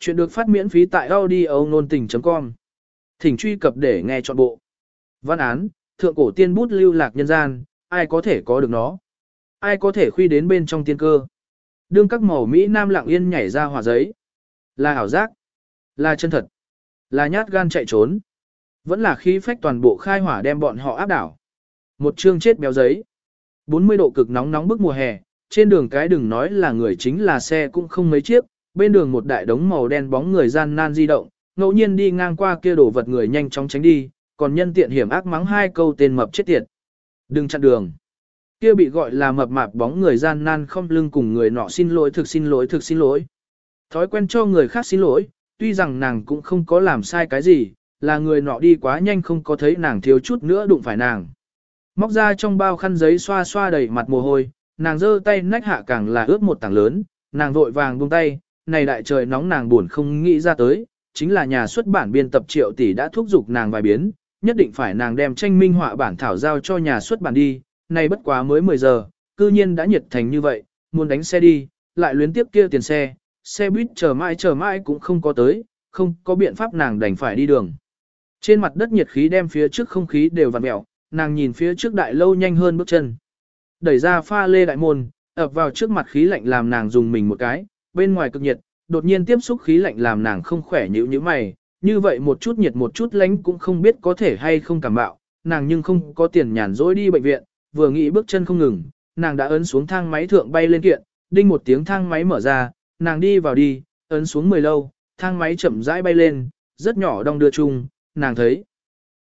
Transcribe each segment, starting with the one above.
Chuyện được phát miễn phí tại audio nôn tình.com. Thỉnh truy cập để nghe trọn bộ. Văn án, thượng cổ tiên bút lưu lạc nhân gian, ai có thể có được nó? Ai có thể khuy đến bên trong tiên cơ? Đương các màu Mỹ Nam lặng yên nhảy ra hỏa giấy. Là ảo giác. Là chân thật. Là nhát gan chạy trốn. Vẫn là khí phách toàn bộ khai hỏa đem bọn họ áp đảo. Một chương chết béo giấy. 40 độ cực nóng nóng bức mùa hè, trên đường cái đừng nói là người chính là xe cũng không mấy chiếc, bên đường một đại đống màu đen bóng người gian nan di động, ngẫu nhiên đi ngang qua kia đổ vật người nhanh chóng tránh đi, còn nhân tiện hiểm ác mắng hai câu tên mập chết tiệt. Đừng chặn đường. Kia bị gọi là mập mạp bóng người gian nan không lưng cùng người nọ xin lỗi thực xin lỗi thực xin lỗi. Thói quen cho người khác xin lỗi, tuy rằng nàng cũng không có làm sai cái gì, là người nọ đi quá nhanh không có thấy nàng thiếu chút nữa đụng phải nàng. Móc ra trong bao khăn giấy xoa xoa đầy mặt mồ hôi, nàng giơ tay nách hạ càng là ướt một tảng lớn, nàng vội vàng buông tay, này đại trời nóng nàng buồn không nghĩ ra tới, chính là nhà xuất bản biên tập triệu tỷ đã thúc giục nàng vài biến, nhất định phải nàng đem tranh minh họa bản thảo giao cho nhà xuất bản đi, này bất quá mới 10 giờ, cư nhiên đã nhiệt thành như vậy, muốn đánh xe đi, lại luyến tiếp kia tiền xe, xe buýt chờ mãi chờ mãi cũng không có tới, không có biện pháp nàng đành phải đi đường. Trên mặt đất nhiệt khí đem phía trước không khí đều vặn mẹo, nàng nhìn phía trước đại lâu nhanh hơn bước chân. Đẩy ra pha lê đại môn, ập vào trước mặt khí lạnh làm nàng dùng mình một cái, bên ngoài cực nhiệt, đột nhiên tiếp xúc khí lạnh làm nàng không khỏe nhữ như mày, như vậy một chút nhiệt một chút lánh cũng không biết có thể hay không cảm bạo, nàng nhưng không có tiền nhàn rỗi đi bệnh viện, vừa nghĩ bước chân không ngừng, nàng đã ấn xuống thang máy thượng bay lên kiện, đinh một tiếng thang máy mở ra, nàng đi vào đi, ấn xuống 10 lâu, thang máy chậm rãi bay lên, rất nhỏ đong đưa chung, nàng thấy.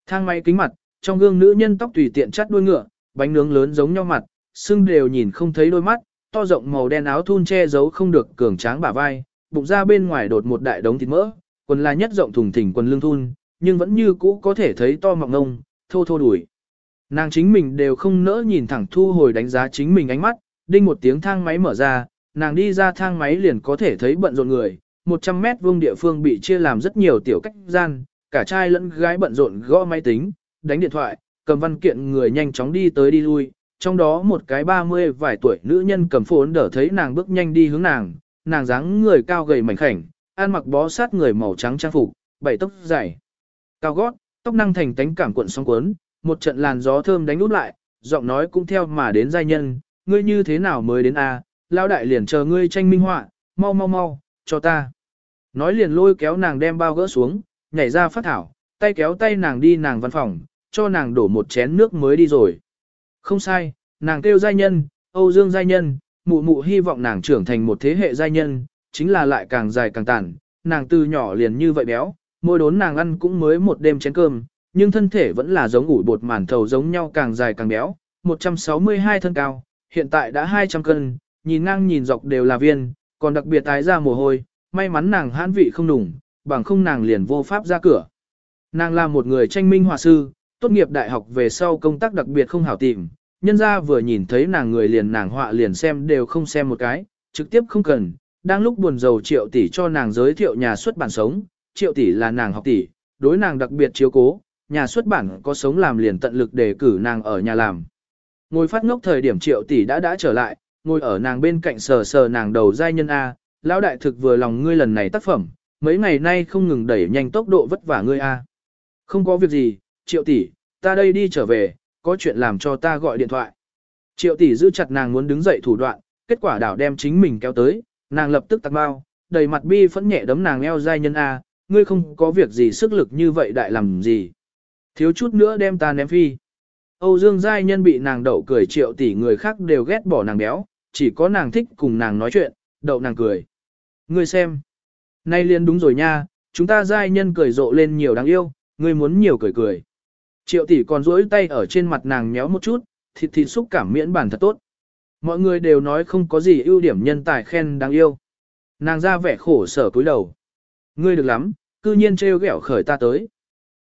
Thang máy kính mặt, trong gương nữ nhân tóc tùy tiện chắt đuôi ngựa, bánh nướng lớn giống nhau mặt, xương đều nhìn không thấy đôi mắt, to rộng màu đen áo thun che giấu không được cường tráng bả vai, bụng ra bên ngoài đột một đại đống thịt mỡ, quần là nhất rộng thùng thình quần lưng thun, nhưng vẫn như cũ có thể thấy to mọng ngông, thô thô đuổi. Nàng chính mình đều không nỡ nhìn thẳng thu hồi đánh giá chính mình ánh mắt, đinh một tiếng thang máy mở ra, nàng đi ra thang máy liền có thể thấy bận rộn người, 100 mét vuông địa phương bị chia làm rất nhiều tiểu cách gian, cả trai lẫn gái bận rộn gõ máy tính, đánh điện thoại, cầm văn kiện người nhanh chóng đi tới đi lui, trong đó một cái 30 vài tuổi nữ nhân cầm phốn đỡ thấy nàng bước nhanh đi hướng nàng, nàng dáng người cao gầy mảnh khảnh, ăn mặc bó sát người màu trắng trang phục, bảy tóc dài, cao gót, tóc năng thành tánh cảm cuộn sóng cuốn, một trận làn gió thơm đánh út lại, giọng nói cũng theo mà đến giai nhân, ngươi như thế nào mới đến a? Lao đại liền chờ ngươi tranh minh họa, mau mau mau, cho ta. Nói liền lôi kéo nàng đem bao gỡ xuống, nhảy ra phát thảo, tay kéo tay nàng đi nàng văn phòng, cho nàng đổ một chén nước mới đi rồi. Không sai, nàng kêu giai nhân, Âu Dương giai nhân, mụ mụ hy vọng nàng trưởng thành một thế hệ giai nhân, chính là lại càng dài càng tàn, nàng từ nhỏ liền như vậy béo, mỗi đốn nàng ăn cũng mới một đêm chén cơm, nhưng thân thể vẫn là giống ủi bột màn thầu giống nhau càng dài càng béo, 162 thân cao, hiện tại đã 200 cân, nhìn ngang nhìn dọc đều là viên, còn đặc biệt tái ra mồ hôi, may mắn nàng hãn vị không đủng, bằng không nàng liền vô pháp ra cửa. Nàng là một người tranh minh hòa sư, tốt nghiệp đại học về sau công tác đặc biệt không hảo tìm, nhân ra vừa nhìn thấy nàng người liền nàng họa liền xem đều không xem một cái, trực tiếp không cần, đang lúc buồn giàu triệu tỷ cho nàng giới thiệu nhà xuất bản sống, triệu tỷ là nàng học tỷ, đối nàng đặc biệt chiếu cố, nhà xuất bản có sống làm liền tận lực để cử nàng ở nhà làm. Ngồi phát ngốc thời điểm triệu tỷ đã đã trở lại, ngồi ở nàng bên cạnh sờ sờ nàng đầu giai nhân A, lão đại thực vừa lòng ngươi lần này tác phẩm, mấy ngày nay không ngừng đẩy nhanh tốc độ vất vả ngươi A. Không có việc gì, triệu tỷ, ta đây đi trở về, có chuyện làm cho ta gọi điện thoại. Triệu tỷ giữ chặt nàng muốn đứng dậy thủ đoạn, kết quả đảo đem chính mình kéo tới, nàng lập tức tặc bao, đầy mặt bi phẫn nhẹ đấm nàng eo dai nhân A, ngươi không có việc gì sức lực như vậy đại làm gì. Thiếu chút nữa đem ta ném phi. Âu Dương giai nhân bị nàng đậu cười triệu tỷ người khác đều ghét bỏ nàng béo, chỉ có nàng thích cùng nàng nói chuyện, đậu nàng cười. Ngươi xem. Nay liền đúng rồi nha, chúng ta giai nhân cười rộ lên nhiều đáng yêu, ngươi muốn nhiều cười cười. Triệu tỷ còn duỗi tay ở trên mặt nàng nhéo một chút, thịt thịt xúc cảm miễn bản thật tốt. Mọi người đều nói không có gì ưu điểm nhân tài khen đáng yêu. Nàng ra vẻ khổ sở cúi đầu. Ngươi được lắm, cư nhiên trêu ghẹo khởi ta tới.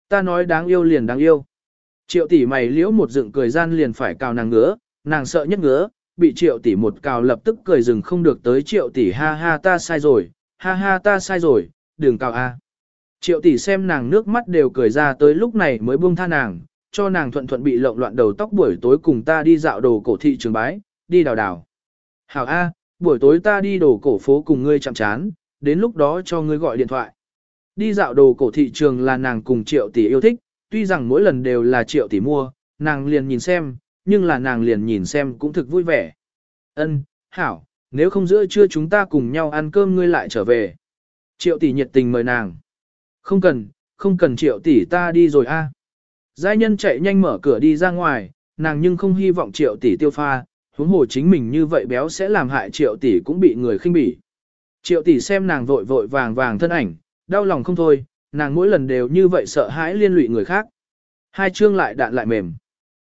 Ta nói đáng yêu liền đáng yêu. Triệu tỷ mày liễu một dựng cười gian liền phải cào nàng ngứa, nàng sợ nhất ngứa, bị triệu tỷ một cào lập tức cười dừng không được tới triệu tỷ ha ha ta sai rồi, ha ha ta sai rồi, đừng cào a. Triệu tỷ xem nàng nước mắt đều cười ra tới lúc này mới buông tha nàng, cho nàng thuận thuận bị lộn loạn đầu tóc buổi tối cùng ta đi dạo đồ cổ thị trường bái, đi đào đào. Hảo A, buổi tối ta đi đồ cổ phố cùng ngươi chạm chán, đến lúc đó cho ngươi gọi điện thoại. Đi dạo đồ cổ thị trường là nàng cùng triệu tỷ yêu thích, tuy rằng mỗi lần đều là triệu tỷ mua, nàng liền nhìn xem, nhưng là nàng liền nhìn xem cũng thực vui vẻ. Ân, hảo, nếu không giữa trưa chúng ta cùng nhau ăn cơm ngươi lại trở về. Triệu tỷ nhiệt tình mời nàng. Không cần, không cần triệu tỷ ta đi rồi a. Giai nhân chạy nhanh mở cửa đi ra ngoài, nàng nhưng không hy vọng triệu tỷ tiêu pha, huống hồ chính mình như vậy béo sẽ làm hại triệu tỷ cũng bị người khinh bỉ. Triệu tỷ xem nàng vội vội vàng vàng thân ảnh, đau lòng không thôi, nàng mỗi lần đều như vậy sợ hãi liên lụy người khác. Hai chương lại đạn lại mềm.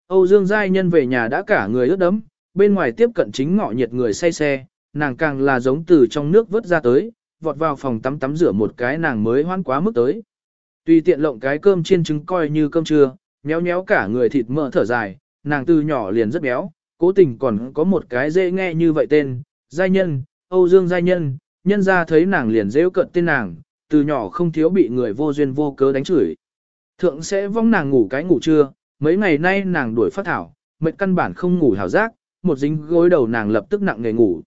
Âu Dương Giai Nhân về nhà đã cả người ướt đẫm, bên ngoài tiếp cận chính ngọ nhiệt người say xe, nàng càng là giống từ trong nước vớt ra tới, vọt vào phòng tắm tắm rửa một cái nàng mới hoan quá mức tới. Tùy tiện lộng cái cơm chiên trứng coi như cơm trưa, méo méo cả người thịt mỡ thở dài, nàng từ nhỏ liền rất béo, cố tình còn có một cái dễ nghe như vậy tên, Giai Nhân, Âu Dương Giai Nhân, nhân ra thấy nàng liền rêu cận tên nàng, từ nhỏ không thiếu bị người vô duyên vô cớ đánh chửi. Thượng sẽ vong nàng ngủ cái ngủ trưa, mấy ngày nay nàng đuổi phát thảo, mệt căn bản không ngủ hào giác, một dính gối đầu nàng lập tức nặng nghề ngủ.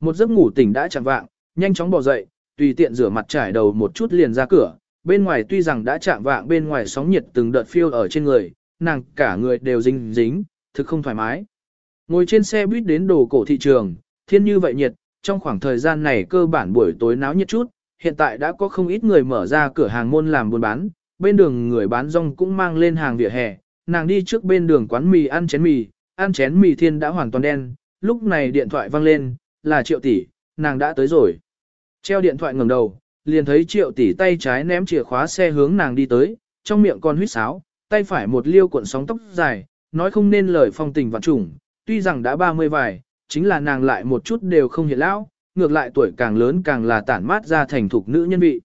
Một giấc ngủ tỉnh đã chẳng vạng, nhanh chóng bỏ dậy, tùy tiện rửa mặt trải đầu một chút liền ra cửa, bên ngoài tuy rằng đã chạm vạng bên ngoài sóng nhiệt từng đợt phiêu ở trên người, nàng cả người đều dính dính, thực không thoải mái. Ngồi trên xe buýt đến đồ cổ thị trường, thiên như vậy nhiệt, trong khoảng thời gian này cơ bản buổi tối náo nhiệt chút, hiện tại đã có không ít người mở ra cửa hàng môn làm buôn bán, bên đường người bán rong cũng mang lên hàng vỉa hè, nàng đi trước bên đường quán mì ăn chén mì, ăn chén mì thiên đã hoàn toàn đen, lúc này điện thoại vang lên, là triệu tỷ, nàng đã tới rồi. Treo điện thoại ngẩng đầu, liền thấy triệu tỷ tay trái ném chìa khóa xe hướng nàng đi tới, trong miệng còn huýt sáo, tay phải một liêu cuộn sóng tóc dài, nói không nên lời phong tình vạn trùng, tuy rằng đã 30 vài, chính là nàng lại một chút đều không hiện lão, ngược lại tuổi càng lớn càng là tản mát ra thành thục nữ nhân vị.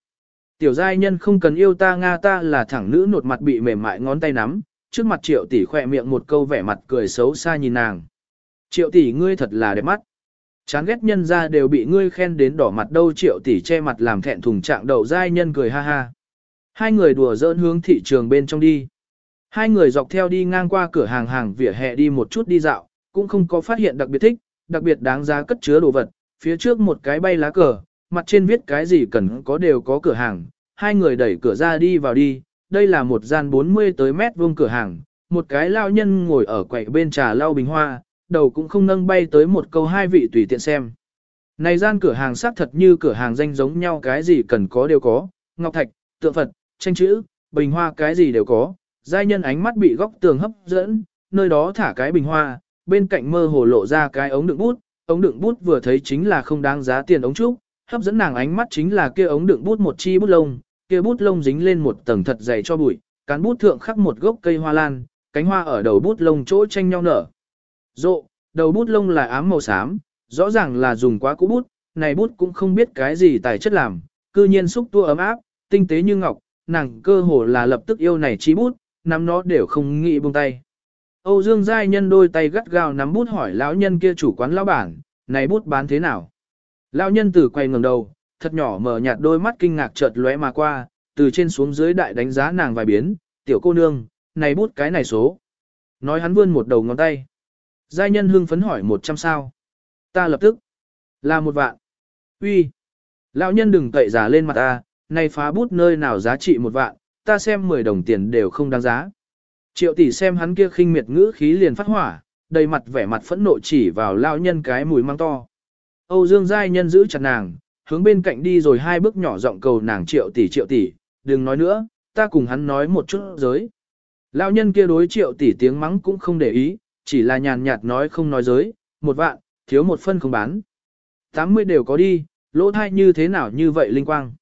Tiểu giai nhân không cần yêu ta nga ta là thẳng nữ nột mặt bị mềm mại ngón tay nắm, trước mặt triệu tỷ khỏe miệng một câu vẻ mặt cười xấu xa nhìn nàng. Triệu tỷ ngươi thật là đẹp mắt. Chán ghét nhân ra đều bị ngươi khen đến đỏ mặt đâu triệu tỷ che mặt làm thẹn thùng trạng đầu dai nhân cười ha ha. Hai người đùa dỡn hướng thị trường bên trong đi. Hai người dọc theo đi ngang qua cửa hàng hàng vỉa hè đi một chút đi dạo, cũng không có phát hiện đặc biệt thích, đặc biệt đáng giá cất chứa đồ vật. Phía trước một cái bay lá cờ, mặt trên viết cái gì cần có đều có cửa hàng. Hai người đẩy cửa ra đi vào đi, đây là một gian 40 tới mét vuông cửa hàng, một cái lao nhân ngồi ở quầy bên trà lau bình hoa, đầu cũng không nâng bay tới một câu hai vị tùy tiện xem. Này gian cửa hàng xác thật như cửa hàng danh giống nhau cái gì cần có đều có, ngọc thạch, tượng Phật, tranh chữ, bình hoa cái gì đều có, giai nhân ánh mắt bị góc tường hấp dẫn, nơi đó thả cái bình hoa, bên cạnh mơ hồ lộ ra cái ống đựng bút, ống đựng bút vừa thấy chính là không đáng giá tiền ống trúc, hấp dẫn nàng ánh mắt chính là kia ống đựng bút một chi bút lông, kia bút lông dính lên một tầng thật dày cho bụi, cán bút thượng khắc một gốc cây hoa lan, cánh hoa ở đầu bút lông chỗ tranh nhau nở. Rộ, đầu bút lông là ám màu xám, rõ ràng là dùng quá cũ bút, này bút cũng không biết cái gì tài chất làm, cư nhiên xúc tua ấm áp, tinh tế như ngọc, nàng cơ hồ là lập tức yêu này chi bút, nắm nó đều không nghĩ buông tay. Âu Dương Giai Nhân đôi tay gắt gao nắm bút hỏi lão nhân kia chủ quán lão bản, này bút bán thế nào? Lão nhân tử quay ngẩng đầu, thật nhỏ mở nhạt đôi mắt kinh ngạc chợt lóe mà qua, từ trên xuống dưới đại đánh giá nàng vài biến, tiểu cô nương, này bút cái này số. Nói hắn vươn một đầu ngón tay. Giai nhân hưng phấn hỏi một trăm sao. Ta lập tức. Là một vạn. Uy. Lão nhân đừng cậy giả lên mặt ta, này phá bút nơi nào giá trị một vạn, ta xem 10 đồng tiền đều không đáng giá. Triệu tỷ xem hắn kia khinh miệt ngữ khí liền phát hỏa, đầy mặt vẻ mặt phẫn nộ chỉ vào lão nhân cái mùi mang to. Âu Dương Giai nhân giữ chặt nàng, hướng bên cạnh đi rồi hai bước nhỏ giọng cầu nàng triệu tỷ triệu tỷ, đừng nói nữa, ta cùng hắn nói một chút giới. Lão nhân kia đối triệu tỷ tiếng mắng cũng không để ý, chỉ là nhàn nhạt nói không nói giới, một vạn, thiếu một phân không bán. 80 đều có đi, lỗ thai như thế nào như vậy linh quang.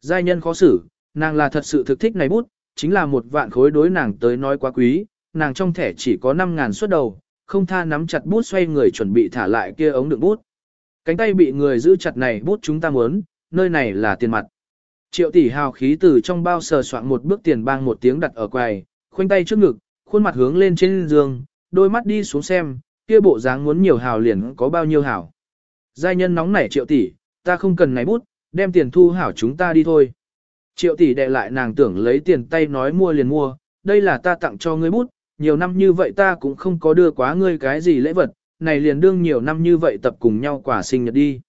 Giai nhân khó xử, nàng là thật sự thực thích này bút, chính là một vạn khối đối nàng tới nói quá quý, nàng trong thẻ chỉ có 5.000 suất đầu, không tha nắm chặt bút xoay người chuẩn bị thả lại kia ống đựng bút. Cánh tay bị người giữ chặt này bút chúng ta muốn, nơi này là tiền mặt. Triệu tỷ hào khí từ trong bao sờ soạn một bước tiền bang một tiếng đặt ở quầy, khoanh tay trước ngực, khuôn mặt hướng lên trên giường, đôi mắt đi xuống xem, kia bộ dáng muốn nhiều hào liền có bao nhiêu hảo. Giai nhân nóng nảy triệu tỷ, ta không cần này bút, đem tiền thu hảo chúng ta đi thôi. Triệu tỷ đệ lại nàng tưởng lấy tiền tay nói mua liền mua, đây là ta tặng cho ngươi bút, nhiều năm như vậy ta cũng không có đưa quá ngươi cái gì lễ vật, này liền đương nhiều năm như vậy tập cùng nhau quả sinh nhật đi.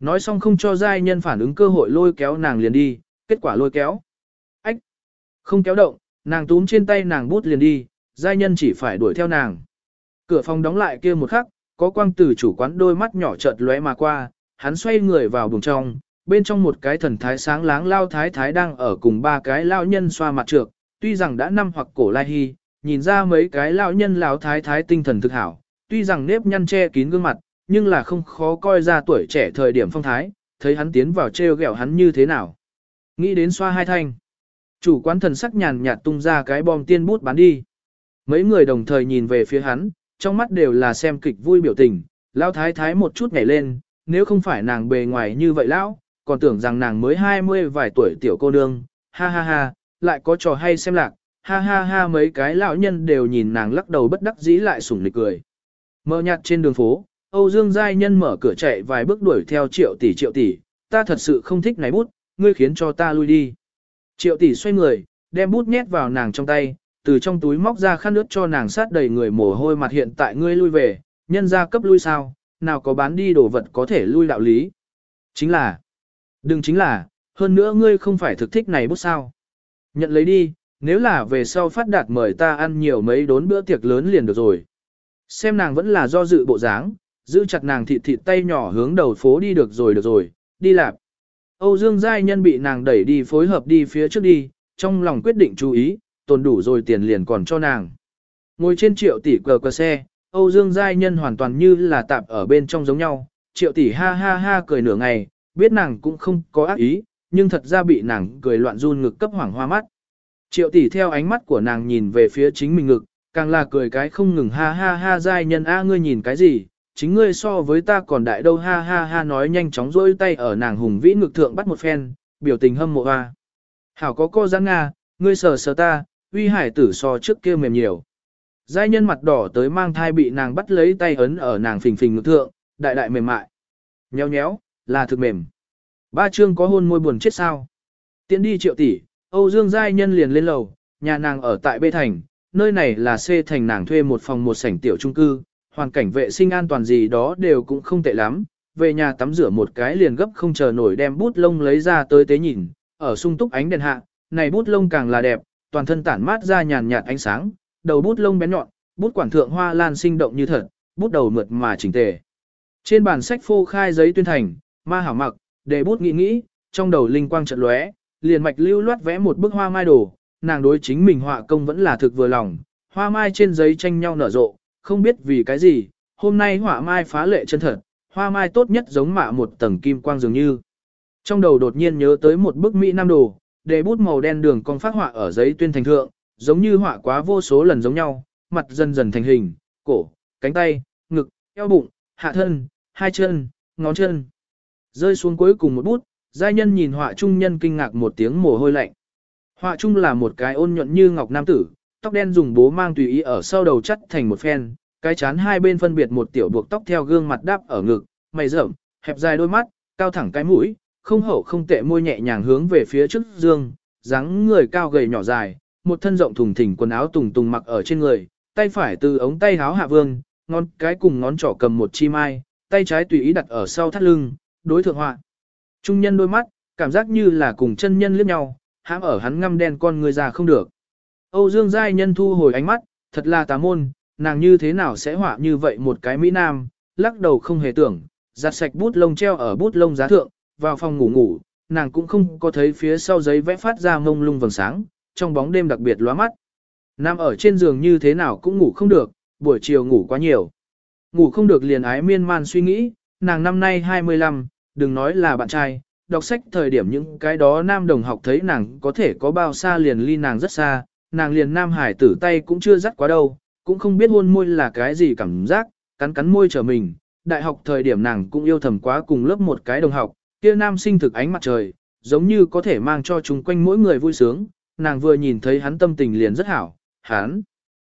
Nói xong không cho giai nhân phản ứng cơ hội lôi kéo nàng liền đi, kết quả lôi kéo. Ách! Không kéo động, nàng túm trên tay nàng bút liền đi, giai nhân chỉ phải đuổi theo nàng. Cửa phòng đóng lại kia một khắc, có quang tử chủ quán đôi mắt nhỏ chợt lóe mà qua, hắn xoay người vào buồng trong, bên trong một cái thần thái sáng láng lao thái thái đang ở cùng ba cái lao nhân xoa mặt trược, tuy rằng đã năm hoặc cổ lai hy, nhìn ra mấy cái lao nhân lao thái thái tinh thần thực hảo, tuy rằng nếp nhăn che kín gương mặt, nhưng là không khó coi ra tuổi trẻ thời điểm phong thái, thấy hắn tiến vào treo gẹo hắn như thế nào. Nghĩ đến xoa hai thanh. Chủ quán thần sắc nhàn nhạt tung ra cái bom tiên bút bán đi. Mấy người đồng thời nhìn về phía hắn, trong mắt đều là xem kịch vui biểu tình, lao thái thái một chút nhảy lên, nếu không phải nàng bề ngoài như vậy lão, còn tưởng rằng nàng mới 20 vài tuổi tiểu cô nương, ha ha ha, lại có trò hay xem lạc, ha ha ha mấy cái lão nhân đều nhìn nàng lắc đầu bất đắc dĩ lại sủng nịch cười. Mơ nhạt trên đường phố, Âu Dương Giai Nhân mở cửa chạy vài bước đuổi theo triệu tỷ triệu tỷ, ta thật sự không thích này bút, ngươi khiến cho ta lui đi. Triệu tỷ xoay người, đem bút nhét vào nàng trong tay, từ trong túi móc ra khăn nước cho nàng sát đầy người mồ hôi mặt hiện tại ngươi lui về, nhân ra cấp lui sao, nào có bán đi đồ vật có thể lui đạo lý. Chính là, đừng chính là, hơn nữa ngươi không phải thực thích này bút sao. Nhận lấy đi, nếu là về sau phát đạt mời ta ăn nhiều mấy đốn bữa tiệc lớn liền được rồi. Xem nàng vẫn là do dự bộ dáng, giữ chặt nàng thịt thịt tay nhỏ hướng đầu phố đi được rồi được rồi, đi lạp. Âu Dương Giai Nhân bị nàng đẩy đi phối hợp đi phía trước đi, trong lòng quyết định chú ý, tồn đủ rồi tiền liền còn cho nàng. Ngồi trên triệu tỷ cờ cờ xe, Âu Dương Giai Nhân hoàn toàn như là tạp ở bên trong giống nhau, triệu tỷ ha ha ha cười nửa ngày, biết nàng cũng không có ác ý, nhưng thật ra bị nàng cười loạn run ngực cấp hoảng hoa mắt. Triệu tỷ theo ánh mắt của nàng nhìn về phía chính mình ngực, càng là cười cái không ngừng ha ha ha Giai Nhân a ngươi nhìn cái gì, chính ngươi so với ta còn đại đâu ha ha ha nói nhanh chóng rôi tay ở nàng hùng vĩ ngực thượng bắt một phen, biểu tình hâm mộ hoa. Hảo có cô giãn nga, ngươi sờ sờ ta, uy hải tử so trước kia mềm nhiều. Giai nhân mặt đỏ tới mang thai bị nàng bắt lấy tay ấn ở nàng phình phình ngực thượng, đại đại mềm mại. Nhéo nhéo, là thực mềm. Ba chương có hôn môi buồn chết sao. Tiến đi triệu tỷ, Âu Dương Giai nhân liền lên lầu, nhà nàng ở tại Bê Thành, nơi này là C thành nàng thuê một phòng một sảnh tiểu trung cư, hoàn cảnh vệ sinh an toàn gì đó đều cũng không tệ lắm. Về nhà tắm rửa một cái liền gấp không chờ nổi đem bút lông lấy ra tới tế nhìn, ở sung túc ánh đèn hạ, này bút lông càng là đẹp, toàn thân tản mát ra nhàn nhạt ánh sáng, đầu bút lông bén nhọn, bút quản thượng hoa lan sinh động như thật, bút đầu mượt mà chỉnh tề. Trên bản sách phô khai giấy tuyên thành, ma hảo mặc, để bút nghĩ nghĩ, trong đầu linh quang chợt lóe, liền mạch lưu loát vẽ một bức hoa mai đồ, nàng đối chính mình họa công vẫn là thực vừa lòng, hoa mai trên giấy tranh nhau nở rộ, không biết vì cái gì, hôm nay họa mai phá lệ chân thật, hoa mai tốt nhất giống mạ một tầng kim quang dường như. Trong đầu đột nhiên nhớ tới một bức Mỹ Nam đồ, để bút màu đen đường con phát họa ở giấy tuyên thành thượng, giống như họa quá vô số lần giống nhau, mặt dần dần thành hình, cổ, cánh tay, ngực, eo bụng, hạ thân, hai chân, ngón chân. Rơi xuống cuối cùng một bút, giai nhân nhìn họa trung nhân kinh ngạc một tiếng mồ hôi lạnh. Họa trung là một cái ôn nhuận như ngọc nam tử, tóc đen dùng bố mang tùy ý ở sau đầu chắt thành một phen, cái chán hai bên phân biệt một tiểu buộc tóc theo gương mặt đáp ở ngực, mày rậm, hẹp dài đôi mắt, cao thẳng cái mũi, không hậu không tệ môi nhẹ nhàng hướng về phía trước dương, dáng người cao gầy nhỏ dài, một thân rộng thùng thình quần áo tùng tùng mặc ở trên người, tay phải từ ống tay háo hạ vương, ngón cái cùng ngón trỏ cầm một chi mai, tay trái tùy ý đặt ở sau thắt lưng, đối thượng họa. Trung nhân đôi mắt, cảm giác như là cùng chân nhân liếc nhau, hãm ở hắn ngăm đen con người già không được. Âu Dương Giai Nhân thu hồi ánh mắt, thật là tà môn, nàng như thế nào sẽ họa như vậy một cái Mỹ Nam, lắc đầu không hề tưởng, giặt sạch bút lông treo ở bút lông giá thượng, vào phòng ngủ ngủ, nàng cũng không có thấy phía sau giấy vẽ phát ra mông lung vầng sáng, trong bóng đêm đặc biệt lóa mắt. Nam ở trên giường như thế nào cũng ngủ không được, buổi chiều ngủ quá nhiều. Ngủ không được liền ái miên man suy nghĩ, nàng năm nay 25, đừng nói là bạn trai, đọc sách thời điểm những cái đó nam đồng học thấy nàng có thể có bao xa liền ly nàng rất xa, nàng liền nam hải tử tay cũng chưa dắt quá đâu, cũng không biết hôn môi là cái gì cảm giác, cắn cắn môi trở mình. Đại học thời điểm nàng cũng yêu thầm quá cùng lớp một cái đồng học, kia nam sinh thực ánh mặt trời, giống như có thể mang cho chúng quanh mỗi người vui sướng, nàng vừa nhìn thấy hắn tâm tình liền rất hảo, hắn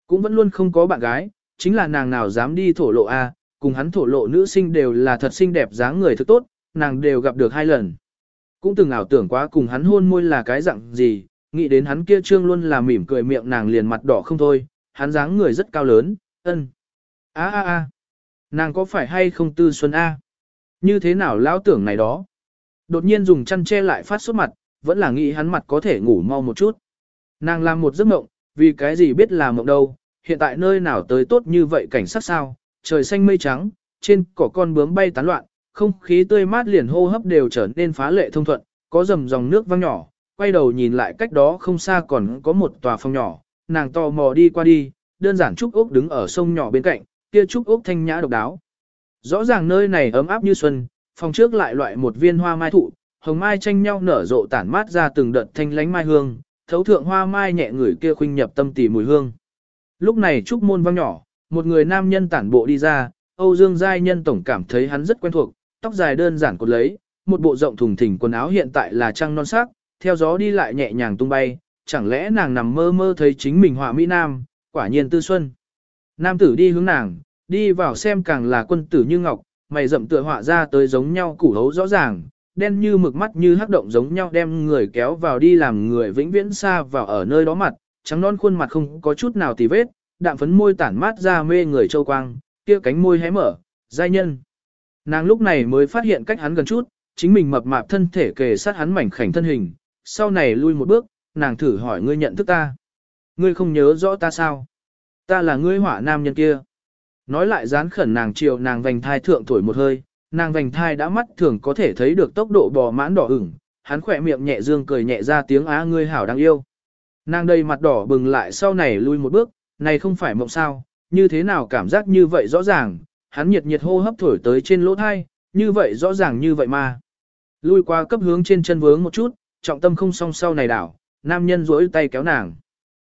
cũng vẫn luôn không có bạn gái, chính là nàng nào dám đi thổ lộ a, cùng hắn thổ lộ nữ sinh đều là thật xinh đẹp dáng người thực tốt, nàng đều gặp được hai lần. Cũng từng ảo tưởng quá cùng hắn hôn môi là cái dạng gì, nghĩ đến hắn kia trương luôn là mỉm cười miệng nàng liền mặt đỏ không thôi, hắn dáng người rất cao lớn, ân. a a a nàng có phải hay không tư xuân a? Như thế nào lão tưởng này đó? Đột nhiên dùng chăn che lại phát sốt mặt, vẫn là nghĩ hắn mặt có thể ngủ mau một chút. Nàng làm một giấc mộng, vì cái gì biết là mộng đâu, hiện tại nơi nào tới tốt như vậy cảnh sát sao, trời xanh mây trắng, trên cỏ con bướm bay tán loạn, không khí tươi mát liền hô hấp đều trở nên phá lệ thông thuận, có rầm dòng nước văng nhỏ, quay đầu nhìn lại cách đó không xa còn có một tòa phòng nhỏ, nàng tò mò đi qua đi, đơn giản Trúc Úc đứng ở sông nhỏ bên cạnh, kia Trúc Úc thanh nhã độc đáo. Rõ ràng nơi này ấm áp như xuân, phòng trước lại loại một viên hoa mai thụ, hồng mai tranh nhau nở rộ tản mát ra từng đợt thanh lánh mai hương, thấu thượng hoa mai nhẹ người kia khuynh nhập tâm tỉ mùi hương. Lúc này Trúc môn vang nhỏ, một người nam nhân tản bộ đi ra, Âu Dương Giai Nhân tổng cảm thấy hắn rất quen thuộc, tóc dài đơn giản cột lấy, một bộ rộng thùng thình quần áo hiện tại là trăng non sắc, theo gió đi lại nhẹ nhàng tung bay, chẳng lẽ nàng nằm mơ mơ thấy chính mình họa Mỹ Nam, quả nhiên tư xuân. Nam tử đi hướng nàng, đi vào xem càng là quân tử như ngọc, mày rậm tựa họa ra tới giống nhau củ hấu rõ ràng, đen như mực mắt như hắc động giống nhau đem người kéo vào đi làm người vĩnh viễn xa vào ở nơi đó mặt, trắng non khuôn mặt không có chút nào tì vết, đạm phấn môi tản mát ra mê người châu quang, kia cánh môi hé mở, giai nhân. Nàng lúc này mới phát hiện cách hắn gần chút, chính mình mập mạp thân thể kề sát hắn mảnh khảnh thân hình, sau này lui một bước, nàng thử hỏi ngươi nhận thức ta. Ngươi không nhớ rõ ta sao? Ta là ngươi hỏa nam nhân kia. Nói lại dán khẩn nàng chiều nàng vành thai thượng thổi một hơi, nàng vành thai đã mắt thường có thể thấy được tốc độ bò mãn đỏ ửng, hắn khỏe miệng nhẹ dương cười nhẹ ra tiếng á ngươi hảo đáng yêu. Nàng đầy mặt đỏ bừng lại sau này lui một bước, này không phải mộng sao, như thế nào cảm giác như vậy rõ ràng, hắn nhiệt nhiệt hô hấp thổi tới trên lỗ thai, như vậy rõ ràng như vậy mà. Lui qua cấp hướng trên chân vướng một chút, trọng tâm không song sau này đảo, nam nhân duỗi tay kéo nàng.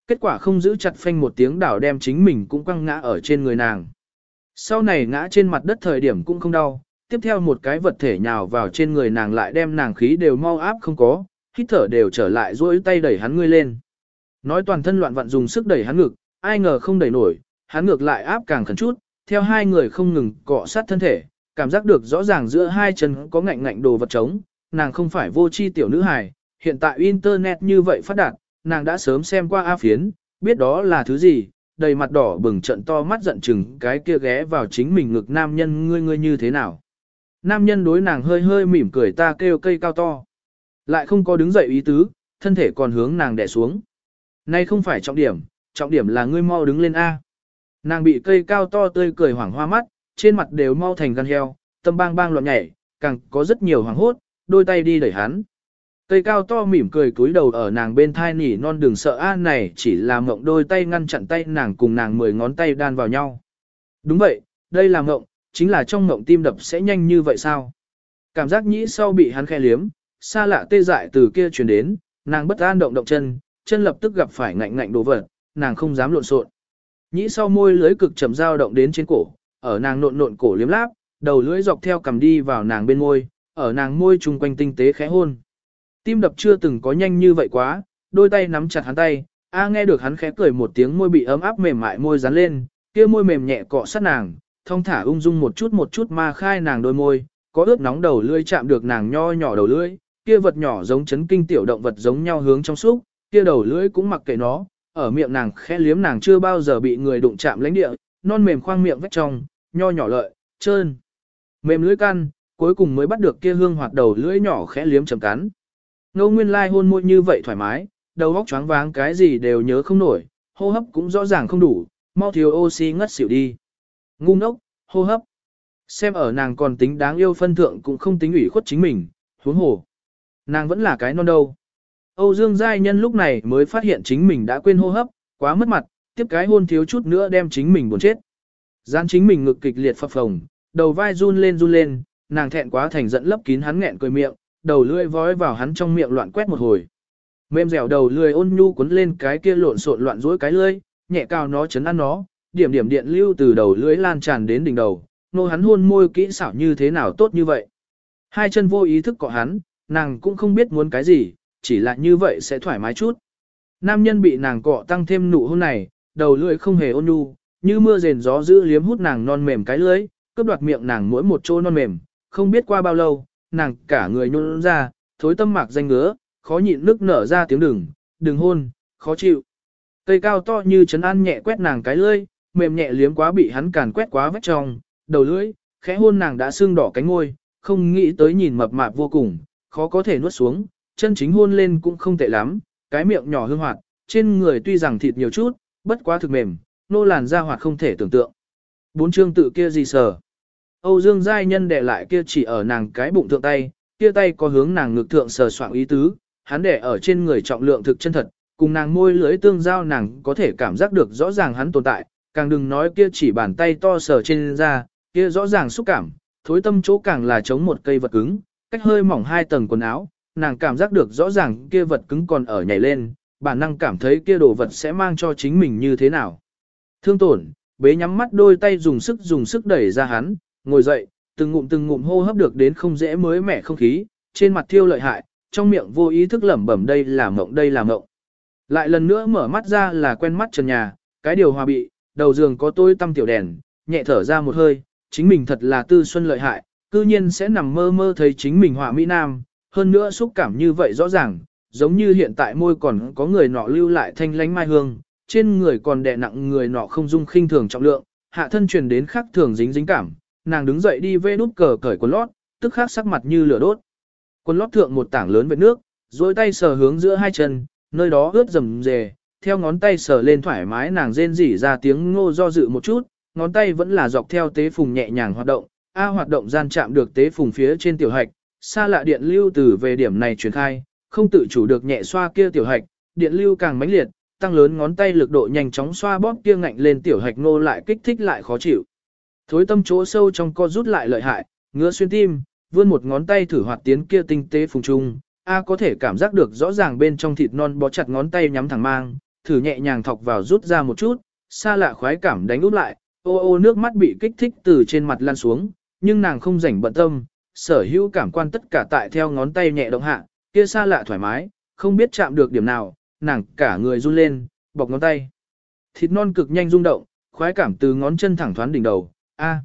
Kết quả không giữ chặt phanh một tiếng đảo đem chính mình cũng quăng ngã ở trên người nàng. Sau này ngã trên mặt đất thời điểm cũng không đau, tiếp theo một cái vật thể nhào vào trên người nàng lại đem nàng khí đều mau áp không có, hít thở đều trở lại duỗi tay đẩy hắn ngươi lên. Nói toàn thân loạn vặn dùng sức đẩy hắn ngực, ai ngờ không đẩy nổi, hắn ngược lại áp càng khẩn chút, theo hai người không ngừng cọ sát thân thể, cảm giác được rõ ràng giữa hai chân có ngạnh ngạnh đồ vật trống, nàng không phải vô chi tiểu nữ hài, hiện tại internet như vậy phát đạt, nàng đã sớm xem qua A phiến, biết đó là thứ gì, đầy mặt đỏ bừng trận to mắt giận chừng cái kia ghé vào chính mình ngực nam nhân ngươi ngươi như thế nào. Nam nhân đối nàng hơi hơi mỉm cười ta kêu cây cao to. Lại không có đứng dậy ý tứ, thân thể còn hướng nàng đè xuống. Nay không phải trọng điểm, trọng điểm là ngươi mau đứng lên A. Nàng bị cây cao to tươi cười hoảng hoa mắt, trên mặt đều mau thành gan heo, tâm bang bang loạn nhảy, càng có rất nhiều hoảng hốt, đôi tay đi đẩy hắn. Cây cao to mỉm cười cúi đầu ở nàng bên thai nỉ non đừng sợ a này chỉ là mộng đôi tay ngăn chặn tay nàng cùng nàng mười ngón tay đan vào nhau. Đúng vậy, đây là mộng, chính là trong mộng tim đập sẽ nhanh như vậy sao? Cảm giác nhĩ sau bị hắn khe liếm, xa lạ tê dại từ kia truyền đến, nàng bất an động động chân, chân lập tức gặp phải ngạnh ngạnh đồ vật, nàng không dám lộn xộn. Nhĩ sau môi lưới cực chậm dao động đến trên cổ, ở nàng nộn nộn cổ liếm láp, đầu lưỡi dọc theo cầm đi vào nàng bên môi, ở nàng môi chung quanh tinh tế khẽ hôn. Tim đập chưa từng có nhanh như vậy quá, đôi tay nắm chặt hắn tay, a nghe được hắn khẽ cười một tiếng môi bị ấm áp mềm mại môi dán lên, kia môi mềm nhẹ cọ sát nàng, thong thả ung dung một chút một chút ma khai nàng đôi môi, có ướt nóng đầu lưỡi chạm được nàng nho nhỏ đầu lưỡi, kia vật nhỏ giống chấn kinh tiểu động vật giống nhau hướng trong xúc, kia đầu lưỡi cũng mặc kệ nó, ở miệng nàng khẽ liếm nàng chưa bao giờ bị người đụng chạm lãnh địa, non mềm khoang miệng vách trong, nho nhỏ lợi, trơn. Mềm lưỡi căn, cuối cùng mới bắt được kia hương hoạt đầu lưỡi nhỏ khẽ liếm chầm cắn. Ngô Nguyên Lai hôn môi như vậy thoải mái, đầu óc choáng váng cái gì đều nhớ không nổi, hô hấp cũng rõ ràng không đủ, mau thiếu oxy ngất xỉu đi. Ngu ngốc, hô hấp. Xem ở nàng còn tính đáng yêu phân thượng cũng không tính ủy khuất chính mình, huống hồ. Nàng vẫn là cái non đâu. Âu Dương Giai Nhân lúc này mới phát hiện chính mình đã quên hô hấp, quá mất mặt, tiếp cái hôn thiếu chút nữa đem chính mình buồn chết. Gián chính mình ngực kịch liệt phập phồng, đầu vai run lên run lên, nàng thẹn quá thành giận lấp kín hắn nghẹn cười miệng, đầu lưỡi vói vào hắn trong miệng loạn quét một hồi. Mềm dẻo đầu lưỡi ôn nhu cuốn lên cái kia lộn xộn loạn rối cái lưỡi, nhẹ cao nó chấn ăn nó, điểm điểm điện lưu từ đầu lưỡi lan tràn đến đỉnh đầu, nô hắn hôn môi kỹ xảo như thế nào tốt như vậy. Hai chân vô ý thức cọ hắn, nàng cũng không biết muốn cái gì, chỉ là như vậy sẽ thoải mái chút. Nam nhân bị nàng cọ tăng thêm nụ hôn này, đầu lưỡi không hề ôn nhu, như mưa rền gió giữ liếm hút nàng non mềm cái lưỡi, cướp đoạt miệng nàng mỗi một chỗ non mềm, không biết qua bao lâu, nàng cả người nhún ra, thối tâm mạc danh ngứa, khó nhịn nước nở ra tiếng đừng, đừng hôn, khó chịu. Cây cao to như chấn an nhẹ quét nàng cái lưỡi, mềm nhẹ liếm quá bị hắn càn quét quá vách trong, đầu lưỡi, khẽ hôn nàng đã sưng đỏ cánh môi, không nghĩ tới nhìn mập mạp vô cùng, khó có thể nuốt xuống, chân chính hôn lên cũng không tệ lắm, cái miệng nhỏ hương hoạt, trên người tuy rằng thịt nhiều chút, bất quá thực mềm, nô làn da hoạt không thể tưởng tượng. Bốn chương tự kia gì sở? Âu Dương Giai Nhân để lại kia chỉ ở nàng cái bụng thượng tay, kia tay có hướng nàng ngực thượng sờ soạng ý tứ, hắn để ở trên người trọng lượng thực chân thật, cùng nàng môi lưới tương giao nàng có thể cảm giác được rõ ràng hắn tồn tại, càng đừng nói kia chỉ bàn tay to sờ trên da, kia rõ ràng xúc cảm, thối tâm chỗ càng là chống một cây vật cứng, cách hơi mỏng hai tầng quần áo, nàng cảm giác được rõ ràng kia vật cứng còn ở nhảy lên, bản năng cảm thấy kia đồ vật sẽ mang cho chính mình như thế nào. Thương tổn, bế nhắm mắt đôi tay dùng sức dùng sức đẩy ra hắn, ngồi dậy, từng ngụm từng ngụm hô hấp được đến không dễ mới mẻ không khí, trên mặt thiêu lợi hại, trong miệng vô ý thức lẩm bẩm đây là mộng đây là mộng. Lại lần nữa mở mắt ra là quen mắt trần nhà, cái điều hòa bị, đầu giường có tôi tăm tiểu đèn, nhẹ thở ra một hơi, chính mình thật là tư xuân lợi hại, cư nhiên sẽ nằm mơ mơ thấy chính mình họa Mỹ Nam, hơn nữa xúc cảm như vậy rõ ràng, giống như hiện tại môi còn có người nọ lưu lại thanh lánh mai hương, trên người còn đè nặng người nọ không dung khinh thường trọng lượng, hạ thân truyền đến khắc thường dính dính cảm, nàng đứng dậy đi vê nút cờ cởi quần lót, tức khắc sắc mặt như lửa đốt. Quần lót thượng một tảng lớn vết nước, rồi tay sờ hướng giữa hai chân, nơi đó ướt rầm rề, theo ngón tay sờ lên thoải mái nàng rên rỉ ra tiếng ngô do dự một chút, ngón tay vẫn là dọc theo tế phùng nhẹ nhàng hoạt động, A hoạt động gian chạm được tế phùng phía trên tiểu hạch, xa lạ điện lưu từ về điểm này truyền khai, không tự chủ được nhẹ xoa kia tiểu hạch, điện lưu càng mãnh liệt, tăng lớn ngón tay lực độ nhanh chóng xoa bóp kia ngạnh lên tiểu hạch nô lại kích thích lại khó chịu. Thối tâm chỗ sâu trong co rút lại lợi hại, ngứa xuyên tim, vươn một ngón tay thử hoạt tiến kia tinh tế phùng trung, A có thể cảm giác được rõ ràng bên trong thịt non bó chặt ngón tay nhắm thẳng mang, thử nhẹ nhàng thọc vào rút ra một chút, xa lạ khoái cảm đánh úp lại, ô ô nước mắt bị kích thích từ trên mặt lan xuống, nhưng nàng không rảnh bận tâm, sở hữu cảm quan tất cả tại theo ngón tay nhẹ động hạ, kia xa lạ thoải mái, không biết chạm được điểm nào, nàng cả người run lên, bọc ngón tay. Thịt non cực nhanh rung động, khoái cảm từ ngón chân thẳng thoáng đỉnh đầu, a.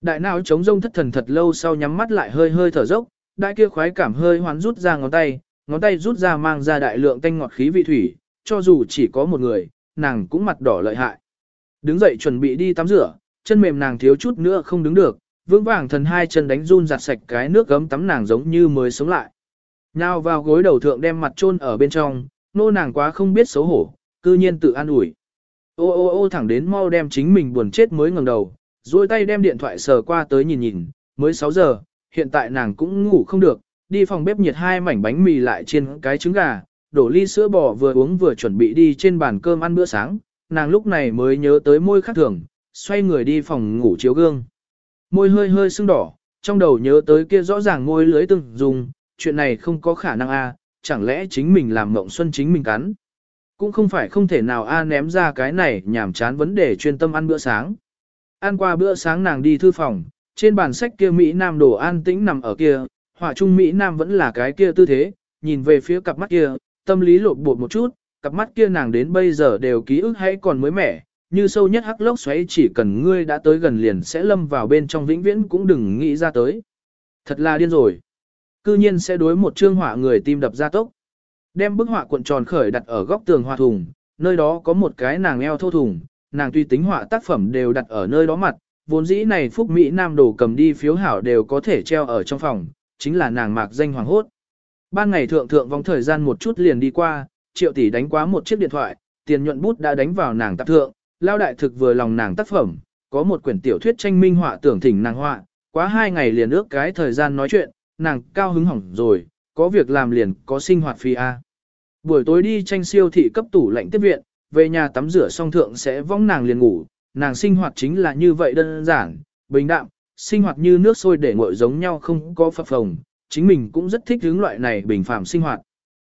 Đại não chống rông thất thần thật lâu sau nhắm mắt lại hơi hơi thở dốc, đại kia khoái cảm hơi hoán rút ra ngón tay, ngón tay rút ra mang ra đại lượng tanh ngọt khí vị thủy, cho dù chỉ có một người, nàng cũng mặt đỏ lợi hại. Đứng dậy chuẩn bị đi tắm rửa, chân mềm nàng thiếu chút nữa không đứng được, vững vàng thần hai chân đánh run giặt sạch cái nước gấm tắm nàng giống như mới sống lại. Nào vào gối đầu thượng đem mặt chôn ở bên trong, nô nàng quá không biết xấu hổ, cư nhiên tự an ủi. Ô ô ô thẳng đến mau đem chính mình buồn chết mới ngẩng đầu, duỗi tay đem điện thoại sờ qua tới nhìn nhìn, mới 6 giờ, hiện tại nàng cũng ngủ không được, đi phòng bếp nhiệt hai mảnh bánh mì lại trên cái trứng gà, đổ ly sữa bò vừa uống vừa chuẩn bị đi trên bàn cơm ăn bữa sáng, nàng lúc này mới nhớ tới môi khác thường, xoay người đi phòng ngủ chiếu gương. Môi hơi hơi sưng đỏ, trong đầu nhớ tới kia rõ ràng môi lưới từng dùng, chuyện này không có khả năng a, chẳng lẽ chính mình làm mộng xuân chính mình cắn. Cũng không phải không thể nào a ném ra cái này nhảm chán vấn đề chuyên tâm ăn bữa sáng. Ăn qua bữa sáng nàng đi thư phòng, trên bàn sách kia Mỹ Nam đồ an tĩnh nằm ở kia, họa trung Mỹ Nam vẫn là cái kia tư thế, nhìn về phía cặp mắt kia, tâm lý lột bột một chút, cặp mắt kia nàng đến bây giờ đều ký ức hay còn mới mẻ, như sâu nhất hắc lốc xoáy chỉ cần ngươi đã tới gần liền sẽ lâm vào bên trong vĩnh viễn cũng đừng nghĩ ra tới. Thật là điên rồi. Cư nhiên sẽ đối một trương họa người tim đập ra tốc. Đem bức họa cuộn tròn khởi đặt ở góc tường hoa thùng, nơi đó có một cái nàng eo thô thùng, nàng tuy tính họa tác phẩm đều đặt ở nơi đó mặt, vốn dĩ này phúc Mỹ Nam đồ cầm đi phiếu hảo đều có thể treo ở trong phòng, chính là nàng mạc danh hoàng hốt. Ban ngày thượng thượng vòng thời gian một chút liền đi qua, triệu tỷ đánh quá một chiếc điện thoại, tiền nhuận bút đã đánh vào nàng tạp thượng, lao đại thực vừa lòng nàng tác phẩm, có một quyển tiểu thuyết tranh minh họa tưởng thỉnh nàng họa, quá hai ngày liền ước cái thời gian nói chuyện, nàng cao hứng hỏng rồi, có việc làm liền có sinh hoạt phi A. Buổi tối đi tranh siêu thị cấp tủ lạnh tiếp viện, về nhà tắm rửa xong thượng sẽ vong nàng liền ngủ, nàng sinh hoạt chính là như vậy đơn giản, bình đạm, sinh hoạt như nước sôi để nguội giống nhau không có phập phồng, chính mình cũng rất thích hướng loại này bình phạm sinh hoạt.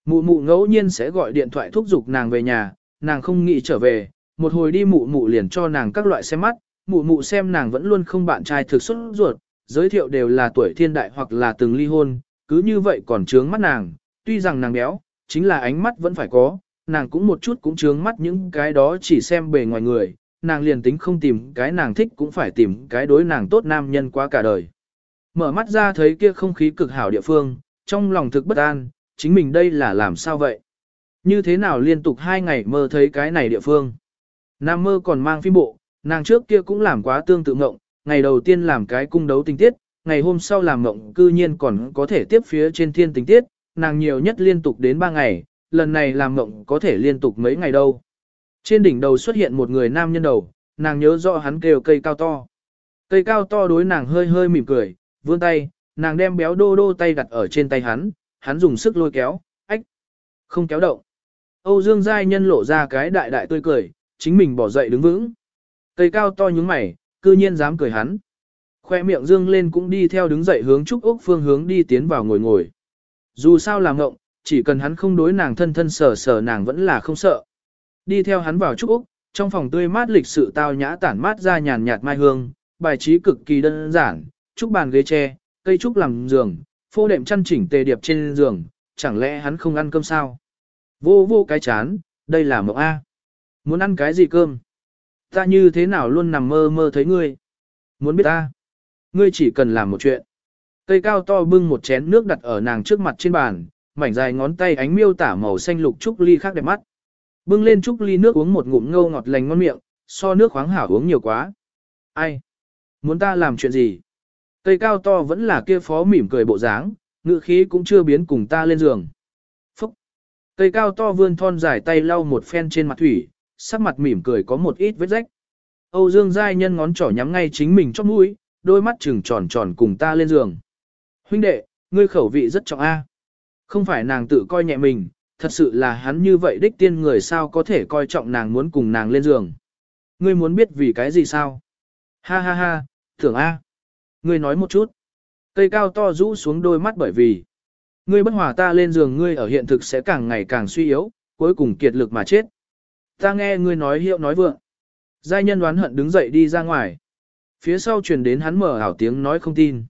Mụ mụ ngẫu nhiên sẽ gọi điện thoại thúc giục nàng về nhà, nàng không nghĩ trở về, một hồi đi mụ mụ liền cho nàng các loại xem mắt, mụ mụ xem nàng vẫn luôn không bạn trai thực xuất ruột, giới thiệu đều là tuổi thiên đại hoặc là từng ly hôn, cứ như vậy còn trướng mắt nàng, tuy rằng nàng béo, chính là ánh mắt vẫn phải có, nàng cũng một chút cũng trướng mắt những cái đó chỉ xem bề ngoài người, nàng liền tính không tìm cái nàng thích cũng phải tìm cái đối nàng tốt nam nhân qua cả đời. Mở mắt ra thấy kia không khí cực hảo địa phương, trong lòng thực bất an, chính mình đây là làm sao vậy? Như thế nào liên tục hai ngày mơ thấy cái này địa phương? Nam mơ còn mang phim bộ, nàng trước kia cũng làm quá tương tự ngộng, ngày đầu tiên làm cái cung đấu tình tiết, ngày hôm sau làm ngộng cư nhiên còn có thể tiếp phía trên thiên tình tiết, nàng nhiều nhất liên tục đến 3 ngày, lần này làm mộng có thể liên tục mấy ngày đâu. Trên đỉnh đầu xuất hiện một người nam nhân đầu, nàng nhớ rõ hắn kêu cây cao to. Cây cao to đối nàng hơi hơi mỉm cười, vươn tay, nàng đem béo đô đô tay đặt ở trên tay hắn, hắn dùng sức lôi kéo, ách, không kéo động. Âu Dương Giai Nhân lộ ra cái đại đại tươi cười, chính mình bỏ dậy đứng vững. Cây cao to nhúng mày, cư nhiên dám cười hắn. Khoe miệng dương lên cũng đi theo đứng dậy hướng Trúc Úc phương hướng đi tiến vào ngồi ngồi. Dù sao làm ngộng, chỉ cần hắn không đối nàng thân thân sờ sờ nàng vẫn là không sợ. Đi theo hắn vào Trúc Úc, trong phòng tươi mát lịch sự tao nhã tản mát ra nhàn nhạt mai hương, bài trí cực kỳ đơn giản, trúc bàn ghế tre, cây trúc làm giường, phô đệm chăn chỉnh tề điệp trên giường, chẳng lẽ hắn không ăn cơm sao? Vô vô cái chán, đây là mộng A. Muốn ăn cái gì cơm? Ta như thế nào luôn nằm mơ mơ thấy ngươi? Muốn biết ta? Ngươi chỉ cần làm một chuyện. Cây cao to bưng một chén nước đặt ở nàng trước mặt trên bàn, mảnh dài ngón tay ánh miêu tả màu xanh lục trúc ly khác đẹp mắt. Bưng lên trúc ly nước uống một ngụm ngâu ngọt lành ngon miệng, so nước khoáng hảo uống nhiều quá. Ai? Muốn ta làm chuyện gì? Cây cao to vẫn là kia phó mỉm cười bộ dáng, ngự khí cũng chưa biến cùng ta lên giường. Phúc! Cây cao to vươn thon dài tay lau một phen trên mặt thủy, sắc mặt mỉm cười có một ít vết rách. Âu Dương Giai nhân ngón trỏ nhắm ngay chính mình chóp mũi, đôi mắt trừng tròn tròn cùng ta lên giường. Huynh đệ, ngươi khẩu vị rất trọng A. Không phải nàng tự coi nhẹ mình, thật sự là hắn như vậy đích tiên người sao có thể coi trọng nàng muốn cùng nàng lên giường. Ngươi muốn biết vì cái gì sao? Ha ha ha, thưởng A. Ngươi nói một chút. Cây cao to rũ xuống đôi mắt bởi vì. Ngươi bất hòa ta lên giường ngươi ở hiện thực sẽ càng ngày càng suy yếu, cuối cùng kiệt lực mà chết. Ta nghe ngươi nói hiệu nói vượng. Giai nhân đoán hận đứng dậy đi ra ngoài. Phía sau truyền đến hắn mở ảo tiếng nói không tin.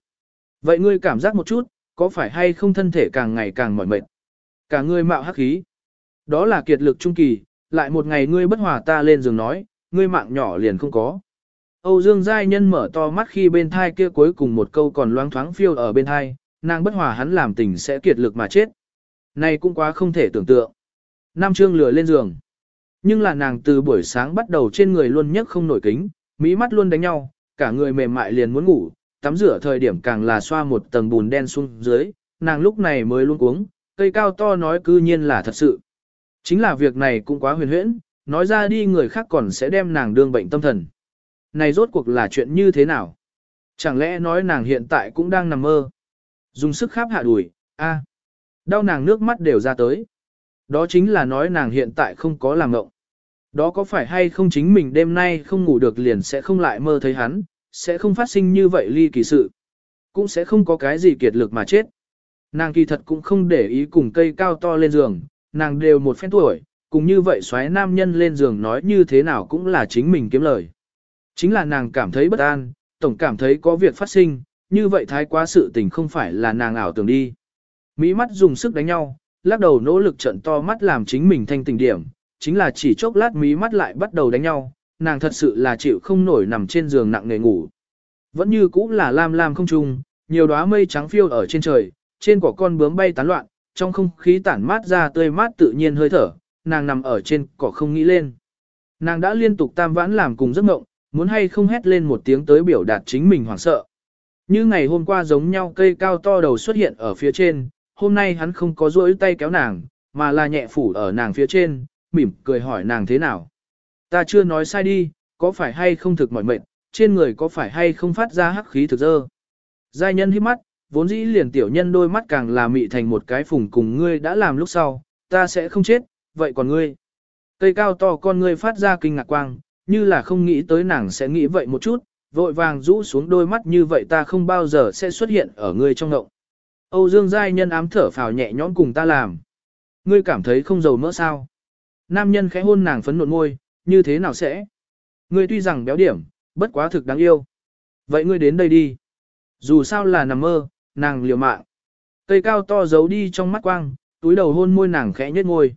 Vậy ngươi cảm giác một chút, có phải hay không thân thể càng ngày càng mỏi mệt? Cả ngươi mạo hắc khí. Đó là kiệt lực trung kỳ, lại một ngày ngươi bất hòa ta lên giường nói, ngươi mạng nhỏ liền không có. Âu Dương Giai Nhân mở to mắt khi bên thai kia cuối cùng một câu còn loáng thoáng phiêu ở bên thai, nàng bất hòa hắn làm tình sẽ kiệt lực mà chết. Này cũng quá không thể tưởng tượng. Nam Trương lừa lên giường. Nhưng là nàng từ buổi sáng bắt đầu trên người luôn nhấc không nổi kính, mỹ mắt luôn đánh nhau, cả người mềm mại liền muốn ngủ, tắm rửa thời điểm càng là xoa một tầng bùn đen xuống dưới, nàng lúc này mới luôn uống, cây cao to nói cư nhiên là thật sự. Chính là việc này cũng quá huyền huyễn, nói ra đi người khác còn sẽ đem nàng đương bệnh tâm thần. Này rốt cuộc là chuyện như thế nào? Chẳng lẽ nói nàng hiện tại cũng đang nằm mơ? Dùng sức khắp hạ đùi, a, đau nàng nước mắt đều ra tới. Đó chính là nói nàng hiện tại không có làm ngộng. Đó có phải hay không chính mình đêm nay không ngủ được liền sẽ không lại mơ thấy hắn, sẽ không phát sinh như vậy ly kỳ sự. Cũng sẽ không có cái gì kiệt lực mà chết. Nàng kỳ thật cũng không để ý cùng cây cao to lên giường, nàng đều một phen tuổi, cùng như vậy xoáy nam nhân lên giường nói như thế nào cũng là chính mình kiếm lời. Chính là nàng cảm thấy bất an, tổng cảm thấy có việc phát sinh, như vậy thái quá sự tình không phải là nàng ảo tưởng đi. Mỹ mắt dùng sức đánh nhau, lắc đầu nỗ lực trận to mắt làm chính mình thanh tình điểm, chính là chỉ chốc lát mí mắt lại bắt đầu đánh nhau, nàng thật sự là chịu không nổi nằm trên giường nặng nề ngủ. Vẫn như cũ là lam lam không trung, nhiều đóa mây trắng phiêu ở trên trời, trên quả con bướm bay tán loạn, trong không khí tản mát ra tươi mát tự nhiên hơi thở, nàng nằm ở trên cỏ không nghĩ lên. Nàng đã liên tục tam vãn làm cùng giấc mộng, muốn hay không hét lên một tiếng tới biểu đạt chính mình hoảng sợ. Như ngày hôm qua giống nhau cây cao to đầu xuất hiện ở phía trên, hôm nay hắn không có duỗi tay kéo nàng, mà là nhẹ phủ ở nàng phía trên, mỉm cười hỏi nàng thế nào. Ta chưa nói sai đi, có phải hay không thực mỏi mệt, trên người có phải hay không phát ra hắc khí thực dơ. Giai nhân hít mắt, vốn dĩ liền tiểu nhân đôi mắt càng là mị thành một cái phùng cùng ngươi đã làm lúc sau, ta sẽ không chết, vậy còn ngươi. Cây cao to con ngươi phát ra kinh ngạc quang, như là không nghĩ tới nàng sẽ nghĩ vậy một chút, vội vàng rũ xuống đôi mắt như vậy ta không bao giờ sẽ xuất hiện ở ngươi trong ngộng. Âu Dương Giai nhân ám thở phào nhẹ nhõm cùng ta làm. Ngươi cảm thấy không giàu mỡ sao? Nam nhân khẽ hôn nàng phấn nộn môi, như thế nào sẽ? Ngươi tuy rằng béo điểm, bất quá thực đáng yêu. Vậy ngươi đến đây đi. Dù sao là nằm mơ, nàng liều mạng. Cây cao to giấu đi trong mắt quang, túi đầu hôn môi nàng khẽ nhếch môi.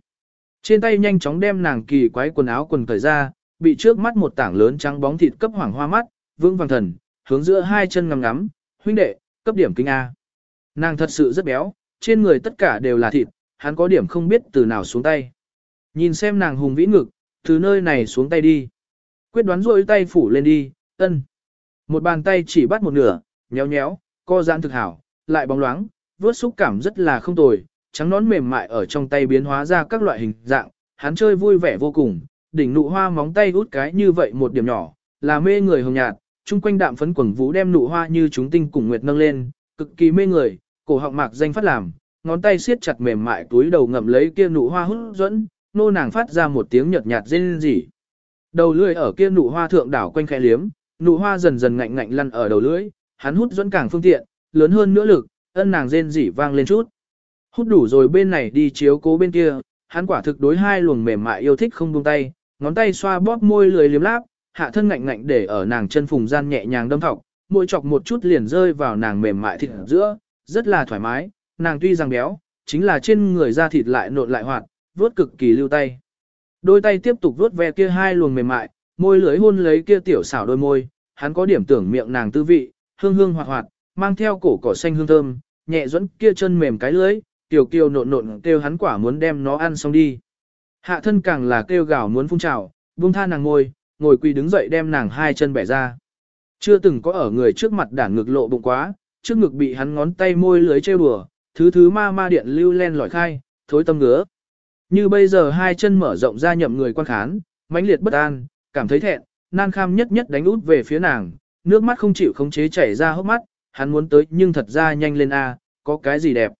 Trên tay nhanh chóng đem nàng kỳ quái quần áo quần cởi ra, bị trước mắt một tảng lớn trắng bóng thịt cấp hoàng hoa mắt, vững vàng thần, hướng giữa hai chân ngắm ngắm, huynh đệ, cấp điểm kinh A. Nàng thật sự rất béo, trên người tất cả đều là thịt, hắn có điểm không biết từ nào xuống tay. Nhìn xem nàng hùng vĩ ngực, từ nơi này xuống tay đi. Quyết đoán rôi tay phủ lên đi, ân. Một bàn tay chỉ bắt một nửa, nhéo nhéo, co giãn thực hảo, lại bóng loáng, vớt xúc cảm rất là không tồi, trắng nón mềm mại ở trong tay biến hóa ra các loại hình dạng, hắn chơi vui vẻ vô cùng, đỉnh nụ hoa móng tay út cái như vậy một điểm nhỏ, là mê người hồng nhạt, chung quanh đạm phấn quần vũ đem nụ hoa như chúng tinh cùng nguyệt nâng lên, cực kỳ mê người, cổ họng mạc danh phát làm, ngón tay siết chặt mềm mại túi đầu ngậm lấy kia nụ hoa hút dẫn, nô nàng phát ra một tiếng nhợt nhạt rên rỉ. Đầu lưỡi ở kia nụ hoa thượng đảo quanh khẽ liếm, nụ hoa dần dần ngạnh ngạnh lăn ở đầu lưỡi, hắn hút dẫn càng phương tiện, lớn hơn nữa lực, ân nàng rên rỉ vang lên chút. Hút đủ rồi bên này đi chiếu cố bên kia, hắn quả thực đối hai luồng mềm mại yêu thích không buông tay, ngón tay xoa bóp môi lười liếm láp, hạ thân ngạnh ngạnh để ở nàng chân phùng gian nhẹ nhàng đâm thọc, mỗi chọc một chút liền rơi vào nàng mềm mại thịt giữa, rất là thoải mái, nàng tuy rằng béo, chính là trên người da thịt lại nộn lại hoạt, vuốt cực kỳ lưu tay. Đôi tay tiếp tục vuốt ve kia hai luồng mềm mại, môi lưới hôn lấy kia tiểu xảo đôi môi, hắn có điểm tưởng miệng nàng tư vị, hương hương hoạt hoạt, mang theo cổ cỏ xanh hương thơm, nhẹ dẫn kia chân mềm cái lưới, tiểu kiều nộn nộn kêu hắn quả muốn đem nó ăn xong đi. Hạ thân càng là kêu gào muốn phun trào, buông tha nàng ngồi, ngồi quỳ đứng dậy đem nàng hai chân bẻ ra. Chưa từng có ở người trước mặt đản ngực lộ bụng quá, trước ngực bị hắn ngón tay môi lưới trêu đùa, thứ thứ ma ma điện lưu len lỏi khai, thối tâm ngứa. Như bây giờ hai chân mở rộng ra nhậm người quan khán, mãnh liệt bất an, cảm thấy thẹn, nan kham nhất nhất đánh út về phía nàng, nước mắt không chịu khống chế chảy ra hốc mắt, hắn muốn tới nhưng thật ra nhanh lên a, có cái gì đẹp.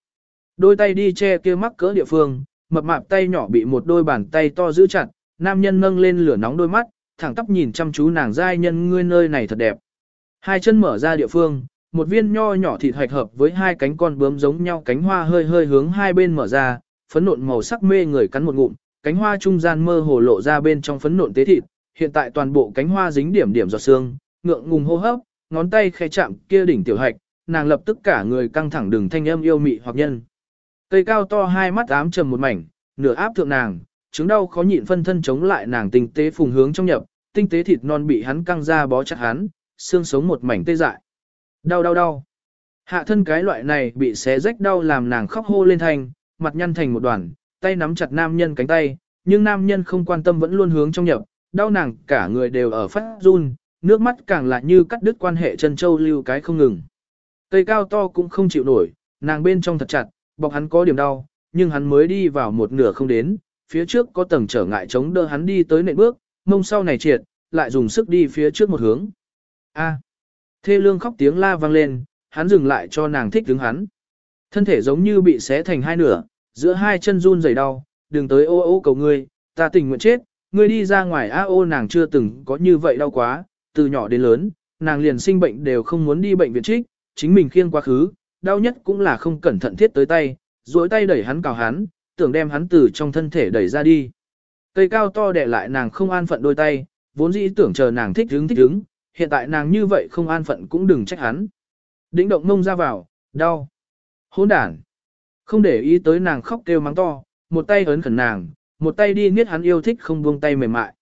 Đôi tay đi che kia mắc cỡ địa phương, mập mạp tay nhỏ bị một đôi bàn tay to giữ chặt, nam nhân nâng lên lửa nóng đôi mắt, thẳng tắp nhìn chăm chú nàng giai nhân ngươi nơi này thật đẹp. Hai chân mở ra địa phương, một viên nho nhỏ thịt hoạch hợp với hai cánh con bướm giống nhau cánh hoa hơi hơi hướng hai bên mở ra, phấn nộn màu sắc mê người cắn một ngụm, cánh hoa trung gian mơ hồ lộ ra bên trong phấn nộn tế thịt, hiện tại toàn bộ cánh hoa dính điểm điểm giọt xương, ngượng ngùng hô hấp, ngón tay khẽ chạm kia đỉnh tiểu hạch, nàng lập tức cả người căng thẳng đường thanh âm yêu mị hoặc nhân. Cây cao to hai mắt ám trầm một mảnh, nửa áp thượng nàng, chứng đau khó nhịn phân thân chống lại nàng tinh tế phùng hướng trong nhập, tinh tế thịt non bị hắn căng ra bó chặt hắn, xương sống một mảnh tê dại. Đau đau đau. Hạ thân cái loại này bị xé rách đau làm nàng khóc hô lên thành, mặt nhăn thành một đoàn, tay nắm chặt nam nhân cánh tay, nhưng nam nhân không quan tâm vẫn luôn hướng trong nhập, đau nàng cả người đều ở phát run, nước mắt càng lại như cắt đứt quan hệ chân châu lưu cái không ngừng. Cây cao to cũng không chịu nổi, nàng bên trong thật chặt, bọc hắn có điểm đau, nhưng hắn mới đi vào một nửa không đến, phía trước có tầng trở ngại chống đỡ hắn đi tới nệm bước, mông sau này triệt, lại dùng sức đi phía trước một hướng. A. Thê lương khóc tiếng la vang lên, hắn dừng lại cho nàng thích đứng hắn. Thân thể giống như bị xé thành hai nửa, giữa hai chân run rẩy đau, đừng tới ô ô cầu ngươi, ta tình nguyện chết, ngươi đi ra ngoài a ô nàng chưa từng có như vậy đau quá, từ nhỏ đến lớn, nàng liền sinh bệnh đều không muốn đi bệnh viện trích, chính mình khiêng quá khứ, đau nhất cũng là không cẩn thận thiết tới tay, duỗi tay đẩy hắn cào hắn, tưởng đem hắn từ trong thân thể đẩy ra đi. Cây cao to đè lại nàng không an phận đôi tay, vốn dĩ tưởng chờ nàng thích hứng thích hứng, hiện tại nàng như vậy không an phận cũng đừng trách hắn. Đĩnh động mông ra vào, đau. Hỗn đản. Không để ý tới nàng khóc kêu mắng to, một tay ấn khẩn nàng, một tay đi niết hắn yêu thích không buông tay mềm mại.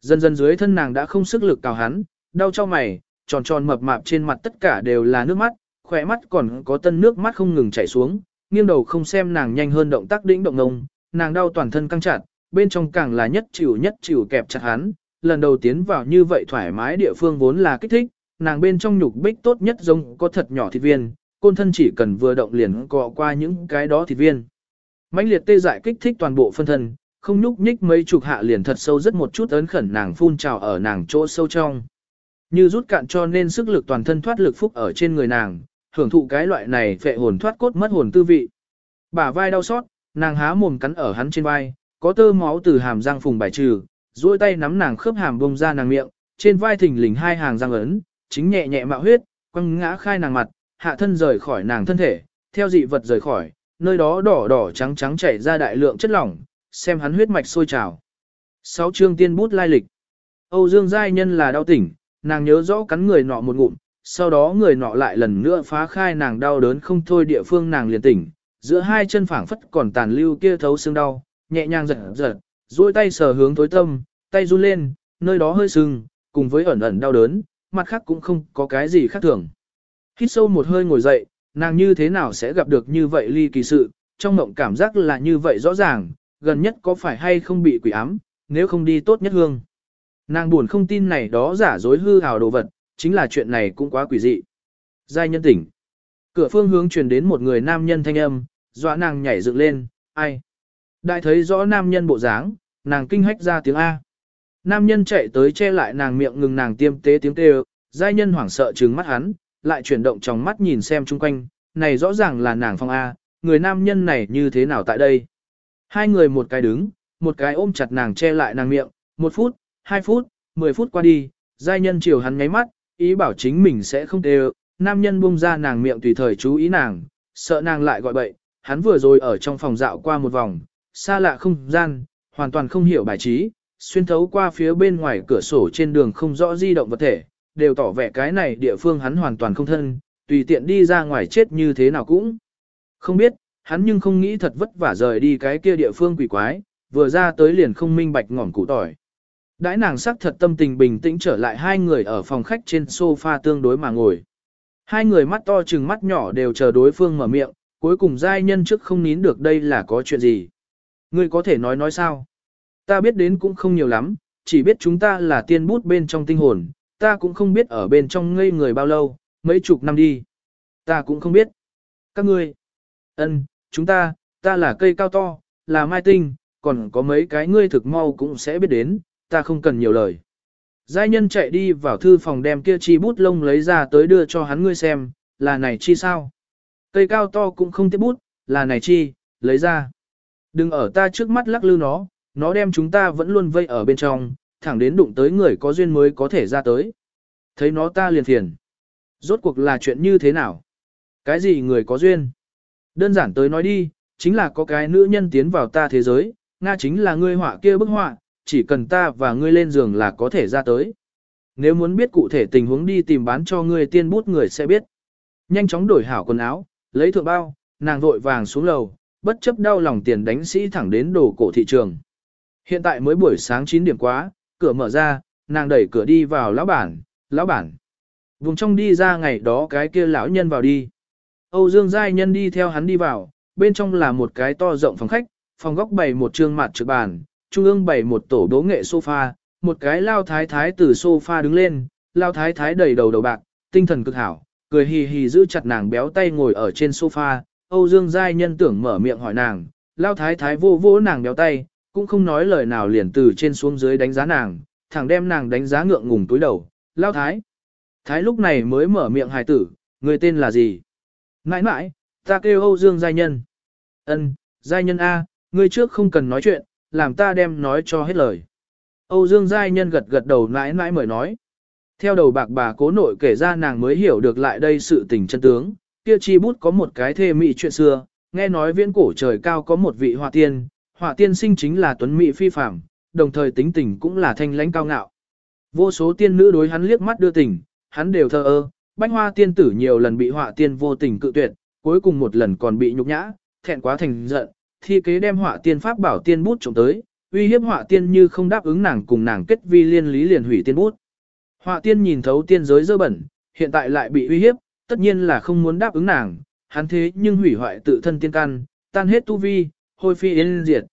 Dần dần dưới thân nàng đã không sức lực cào hắn, đau cho mày, tròn tròn mập mạp trên mặt tất cả đều là nước mắt, khỏe mắt còn có tân nước mắt không ngừng chảy xuống, nghiêng đầu không xem nàng nhanh hơn động tác đĩnh động ngông, nàng đau toàn thân căng chặt, bên trong càng là nhất chịu nhất chịu kẹp chặt hắn, lần đầu tiến vào như vậy thoải mái địa phương vốn là kích thích, nàng bên trong nhục bích tốt nhất giống có thật nhỏ thịt viên, côn thân chỉ cần vừa động liền cọ qua những cái đó thịt viên. mãnh liệt tê dại kích thích toàn bộ phân thân, không nhúc nhích mấy chục hạ liền thật sâu rất một chút ấn khẩn nàng phun trào ở nàng chỗ sâu trong. Như rút cạn cho nên sức lực toàn thân thoát lực phúc ở trên người nàng, hưởng thụ cái loại này phệ hồn thoát cốt mất hồn tư vị. Bả vai đau xót, nàng há mồm cắn ở hắn trên vai, có tơ máu từ hàm răng phùng bài trừ, duỗi tay nắm nàng khớp hàm bông ra nàng miệng, trên vai thình lình hai hàng răng ấn, chính nhẹ nhẹ mạo huyết, quăng ngã khai nàng mặt, hạ thân rời khỏi nàng thân thể, theo dị vật rời khỏi, nơi đó đỏ đỏ trắng trắng chảy ra đại lượng chất lỏng, xem hắn huyết mạch sôi trào. Sáu chương tiên bút lai lịch. Âu Dương giai nhân là đau tỉnh, nàng nhớ rõ cắn người nọ một ngụm, sau đó người nọ lại lần nữa phá khai nàng đau đớn không thôi địa phương nàng liền tỉnh, giữa hai chân phảng phất còn tàn lưu kia thấu xương đau, nhẹ nhàng giật giật, duỗi tay sờ hướng tối tâm, tay run lên, nơi đó hơi sưng, cùng với ẩn ẩn đau đớn, mặt khác cũng không có cái gì khác thường. Hít sâu một hơi ngồi dậy, nàng như thế nào sẽ gặp được như vậy ly kỳ sự, trong mộng cảm giác là như vậy rõ ràng, gần nhất có phải hay không bị quỷ ám, nếu không đi tốt nhất hương. Nàng buồn không tin này đó giả dối hư hào đồ vật, chính là chuyện này cũng quá quỷ dị. Giai nhân tỉnh. Cửa phương hướng truyền đến một người nam nhân thanh âm, dọa nàng nhảy dựng lên, ai? Đại thấy rõ nam nhân bộ dáng, nàng kinh hách ra tiếng A. Nam nhân chạy tới che lại nàng miệng ngừng nàng tiêm tế tiếng kêu, giai nhân hoảng sợ trừng mắt hắn, lại chuyển động trong mắt nhìn xem chung quanh, này rõ ràng là nàng phong A, người nam nhân này như thế nào tại đây? Hai người một cái đứng, một cái ôm chặt nàng che lại nàng miệng, một phút, hai phút, mười phút qua đi, giai nhân chiều hắn ngáy mắt, ý bảo chính mình sẽ không kêu, nam nhân buông ra nàng miệng tùy thời chú ý nàng, sợ nàng lại gọi bậy, hắn vừa rồi ở trong phòng dạo qua một vòng, xa lạ không gian, hoàn toàn không hiểu bài trí, xuyên thấu qua phía bên ngoài cửa sổ trên đường không rõ di động vật thể, đều tỏ vẻ cái này địa phương hắn hoàn toàn không thân, tùy tiện đi ra ngoài chết như thế nào cũng. Không biết, hắn nhưng không nghĩ thật vất vả rời đi cái kia địa phương quỷ quái, vừa ra tới liền không minh bạch ngỏm củ tỏi. Đãi nàng sắc thật tâm tình bình tĩnh trở lại hai người ở phòng khách trên sofa tương đối mà ngồi. Hai người mắt to chừng mắt nhỏ đều chờ đối phương mở miệng, cuối cùng giai nhân trước không nín được đây là có chuyện gì. Ngươi có thể nói nói sao? Ta biết đến cũng không nhiều lắm, chỉ biết chúng ta là tiên bút bên trong tinh hồn, ta cũng không biết ở bên trong ngây người bao lâu, mấy chục năm đi. Ta cũng không biết. Các ngươi, ân, chúng ta, ta là cây cao to, là mai tinh, còn có mấy cái ngươi thực mau cũng sẽ biết đến, ta không cần nhiều lời. Giai nhân chạy đi vào thư phòng đem kia chi bút lông lấy ra tới đưa cho hắn ngươi xem, là này chi sao? Cây cao to cũng không tiếp bút, là này chi, lấy ra. Đừng ở ta trước mắt lắc lư nó, nó đem chúng ta vẫn luôn vây ở bên trong, thẳng đến đụng tới người có duyên mới có thể ra tới. Thấy nó ta liền thiền. Rốt cuộc là chuyện như thế nào? Cái gì người có duyên? Đơn giản tới nói đi, chính là có cái nữ nhân tiến vào ta thế giới, Nga chính là ngươi họa kia bức họa, chỉ cần ta và ngươi lên giường là có thể ra tới. Nếu muốn biết cụ thể tình huống đi tìm bán cho ngươi tiên bút người sẽ biết. Nhanh chóng đổi hảo quần áo, lấy thượng bao, nàng vội vàng xuống lầu, bất chấp đau lòng tiền đánh sĩ thẳng đến đồ cổ thị trường. Hiện tại mới buổi sáng 9 điểm quá, cửa mở ra, nàng đẩy cửa đi vào lão bản, lão bản. Vùng trong đi ra ngày đó cái kia lão nhân vào đi. Âu Dương Giai Nhân đi theo hắn đi vào, bên trong là một cái to rộng phòng khách, phòng góc bày một trương mặt trực bàn, trung ương bày một tổ đố nghệ sofa, một cái lao thái thái từ sofa đứng lên, lao thái thái đầy đầu đầu bạc, tinh thần cực hảo, cười hì hì giữ chặt nàng béo tay ngồi ở trên sofa, Âu Dương Giai Nhân tưởng mở miệng hỏi nàng, lao thái thái vô vỗ nàng béo tay, cũng không nói lời nào liền từ trên xuống dưới đánh giá nàng, thẳng đem nàng đánh giá ngượng ngùng túi đầu, lao thái. Thái lúc này mới mở miệng hài tử, người tên là gì? Nãi nãi, ta kêu Âu Dương Giai Nhân. Ân, Giai Nhân A, ngươi trước không cần nói chuyện, làm ta đem nói cho hết lời. Âu Dương Giai Nhân gật gật đầu nãi nãi mời nói. Theo đầu bạc bà cố nội kể ra nàng mới hiểu được lại đây sự tình chân tướng, kia chi bút có một cái thê mị chuyện xưa, nghe nói viễn cổ trời cao có một vị hòa tiên, họa tiên sinh chính là tuấn mỹ phi phàm, đồng thời tính tình cũng là thanh lãnh cao ngạo. Vô số tiên nữ đối hắn liếc mắt đưa tình, hắn đều thờ ơ, bánh hoa tiên tử nhiều lần bị họa tiên vô tình cự tuyệt, cuối cùng một lần còn bị nhục nhã, thẹn quá thành giận, thi kế đem họa tiên pháp bảo tiên bút trộm tới, uy hiếp họa tiên như không đáp ứng nàng cùng nàng kết vi liên lý liền hủy tiên bút. Họa tiên nhìn thấu tiên giới dơ bẩn, hiện tại lại bị uy hiếp, tất nhiên là không muốn đáp ứng nàng, hắn thế nhưng hủy hoại tự thân tiên căn, tan hết tu vi, hôi phi yên diệt.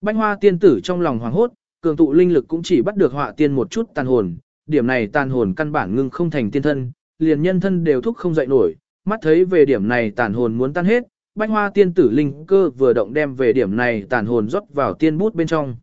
Bánh hoa tiên tử trong lòng hoàng hốt, cường tụ linh lực cũng chỉ bắt được họa tiên một chút tàn hồn, điểm này tàn hồn căn bản ngưng không thành tiên thân, liền nhân thân đều thúc không dậy nổi, mắt thấy về điểm này tàn hồn muốn tan hết, bánh hoa tiên tử linh cơ vừa động đem về điểm này tàn hồn rót vào tiên bút bên trong.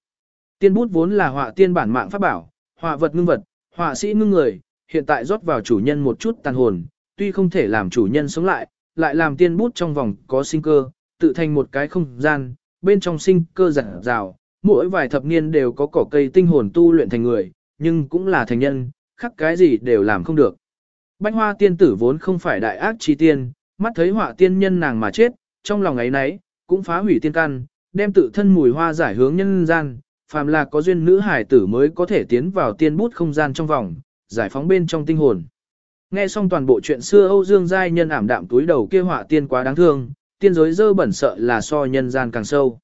Tiên bút vốn là họa tiên bản mạng pháp bảo, họa vật ngưng vật, họa sĩ ngưng người, hiện tại rót vào chủ nhân một chút tàn hồn, tuy không thể làm chủ nhân sống lại, lại làm tiên bút trong vòng có sinh cơ, tự thành một cái không gian, bên trong sinh cơ giả rào, mỗi vài thập niên đều có cỏ cây tinh hồn tu luyện thành người, nhưng cũng là thành nhân, khắc cái gì đều làm không được. Bánh hoa tiên tử vốn không phải đại ác chi tiên, mắt thấy họa tiên nhân nàng mà chết, trong lòng ấy nấy, cũng phá hủy tiên căn, đem tự thân mùi hoa giải hướng nhân gian, phàm là có duyên nữ hải tử mới có thể tiến vào tiên bút không gian trong vòng, giải phóng bên trong tinh hồn. Nghe xong toàn bộ chuyện xưa Âu Dương Giai nhân ảm đạm túi đầu kia họa tiên quá đáng thương, tiên giới dơ bẩn sợ là so nhân gian càng sâu.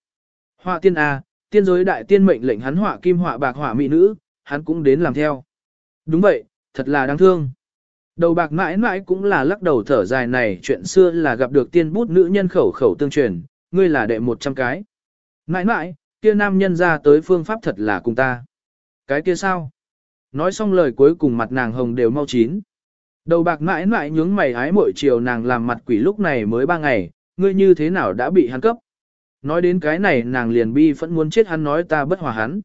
Họa tiên A, tiên giới đại tiên mệnh lệnh hắn họa kim họa bạc họa mỹ nữ, hắn cũng đến làm theo. Đúng vậy, thật là đáng thương. Đầu bạc mãi mãi cũng là lắc đầu thở dài này chuyện xưa là gặp được tiên bút nữ nhân khẩu khẩu tương truyền, ngươi là đệ một trăm cái. Mãi mãi, kia nam nhân ra tới phương pháp thật là cùng ta. Cái kia sao? Nói xong lời cuối cùng mặt nàng hồng đều mau chín. Đầu bạc mãi mãi nhướng mày hái mỗi chiều nàng làm mặt quỷ lúc này mới ba ngày, ngươi như thế nào đã bị hắn cấp. Nói đến cái này nàng liền bi vẫn muốn chết hắn nói ta bất hòa hắn.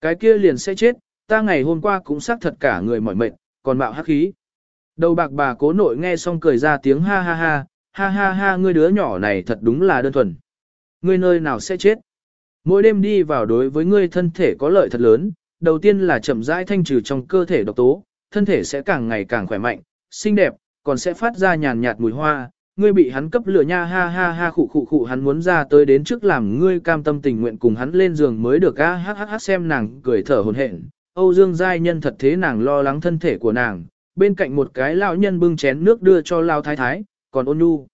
Cái kia liền sẽ chết, ta ngày hôm qua cũng xác thật cả người mỏi mệt, còn mạo hắc khí. Đầu bạc bà cố nội nghe xong cười ra tiếng ha ha ha, ha ha ha ngươi đứa nhỏ này thật đúng là đơn thuần. Ngươi nơi nào sẽ chết? Mỗi đêm đi vào đối với ngươi thân thể có lợi thật lớn, đầu tiên là chậm rãi thanh trừ trong cơ thể độc tố, thân thể sẽ càng ngày càng khỏe mạnh, xinh đẹp, còn sẽ phát ra nhàn nhạt mùi hoa. Ngươi bị hắn cấp lửa nha ha ha ha khụ khụ khụ hắn muốn ra tới đến trước làm ngươi cam tâm tình nguyện cùng hắn lên giường mới được a ha ha ha xem nàng cười thở hổn hển. Âu Dương giai nhân thật thế nàng lo lắng thân thể của nàng, bên cạnh một cái lão nhân bưng chén nước đưa cho lao thái thái, còn ôn nhu.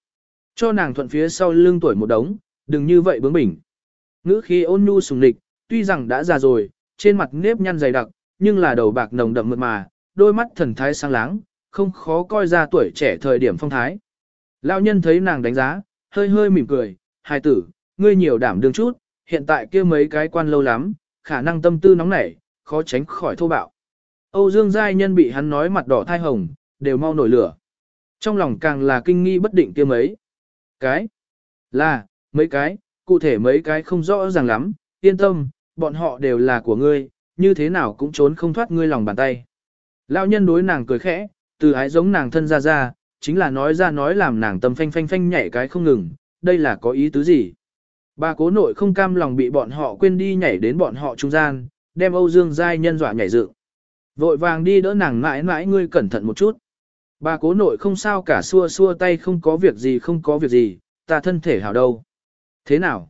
Cho nàng thuận phía sau lưng tuổi một đống, đừng như vậy bướng bỉnh. Ngữ khí ôn nhu sùng lịch, tuy rằng đã già rồi, trên mặt nếp nhăn dày đặc, nhưng là đầu bạc nồng đậm mượt mà, đôi mắt thần thái sáng láng, không khó coi ra tuổi trẻ thời điểm phong thái. Lão nhân thấy nàng đánh giá, hơi hơi mỉm cười, hài tử, ngươi nhiều đảm đương chút, hiện tại kia mấy cái quan lâu lắm, khả năng tâm tư nóng nảy, khó tránh khỏi thô bạo. Âu Dương Giai Nhân bị hắn nói mặt đỏ thai hồng, đều mau nổi lửa. Trong lòng càng là kinh nghi bất định kia mấy. Cái? Là, mấy cái, cụ thể mấy cái không rõ ràng lắm, yên tâm, bọn họ đều là của ngươi, như thế nào cũng trốn không thoát ngươi lòng bàn tay. Lão nhân đối nàng cười khẽ, từ ái giống nàng thân ra ra, chính là nói ra nói làm nàng tâm phanh phanh phanh nhảy cái không ngừng, đây là có ý tứ gì. Bà cố nội không cam lòng bị bọn họ quên đi nhảy đến bọn họ trung gian, đem Âu Dương Giai nhân dọa nhảy dựng. Vội vàng đi đỡ nàng mãi mãi ngươi cẩn thận một chút. Bà cố nội không sao cả xua xua tay không có việc gì không có việc gì, ta thân thể hảo đâu. Thế nào?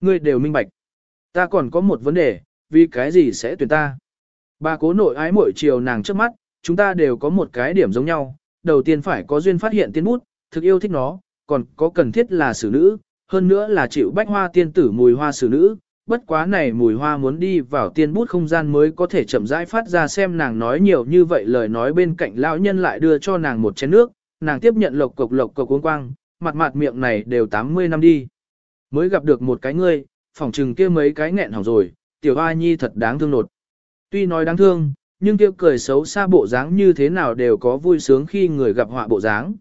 Ngươi đều minh bạch. Ta còn có một vấn đề, vì cái gì sẽ tuyển ta? Bà cố nội ái mỗi chiều nàng trước mắt, chúng ta đều có một cái điểm giống nhau. Đầu tiên phải có duyên phát hiện tiên bút, thực yêu thích nó, còn có cần thiết là xử nữ, hơn nữa là chịu bách hoa tiên tử mùi hoa xử nữ, bất quá này mùi hoa muốn đi vào tiên bút không gian mới có thể chậm rãi phát ra xem nàng nói nhiều như vậy lời nói bên cạnh lão nhân lại đưa cho nàng một chén nước, nàng tiếp nhận lộc cộc lộc cộc uống quang, mặt mặt miệng này đều 80 năm đi. Mới gặp được một cái ngươi, phỏng trừng kia mấy cái nghẹn hỏng rồi, tiểu hoa nhi thật đáng thương nột. Tuy nói đáng thương, nhưng tiêu cười xấu xa bộ dáng như thế nào đều có vui sướng khi người gặp họa bộ dáng.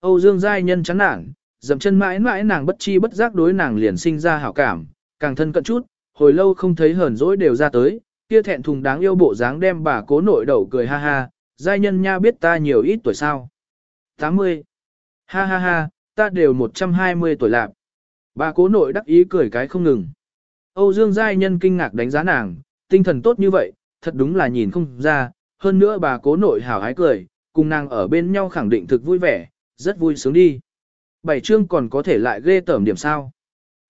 Âu Dương Giai nhân chán nản, dậm chân mãi mãi nàng bất chi bất giác đối nàng liền sinh ra hảo cảm, càng thân cận chút, hồi lâu không thấy hờn dỗi đều ra tới, kia thẹn thùng đáng yêu bộ dáng đem bà cố nội đầu cười ha ha, giai nhân nha biết ta nhiều ít tuổi sao. 80. Ha ha ha, ta đều 120 tuổi lạc. Bà cố nội đắc ý cười cái không ngừng. Âu Dương giai nhân kinh ngạc đánh giá nàng, tinh thần tốt như vậy, thật đúng là nhìn không ra, hơn nữa bà cố nội hảo hái cười, cùng nàng ở bên nhau khẳng định thực vui vẻ, rất vui sướng đi. Bảy chương còn có thể lại ghê tởm điểm sao.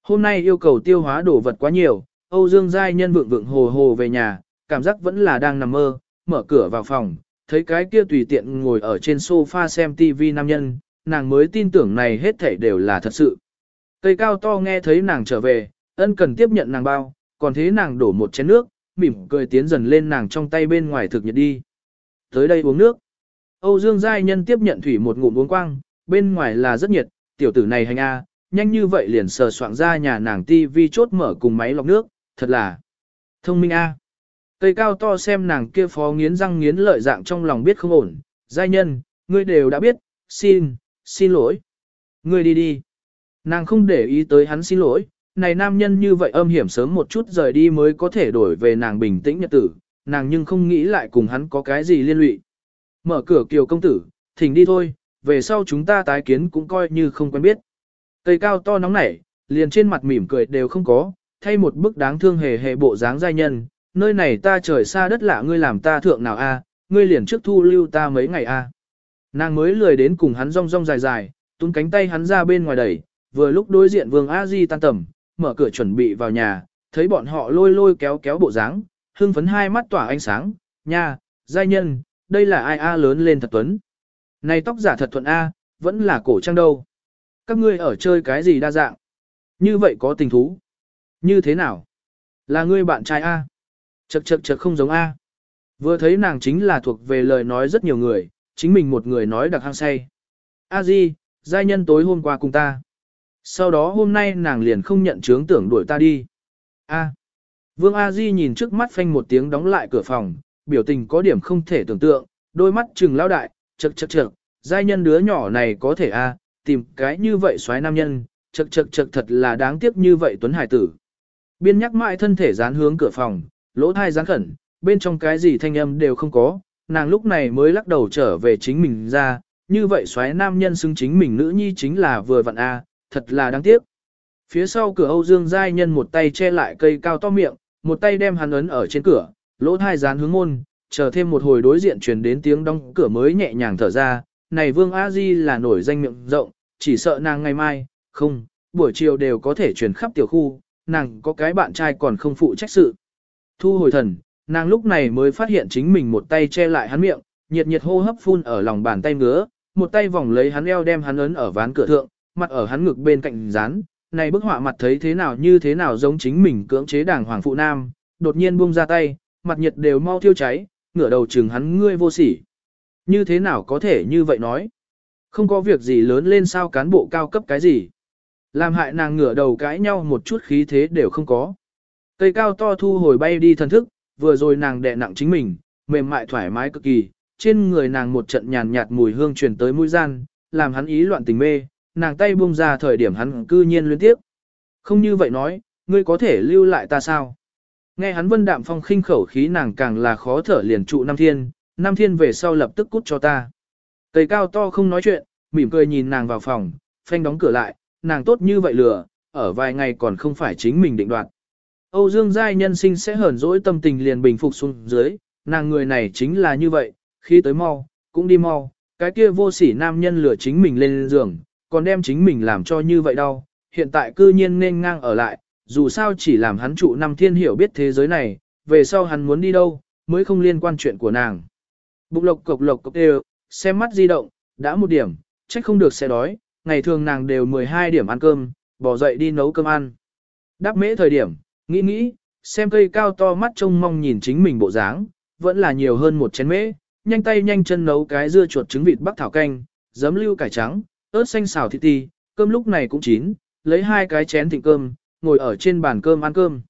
Hôm nay yêu cầu tiêu hóa đồ vật quá nhiều, Âu Dương Giai nhân vượng vượng hồ hồ về nhà, cảm giác vẫn là đang nằm mơ, mở cửa vào phòng, thấy cái kia tùy tiện ngồi ở trên sofa xem TV nam nhân, nàng mới tin tưởng này hết thảy đều là thật sự. Cây cao to nghe thấy nàng trở về, ân cần tiếp nhận nàng bao, còn thế nàng đổ một chén nước, mỉm cười tiến dần lên nàng trong tay bên ngoài thực nhiệt đi. Tới đây uống nước. Âu Dương Giai Nhân tiếp nhận thủy một ngụm uống quang, bên ngoài là rất nhiệt, tiểu tử này hành A, nhanh như vậy liền sờ soạn ra nhà nàng tivi chốt mở cùng máy lọc nước, thật là thông minh A. Cây cao to xem nàng kia phó nghiến răng nghiến lợi dạng trong lòng biết không ổn, giai nhân, ngươi đều đã biết, xin, xin lỗi. Ngươi đi đi. Nàng không để ý tới hắn xin lỗi, này nam nhân như vậy âm hiểm sớm một chút rời đi mới có thể đổi về nàng bình tĩnh nhật tử, nàng nhưng không nghĩ lại cùng hắn có cái gì liên lụy. Mở cửa kiều công tử, thỉnh đi thôi, về sau chúng ta tái kiến cũng coi như không quen biết. Cây cao to nóng nảy, liền trên mặt mỉm cười đều không có, thay một bức đáng thương hề hề bộ dáng giai nhân, nơi này ta trời xa đất lạ ngươi làm ta thượng nào a, ngươi liền trước thu lưu ta mấy ngày a. Nàng mới lười đến cùng hắn rong rong dài dài, túm cánh tay hắn ra bên ngoài đẩy, vừa lúc đối diện Vương A Di tan tầm, mở cửa chuẩn bị vào nhà, thấy bọn họ lôi lôi kéo kéo bộ dáng, hưng phấn hai mắt tỏa ánh sáng, nha, giai nhân, đây là ai a lớn lên thật tuấn. Này tóc giả thật thuận a, vẫn là cổ trang đâu. Các ngươi ở chơi cái gì đa dạng? Như vậy có tình thú. Như thế nào? Là ngươi bạn trai A. Chậc chậc chậc không giống A. Vừa thấy nàng chính là thuộc về lời nói rất nhiều người, chính mình một người nói đặc hăng say. A Di, giai nhân tối hôm qua cùng ta. Sau đó hôm nay nàng liền không nhận chướng tưởng đuổi ta đi. A. Vương A Di nhìn trước mắt phanh một tiếng đóng lại cửa phòng, biểu tình có điểm không thể tưởng tượng, đôi mắt trừng lao đại, chậc chậc chậc, giai nhân đứa nhỏ này có thể a, tìm cái như vậy xoái nam nhân, chậc chậc chậc thật là đáng tiếc như vậy Tuấn Hải tử. Biên nhắc mãi thân thể dán hướng cửa phòng, lỗ thai dán khẩn, bên trong cái gì thanh âm đều không có, nàng lúc này mới lắc đầu trở về chính mình ra, như vậy xoáy nam nhân xứng chính mình nữ nhi chính là vừa vặn a, thật là đáng tiếc. Phía sau cửa Âu Dương Giai Nhân một tay che lại cây cao to miệng, một tay đem hắn ấn ở trên cửa, lỗ thai dán hướng môn, chờ thêm một hồi đối diện truyền đến tiếng đóng cửa mới nhẹ nhàng thở ra, này Vương A Di là nổi danh miệng rộng, chỉ sợ nàng ngày mai, không, buổi chiều đều có thể truyền khắp tiểu khu, nàng có cái bạn trai còn không phụ trách sự. Thu hồi thần, nàng lúc này mới phát hiện chính mình một tay che lại hắn miệng, nhiệt nhiệt hô hấp phun ở lòng bàn tay ngứa, một tay vòng lấy hắn eo đem hắn ấn ở ván cửa thượng, mặt ở hắn ngực bên cạnh dán. Này bức họa mặt thấy thế nào như thế nào giống chính mình cưỡng chế đảng hoàng phụ nam, đột nhiên buông ra tay, mặt nhiệt đều mau thiêu cháy, ngửa đầu chừng hắn ngươi vô sỉ. Như thế nào có thể như vậy nói? Không có việc gì lớn lên sao cán bộ cao cấp cái gì? Làm hại nàng ngửa đầu cãi nhau một chút khí thế đều không có. Cây cao to thu hồi bay đi thần thức, vừa rồi nàng đè nặng chính mình, mềm mại thoải mái cực kỳ, trên người nàng một trận nhàn nhạt mùi hương truyền tới mũi gian, làm hắn ý loạn tình mê, nàng tay buông ra thời điểm hắn cư nhiên liên tiếp. Không như vậy nói, ngươi có thể lưu lại ta sao? Nghe hắn vân đạm phong khinh khẩu khí nàng càng là khó thở liền trụ Nam Thiên, Nam Thiên về sau lập tức cút cho ta. Tây cao to không nói chuyện, mỉm cười nhìn nàng vào phòng, phanh đóng cửa lại, nàng tốt như vậy lừa, ở vài ngày còn không phải chính mình định đoạt. Âu Dương Giai nhân sinh sẽ hờn dỗi tâm tình liền bình phục xuống dưới, nàng người này chính là như vậy, khi tới mau, cũng đi mau, cái kia vô sỉ nam nhân lừa chính mình lên giường, còn đem chính mình làm cho như vậy đau, hiện tại cư nhiên nên ngang ở lại, dù sao chỉ làm hắn trụ năm thiên hiểu biết thế giới này, về sau hắn muốn đi đâu, mới không liên quan chuyện của nàng. Bụng lộc cộc lộc cộc đều, xem mắt di động, đã một điểm, trách không được sẽ đói, ngày thường nàng đều 12 điểm ăn cơm, bỏ dậy đi nấu cơm ăn. Đáp mễ thời điểm, nghĩ nghĩ, xem cây cao to mắt trông mong nhìn chính mình bộ dáng, vẫn là nhiều hơn một chén mễ, nhanh tay nhanh chân nấu cái dưa chuột trứng vịt bắc thảo canh, giấm lưu cải trắng, ớt xanh xào thịt ti, cơm lúc này cũng chín, lấy hai cái chén thịnh cơm, ngồi ở trên bàn cơm ăn cơm.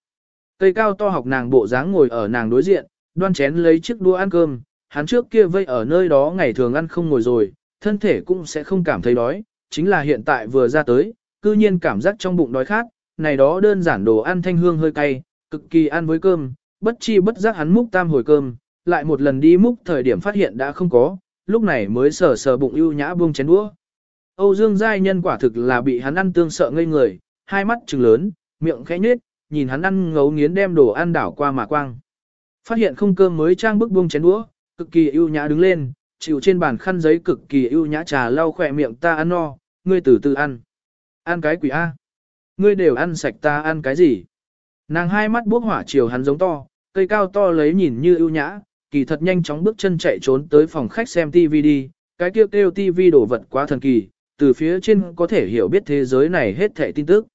Cây cao to học nàng bộ dáng ngồi ở nàng đối diện, đoan chén lấy chiếc đũa ăn cơm, hắn trước kia vây ở nơi đó ngày thường ăn không ngồi rồi, thân thể cũng sẽ không cảm thấy đói, chính là hiện tại vừa ra tới, cư nhiên cảm giác trong bụng đói khát, này đó đơn giản đồ ăn thanh hương hơi cay, cực kỳ ăn với cơm, bất chi bất giác hắn múc tam hồi cơm, lại một lần đi múc thời điểm phát hiện đã không có, lúc này mới sờ sờ bụng ưu nhã buông chén đũa. Âu Dương Giai Nhân quả thực là bị hắn ăn tương sợ ngây người, hai mắt trừng lớn, miệng khẽ nhếch, nhìn hắn ăn ngấu nghiến đem đồ ăn đảo qua mà quang. Phát hiện không cơm mới trang bức buông chén đũa, cực kỳ ưu nhã đứng lên, chịu trên bàn khăn giấy cực kỳ ưu nhã trà lau khỏe miệng ta ăn no, ngươi từ từ ăn. Ăn cái quỷ A. Ngươi đều ăn sạch ta ăn cái gì? Nàng hai mắt bốc hỏa chiều hắn giống to, cây cao to lấy nhìn như ưu nhã, kỳ thật nhanh chóng bước chân chạy trốn tới phòng khách xem TV đi, cái kêu kêu TV đổ vật quá thần kỳ, từ phía trên có thể hiểu biết thế giới này hết thảy tin tức.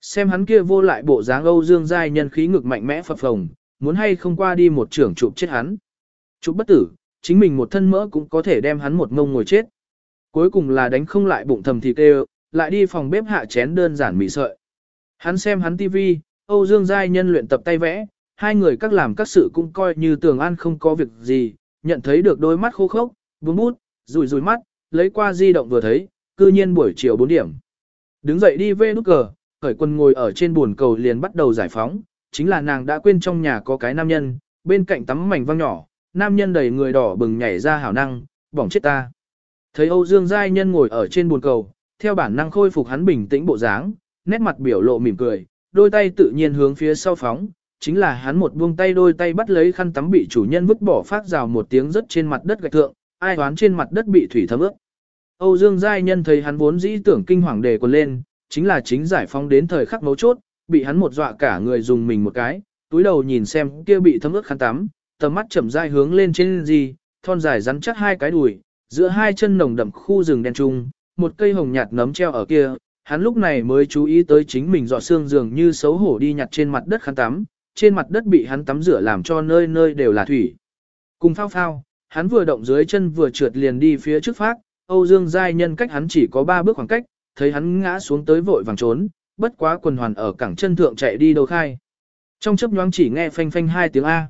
Xem hắn kia vô lại bộ dáng Âu Dương giai nhân khí ngực mạnh mẽ phập phồng, muốn hay không qua đi một trưởng chụp chết hắn. Chụp bất tử, chính mình một thân mỡ cũng có thể đem hắn một ngông ngồi chết. Cuối cùng là đánh không lại bụng thầm thịt kêu, lại đi phòng bếp hạ chén đơn giản mì sợi. Hắn xem hắn TV, Âu Dương giai nhân luyện tập tay vẽ, hai người các làm các sự cũng coi như tường an không có việc gì, nhận thấy được đôi mắt khô khốc, buông bút, rủi rủi mắt, lấy qua di động vừa thấy, cư nhiên buổi chiều 4 điểm. Đứng dậy đi về nút cờ, khởi quân ngồi ở trên buồn cầu liền bắt đầu giải phóng, chính là nàng đã quên trong nhà có cái nam nhân, bên cạnh tắm mảnh văng nhỏ, nam nhân đầy người đỏ bừng nhảy ra hảo năng, bỏng chết ta. Thấy Âu Dương Giai Nhân ngồi ở trên buồn cầu, theo bản năng khôi phục hắn bình tĩnh bộ dáng, nét mặt biểu lộ mỉm cười, đôi tay tự nhiên hướng phía sau phóng, chính là hắn một buông tay đôi tay bắt lấy khăn tắm bị chủ nhân vứt bỏ phát rào một tiếng rất trên mặt đất gạch thượng, ai đoán trên mặt đất bị thủy thấm ướt. Âu Dương Giai Nhân thấy hắn vốn dĩ tưởng kinh hoàng đề quần lên, chính là chính giải phóng đến thời khắc mấu chốt, bị hắn một dọa cả người dùng mình một cái, túi đầu nhìn xem kia bị thấm ướt khăn tắm, tầm mắt chậm rãi hướng lên trên gì, thon dài rắn chắc hai cái đùi, giữa hai chân nồng đậm khu rừng đen trung, một cây hồng nhạt nấm treo ở kia, hắn lúc này mới chú ý tới chính mình dọ xương dường như xấu hổ đi nhặt trên mặt đất khăn tắm, trên mặt đất bị hắn tắm rửa làm cho nơi nơi đều là thủy. Cùng phao phao, hắn vừa động dưới chân vừa trượt liền đi phía trước phát, Âu Dương Giai nhân cách hắn chỉ có ba bước khoảng cách, thấy hắn ngã xuống tới vội vàng trốn, bất quá quần hoàn ở cẳng chân thượng chạy đi đâu khai. Trong chấp nhoáng chỉ nghe phanh phanh hai tiếng A.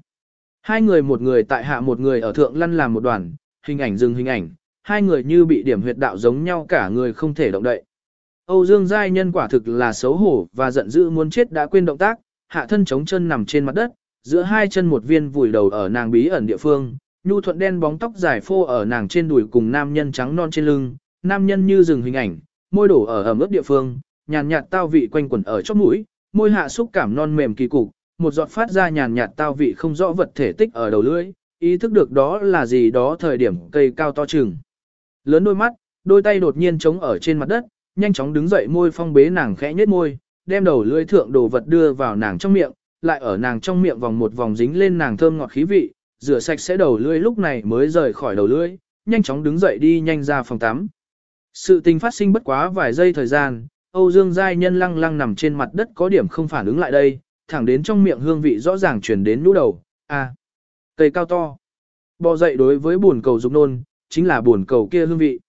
Hai người một người tại hạ một người ở thượng lăn làm một đoàn, hình ảnh dừng hình ảnh, hai người như bị điểm huyệt đạo giống nhau cả người không thể động đậy. Âu Dương Giai Nhân quả thực là xấu hổ và giận dữ muốn chết đã quên động tác, hạ thân chống chân nằm trên mặt đất, giữa hai chân một viên vùi đầu ở nàng bí ẩn địa phương, nhu thuận đen bóng tóc dài phô ở nàng trên đùi cùng nam nhân trắng non trên lưng, nam nhân như rừng hình ảnh, môi đổ ở ẩm ướt địa phương, nhàn nhạt tao vị quanh quẩn ở chóp mũi, môi hạ xúc cảm non mềm kỳ cục, một giọt phát ra nhàn nhạt tao vị không rõ vật thể tích ở đầu lưỡi, ý thức được đó là gì đó thời điểm cây cao to chừng. Lớn đôi mắt, đôi tay đột nhiên chống ở trên mặt đất, nhanh chóng đứng dậy môi phong bế nàng khẽ nhếch môi, đem đầu lưỡi thượng đồ vật đưa vào nàng trong miệng, lại ở nàng trong miệng vòng một vòng dính lên nàng thơm ngọt khí vị, rửa sạch sẽ đầu lưỡi lúc này mới rời khỏi đầu lưỡi, nhanh chóng đứng dậy đi nhanh ra phòng tắm. Sự tình phát sinh bất quá vài giây thời gian, Âu Dương Giai Nhân lăng lăng nằm trên mặt đất có điểm không phản ứng lại đây, thẳng đến trong miệng hương vị rõ ràng chuyển đến nhũ đầu, à, cây cao to. Bò dậy đối với buồn cầu dục nôn, chính là buồn cầu kia hương vị.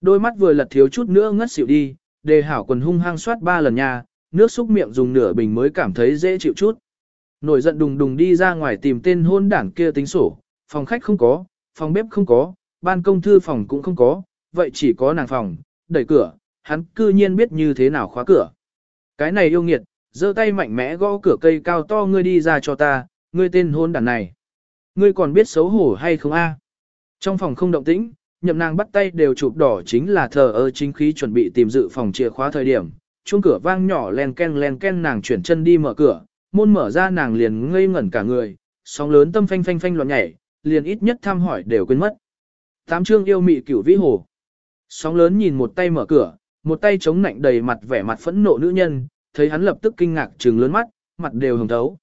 Đôi mắt vừa lật thiếu chút nữa ngất xỉu đi, đề hảo quần hung hăng soát ba lần nha, nước xúc miệng dùng nửa bình mới cảm thấy dễ chịu chút. Nổi giận đùng đùng đi ra ngoài tìm tên hôn đảng kia tính sổ, phòng khách không có, phòng bếp không có, ban công thư phòng cũng không có, vậy chỉ có nàng phòng, đẩy cửa, hắn cư nhiên biết như thế nào khóa cửa. Cái này yêu nghiệt, giơ tay mạnh mẽ gõ cửa cây cao to ngươi đi ra cho ta, ngươi tên hôn đàn này. Ngươi còn biết xấu hổ hay không a? À? Trong phòng không động tĩnh, nhậm nàng bắt tay đều chụp đỏ chính là thờ ơ chính khí chuẩn bị tìm dự phòng chìa khóa thời điểm. Chuông cửa vang nhỏ len ken len ken nàng chuyển chân đi mở cửa, môn mở ra nàng liền ngây ngẩn cả người, sóng lớn tâm phanh phanh phanh loạn nhảy, liền ít nhất thăm hỏi đều quên mất. Tám chương yêu mị cửu vĩ hồ. Sóng lớn nhìn một tay mở cửa, một tay chống nạnh đầy mặt vẻ mặt phẫn nộ nữ nhân, thấy hắn lập tức kinh ngạc trừng lớn mắt, mặt đều hồng thấu.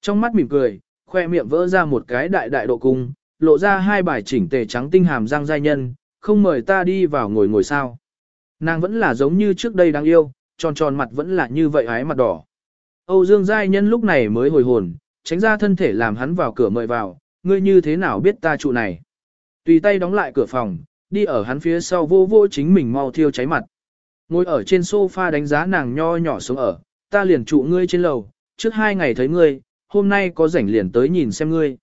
Trong mắt mỉm cười, khoe miệng vỡ ra một cái đại đại độ cung, lộ ra hai bài chỉnh tề trắng tinh hàm răng giai nhân, không mời ta đi vào ngồi ngồi sao. Nàng vẫn là giống như trước đây đáng yêu, tròn tròn mặt vẫn là như vậy ái mặt đỏ. Âu Dương giai nhân lúc này mới hồi hồn, tránh ra thân thể làm hắn vào cửa mời vào, ngươi như thế nào biết ta trụ này. Tùy tay đóng lại cửa phòng, đi ở hắn phía sau vô vô chính mình mau thiêu cháy mặt. Ngồi ở trên sofa đánh giá nàng nho nhỏ xuống ở, ta liền trụ ngươi trên lầu, trước hai ngày thấy ngươi, hôm nay có rảnh liền tới nhìn xem ngươi.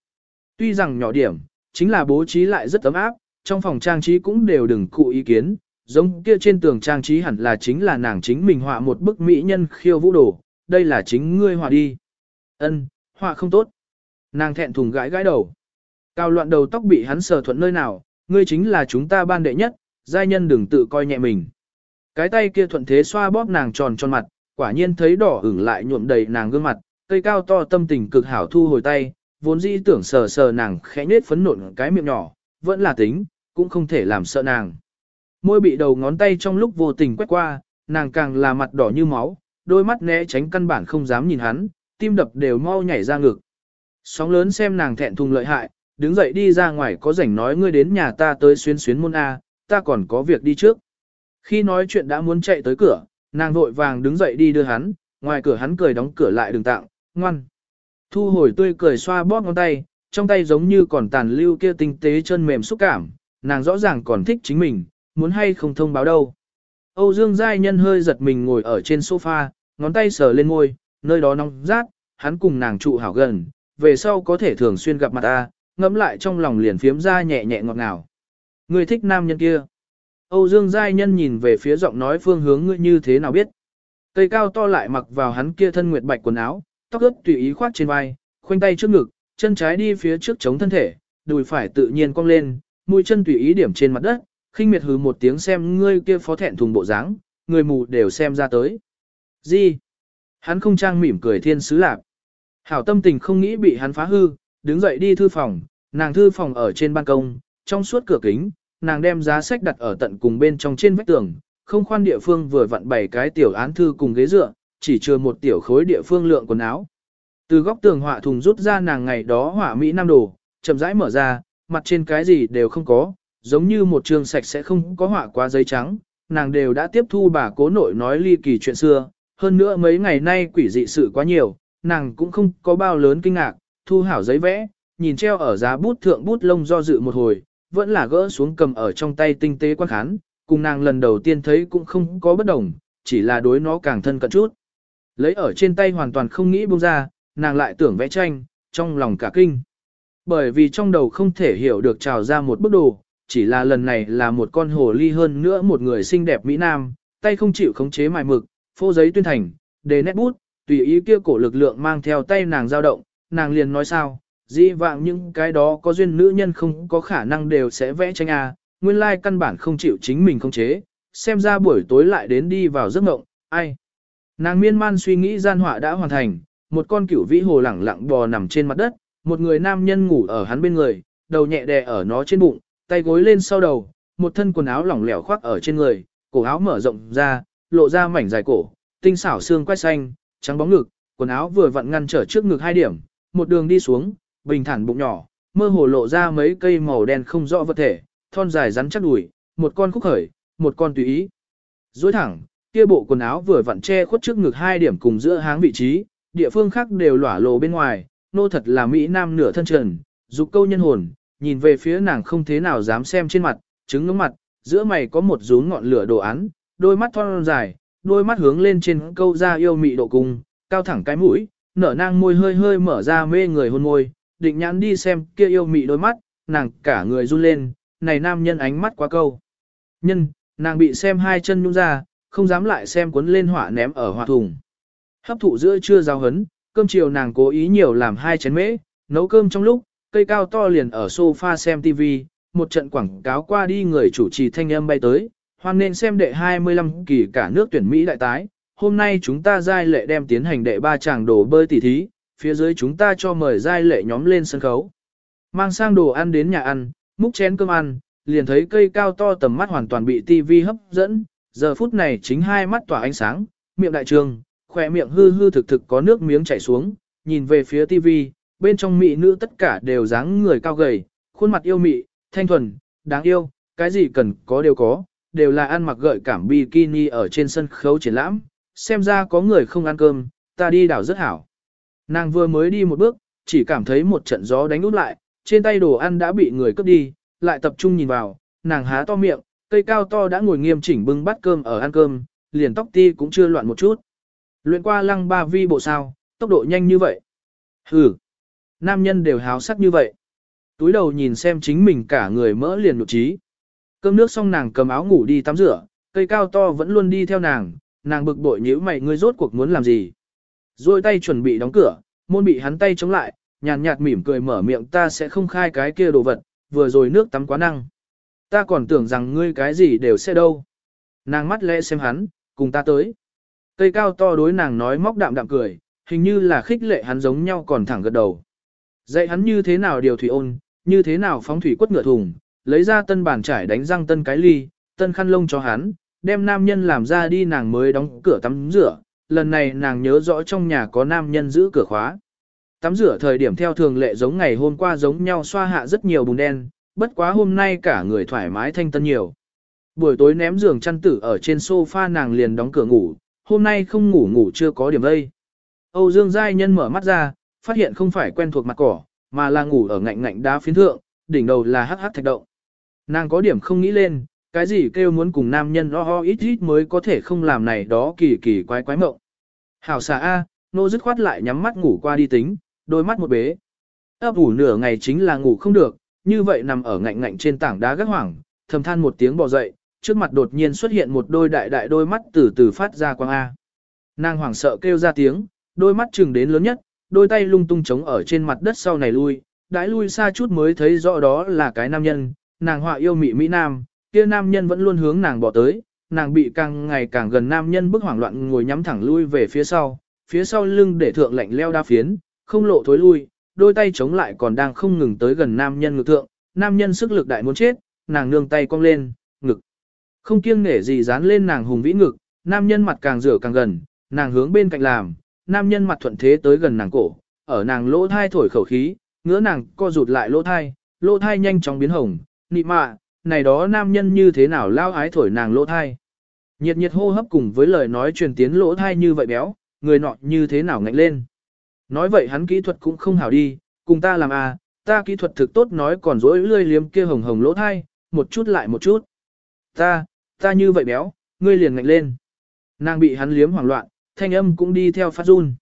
Tuy rằng nhỏ điểm, chính là bố trí lại rất ấm áp, trong phòng trang trí cũng đều đừng cụ ý kiến, giống kia trên tường trang trí hẳn là chính là nàng chính mình họa một bức mỹ nhân khiêu vũ đồ, đây là chính ngươi họa đi. Ân, họa không tốt. Nàng thẹn thùng gãi gãi đầu. Cao loạn đầu tóc bị hắn sờ thuận nơi nào, ngươi chính là chúng ta ban đệ nhất, giai nhân đừng tự coi nhẹ mình. Cái tay kia thuận thế xoa bóp nàng tròn tròn mặt, quả nhiên thấy đỏ ửng lại nhuộm đầy nàng gương mặt, cây cao to tâm tình cực hảo thu hồi tay, vốn dĩ tưởng sờ sờ nàng khẽ nết phấn nộn cái miệng nhỏ, vẫn là tính, cũng không thể làm sợ nàng. Môi bị đầu ngón tay trong lúc vô tình quét qua, nàng càng là mặt đỏ như máu, đôi mắt né tránh căn bản không dám nhìn hắn, tim đập đều mau nhảy ra ngực. Sóng lớn xem nàng thẹn thùng lợi hại, đứng dậy đi ra ngoài có rảnh nói ngươi đến nhà ta tới xuyên xuyến môn A, ta còn có việc đi trước. Khi nói chuyện đã muốn chạy tới cửa, nàng vội vàng đứng dậy đi đưa hắn, ngoài cửa hắn cười đóng cửa lại đừng tặng, ngoan. Thu hồi tươi cười xoa bóp ngón tay, trong tay giống như còn tàn lưu kia tinh tế chân mềm xúc cảm, nàng rõ ràng còn thích chính mình, muốn hay không thông báo đâu. Âu Dương Giai Nhân hơi giật mình ngồi ở trên sofa, ngón tay sờ lên môi, nơi đó nóng rát, hắn cùng nàng trụ hảo gần, về sau có thể thường xuyên gặp mặt ta, ngẫm lại trong lòng liền phiếm ra nhẹ nhẹ ngọt ngào. Người thích nam nhân kia. Âu Dương Giai Nhân nhìn về phía giọng nói phương hướng ngươi như thế nào biết. Cây cao to lại mặc vào hắn kia thân nguyệt bạch quần áo, tóc ướt tùy ý khoát trên vai, khoanh tay trước ngực, chân trái đi phía trước chống thân thể, đùi phải tự nhiên cong lên, mũi chân tùy ý điểm trên mặt đất, khinh miệt hừ một tiếng xem ngươi kia phó thẹn thùng bộ dáng, người mù đều xem ra tới. Gì? Hắn không trang mỉm cười thiên sứ lạc. Hảo tâm tình không nghĩ bị hắn phá hư, đứng dậy đi thư phòng, nàng thư phòng ở trên ban công, trong suốt cửa kính, nàng đem giá sách đặt ở tận cùng bên trong trên vách tường, không khoan địa phương vừa vặn bày cái tiểu án thư cùng ghế dựa, chỉ chừa một tiểu khối địa phương lượng quần áo. Từ góc tường họa thùng rút ra nàng ngày đó họa mỹ nam đồ, chậm rãi mở ra, mặt trên cái gì đều không có, giống như một trường sạch sẽ không có họa quá giấy trắng, nàng đều đã tiếp thu bà cố nội nói ly kỳ chuyện xưa, hơn nữa mấy ngày nay quỷ dị sự quá nhiều, nàng cũng không có bao lớn kinh ngạc, thu hảo giấy vẽ, nhìn treo ở giá bút thượng bút lông do dự một hồi, vẫn là gỡ xuống cầm ở trong tay tinh tế quan khán, cùng nàng lần đầu tiên thấy cũng không có bất đồng, chỉ là đối nó càng thân cận chút. Lấy ở trên tay hoàn toàn không nghĩ buông ra, nàng lại tưởng vẽ tranh, trong lòng cả kinh. Bởi vì trong đầu không thể hiểu được trào ra một bức đồ, chỉ là lần này là một con hồ ly hơn nữa một người xinh đẹp Mỹ Nam, tay không chịu khống chế mài mực, phô giấy tuyên thành, đề nét bút, tùy ý kia cổ lực lượng mang theo tay nàng dao động, nàng liền nói sao, di vạng những cái đó có duyên nữ nhân không có khả năng đều sẽ vẽ tranh a, nguyên lai căn bản không chịu chính mình khống chế, xem ra buổi tối lại đến đi vào giấc mộng, ai. Nàng miên man suy nghĩ gian họa đã hoàn thành, một con cửu vĩ hồ lẳng lặng bò nằm trên mặt đất, một người nam nhân ngủ ở hắn bên người, đầu nhẹ đè ở nó trên bụng, tay gối lên sau đầu, một thân quần áo lỏng lẻo khoác ở trên người, cổ áo mở rộng ra, lộ ra mảnh dài cổ, tinh xảo xương quai xanh, trắng bóng ngực, quần áo vừa vặn ngăn trở trước ngực hai điểm, một đường đi xuống, bình thản bụng nhỏ, mơ hồ lộ ra mấy cây màu đen không rõ vật thể, thon dài rắn chắc đùi, một con khúc khởi, một con tùy ý. Dối thẳng, kia bộ quần áo vừa vặn che khuất trước ngực hai điểm cùng giữa háng vị trí, địa phương khác đều lỏa lộ bên ngoài, nô thật là Mỹ Nam nửa thân trần, dục câu nhân hồn, nhìn về phía nàng không thế nào dám xem trên mặt, trứng ngưỡng mặt, giữa mày có một rúm ngọn lửa đồ án, đôi mắt thon dài, đôi mắt hướng lên trên câu ra yêu mị độ cung, cao thẳng cái mũi, nở nang môi hơi hơi mở ra mê người hôn môi, định nhãn đi xem kia yêu mị đôi mắt, nàng cả người run lên, này nam nhân ánh mắt quá câu. Nhân, nàng bị xem hai chân nhung ra, không dám lại xem cuốn lên hỏa ném ở hỏa thùng. Hấp thụ giữa trưa giao hấn, cơm chiều nàng cố ý nhiều làm hai chén mễ, nấu cơm trong lúc, cây cao to liền ở sofa xem TV, một trận quảng cáo qua đi người chủ trì thanh âm bay tới, hoan nên xem đệ 25 kỳ cả nước tuyển Mỹ đại tái. Hôm nay chúng ta giai lệ đem tiến hành đệ ba chàng đồ bơi tỉ thí, phía dưới chúng ta cho mời giai lệ nhóm lên sân khấu. Mang sang đồ ăn đến nhà ăn, múc chén cơm ăn, liền thấy cây cao to tầm mắt hoàn toàn bị TV hấp dẫn, giờ phút này chính hai mắt tỏa ánh sáng, miệng đại trường, khỏe miệng hư hư thực thực có nước miếng chảy xuống, nhìn về phía TV, bên trong mỹ nữ tất cả đều dáng người cao gầy, khuôn mặt yêu mị, thanh thuần, đáng yêu, cái gì cần có đều có, đều là ăn mặc gợi cảm bikini ở trên sân khấu triển lãm, xem ra có người không ăn cơm, ta đi đảo rất hảo. Nàng vừa mới đi một bước, chỉ cảm thấy một trận gió đánh út lại, trên tay đồ ăn đã bị người cướp đi, lại tập trung nhìn vào, nàng há to miệng, cây cao to đã ngồi nghiêm chỉnh bưng bát cơm ở ăn cơm, liền tóc ti cũng chưa loạn một chút. Luyện qua lăng ba vi bộ sao, tốc độ nhanh như vậy. Hừ, nam nhân đều háo sắc như vậy. Túi đầu nhìn xem chính mình cả người mỡ liền nụ trí. Cơm nước xong nàng cầm áo ngủ đi tắm rửa, cây cao to vẫn luôn đi theo nàng, nàng bực bội nhíu mày ngươi rốt cuộc muốn làm gì. Rồi tay chuẩn bị đóng cửa, môn bị hắn tay chống lại, nhàn nhạt mỉm cười mở miệng ta sẽ không khai cái kia đồ vật, vừa rồi nước tắm quá năng. Ta còn tưởng rằng ngươi cái gì đều sẽ đâu. Nàng mắt lẽ xem hắn, cùng ta tới. Cây cao to đối nàng nói móc đạm đạm cười, hình như là khích lệ hắn giống nhau còn thẳng gật đầu. Dạy hắn như thế nào điều thủy ôn, như thế nào phóng thủy quất ngựa thùng, lấy ra tân bàn trải đánh răng tân cái ly, tân khăn lông cho hắn, đem nam nhân làm ra đi nàng mới đóng cửa tắm rửa, lần này nàng nhớ rõ trong nhà có nam nhân giữ cửa khóa. Tắm rửa thời điểm theo thường lệ giống ngày hôm qua giống nhau xoa hạ rất nhiều bùn đen, bất quá hôm nay cả người thoải mái thanh tân nhiều. Buổi tối ném giường chăn tử ở trên sofa nàng liền đóng cửa ngủ, hôm nay không ngủ ngủ chưa có điểm đây Âu Dương Giai Nhân mở mắt ra, phát hiện không phải quen thuộc mặt cỏ, mà là ngủ ở ngạnh ngạnh đá phiến thượng, đỉnh đầu là hắc hắc thạch động. Nàng có điểm không nghĩ lên, cái gì kêu muốn cùng nam nhân lo ho ít ít mới có thể không làm này đó kỳ kỳ quái quái mộng. Hảo xà A, nô dứt khoát lại nhắm mắt ngủ qua đi tính, đôi mắt một bế. ấp ủ nửa ngày chính là ngủ không được, như vậy nằm ở ngạnh ngạnh trên tảng đá gác hoảng, thầm than một tiếng bò dậy, trước mặt đột nhiên xuất hiện một đôi đại đại đôi mắt từ từ phát ra quang A. Nàng hoảng sợ kêu ra tiếng, đôi mắt chừng đến lớn nhất, đôi tay lung tung chống ở trên mặt đất sau này lui, đãi lui xa chút mới thấy rõ đó là cái nam nhân, nàng họa yêu mị Mỹ Nam, kia nam nhân vẫn luôn hướng nàng bỏ tới, nàng bị càng ngày càng gần nam nhân bức hoảng loạn ngồi nhắm thẳng lui về phía sau, phía sau lưng để thượng lạnh leo đa phiến, không lộ thối lui, đôi tay chống lại còn đang không ngừng tới gần nam nhân ngực thượng, nam nhân sức lực đại muốn chết, nàng nương tay cong lên, ngực. Không kiêng nể gì dán lên nàng hùng vĩ ngực, nam nhân mặt càng rửa càng gần, nàng hướng bên cạnh làm, nam nhân mặt thuận thế tới gần nàng cổ, ở nàng lỗ thai thổi khẩu khí, ngứa nàng co rụt lại lỗ thai, lỗ thai nhanh chóng biến hồng, nị mạ, này đó nam nhân như thế nào lao ái thổi nàng lỗ thai. Nhiệt nhiệt hô hấp cùng với lời nói truyền tiến lỗ thai như vậy béo, người nọ như thế nào ngạnh lên. Nói vậy hắn kỹ thuật cũng không hảo đi, cùng ta làm à, ta kỹ thuật thực tốt nói còn dỗi lươi liếm kia hồng hồng lỗ thai, một chút lại một chút. Ta, ta như vậy béo, ngươi liền ngạnh lên. Nàng bị hắn liếm hoảng loạn, thanh âm cũng đi theo phát run.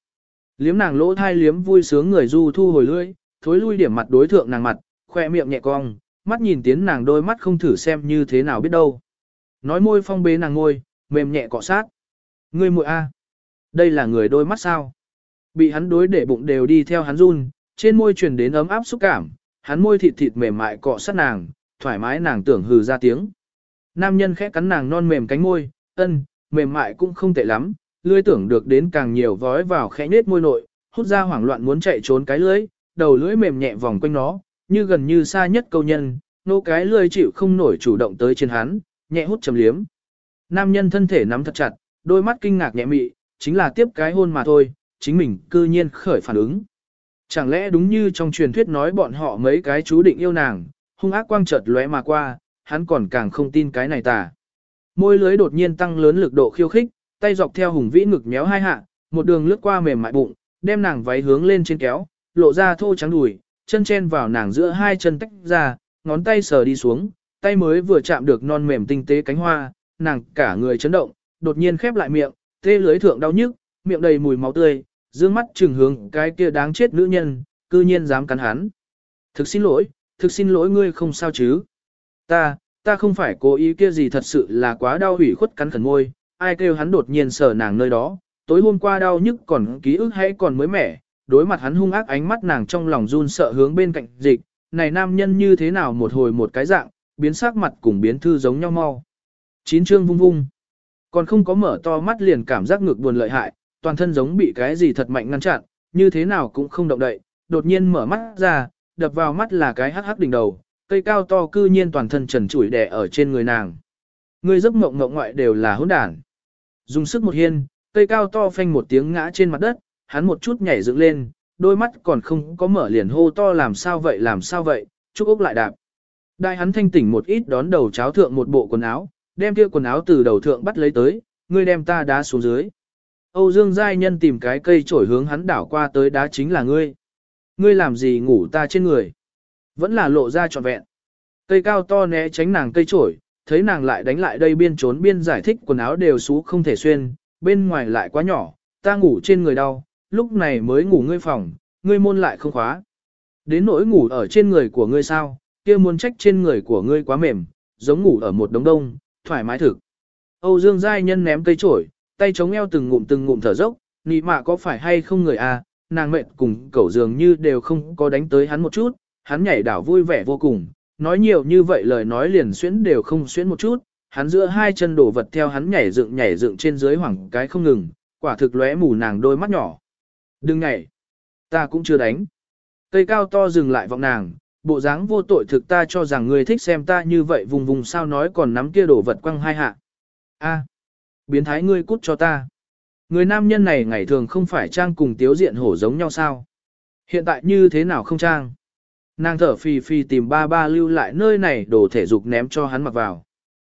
Liếm nàng lỗ thai liếm vui sướng người du thu hồi lưỡi, thối lui điểm mặt đối thượng nàng mặt, khoe miệng nhẹ cong, mắt nhìn tiến nàng đôi mắt không thử xem như thế nào biết đâu. Nói môi phong bế nàng ngôi, mềm nhẹ cọ sát. Ngươi muội a, đây là người đôi mắt sao? Bị hắn đối để bụng đều đi theo hắn run, trên môi truyền đến ấm áp xúc cảm, hắn môi thịt thịt mềm mại cọ sát nàng, thoải mái nàng tưởng hừ ra tiếng. Nam nhân khẽ cắn nàng non mềm cánh môi, ân, mềm mại cũng không tệ lắm, lươi tưởng được đến càng nhiều vói vào khẽ nết môi nội, hút ra hoảng loạn muốn chạy trốn cái lưỡi, đầu lưỡi mềm nhẹ vòng quanh nó, như gần như xa nhất câu nhân, nô cái lưỡi chịu không nổi chủ động tới trên hắn, nhẹ hút chầm liếm. Nam nhân thân thể nắm thật chặt, đôi mắt kinh ngạc nhẹ mị, chính là tiếp cái hôn mà thôi, chính mình cư nhiên khởi phản ứng. Chẳng lẽ đúng như trong truyền thuyết nói bọn họ mấy cái chú định yêu nàng, hung ác quang chợt lóe mà qua, hắn còn càng không tin cái này tà. Môi lưới đột nhiên tăng lớn lực độ khiêu khích, tay dọc theo hùng vĩ ngực méo hai hạ, một đường lướt qua mềm mại bụng, đem nàng váy hướng lên trên kéo, lộ ra thô trắng đùi, chân chen vào nàng giữa hai chân tách ra, ngón tay sờ đi xuống, tay mới vừa chạm được non mềm tinh tế cánh hoa, nàng cả người chấn động, đột nhiên khép lại miệng, tê lưới thượng đau nhức, miệng đầy mùi máu tươi, dương mắt trừng hướng cái kia đáng chết nữ nhân, cư nhiên dám cắn hắn. Thực xin lỗi, thực xin lỗi ngươi không sao chứ. Ta, ta không phải cố ý kia gì thật sự là quá đau hủy khuất cắn khẩn môi, ai kêu hắn đột nhiên sờ nàng nơi đó, tối hôm qua đau nhức còn ký ức hay còn mới mẻ, đối mặt hắn hung ác ánh mắt nàng trong lòng run sợ hướng bên cạnh dịch, này nam nhân như thế nào một hồi một cái dạng, biến sắc mặt cùng biến thư giống nhau mau. Chín chương vung vung, còn không có mở to mắt liền cảm giác ngược buồn lợi hại, toàn thân giống bị cái gì thật mạnh ngăn chặn, như thế nào cũng không động đậy, đột nhiên mở mắt ra, đập vào mắt là cái hắc hắc đỉnh đầu, cây cao to cư nhiên toàn thân trần trụi đè ở trên người nàng. Người giấc mộng mộng ngoại đều là hỗn đản. Dùng sức một hiên, cây cao to phanh một tiếng ngã trên mặt đất, hắn một chút nhảy dựng lên, đôi mắt còn không có mở liền hô to làm sao vậy làm sao vậy, trúc ốc lại đạp. Đại hắn thanh tỉnh một ít đón đầu cháo thượng một bộ quần áo, đem kia quần áo từ đầu thượng bắt lấy tới, ngươi đem ta đá xuống dưới. Âu Dương Giai Nhân tìm cái cây trổi hướng hắn đảo qua tới đá chính là ngươi. Ngươi làm gì ngủ ta trên người? Vẫn là lộ ra trọn vẹn. Cây cao to né tránh nàng cây trổi, thấy nàng lại đánh lại đây biên trốn biên giải thích quần áo đều xú không thể xuyên, bên ngoài lại quá nhỏ, ta ngủ trên người đau, lúc này mới ngủ ngươi phòng, ngươi môn lại không khóa. Đến nỗi ngủ ở trên người của ngươi sao, kia muốn trách trên người của ngươi quá mềm, giống ngủ ở một đống đông, thoải mái thực. Âu Dương Giai Nhân ném cây trổi, tay chống eo từng ngụm từng ngụm thở dốc, nị mạ có phải hay không người à, nàng mệt cùng cẩu dường như đều không có đánh tới hắn một chút, hắn nhảy đảo vui vẻ vô cùng, nói nhiều như vậy lời nói liền xuyễn đều không xuyễn một chút, hắn giữa hai chân đổ vật theo hắn nhảy dựng nhảy dựng trên dưới hoảng cái không ngừng, quả thực lóe mù nàng đôi mắt nhỏ. Đừng nhảy, ta cũng chưa đánh. Cây cao to dừng lại vọng nàng, bộ dáng vô tội thực ta cho rằng ngươi thích xem ta như vậy vùng vùng sao nói còn nắm kia đổ vật quăng hai hạ. A, biến thái ngươi cút cho ta. Người nam nhân này ngày thường không phải trang cùng tiếu diện hổ giống nhau sao? Hiện tại như thế nào không trang? Nàng thở phì phì tìm ba ba lưu lại nơi này đồ thể dục ném cho hắn mặc vào.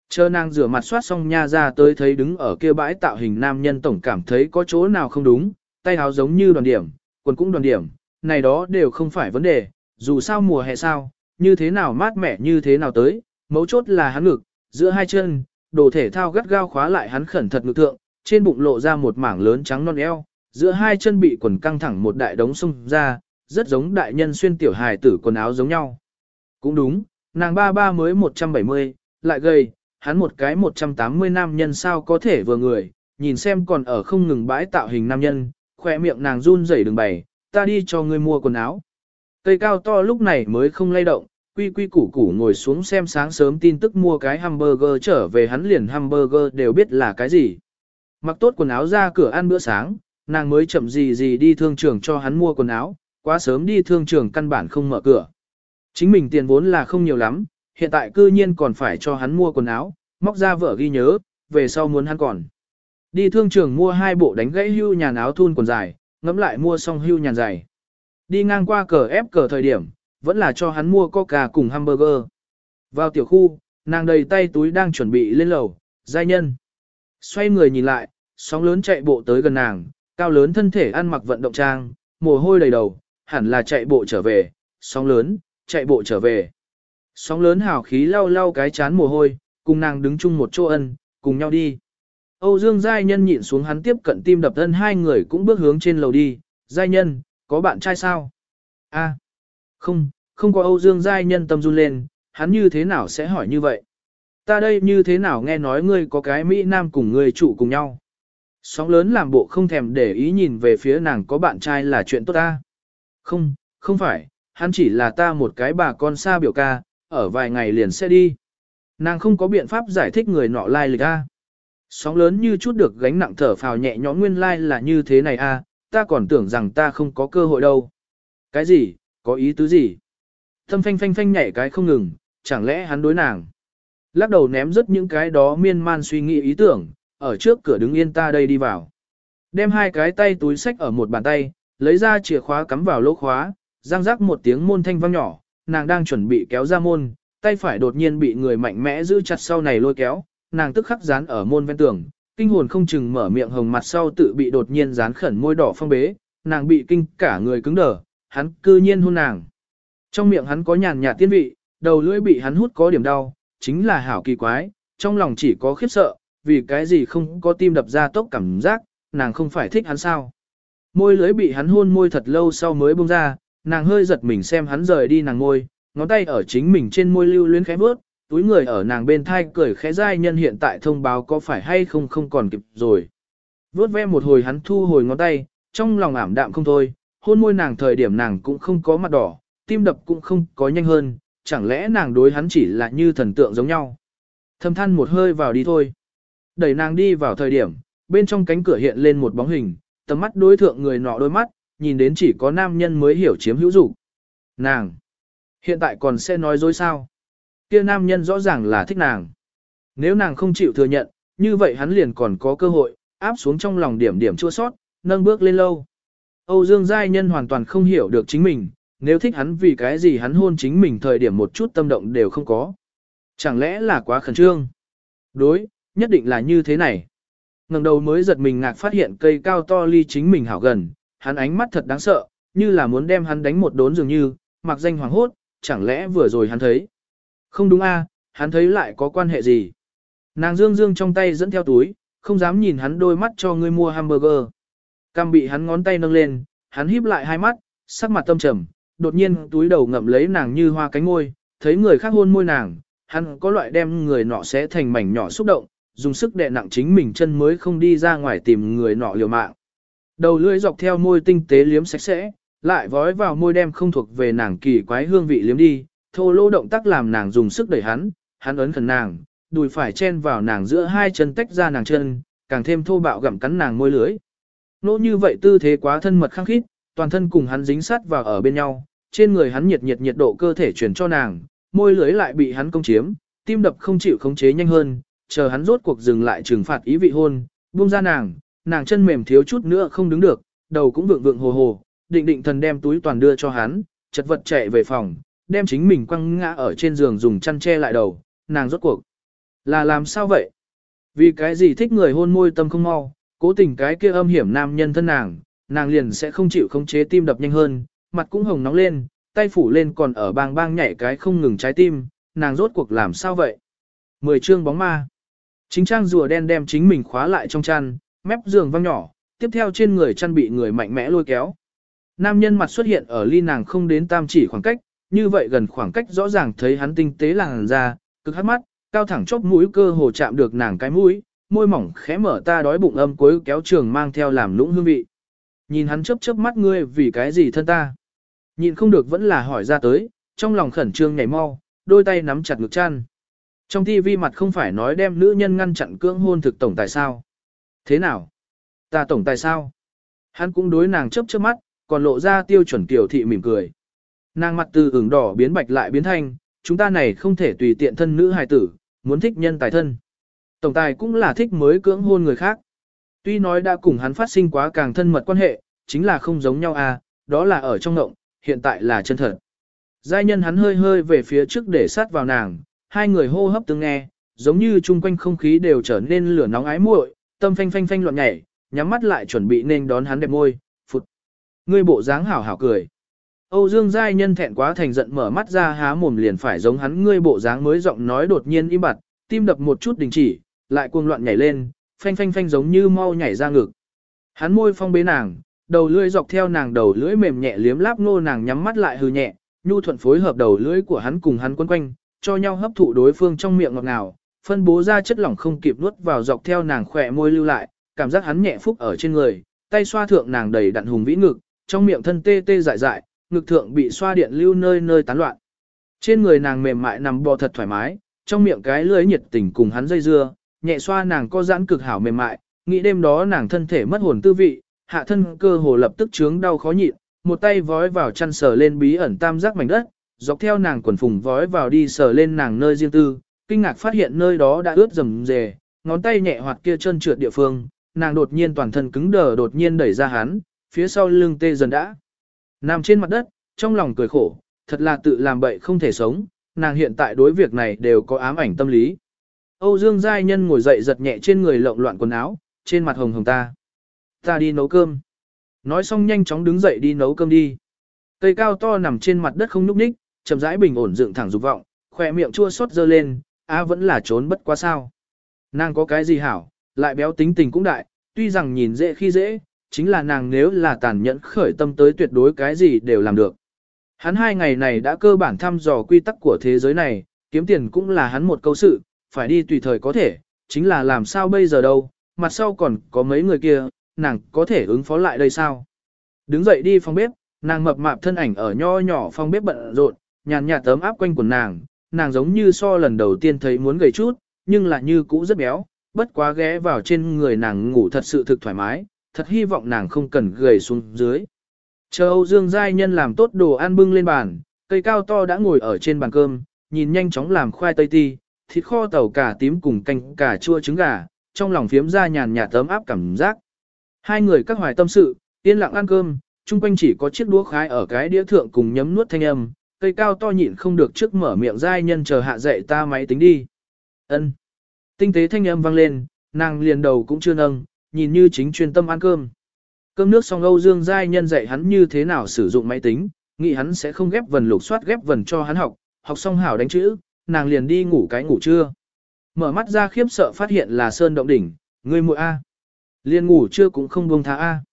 Chờ nàng rửa mặt soát xong nha ra tới thấy đứng ở kia bãi tạo hình nam nhân tổng cảm thấy có chỗ nào không đúng, tay áo giống như đoàn điểm, quần cũng đoàn điểm, này đó đều không phải vấn đề, dù sao mùa hè sao, như thế nào mát mẻ như thế nào tới, mấu chốt là hắn ngực, giữa hai chân, đồ thể thao gắt gao khóa lại hắn khẩn thật ngực thượng, trên bụng lộ ra một mảng lớn trắng non eo, giữa hai chân bị quần căng thẳng một đại đống xung ra, rất giống đại nhân xuyên tiểu hài tử quần áo giống nhau. Cũng đúng, nàng ba ba mới 170, lại gầy, hắn một cái 180 nam nhân sao có thể vừa người, nhìn xem còn ở không ngừng bãi tạo hình nam nhân, khỏe miệng nàng run rẩy đường bày, ta đi cho ngươi mua quần áo. Cây cao to lúc này mới không lay động, quy quy củ củ ngồi xuống xem sáng sớm tin tức mua cái hamburger trở về hắn liền hamburger đều biết là cái gì. Mặc tốt quần áo ra cửa ăn bữa sáng, nàng mới chậm gì gì đi thương trường cho hắn mua quần áo, quá sớm đi thương trường căn bản không mở cửa. Chính mình tiền vốn là không nhiều lắm, hiện tại cư nhiên còn phải cho hắn mua quần áo, móc ra vợ ghi nhớ, về sau muốn hắn còn. Đi thương trường mua hai bộ đánh gãy hưu nhàn áo thun quần dài, ngẫm lại mua xong hưu nhàn dài. Đi ngang qua cờ ép cờ thời điểm, vẫn là cho hắn mua coca cùng hamburger. Vào tiểu khu, nàng đầy tay túi đang chuẩn bị lên lầu, giai nhân. Xoay người nhìn lại, sóng lớn chạy bộ tới gần nàng, cao lớn thân thể ăn mặc vận động trang, mồ hôi đầy đầu, hẳn là chạy bộ trở về, sóng lớn, chạy bộ trở về. Sóng lớn hào khí lau lau cái chán mồ hôi, cùng nàng đứng chung một chỗ ân, cùng nhau đi. Âu Dương Giai Nhân nhịn xuống hắn tiếp cận tim đập thân hai người cũng bước hướng trên lầu đi. Giai Nhân, có bạn trai sao? A, không, không có Âu Dương Giai Nhân tâm run lên, hắn như thế nào sẽ hỏi như vậy? Ta đây như thế nào nghe nói ngươi có cái Mỹ Nam cùng ngươi trụ cùng nhau? Sóng lớn làm bộ không thèm để ý nhìn về phía nàng có bạn trai là chuyện tốt ta. Không, không phải, hắn chỉ là ta một cái bà con xa biểu ca, ở vài ngày liền sẽ đi. Nàng không có biện pháp giải thích người nọ lai lịch a. Sóng lớn như chút được gánh nặng thở phào nhẹ nhõm nguyên lai là như thế này a, ta còn tưởng rằng ta không có cơ hội đâu. Cái gì, có ý tứ gì? Thâm phanh phanh phanh nhảy cái không ngừng, chẳng lẽ hắn đối nàng? Lắc đầu ném rất những cái đó miên man suy nghĩ ý tưởng, ở trước cửa đứng yên ta đây đi vào. Đem hai cái tay túi sách ở một bàn tay, lấy ra chìa khóa cắm vào lỗ khóa, răng rắc một tiếng môn thanh vang nhỏ, nàng đang chuẩn bị kéo ra môn, tay phải đột nhiên bị người mạnh mẽ giữ chặt sau này lôi kéo, nàng tức khắc dán ở môn ven tường, kinh hồn không chừng mở miệng hồng mặt sau tự bị đột nhiên dán khẩn môi đỏ phong bế, nàng bị kinh cả người cứng đờ, hắn cư nhiên hôn nàng. Trong miệng hắn có nhàn nhạt tiên vị, đầu lưỡi bị hắn hút có điểm đau, chính là hảo kỳ quái, trong lòng chỉ có khiếp sợ, vì cái gì không có tim đập ra tốc cảm giác, nàng không phải thích hắn sao. Môi lưới bị hắn hôn môi thật lâu sau mới bông ra, nàng hơi giật mình xem hắn rời đi nàng môi, ngón tay ở chính mình trên môi lưu luyến khẽ bước, túi người ở nàng bên thai cười khẽ dai nhân hiện tại thông báo có phải hay không không còn kịp rồi. Vốt ve một hồi hắn thu hồi ngón tay, trong lòng ảm đạm không thôi, hôn môi nàng thời điểm nàng cũng không có mặt đỏ, tim đập cũng không có nhanh hơn, chẳng lẽ nàng đối hắn chỉ là như thần tượng giống nhau. Thâm than một hơi vào đi thôi. Đẩy nàng đi vào thời điểm, bên trong cánh cửa hiện lên một bóng hình, tầm mắt đối thượng người nọ đôi mắt, nhìn đến chỉ có nam nhân mới hiểu chiếm hữu dục. Nàng, hiện tại còn sẽ nói dối sao? Kia nam nhân rõ ràng là thích nàng. Nếu nàng không chịu thừa nhận, như vậy hắn liền còn có cơ hội, áp xuống trong lòng điểm điểm chua sót, nâng bước lên lâu. Âu Dương Giai Nhân hoàn toàn không hiểu được chính mình, nếu thích hắn vì cái gì hắn hôn chính mình thời điểm một chút tâm động đều không có. Chẳng lẽ là quá khẩn trương? Đối, nhất định là như thế này ngẩng đầu mới giật mình ngạc phát hiện cây cao to ly chính mình hảo gần, hắn ánh mắt thật đáng sợ, như là muốn đem hắn đánh một đốn dường như, mặc danh hoàng hốt, chẳng lẽ vừa rồi hắn thấy. Không đúng a, hắn thấy lại có quan hệ gì. Nàng dương dương trong tay dẫn theo túi, không dám nhìn hắn đôi mắt cho ngươi mua hamburger. Cam bị hắn ngón tay nâng lên, hắn híp lại hai mắt, sắc mặt tâm trầm, đột nhiên túi đầu ngậm lấy nàng như hoa cánh môi, thấy người khác hôn môi nàng, hắn có loại đem người nọ sẽ thành mảnh nhỏ xúc động, dùng sức đè nặng chính mình chân mới không đi ra ngoài tìm người nọ liều mạng. Đầu lưỡi dọc theo môi tinh tế liếm sạch sẽ, lại vói vào môi đem không thuộc về nàng kỳ quái hương vị liếm đi, thô lô động tác làm nàng dùng sức đẩy hắn, hắn ấn khẩn nàng, đùi phải chen vào nàng giữa hai chân tách ra nàng chân, càng thêm thô bạo gặm cắn nàng môi lưỡi. Nỗ như vậy tư thế quá thân mật khăng khít, toàn thân cùng hắn dính sát vào ở bên nhau, trên người hắn nhiệt nhiệt nhiệt độ cơ thể truyền cho nàng, môi lưỡi lại bị hắn công chiếm, tim đập không chịu khống chế nhanh hơn, chờ hắn rốt cuộc dừng lại trừng phạt ý vị hôn, buông ra nàng, nàng chân mềm thiếu chút nữa không đứng được, đầu cũng vượng vượng hồ hồ, định định thần đem túi toàn đưa cho hắn, chật vật chạy về phòng, đem chính mình quăng ngã ở trên giường dùng chăn che lại đầu, nàng rốt cuộc. Là làm sao vậy? Vì cái gì thích người hôn môi tâm không mau, cố tình cái kia âm hiểm nam nhân thân nàng, nàng liền sẽ không chịu khống chế tim đập nhanh hơn, mặt cũng hồng nóng lên, tay phủ lên còn ở bang bang nhảy cái không ngừng trái tim, nàng rốt cuộc làm sao vậy? Mười chương bóng ma. Chính trang rùa đen đem chính mình khóa lại trong chăn, mép giường văng nhỏ, tiếp theo trên người chăn bị người mạnh mẽ lôi kéo. Nam nhân mặt xuất hiện ở ly nàng không đến tam chỉ khoảng cách, như vậy gần khoảng cách rõ ràng thấy hắn tinh tế làng ra, cực hát mắt, cao thẳng chóp mũi cơ hồ chạm được nàng cái mũi, môi mỏng khẽ mở ta đói bụng âm cuối kéo trường mang theo làm lũng hương vị. Nhìn hắn chớp chớp mắt ngươi vì cái gì thân ta. Nhìn không được vẫn là hỏi ra tới, trong lòng khẩn trương nhảy mau, đôi tay nắm chặt ngực chăn. Trong TV mặt không phải nói đem nữ nhân ngăn chặn cưỡng hôn thực tổng tài sao. Thế nào? Ta tổng tài sao? Hắn cũng đối nàng chớp chớp mắt, còn lộ ra tiêu chuẩn tiểu thị mỉm cười. Nàng mặt từ ửng đỏ biến bạch lại biến thanh, chúng ta này không thể tùy tiện thân nữ hài tử, muốn thích nhân tài thân. Tổng tài cũng là thích mới cưỡng hôn người khác. Tuy nói đã cùng hắn phát sinh quá càng thân mật quan hệ, chính là không giống nhau à, đó là ở trong ngộng, hiện tại là chân thật. Giai nhân hắn hơi hơi về phía trước để sát vào nàng, hai người hô hấp tương nghe, giống như chung quanh không khí đều trở nên lửa nóng ái muội, tâm phanh phanh phanh loạn nhảy, nhắm mắt lại chuẩn bị nên đón hắn đẹp môi, phụt. Ngươi bộ dáng hảo hảo cười. Âu Dương Giai nhân thẹn quá thành giận mở mắt ra há mồm liền phải giống hắn ngươi bộ dáng mới giọng nói đột nhiên im bặt, tim đập một chút đình chỉ, lại cuồng loạn nhảy lên, phanh phanh phanh giống như mau nhảy ra ngực. Hắn môi phong bế nàng, đầu lưỡi dọc theo nàng đầu lưỡi mềm nhẹ liếm láp nô nàng nhắm mắt lại hừ nhẹ, nhu thuận phối hợp đầu lưỡi của hắn cùng hắn quấn quanh, cho nhau hấp thụ đối phương trong miệng ngọt ngào, phân bố ra chất lỏng không kịp nuốt vào dọc theo nàng khỏe môi lưu lại, cảm giác hắn nhẹ phúc ở trên người, tay xoa thượng nàng đầy đặn hùng vĩ ngực, trong miệng thân tê tê dại dại, ngực thượng bị xoa điện lưu nơi nơi tán loạn. Trên người nàng mềm mại nằm bò thật thoải mái, trong miệng cái lưỡi nhiệt tình cùng hắn dây dưa, nhẹ xoa nàng có giãn cực hảo mềm mại, nghĩ đêm đó nàng thân thể mất hồn tư vị, hạ thân cơ hồ lập tức chướng đau khó nhịn, một tay vói vào chăn sờ lên bí ẩn tam giác mảnh đất, dọc theo nàng quần phùng vói vào đi sờ lên nàng nơi riêng tư, kinh ngạc phát hiện nơi đó đã ướt rầm rề, ngón tay nhẹ hoạt kia chân trượt địa phương, nàng đột nhiên toàn thân cứng đờ đột nhiên đẩy ra hắn, phía sau lưng tê dần đã. Nằm trên mặt đất, trong lòng cười khổ, thật là tự làm bậy không thể sống, nàng hiện tại đối việc này đều có ám ảnh tâm lý. Âu Dương Giai Nhân ngồi dậy giật nhẹ trên người lộn loạn quần áo, trên mặt hồng hồng ta. Ta đi nấu cơm. Nói xong nhanh chóng đứng dậy đi nấu cơm đi. Cây cao to nằm trên mặt đất không nhúc ních, chậm rãi bình ổn dựng thẳng dục vọng, khỏe miệng chua xót dơ lên, á vẫn là trốn bất quá sao. Nàng có cái gì hảo, lại béo tính tình cũng đại, tuy rằng nhìn dễ khi dễ, chính là nàng nếu là tàn nhẫn khởi tâm tới tuyệt đối cái gì đều làm được. Hắn hai ngày này đã cơ bản thăm dò quy tắc của thế giới này, kiếm tiền cũng là hắn một câu sự, phải đi tùy thời có thể, chính là làm sao bây giờ đâu, mặt sau còn có mấy người kia, nàng có thể ứng phó lại đây sao? Đứng dậy đi phòng bếp, nàng mập mạp thân ảnh ở nho nhỏ phòng bếp bận rộn, nhàn nhạt tấm áp quanh quần nàng, nàng giống như so lần đầu tiên thấy muốn gầy chút, nhưng là như cũ rất béo, bất quá ghé vào trên người nàng ngủ thật sự thực thoải mái, thật hy vọng nàng không cần gầy xuống dưới. Chờ Âu Dương Giai Nhân làm tốt đồ ăn bưng lên bàn, cây cao to đã ngồi ở trên bàn cơm, nhìn nhanh chóng làm khoai tây ti, thịt kho tàu cà tím cùng canh cà chua trứng gà, trong lòng phiếm ra nhàn nhạt tấm áp cảm giác. Hai người các hoài tâm sự, yên lặng ăn cơm, chung quanh chỉ có chiếc đũa khái ở cái đĩa thượng cùng nhấm nuốt thanh âm, cây cao to nhịn không được trước mở miệng giai nhân chờ hạ dậy ta máy tính đi. Ân. Tinh tế thanh âm vang lên, nàng liền đầu cũng chưa nâng, nhìn như chính chuyên tâm ăn cơm. Cơm nước xong Âu Dương giai nhân dạy hắn như thế nào sử dụng máy tính, nghĩ hắn sẽ không ghép vần lục soát ghép vần cho hắn học, học xong hảo đánh chữ, nàng liền đi ngủ cái ngủ trưa. Mở mắt ra khiếp sợ phát hiện là Sơn Động Đỉnh, người muội A. Liền ngủ trưa cũng không buông tha A.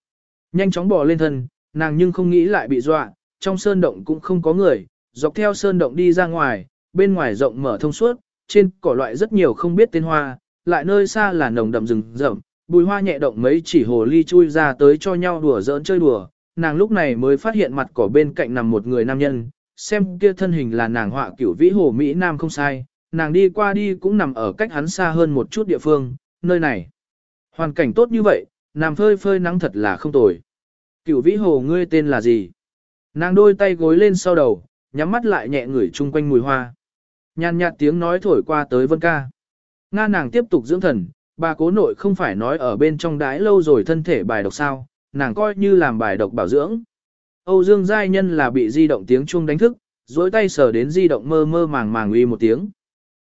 Nhanh chóng bò lên thân, nàng nhưng không nghĩ lại bị dọa, trong Sơn Động cũng không có người, dọc theo Sơn Động đi ra ngoài, bên ngoài rộng mở thông suốt, trên cỏ loại rất nhiều không biết tên hoa, lại nơi xa là nồng đậm rừng rậm, bùi hoa nhẹ động mấy chỉ hồ ly chui ra tới cho nhau đùa giỡn chơi đùa, nàng lúc này mới phát hiện mặt cỏ bên cạnh nằm một người nam nhân, xem kia thân hình là nàng họa cửu vĩ hồ Mỹ Nam không sai, nàng đi qua đi cũng nằm ở cách hắn xa hơn một chút địa phương, nơi này. Hoàn cảnh tốt như vậy, nằm phơi phơi nắng thật là không tồi. Cửu vĩ hồ ngươi tên là gì? Nàng đôi tay gối lên sau đầu, nhắm mắt lại nhẹ ngửi chung quanh mùi hoa. Nhàn nhạt tiếng nói thổi qua tới vân ca. Nga nàng tiếp tục dưỡng thần, bà cố nội không phải nói ở bên trong đái lâu rồi thân thể bài độc sao, nàng coi như làm bài độc bảo dưỡng. Âu Dương Giai Nhân là bị di động tiếng chuông đánh thức, dối tay sờ đến di động mơ mơ màng màng uy một tiếng.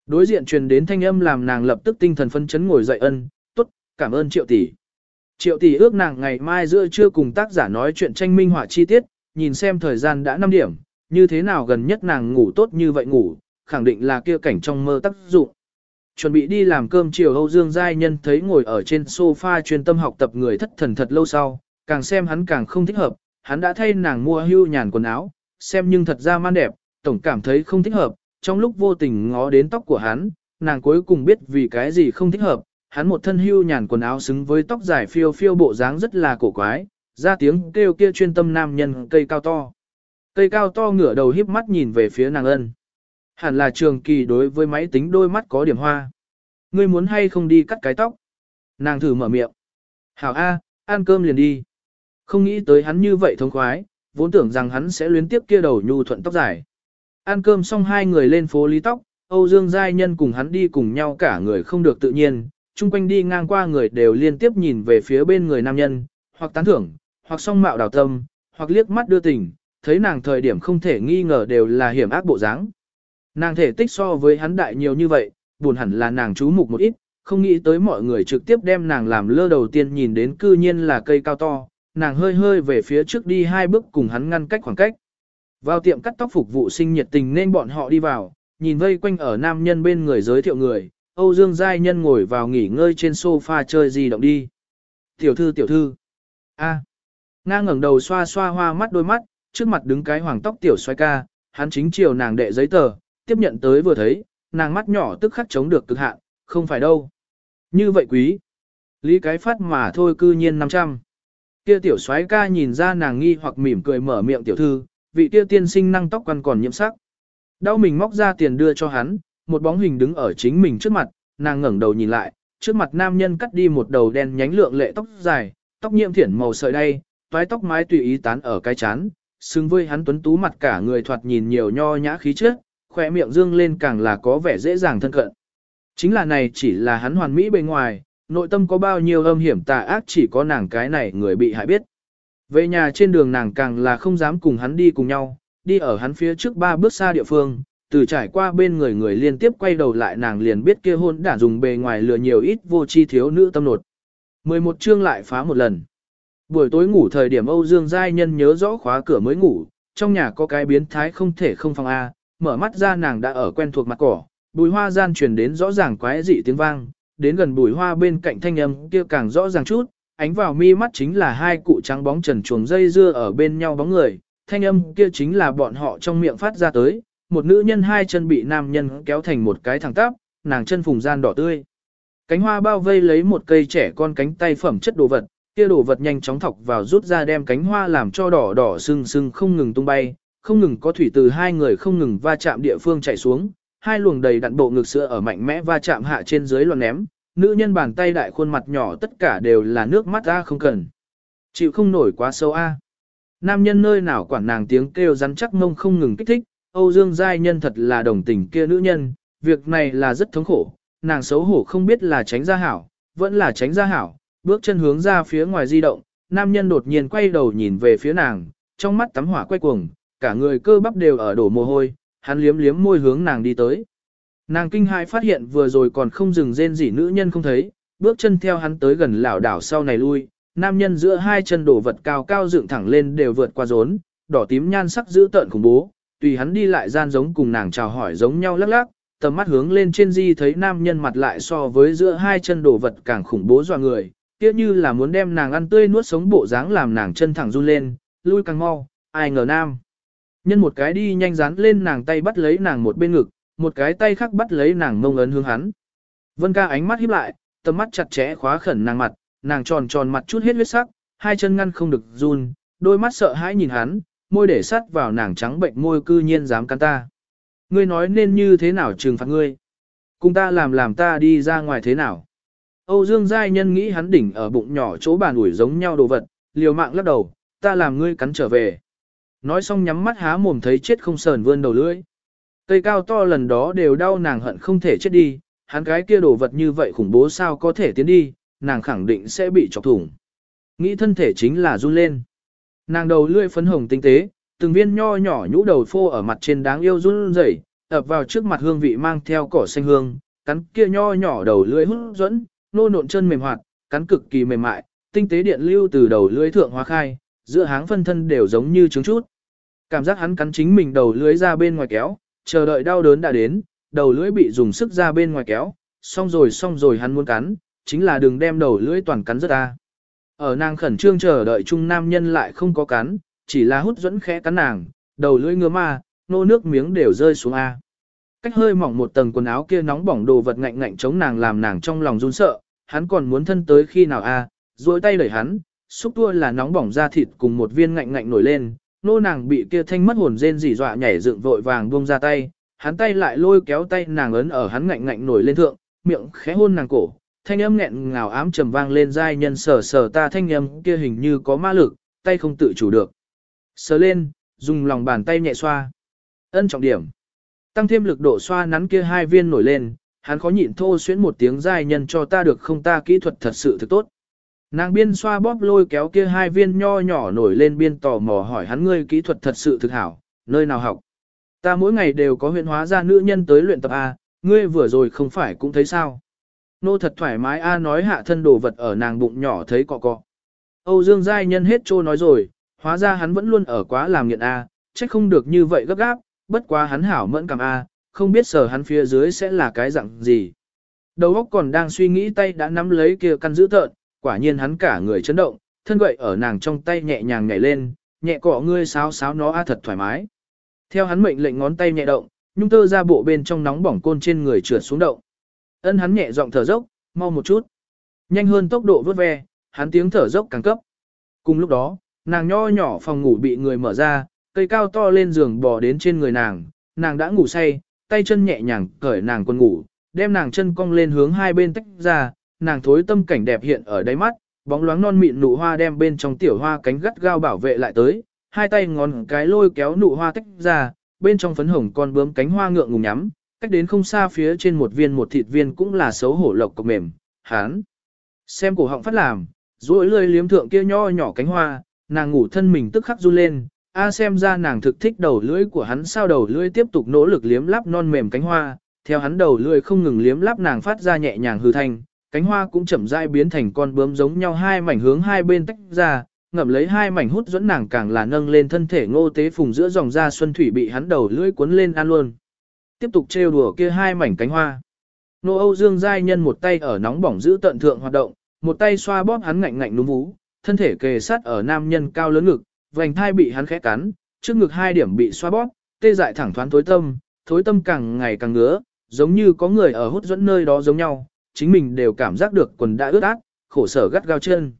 Đối diện truyền đến thanh âm làm nàng lập tức tinh thần phân chấn ngồi dậy ân, tốt, cảm ơn triệu tỷ. Triệu tỷ ước nàng ngày mai giữa trưa cùng tác giả nói chuyện tranh minh họa chi tiết, nhìn xem thời gian đã 5 điểm, như thế nào gần nhất nàng ngủ tốt như vậy ngủ, khẳng định là kia cảnh trong mơ tác dụng. Chuẩn bị đi làm cơm chiều Âu Dương Giai Nhân thấy ngồi ở trên sofa chuyên tâm học tập người thất thần thật lâu sau, càng xem hắn càng không thích hợp, hắn đã thay nàng mua hưu nhàn quần áo, xem nhưng thật ra man đẹp, tổng cảm thấy không thích hợp, trong lúc vô tình ngó đến tóc của hắn, nàng cuối cùng biết vì cái gì không thích hợp, hắn một thân hưu nhàn quần áo xứng với tóc dài phiêu phiêu bộ dáng rất là cổ quái, ra tiếng kêu kia chuyên tâm nam nhân cây cao to. Cây cao to ngửa đầu híp mắt nhìn về phía nàng ân. Hẳn là trường kỳ đối với máy tính đôi mắt có điểm hoa. Ngươi muốn hay không đi cắt cái tóc? Nàng thử mở miệng. Hảo A, ăn cơm liền đi. Không nghĩ tới hắn như vậy thông khoái, vốn tưởng rằng hắn sẽ luyến tiếp kia đầu nhu thuận tóc dài. Ăn cơm xong hai người lên phố lý tóc, Âu Dương Giai Nhân cùng hắn đi cùng nhau cả người không được tự nhiên, chung quanh đi ngang qua người đều liên tiếp nhìn về phía bên người nam nhân, hoặc tán thưởng, hoặc song mạo đào tâm, hoặc liếc mắt đưa tình, thấy nàng thời điểm không thể nghi ngờ đều là hiểm ác bộ dáng. Nàng thể tích so với hắn đại nhiều như vậy, buồn hẳn là nàng chú mục một ít, không nghĩ tới mọi người trực tiếp đem nàng làm lơ đầu tiên nhìn đến cư nhiên là cây cao to, nàng hơi hơi về phía trước đi hai bước cùng hắn ngăn cách khoảng cách. Vào tiệm cắt tóc phục vụ sinh nhiệt tình nên bọn họ đi vào, nhìn vây quanh ở nam nhân bên người giới thiệu người, Âu Dương Giai Nhân ngồi vào nghỉ ngơi trên sofa chơi gì động đi. Tiểu thư tiểu thư. a Nga ngẩng đầu xoa xoa hoa mắt đôi mắt, trước mặt đứng cái hoàng tóc tiểu xoay ca, hắn chính chiều nàng đệ giấy tờ, tiếp nhận tới vừa thấy, nàng mắt nhỏ tức khắc chống được cực hạn, không phải đâu. Như vậy quý. Lý cái phát mà thôi cư nhiên 500. Kia tiểu soái ca nhìn ra nàng nghi hoặc mỉm cười mở miệng tiểu thư, vị kia tiên sinh năng tóc quăn còn nhiễm sắc. Đau mình móc ra tiền đưa cho hắn, một bóng hình đứng ở chính mình trước mặt, nàng ngẩng đầu nhìn lại, trước mặt nam nhân cắt đi một đầu đen nhánh lượng lệ tóc dài, tóc nhiễm thiển màu sợi đay, toái tóc mái tùy ý tán ở cái chán, xứng với hắn tuấn tú mặt cả người thoạt nhìn nhiều nho nhã khí chất, khỏe miệng dương lên càng là có vẻ dễ dàng thân cận. Chính là này chỉ là hắn hoàn mỹ bề ngoài, nội tâm có bao nhiêu âm hiểm tà ác chỉ có nàng cái này người bị hại biết. Về nhà trên đường nàng càng là không dám cùng hắn đi cùng nhau, đi ở hắn phía trước ba bước xa địa phương, từ trải qua bên người người liên tiếp quay đầu lại nàng liền biết kia hôn đã dùng bề ngoài lừa nhiều ít vô chi thiếu nữ tâm nột. 11 chương lại phá một lần. Buổi tối ngủ thời điểm Âu Dương Giai Nhân nhớ rõ khóa cửa mới ngủ, trong nhà có cái biến thái không thể không phòng A, mở mắt ra nàng đã ở quen thuộc mặt cỏ, bùi hoa gian truyền đến rõ ràng quái dị tiếng vang, đến gần bùi hoa bên cạnh thanh âm kia càng rõ ràng chút, ánh vào mi mắt chính là hai cụ trắng bóng trần chuồng dây dưa ở bên nhau bóng người, thanh âm kia chính là bọn họ trong miệng phát ra tới, một nữ nhân hai chân bị nam nhân kéo thành một cái thẳng tắp, nàng chân phùng gian đỏ tươi. Cánh hoa bao vây lấy một cây trẻ con cánh tay phẩm chất đồ vật, kia đồ vật nhanh chóng thọc vào rút ra đem cánh hoa làm cho đỏ đỏ sưng sưng không ngừng tung bay, không ngừng có thủy từ hai người không ngừng va chạm địa phương chạy xuống, hai luồng đầy đặn bộ ngực sữa ở mạnh mẽ va chạm hạ trên dưới loạn ném, nữ nhân bàn tay đại khuôn mặt nhỏ tất cả đều là nước mắt ra không cần. Chịu không nổi quá sâu a. Nam nhân nơi nào quản nàng tiếng kêu rắn chắc mông không ngừng kích thích, Âu Dương Giai Nhân thật là đồng tình kia nữ nhân, việc này là rất thống khổ, nàng xấu hổ không biết là tránh ra hảo, vẫn là tránh ra hảo, bước chân hướng ra phía ngoài di động, nam nhân đột nhiên quay đầu nhìn về phía nàng, trong mắt tắm hỏa quay cuồng, cả người cơ bắp đều ở đổ mồ hôi, hắn liếm liếm môi hướng nàng đi tới. Nàng kinh hãi phát hiện vừa rồi còn không dừng rên gì nữ nhân không thấy, bước chân theo hắn tới gần lảo đảo sau này lui, nam nhân giữa hai chân đổ vật cao cao dựng thẳng lên đều vượt qua rốn, đỏ tím nhan sắc giữ tợn khủng bố, tùy hắn đi lại gian giống cùng nàng chào hỏi giống nhau lắc lắc, tầm mắt hướng lên trên di thấy nam nhân mặt lại so với giữa hai chân đổ vật càng khủng bố dọa người, kia như là muốn đem nàng ăn tươi nuốt sống bộ dáng làm nàng chân thẳng run lên, lui càng mau, ai ngờ nam. Nhân một cái đi nhanh dán lên nàng tay bắt lấy nàng một bên ngực, một cái tay khác bắt lấy nàng mông ấn hướng hắn. Vân ca ánh mắt híp lại, tầm mắt chặt chẽ khóa khẩn nàng mặt, nàng tròn tròn mặt chút hết huyết sắc, hai chân ngăn không được run, đôi mắt sợ hãi nhìn hắn, môi để sắt vào nàng trắng bệnh môi cư nhiên dám cắn ta. Ngươi nói nên như thế nào trừng phạt ngươi? Cùng ta làm làm ta đi ra ngoài thế nào? Âu Dương Giai Nhân nghĩ hắn đỉnh ở bụng nhỏ chỗ bàn ủi giống nhau đồ vật, liều mạng lắc đầu, ta làm ngươi cắn trở về. Nói xong nhắm mắt há mồm thấy chết không sờn vươn đầu lưỡi. Cây cao to lần đó đều đau nàng hận không thể chết đi, hắn cái kia đồ vật như vậy khủng bố sao có thể tiến đi, nàng khẳng định sẽ bị chọc thủng. Nghĩ thân thể chính là run lên. Nàng đầu lưỡi phấn hồng tinh tế, từng viên nho nhỏ nhũ đầu phô ở mặt trên đáng yêu run rẩy, ập vào trước mặt hương vị mang theo cỏ xanh hương, cắn kia nho nhỏ đầu lưỡi hút dẫn, nô nộn chân mềm hoạt, cắn cực kỳ mềm mại, tinh tế điện lưu từ đầu lưỡi thượng hóa khai, giữa háng phân thân đều giống như trứng chút. Cảm giác hắn cắn chính mình đầu lưỡi ra bên ngoài kéo, chờ đợi đau đớn đã đến, đầu lưỡi bị dùng sức ra bên ngoài kéo, xong rồi xong rồi hắn muốn cắn, chính là đừng đem đầu lưỡi toàn cắn rất ta. Ở nàng khẩn trương chờ đợi trung nam nhân lại không có cắn, chỉ là hút dẫn khẽ cắn nàng, đầu lưỡi ngứa ma, nô nước miếng đều rơi xuống A. Cách hơi mỏng một tầng quần áo kia nóng bỏng đồ vật ngạnh ngạnh chống nàng làm nàng trong lòng run sợ, hắn còn muốn thân tới khi nào A, duỗi tay đẩy hắn, xúc tua là nóng bỏng da thịt cùng một viên ngạnh ngạnh nổi lên, nô nàng bị kia thanh mất hồn rên rỉ dọa nhảy dựng vội vàng buông ra tay, hắn tay lại lôi kéo tay nàng ấn ở hắn ngạnh ngạnh nổi lên thượng, miệng khẽ hôn nàng cổ, thanh âm nghẹn ngào ám trầm vang lên giai nhân sờ sờ ta thanh âm kia hình như có ma lực, tay không tự chủ được. Sờ lên, dùng lòng bàn tay nhẹ xoa. Ân trọng điểm. Tăng thêm lực độ xoa nắn kia hai viên nổi lên, hắn khó nhịn thô xuyến một tiếng dài nhân cho ta được không ta kỹ thuật thật sự thực tốt. Nàng biên xoa bóp lôi kéo kia hai viên nho nhỏ nổi lên biên tò mò hỏi hắn ngươi kỹ thuật thật sự thực hảo, nơi nào học. Ta mỗi ngày đều có huyện hóa ra nữ nhân tới luyện tập A, ngươi vừa rồi không phải cũng thấy sao. Nô thật thoải mái A nói hạ thân đồ vật ở nàng bụng nhỏ thấy cọ cọ. Âu Dương Giai Nhân hết trô nói rồi, hóa ra hắn vẫn luôn ở quá làm nghiện A, trách không được như vậy gấp gáp, bất quá hắn hảo mẫn cảm A, không biết sở hắn phía dưới sẽ là cái dạng gì. Đầu óc còn đang suy nghĩ tay đã nắm lấy kia căn giữ tợn, quả nhiên hắn cả người chấn động, thân gậy ở nàng trong tay nhẹ nhàng nhảy lên, nhẹ cọ ngươi sáo sáo nó a thật thoải mái. Theo hắn mệnh lệnh ngón tay nhẹ động, nhung tơ ra bộ bên trong nóng bỏng côn trên người trượt xuống động. Ân hắn nhẹ giọng thở dốc, mau một chút. Nhanh hơn tốc độ vớt ve, hắn tiếng thở dốc càng cấp. Cùng lúc đó, nàng nho nhỏ phòng ngủ bị người mở ra, cây cao to lên giường bò đến trên người nàng, nàng đã ngủ say, tay chân nhẹ nhàng cởi nàng quần ngủ, đem nàng chân cong lên hướng hai bên tách ra, nàng thối tâm cảnh đẹp hiện ở đáy mắt, bóng loáng non mịn nụ hoa đem bên trong tiểu hoa cánh gắt gao bảo vệ lại tới, hai tay ngón cái lôi kéo nụ hoa tách ra, bên trong phấn hồng con bướm cánh hoa ngượng ngùng nhắm, cách đến không xa phía trên một viên một thịt viên cũng là xấu hổ lộc cọc mềm, hán. Xem cổ họng phát làm, duỗi lưỡi liếm thượng kia nho nhỏ cánh hoa, nàng ngủ thân mình tức khắc run lên, a xem ra nàng thực thích đầu lưỡi của hắn sao đầu lưỡi tiếp tục nỗ lực liếm lắp non mềm cánh hoa, theo hắn đầu lưỡi không ngừng liếm lắp nàng phát ra nhẹ nhàng hư thanh, cánh hoa cũng chậm rãi biến thành con bướm giống nhau hai mảnh hướng hai bên tách ra, ngậm lấy hai mảnh hút dẫn nàng càng là nâng lên thân thể ngô tế phùng giữa dòng da xuân thủy bị hắn đầu lưỡi cuốn lên ăn luôn. Tiếp tục trêu đùa kia hai mảnh cánh hoa. Nô Âu Dương giai nhân một tay ở nóng bỏng giữ tận thượng hoạt động, một tay xoa bóp hắn ngạnh ngạnh núm vú, thân thể kề sát ở nam nhân cao lớn ngực, vành thai bị hắn khẽ cắn, trước ngực hai điểm bị xoa bóp, tê dại thẳng thoáng thối tâm, thối tâm càng ngày càng ngứa, giống như có người ở hút dẫn nơi đó giống nhau, chính mình đều cảm giác được quần đã ướt át, khổ sở gắt gao chân.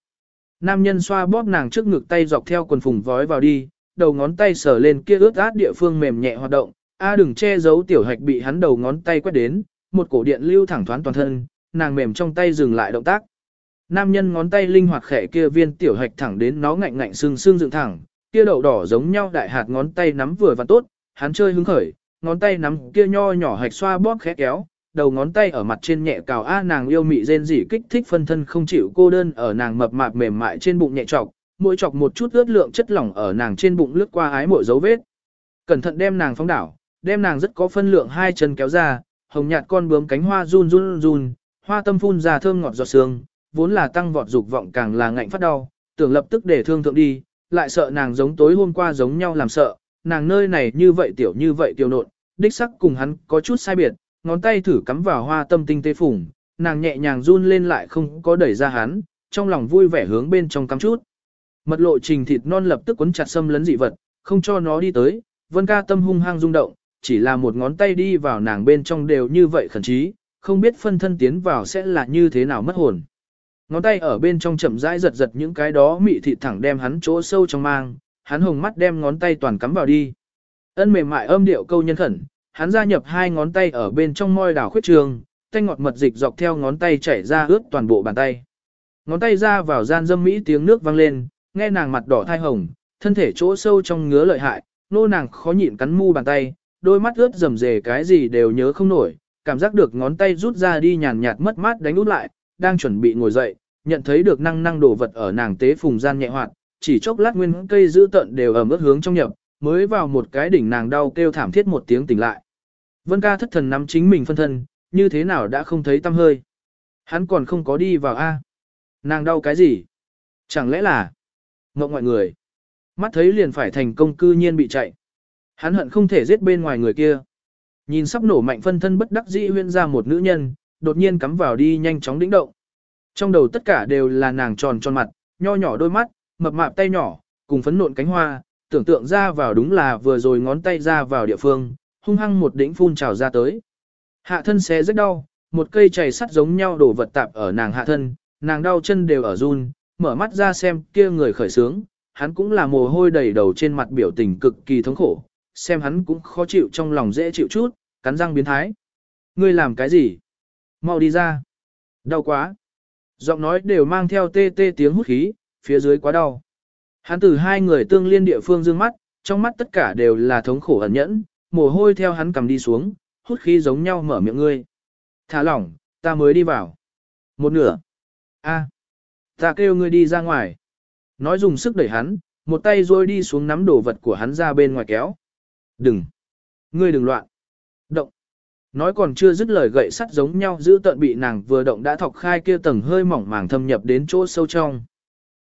Nam nhân xoa bóp nàng trước ngực tay dọc theo quần phùng vói vào đi, đầu ngón tay sờ lên kia ướt át địa phương mềm nhẹ hoạt động, a đừng che giấu tiểu hạch bị hắn đầu ngón tay quét đến, một cổ điện lưu thẳng thoáng toàn thân, nàng mềm trong tay dừng lại động tác. Nam nhân ngón tay linh hoạt khẽ kia viên tiểu hạch thẳng đến nó ngạnh ngạnh sưng sưng dựng thẳng, kia đậu đỏ giống nhau đại hạt ngón tay nắm vừa và tốt, hắn chơi hứng khởi, ngón tay nắm kia nho nhỏ hạch xoa bóp khẽ kéo, đầu ngón tay ở mặt trên nhẹ cào a nàng yêu mị rên rỉ kích thích phân thân không chịu cô đơn ở nàng mập mạp mềm mại trên bụng nhẹ chọc, mỗi chọc một chút ướt lượng chất lỏng ở nàng trên bụng lướt qua ái mỗi dấu vết. Cẩn thận đem nàng phóng đảo, đem nàng rất có phân lượng hai chân kéo ra, hồng nhạt con bướm cánh hoa run run run, hoa tâm phun ra thơm ngọt giọt sương, vốn là tăng vọt dục vọng càng là ngạnh phát đau, tưởng lập tức để thương thượng đi, lại sợ nàng giống tối hôm qua giống nhau làm sợ, nàng nơi này như vậy tiểu như vậy tiểu nộn, đích sắc cùng hắn có chút sai biệt, ngón tay thử cắm vào hoa tâm tinh tế phủng, nàng nhẹ nhàng run lên lại không có đẩy ra hắn, trong lòng vui vẻ hướng bên trong cắm chút. Mật lộ trình thịt non lập tức quấn chặt xâm lấn dị vật, không cho nó đi tới, vân ca tâm hung hăng rung động, chỉ là một ngón tay đi vào nàng bên trong đều như vậy khẩn trí, không biết phân thân tiến vào sẽ là như thế nào mất hồn. Ngón tay ở bên trong chậm rãi giật giật những cái đó mị thịt thẳng đem hắn chỗ sâu trong mang, hắn hồng mắt đem ngón tay toàn cắm vào đi. Ân mềm mại âm điệu câu nhân khẩn, hắn gia nhập hai ngón tay ở bên trong môi đảo khuyết trường, tay ngọt mật dịch dọc theo ngón tay chảy ra ướt toàn bộ bàn tay. Ngón tay ra vào gian dâm mỹ tiếng nước vang lên, nghe nàng mặt đỏ thai hồng, thân thể chỗ sâu trong ngứa lợi hại, nô nàng khó nhịn cắn mu bàn tay, đôi mắt ướt rầm rề cái gì đều nhớ không nổi, cảm giác được ngón tay rút ra đi nhàn nhạt mất mát đánh út lại, đang chuẩn bị ngồi dậy, nhận thấy được năng năng đổ vật ở nàng tế phùng gian nhẹ hoạt, chỉ chốc lát nguyên cây giữ tận đều ở mức hướng trong nhập, mới vào một cái đỉnh nàng đau kêu thảm thiết một tiếng tỉnh lại. Vân ca thất thần nắm chính mình phân thân, như thế nào đã không thấy tâm hơi. Hắn còn không có đi vào A. Nàng đau cái gì? Chẳng lẽ là Ngọc ngoại người? Mắt thấy liền phải thành công cư nhiên bị chạy. Hắn hận không thể giết bên ngoài người kia. Nhìn sắp nổ mạnh phân thân bất đắc dĩ huyên ra một nữ nhân, đột nhiên cắm vào đi nhanh chóng đĩnh động. Trong đầu tất cả đều là nàng tròn tròn mặt, nho nhỏ đôi mắt, mập mạp tay nhỏ, cùng phấn nộn cánh hoa, tưởng tượng ra vào đúng là vừa rồi ngón tay ra vào địa phương, hung hăng một đỉnh phun trào ra tới. Hạ thân xé rất đau, một cây chày sắt giống nhau đổ vật tạp ở nàng hạ thân, nàng đau chân đều ở run, mở mắt ra xem kia người khởi sướng, hắn cũng là mồ hôi đầy đầu trên mặt biểu tình cực kỳ thống khổ, xem hắn cũng khó chịu trong lòng dễ chịu chút, cắn răng biến thái. Ngươi làm cái gì? Mau đi ra. Đau quá. Giọng nói đều mang theo tê tê tiếng hút khí, phía dưới quá đau. Hắn từ hai người tương liên địa phương dương mắt, trong mắt tất cả đều là thống khổ ẩn nhẫn, mồ hôi theo hắn cầm đi xuống, hút khí giống nhau mở miệng ngươi. Thả lỏng, ta mới đi vào. Một nửa. a ta kêu ngươi đi ra ngoài. Nói dùng sức đẩy hắn, một tay rồi đi xuống nắm đồ vật của hắn ra bên ngoài kéo. Đừng. Ngươi đừng loạn. Nói còn chưa dứt lời gậy sắt giống nhau giữ tận bị nàng vừa động đã thọc khai kia tầng hơi mỏng màng thâm nhập đến chỗ sâu trong.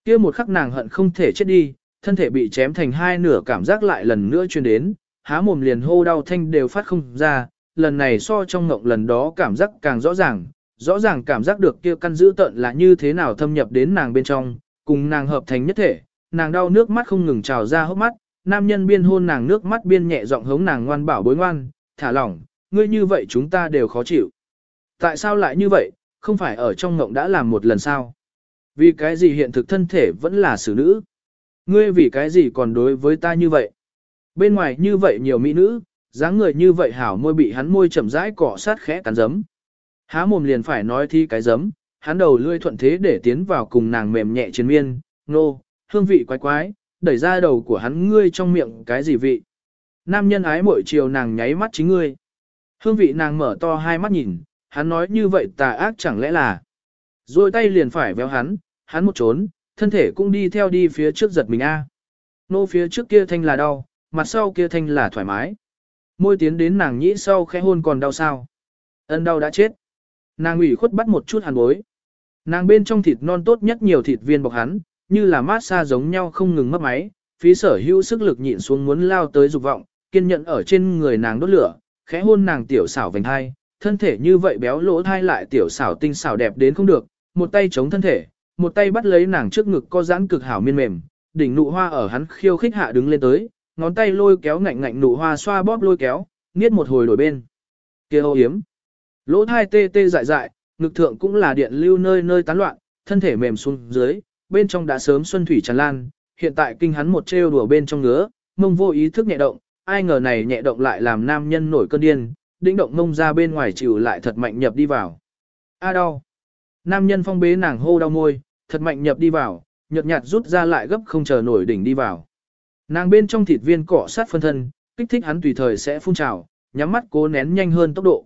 Kia một khắc nàng hận không thể chết đi, thân thể bị chém thành hai nửa cảm giác lại lần nữa truyền đến, há mồm liền hô đau thanh đều phát không ra, lần này so trong ngộng lần đó cảm giác càng rõ ràng, rõ ràng cảm giác được kia căn giữ tận là như thế nào thâm nhập đến nàng bên trong, cùng nàng hợp thành nhất thể, nàng đau nước mắt không ngừng trào ra hốc mắt, nam nhân biên hôn nàng nước mắt biên nhẹ giọng hống nàng ngoan bảo bối ngoan, thả lỏng, ngươi như vậy chúng ta đều khó chịu. Tại sao lại như vậy, không phải ở trong ngộng đã làm một lần sao? Vì cái gì hiện thực thân thể vẫn là xử nữ? Ngươi vì cái gì còn đối với ta như vậy? Bên ngoài như vậy nhiều mỹ nữ, dáng người như vậy hảo môi bị hắn môi chậm rãi cọ sát khẽ cắn giấm. Há mồm liền phải nói thi cái giấm, hắn đầu lươi thuận thế để tiến vào cùng nàng mềm nhẹ trên miên, nô, hương vị quái quái, đẩy ra đầu của hắn ngươi trong miệng cái gì vị. Nam nhân ái mỗi chiều nàng nháy mắt chính ngươi. Hương vị nàng mở to hai mắt nhìn, hắn nói như vậy tà ác chẳng lẽ là. Rồi tay liền phải véo hắn, hắn một trốn, thân thể cũng đi theo đi phía trước giật mình a. Nô phía trước kia thanh là đau, mặt sau kia thanh là thoải mái. Môi tiến đến nàng nhĩ sau khẽ hôn còn đau sao. Ân đau đã chết. Nàng ủy khuất bắt một chút hàn bối. Nàng bên trong thịt non tốt nhất nhiều thịt viên bọc hắn, như là mát xa giống nhau không ngừng mất máy, phí sở hữu sức lực nhịn xuống muốn lao tới dục vọng, kiên nhẫn ở trên người nàng đốt lửa, khẽ hôn nàng tiểu xảo vành hai, thân thể như vậy béo lỗ thai lại tiểu xảo tinh xảo đẹp đến không được, một tay chống thân thể, một tay bắt lấy nàng trước ngực co giãn cực hảo miên mềm, đỉnh nụ hoa ở hắn khiêu khích hạ đứng lên tới, ngón tay lôi kéo ngạnh ngạnh nụ hoa xoa bóp lôi kéo, niết một hồi đổi bên. Kia ô hiếm. Lỗ thai tê tê dại dại, ngực thượng cũng là điện lưu nơi nơi tán loạn, thân thể mềm xuống dưới, bên trong đã sớm xuân thủy tràn lan, hiện tại kinh hắn một trêu đùa bên trong ngứa, mông vô ý thức nhẹ động, ai ngờ này nhẹ động lại làm nam nhân nổi cơn điên, đĩnh động mông ra bên ngoài chịu lại thật mạnh nhập đi vào. A đau. Nam nhân phong bế nàng hô đau môi, thật mạnh nhập đi vào, nhợt nhạt rút ra lại gấp không chờ nổi đỉnh đi vào. Nàng bên trong thịt viên cọ sát phân thân, kích thích hắn tùy thời sẽ phun trào, nhắm mắt cố nén nhanh hơn tốc độ.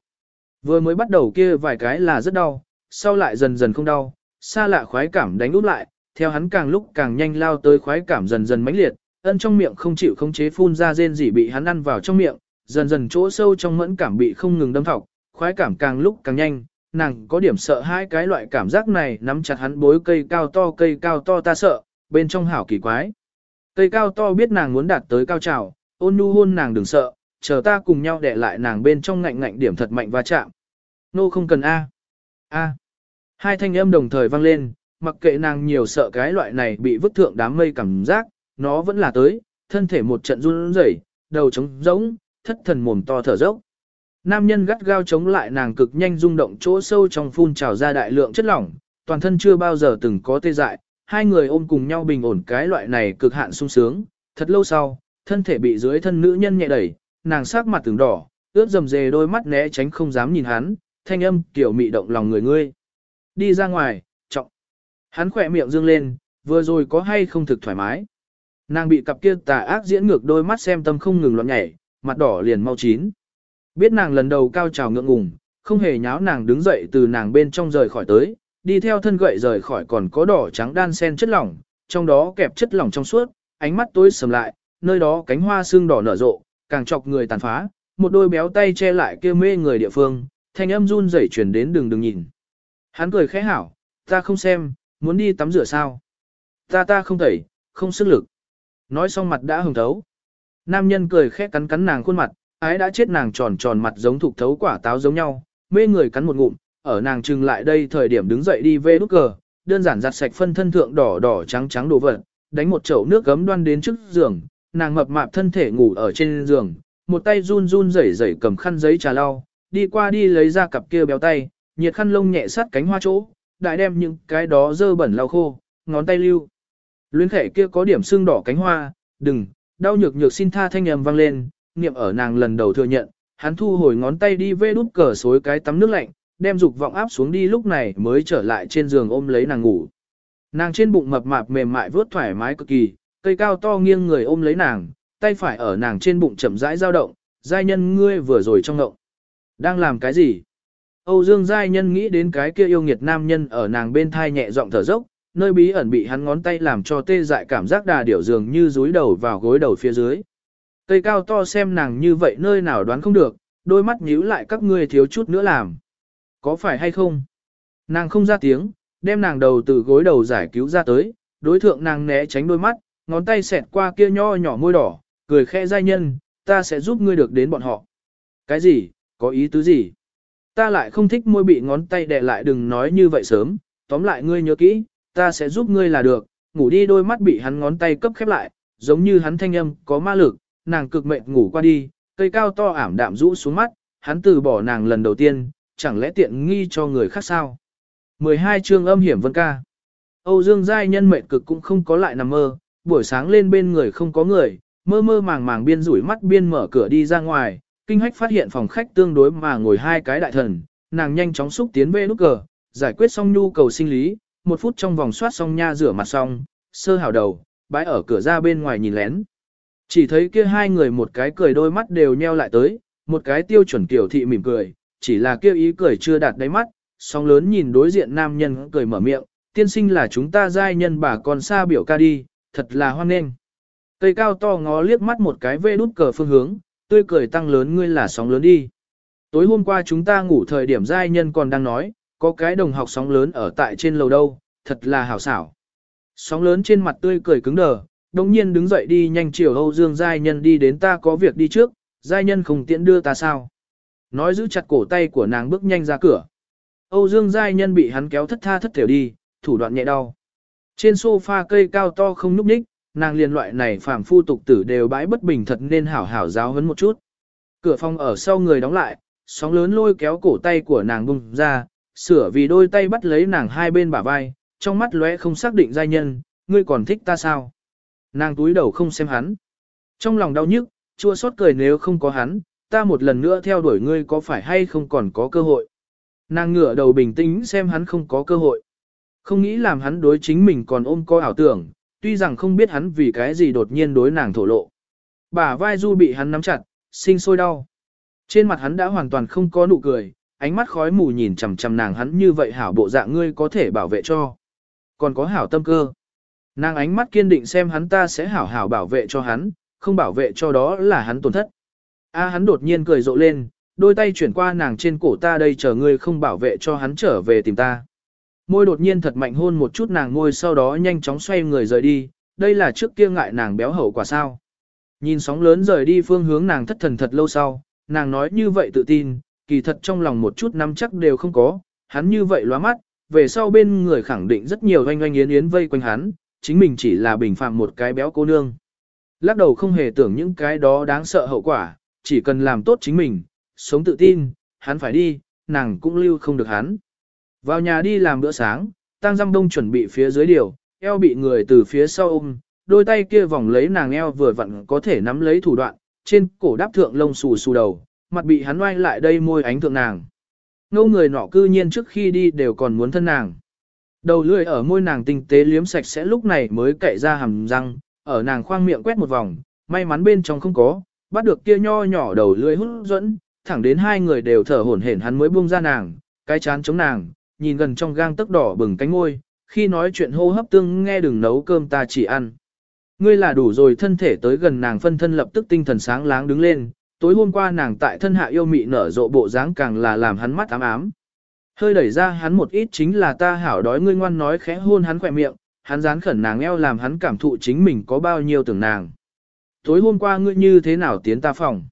Vừa mới bắt đầu kia vài cái là rất đau, sau lại dần dần không đau, xa lạ khoái cảm đánh úp lại, theo hắn càng lúc càng nhanh lao tới khoái cảm dần dần mãnh liệt, ân trong miệng không chịu khống chế phun ra rên rỉ bị hắn ăn vào trong miệng, dần dần chỗ sâu trong mẫn cảm bị không ngừng đâm thọc, khoái cảm càng lúc càng nhanh, nàng có điểm sợ hai cái loại cảm giác này nắm chặt hắn bối cây cao to cây cao to ta sợ, bên trong hảo kỳ quái. Cây cao to biết nàng muốn đạt tới cao trào, ôn nhu hôn nàng đừng sợ, chờ ta cùng nhau để lại nàng bên trong ngạnh ngạnh điểm thật mạnh va chạm. Nô không cần A. A. Hai thanh âm đồng thời vang lên, mặc kệ nàng nhiều sợ cái loại này bị vứt thượng đám mây cảm giác, nó vẫn là tới, thân thể một trận run rẩy, đầu trống rỗng, thất thần mồm to thở dốc. Nam nhân gắt gao chống lại nàng cực nhanh rung động chỗ sâu trong phun trào ra đại lượng chất lỏng, toàn thân chưa bao giờ từng có tê dại, hai người ôm cùng nhau bình ổn cái loại này cực hạn sung sướng, thật lâu sau, thân thể bị dưới thân nữ nhân nhẹ đẩy, nàng sắc mặt từng đỏ, ướt dầm dề đôi mắt né tránh không dám nhìn hắn, thanh âm kiểu mị động lòng người ngươi. Đi ra ngoài, trọng. Hắn khỏe miệng dương lên, vừa rồi có hay không thực thoải mái. Nàng bị cặp kia tà ác diễn ngược đôi mắt xem tâm không ngừng loạn nhảy, mặt đỏ liền mau chín. Biết nàng lần đầu cao trào ngượng ngùng, không hề nháo nàng đứng dậy từ nàng bên trong rời khỏi tới, đi theo thân gậy rời khỏi còn có đỏ trắng đan sen chất lỏng, trong đó kẹp chất lỏng trong suốt, ánh mắt tối sầm lại, nơi đó cánh hoa xương đỏ nở rộ, càng chọc người tàn phá, một đôi béo tay che lại kia mê người địa phương, thanh âm run rẩy truyền đến đừng đừng nhìn. Hắn cười khẽ hảo, ta không xem, muốn đi tắm rửa sao? Ta ta không thể, không sức lực. Nói xong mặt đã hồng thấu. Nam nhân cười khẽ cắn cắn nàng khuôn mặt, ái đã chết nàng tròn tròn mặt giống thục thấu quả táo giống nhau, mê người cắn một ngụm, ở nàng trừng lại đây thời điểm đứng dậy đi về nút cờ, đơn giản giặt sạch phân thân thượng đỏ đỏ trắng trắng đồ vật, đánh một chậu nước gấm đoan đến trước giường, nàng mập mạp thân thể ngủ ở trên giường, một tay run run rẩy rẩy cầm khăn giấy trà lau, đi qua đi lấy ra cặp kia béo tay, nhiệt khăn lông nhẹ sát cánh hoa chỗ, đại đem những cái đó dơ bẩn lau khô, ngón tay lưu. Luyến khẻ kia có điểm xương đỏ cánh hoa, đừng, đau nhược nhược xin tha thanh âm vang lên, niệm ở nàng lần đầu thừa nhận, hắn thu hồi ngón tay đi vê đút cờ xối cái tắm nước lạnh, đem dục vọng áp xuống đi lúc này mới trở lại trên giường ôm lấy nàng ngủ. Nàng trên bụng mập mạp mềm mại vớt thoải mái cực kỳ, cây cao to nghiêng người ôm lấy nàng, tay phải ở nàng trên bụng chậm rãi dao động, giai nhân ngươi vừa rồi trong ngộng. Đang làm cái gì? Âu Dương giai nhân nghĩ đến cái kia yêu nghiệt nam nhân ở nàng bên thai nhẹ giọng thở dốc, nơi bí ẩn bị hắn ngón tay làm cho tê dại cảm giác đà điểu dường như rúi đầu vào gối đầu phía dưới. Cây cao to xem nàng như vậy nơi nào đoán không được, đôi mắt nhíu lại các ngươi thiếu chút nữa làm. Có phải hay không? Nàng không ra tiếng, đem nàng đầu từ gối đầu giải cứu ra tới, đối thượng nàng né tránh đôi mắt, ngón tay xẹt qua kia nho nhỏ môi đỏ, cười khẽ giai nhân, ta sẽ giúp ngươi được đến bọn họ. Cái gì, có ý tứ gì? Ta lại không thích môi bị ngón tay đè lại đừng nói như vậy sớm, tóm lại ngươi nhớ kỹ, ta sẽ giúp ngươi là được, ngủ đi đôi mắt bị hắn ngón tay cấp khép lại, giống như hắn thanh âm có ma lực, nàng cực mệnh ngủ qua đi, Cây cao to ảm đạm rũ xuống mắt, hắn từ bỏ nàng lần đầu tiên, chẳng lẽ tiện nghi cho người khác sao? 12 chương âm hiểm vân ca. Âu Dương Giai nhân mệnh cực cũng không có lại nằm mơ, buổi sáng lên bên người không có người, mơ mơ màng màng biên rủi mắt biên mở cửa đi ra ngoài, kinh hách phát hiện phòng khách tương đối mà ngồi hai cái đại thần, nàng nhanh chóng xúc tiến về nút cờ, giải quyết xong nhu cầu sinh lý, một phút trong vòng soát xong nha rửa mặt xong, sơ hào đầu, bãi ở cửa ra bên ngoài nhìn lén. Chỉ thấy kia hai người một cái cười đôi mắt đều nheo lại tới, một cái tiêu chuẩn tiểu thị mỉm cười, chỉ là kêu ý cười chưa đạt đáy mắt, song lớn nhìn đối diện nam nhân cười mở miệng, tiên sinh là chúng ta giai nhân bà con xa biểu ca đi, thật là hoan nghênh. Cây cao to ngó liếc mắt một cái vê đút cờ phương hướng, tươi cười tăng lớn ngươi là sóng lớn đi. Tối hôm qua chúng ta ngủ thời điểm giai nhân còn đang nói, có cái đồng học sóng lớn ở tại trên lầu đâu, thật là hảo xảo. Sóng lớn trên mặt tươi cười cứng đờ, đồng nhiên đứng dậy đi nhanh chiều Âu Dương giai nhân đi đến ta có việc đi trước, giai nhân không tiện đưa ta sao. Nói giữ chặt cổ tay của nàng bước nhanh ra cửa. Âu Dương giai nhân bị hắn kéo thất tha thất thểu đi, thủ đoạn nhẹ đau. Trên sofa cây cao to không núp ních, nàng liền loại này phàm phu tục tử đều bãi bất bình thật nên hảo hảo giáo hấn một chút. Cửa phòng ở sau người đóng lại, sóng lớn lôi kéo cổ tay của nàng bung ra, sửa vì đôi tay bắt lấy nàng hai bên bả vai, trong mắt lóe không xác định giai nhân, ngươi còn thích ta sao? Nàng túi đầu không xem hắn. Trong lòng đau nhức, chua xót cười nếu không có hắn, ta một lần nữa theo đuổi ngươi có phải hay không còn có cơ hội. Nàng ngửa đầu bình tĩnh xem hắn không có cơ hội. Không nghĩ làm hắn đối chính mình còn ôm có ảo tưởng, tuy rằng không biết hắn vì cái gì đột nhiên đối nàng thổ lộ. Bả vai du bị hắn nắm chặt, sinh sôi đau. Trên mặt hắn đã hoàn toàn không có nụ cười, ánh mắt khói mù nhìn chằm chằm nàng hắn như vậy hảo bộ dạng ngươi có thể bảo vệ cho. Còn có hảo tâm cơ. Nàng ánh mắt kiên định xem hắn ta sẽ hảo hảo bảo vệ cho hắn, không bảo vệ cho đó là hắn tổn thất. A hắn đột nhiên cười rộ lên, đôi tay chuyển qua nàng trên cổ ta đây chờ ngươi không bảo vệ cho hắn trở về tìm ta. Môi đột nhiên thật mạnh hôn một chút nàng môi sau đó nhanh chóng xoay người rời đi, đây là trước kia ngại nàng béo hậu quả sao. Nhìn sóng lớn rời đi phương hướng nàng thất thần thật lâu sau, nàng nói như vậy tự tin, kỳ thật trong lòng một chút nắm chắc đều không có, hắn như vậy lóa mắt, về sau bên người khẳng định rất nhiều oanh oanh yến yến vây quanh hắn, chính mình chỉ là bình phạm một cái béo cô nương. Lắc đầu không hề tưởng những cái đó đáng sợ hậu quả, chỉ cần làm tốt chính mình, sống tự tin, hắn phải đi, nàng cũng lưu không được hắn. Vào nhà đi làm bữa sáng, Tăng Giang Đông chuẩn bị phía dưới điều, eo bị người từ phía sau ôm, đôi tay kia vòng lấy nàng eo vừa vặn có thể nắm lấy thủ đoạn, trên cổ đáp thượng lông xù xù đầu, mặt bị hắn oai lại đây môi ánh thượng nàng. Ngâu người nọ cư nhiên trước khi đi đều còn muốn thân nàng. Đầu lưỡi ở môi nàng tinh tế liếm sạch sẽ lúc này mới cậy ra hàm răng, ở nàng khoang miệng quét một vòng, may mắn bên trong không có, bắt được kia nho nhỏ đầu lưỡi hút dẫn, thẳng đến hai người đều thở hổn hển hắn mới buông ra nàng, cái chán chống nàng, nhìn gần trong gang tấc đỏ bừng cánh ngôi, khi nói chuyện hô hấp tương nghe đừng nấu cơm ta chỉ ăn. Ngươi là đủ rồi thân thể tới gần nàng phân thân lập tức tinh thần sáng láng đứng lên, tối hôm qua nàng tại thân hạ yêu mị nở rộ bộ dáng càng là làm hắn mắt ám ám. Hơi đẩy ra hắn một ít chính là ta hảo đói ngươi ngoan nói khẽ hôn hắn khỏe miệng, hắn dán khẩn nàng eo làm hắn cảm thụ chính mình có bao nhiêu tưởng nàng. Tối hôm qua ngươi như thế nào tiến ta phòng?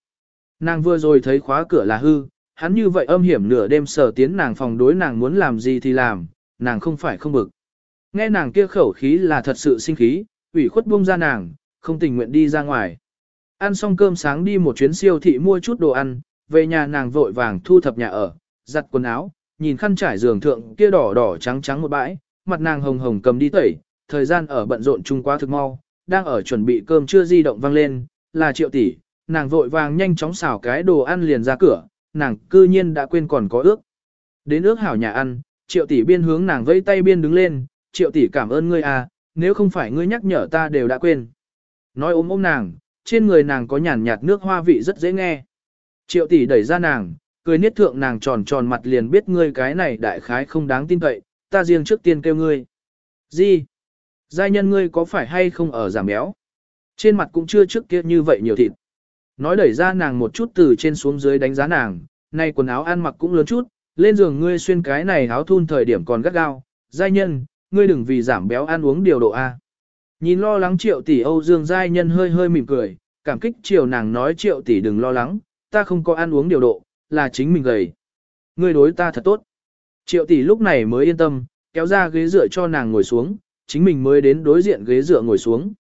Nàng vừa rồi thấy khóa cửa là hư, hắn như vậy âm hiểm nửa đêm sở tiến nàng phòng đối nàng muốn làm gì thì làm, nàng không phải không bực. Nghe nàng kia khẩu khí là thật sự sinh khí, ủy khuất buông ra nàng, không tình nguyện đi ra ngoài. Ăn xong cơm sáng đi một chuyến siêu thị mua chút đồ ăn, về nhà nàng vội vàng thu thập nhà ở, giặt quần áo, nhìn khăn trải giường thượng kia đỏ đỏ trắng trắng một bãi, mặt nàng hồng hồng cầm đi tẩy, thời gian ở bận rộn chung quá thực mau, đang ở chuẩn bị cơm chưa di động vang lên, là triệu tỷ, nàng vội vàng nhanh chóng xào cái đồ ăn liền ra cửa, nàng cư nhiên đã quên còn có ước. Đến ước hảo nhà ăn, triệu tỷ biên hướng nàng vẫy tay biên đứng lên, triệu tỷ cảm ơn ngươi à, nếu không phải ngươi nhắc nhở ta đều đã quên. Nói ôm ôm nàng, trên người nàng có nhàn nhạt nước hoa vị rất dễ nghe. Triệu tỷ đẩy ra nàng, cười niết thượng nàng tròn tròn mặt liền biết ngươi cái này đại khái không đáng tin cậy, ta riêng trước tiên kêu ngươi. Gì? Giai nhân ngươi có phải hay không ở giảm béo? Trên mặt cũng chưa trước kia như vậy nhiều thịt. Nói đẩy ra nàng một chút từ trên xuống dưới đánh giá nàng, nay quần áo ăn mặc cũng lớn chút, lên giường ngươi xuyên cái này áo thun thời điểm còn gắt gao, giai nhân, ngươi đừng vì giảm béo ăn uống điều độ A. Nhìn lo lắng triệu tỷ Âu Dương giai nhân hơi hơi mỉm cười, cảm kích chiều nàng nói triệu tỷ đừng lo lắng, ta không có ăn uống điều độ, là chính mình gầy. Ngươi đối ta thật tốt. Triệu tỷ lúc này mới yên tâm, kéo ra ghế dựa cho nàng ngồi xuống, chính mình mới đến đối diện ghế dựa ngồi xuống.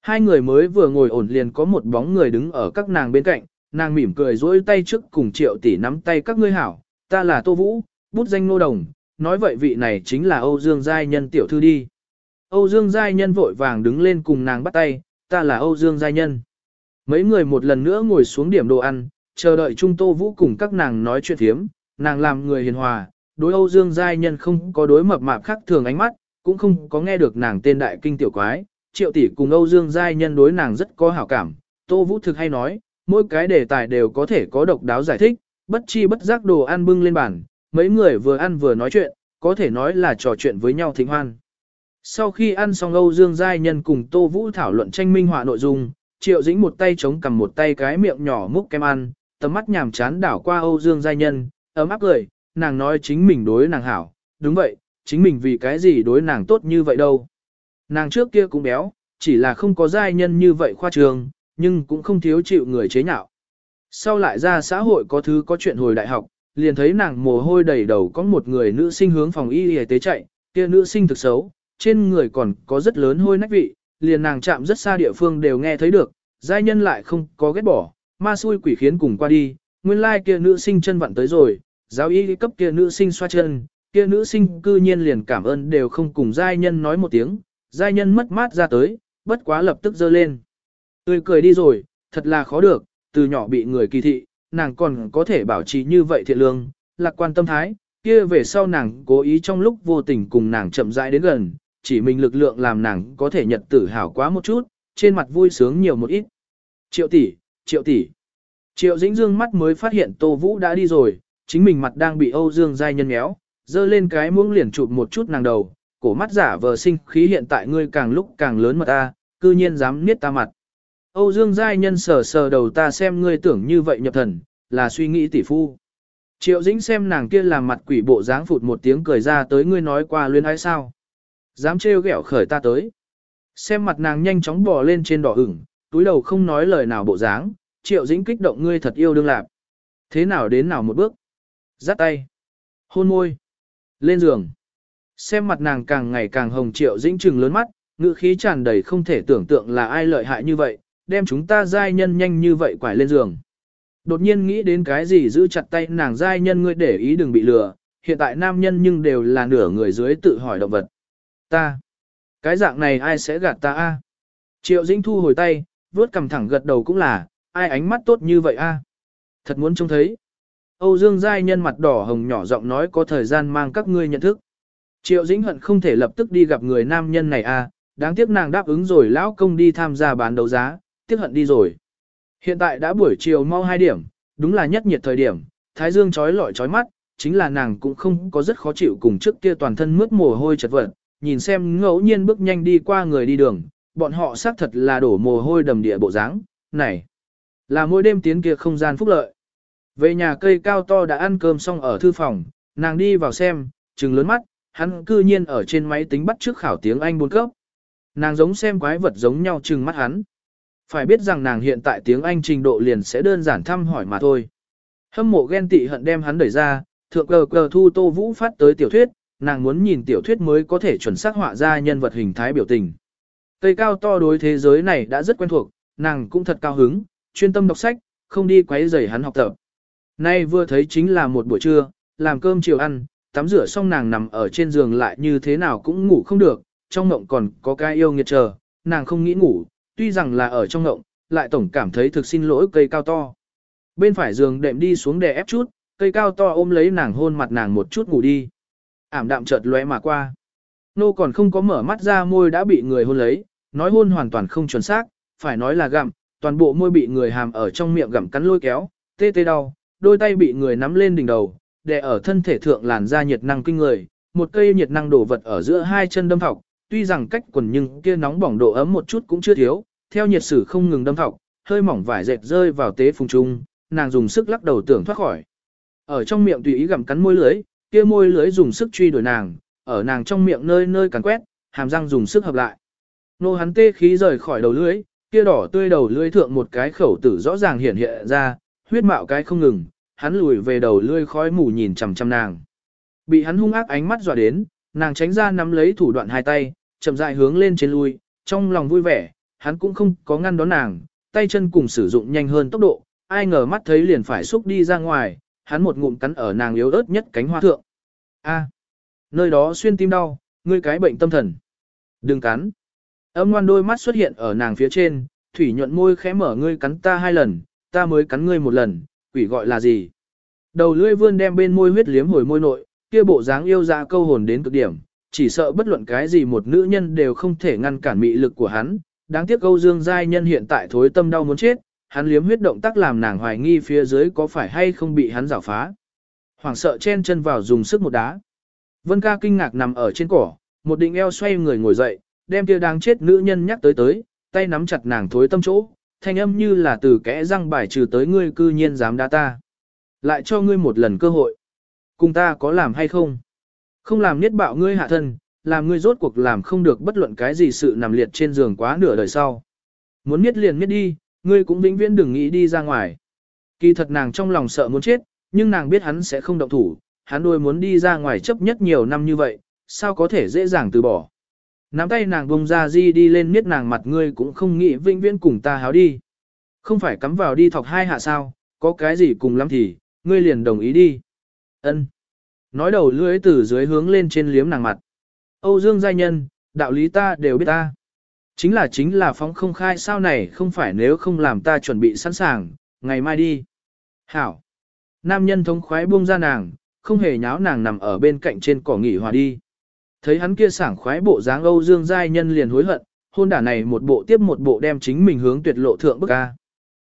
Hai người mới vừa ngồi ổn liền có một bóng người đứng ở các nàng bên cạnh, nàng mỉm cười dỗi tay trước cùng triệu tỷ nắm tay các ngươi hảo, ta là Tô Vũ, bút danh nô đồng, nói vậy vị này chính là Âu Dương Giai Nhân tiểu thư đi. Âu Dương Giai Nhân vội vàng đứng lên cùng nàng bắt tay, ta là Âu Dương Giai Nhân. Mấy người một lần nữa ngồi xuống điểm đồ ăn, chờ đợi Trung Tô Vũ cùng các nàng nói chuyện thiếm, nàng làm người hiền hòa, đối Âu Dương Giai Nhân không có đối mập mạp khác thường ánh mắt, cũng không có nghe được nàng tên đại kinh tiểu quái, triệu tỷ cùng Âu Dương Giai Nhân đối nàng rất có hảo cảm, Tô Vũ thực hay nói, mỗi cái đề tài đều có thể có độc đáo giải thích, bất chi bất giác đồ ăn bưng lên bàn, mấy người vừa ăn vừa nói chuyện, có thể nói là trò chuyện với nhau thịnh hoan. Sau khi ăn xong Âu Dương Giai Nhân cùng Tô Vũ thảo luận tranh minh họa nội dung, Triệu Dĩnh một tay chống cầm một tay cái miệng nhỏ múc kem ăn, tầm mắt nhàm chán đảo qua Âu Dương Giai Nhân, ấm áp cười, nàng nói chính mình đối nàng hảo, đúng vậy, chính mình vì cái gì đối nàng tốt như vậy đâu. Nàng trước kia cũng béo, chỉ là không có giai nhân như vậy khoa trường, nhưng cũng không thiếu chịu người chế nhạo. Sau lại ra xã hội có thứ có chuyện hồi đại học, liền thấy nàng mồ hôi đầy đầu có một người nữ sinh hướng phòng y y tế chạy, kia nữ sinh thực xấu, trên người còn có rất lớn hôi nách vị, liền nàng chạm rất xa địa phương đều nghe thấy được, giai nhân lại không có ghét bỏ, ma xui quỷ khiến cùng qua đi, nguyên lai like kia nữ sinh chân vặn tới rồi, giáo y cấp kia nữ sinh xoa chân, kia nữ sinh cư nhiên liền cảm ơn đều không cùng giai nhân nói một tiếng, giai nhân mất mát ra tới, bất quá lập tức dơ lên. Tươi cười đi rồi, thật là khó được, từ nhỏ bị người kỳ thị, nàng còn có thể bảo trì như vậy thiện lương, lạc quan tâm thái, kia về sau nàng cố ý trong lúc vô tình cùng nàng chậm rãi đến gần, chỉ mình lực lượng làm nàng có thể nhật tử hảo quá một chút, trên mặt vui sướng nhiều một ít. Triệu tỷ, triệu tỷ. Triệu Dĩnh Dương mắt mới phát hiện Tô Vũ đã đi rồi, chính mình mặt đang bị Âu Dương Giai nhân méo, dơ lên cái muỗng liền chụp một chút nàng đầu, cổ mắt giả vờ sinh khí hiện tại ngươi càng lúc càng lớn mà ta, cư nhiên dám niết ta mặt. Âu Dương Giai Nhân sờ sờ đầu ta xem ngươi tưởng như vậy nhập thần, là suy nghĩ tỷ phu. Triệu Dĩnh xem nàng kia làm mặt quỷ bộ dáng phụt một tiếng cười ra tới ngươi nói qua luyến ái sao. Dám trêu ghẹo khởi ta tới. Xem mặt nàng nhanh chóng bò lên trên đỏ ửng, túi đầu không nói lời nào bộ dáng, Triệu Dĩnh kích động ngươi thật yêu đương lạp. Thế nào đến nào một bước? Giắt tay. Hôn môi. Lên giường. Xem mặt nàng càng ngày càng hồng Triệu Dĩnh trừng lớn mắt, ngữ khí tràn đầy không thể tưởng tượng là ai lợi hại như vậy, đem chúng ta giai nhân nhanh như vậy quải lên giường. Đột nhiên nghĩ đến cái gì giữ chặt tay nàng giai nhân ngươi để ý đừng bị lừa, hiện tại nam nhân nhưng đều là nửa người dưới tự hỏi động vật. Ta, cái dạng này ai sẽ gạt ta a? Triệu Dĩnh thu hồi tay, vuốt cầm thẳng gật đầu cũng là, ai ánh mắt tốt như vậy a? Thật muốn trông thấy. Âu Dương giai nhân mặt đỏ hồng nhỏ giọng nói có thời gian mang các ngươi nhận thức. Triệu Dĩnh hận không thể lập tức đi gặp người nam nhân này a, đáng tiếc nàng đáp ứng rồi lão công đi tham gia bán đấu giá, tiếc hận đi rồi. Hiện tại đã buổi chiều mau 2 điểm, đúng là nhất nhiệt thời điểm, thái dương chói lọi chói mắt, chính là nàng cũng không có rất khó chịu cùng trước kia toàn thân mướt mồ hôi chật vật, nhìn xem ngẫu nhiên bước nhanh đi qua người đi đường, bọn họ xác thật là đổ mồ hôi đầm địa bộ dáng. này, là mỗi đêm tiến kia không gian phúc lợi. Về nhà cây cao to đã ăn cơm xong ở thư phòng, nàng đi vào xem, trừng lớn mắt, hắn cư nhiên ở trên máy tính bắt trước khảo tiếng Anh buôn cấp. Nàng giống xem quái vật giống nhau trừng mắt hắn. Phải biết rằng nàng hiện tại tiếng Anh trình độ liền sẽ đơn giản thăm hỏi mà thôi. Hâm mộ ghen tị hận đem hắn đẩy ra, thượng cờ cờ thu tô vũ phát tới tiểu thuyết, nàng muốn nhìn tiểu thuyết mới có thể chuẩn xác họa ra nhân vật hình thái biểu tình. Cây cao to đối thế giới này đã rất quen thuộc, nàng cũng thật cao hứng, chuyên tâm đọc sách, không đi quấy rầy hắn học tập. Nay vừa thấy chính là một buổi trưa, làm cơm chiều ăn, tắm rửa xong nàng nằm ở trên giường lại như thế nào cũng ngủ không được, trong mộng còn có cái yêu nghiệt chờ, nàng không nghĩ ngủ, tuy rằng là ở trong mộng, lại tổng cảm thấy thực xin lỗi cây cao to. Bên phải giường đệm đi xuống đè ép chút, cây cao to ôm lấy nàng hôn mặt nàng một chút ngủ đi. Ảm đạm chợt lóe mà qua. Nô còn không có mở mắt ra môi đã bị người hôn lấy, nói hôn hoàn toàn không chuẩn xác, phải nói là gặm, toàn bộ môi bị người hàm ở trong miệng gặm cắn lôi kéo, tê tê đau, đôi tay bị người nắm lên đỉnh đầu, đè ở thân thể thượng làn da nhiệt năng kinh người, một cây nhiệt năng đổ vật ở giữa hai chân đâm thọc, tuy rằng cách quần nhưng kia nóng bỏng độ ấm một chút cũng chưa thiếu, theo nhiệt sử không ngừng đâm thọc, hơi mỏng vải dệt rơi vào tế phùng trung, nàng dùng sức lắc đầu tưởng thoát khỏi. Ở trong miệng tùy ý gặm cắn môi lưới, kia môi lưới dùng sức truy đuổi nàng, ở nàng trong miệng nơi nơi cắn quét, hàm răng dùng sức hợp lại. Nô hắn tê khí rời khỏi đầu lưới, kia đỏ tươi đầu lưới thượng một cái khẩu tử rõ ràng hiện hiện ra, huyết mạo cái không ngừng, hắn lùi về đầu lưới khói mù nhìn chằm chằm nàng. Bị hắn hung ác ánh mắt dọa đến, nàng tránh ra nắm lấy thủ đoạn hai tay, chậm rãi hướng lên trên lui, trong lòng vui vẻ, hắn cũng không có ngăn đón nàng, tay chân cùng sử dụng nhanh hơn tốc độ, ai ngờ mắt thấy liền phải xúc đi ra ngoài, hắn một ngụm cắn ở nàng yếu ớt nhất cánh hoa thượng. A, nơi đó xuyên tim đau, ngươi cái bệnh tâm thần. Đừng cắn. Âm ngoan đôi mắt xuất hiện ở nàng phía trên, thủy nhuận môi khẽ mở ngươi cắn ta hai lần, ta mới cắn ngươi một lần, quỷ gọi là gì. Đầu lưỡi vươn đem bên môi huyết liếm hồi môi nội, kia bộ dáng yêu ra câu hồn đến cực điểm, chỉ sợ bất luận cái gì một nữ nhân đều không thể ngăn cản mị lực của hắn. Đáng tiếc câu dương giai nhân hiện tại thối tâm đau muốn chết, hắn liếm huyết động tác làm nàng hoài nghi phía dưới có phải hay không bị hắn rào phá. Hoàng sợ chen chân vào dùng sức một đá. Vân ca kinh ngạc nằm ở trên cỏ, một định eo xoay người ngồi dậy, đem kia đang chết nữ nhân nhắc tới tới, tay nắm chặt nàng thối tâm chỗ, thanh âm như là từ kẽ răng bài trừ tới ngươi cư nhiên dám đá ta. Lại cho ngươi một lần cơ hội. Cùng ta có làm hay không? Không làm niết bạo ngươi hạ thân, làm ngươi rốt cuộc làm không được bất luận cái gì sự nằm liệt trên giường quá nửa đời sau. Muốn niết liền niết đi, ngươi cũng vĩnh viễn đừng nghĩ đi ra ngoài. Kỳ thật nàng trong lòng sợ muốn chết, nhưng nàng biết hắn sẽ không động thủ, hắn đôi muốn đi ra ngoài chấp nhất nhiều năm như vậy, sao có thể dễ dàng từ bỏ. Nắm tay nàng bông ra di đi lên miết nàng mặt ngươi cũng không nghĩ vĩnh viễn cùng ta háo đi. Không phải cắm vào đi thọc hai hạ sao, có cái gì cùng lắm thì, ngươi liền đồng ý đi. Ân. Nói đầu lưỡi từ dưới hướng lên trên liếm nàng mặt. Âu Dương giai nhân, đạo lý ta đều biết ta. Chính là chính là phóng không khai sao này không phải nếu không làm ta chuẩn bị sẵn sàng, ngày mai đi. Hảo. Nam nhân thống khoái buông ra nàng, không hề nháo nàng nằm ở bên cạnh trên cỏ nghỉ hòa đi. Thấy hắn kia sảng khoái bộ dáng Âu Dương giai nhân liền hối hận, hôn đả này một bộ tiếp một bộ đem chính mình hướng tuyệt lộ thượng bức ca.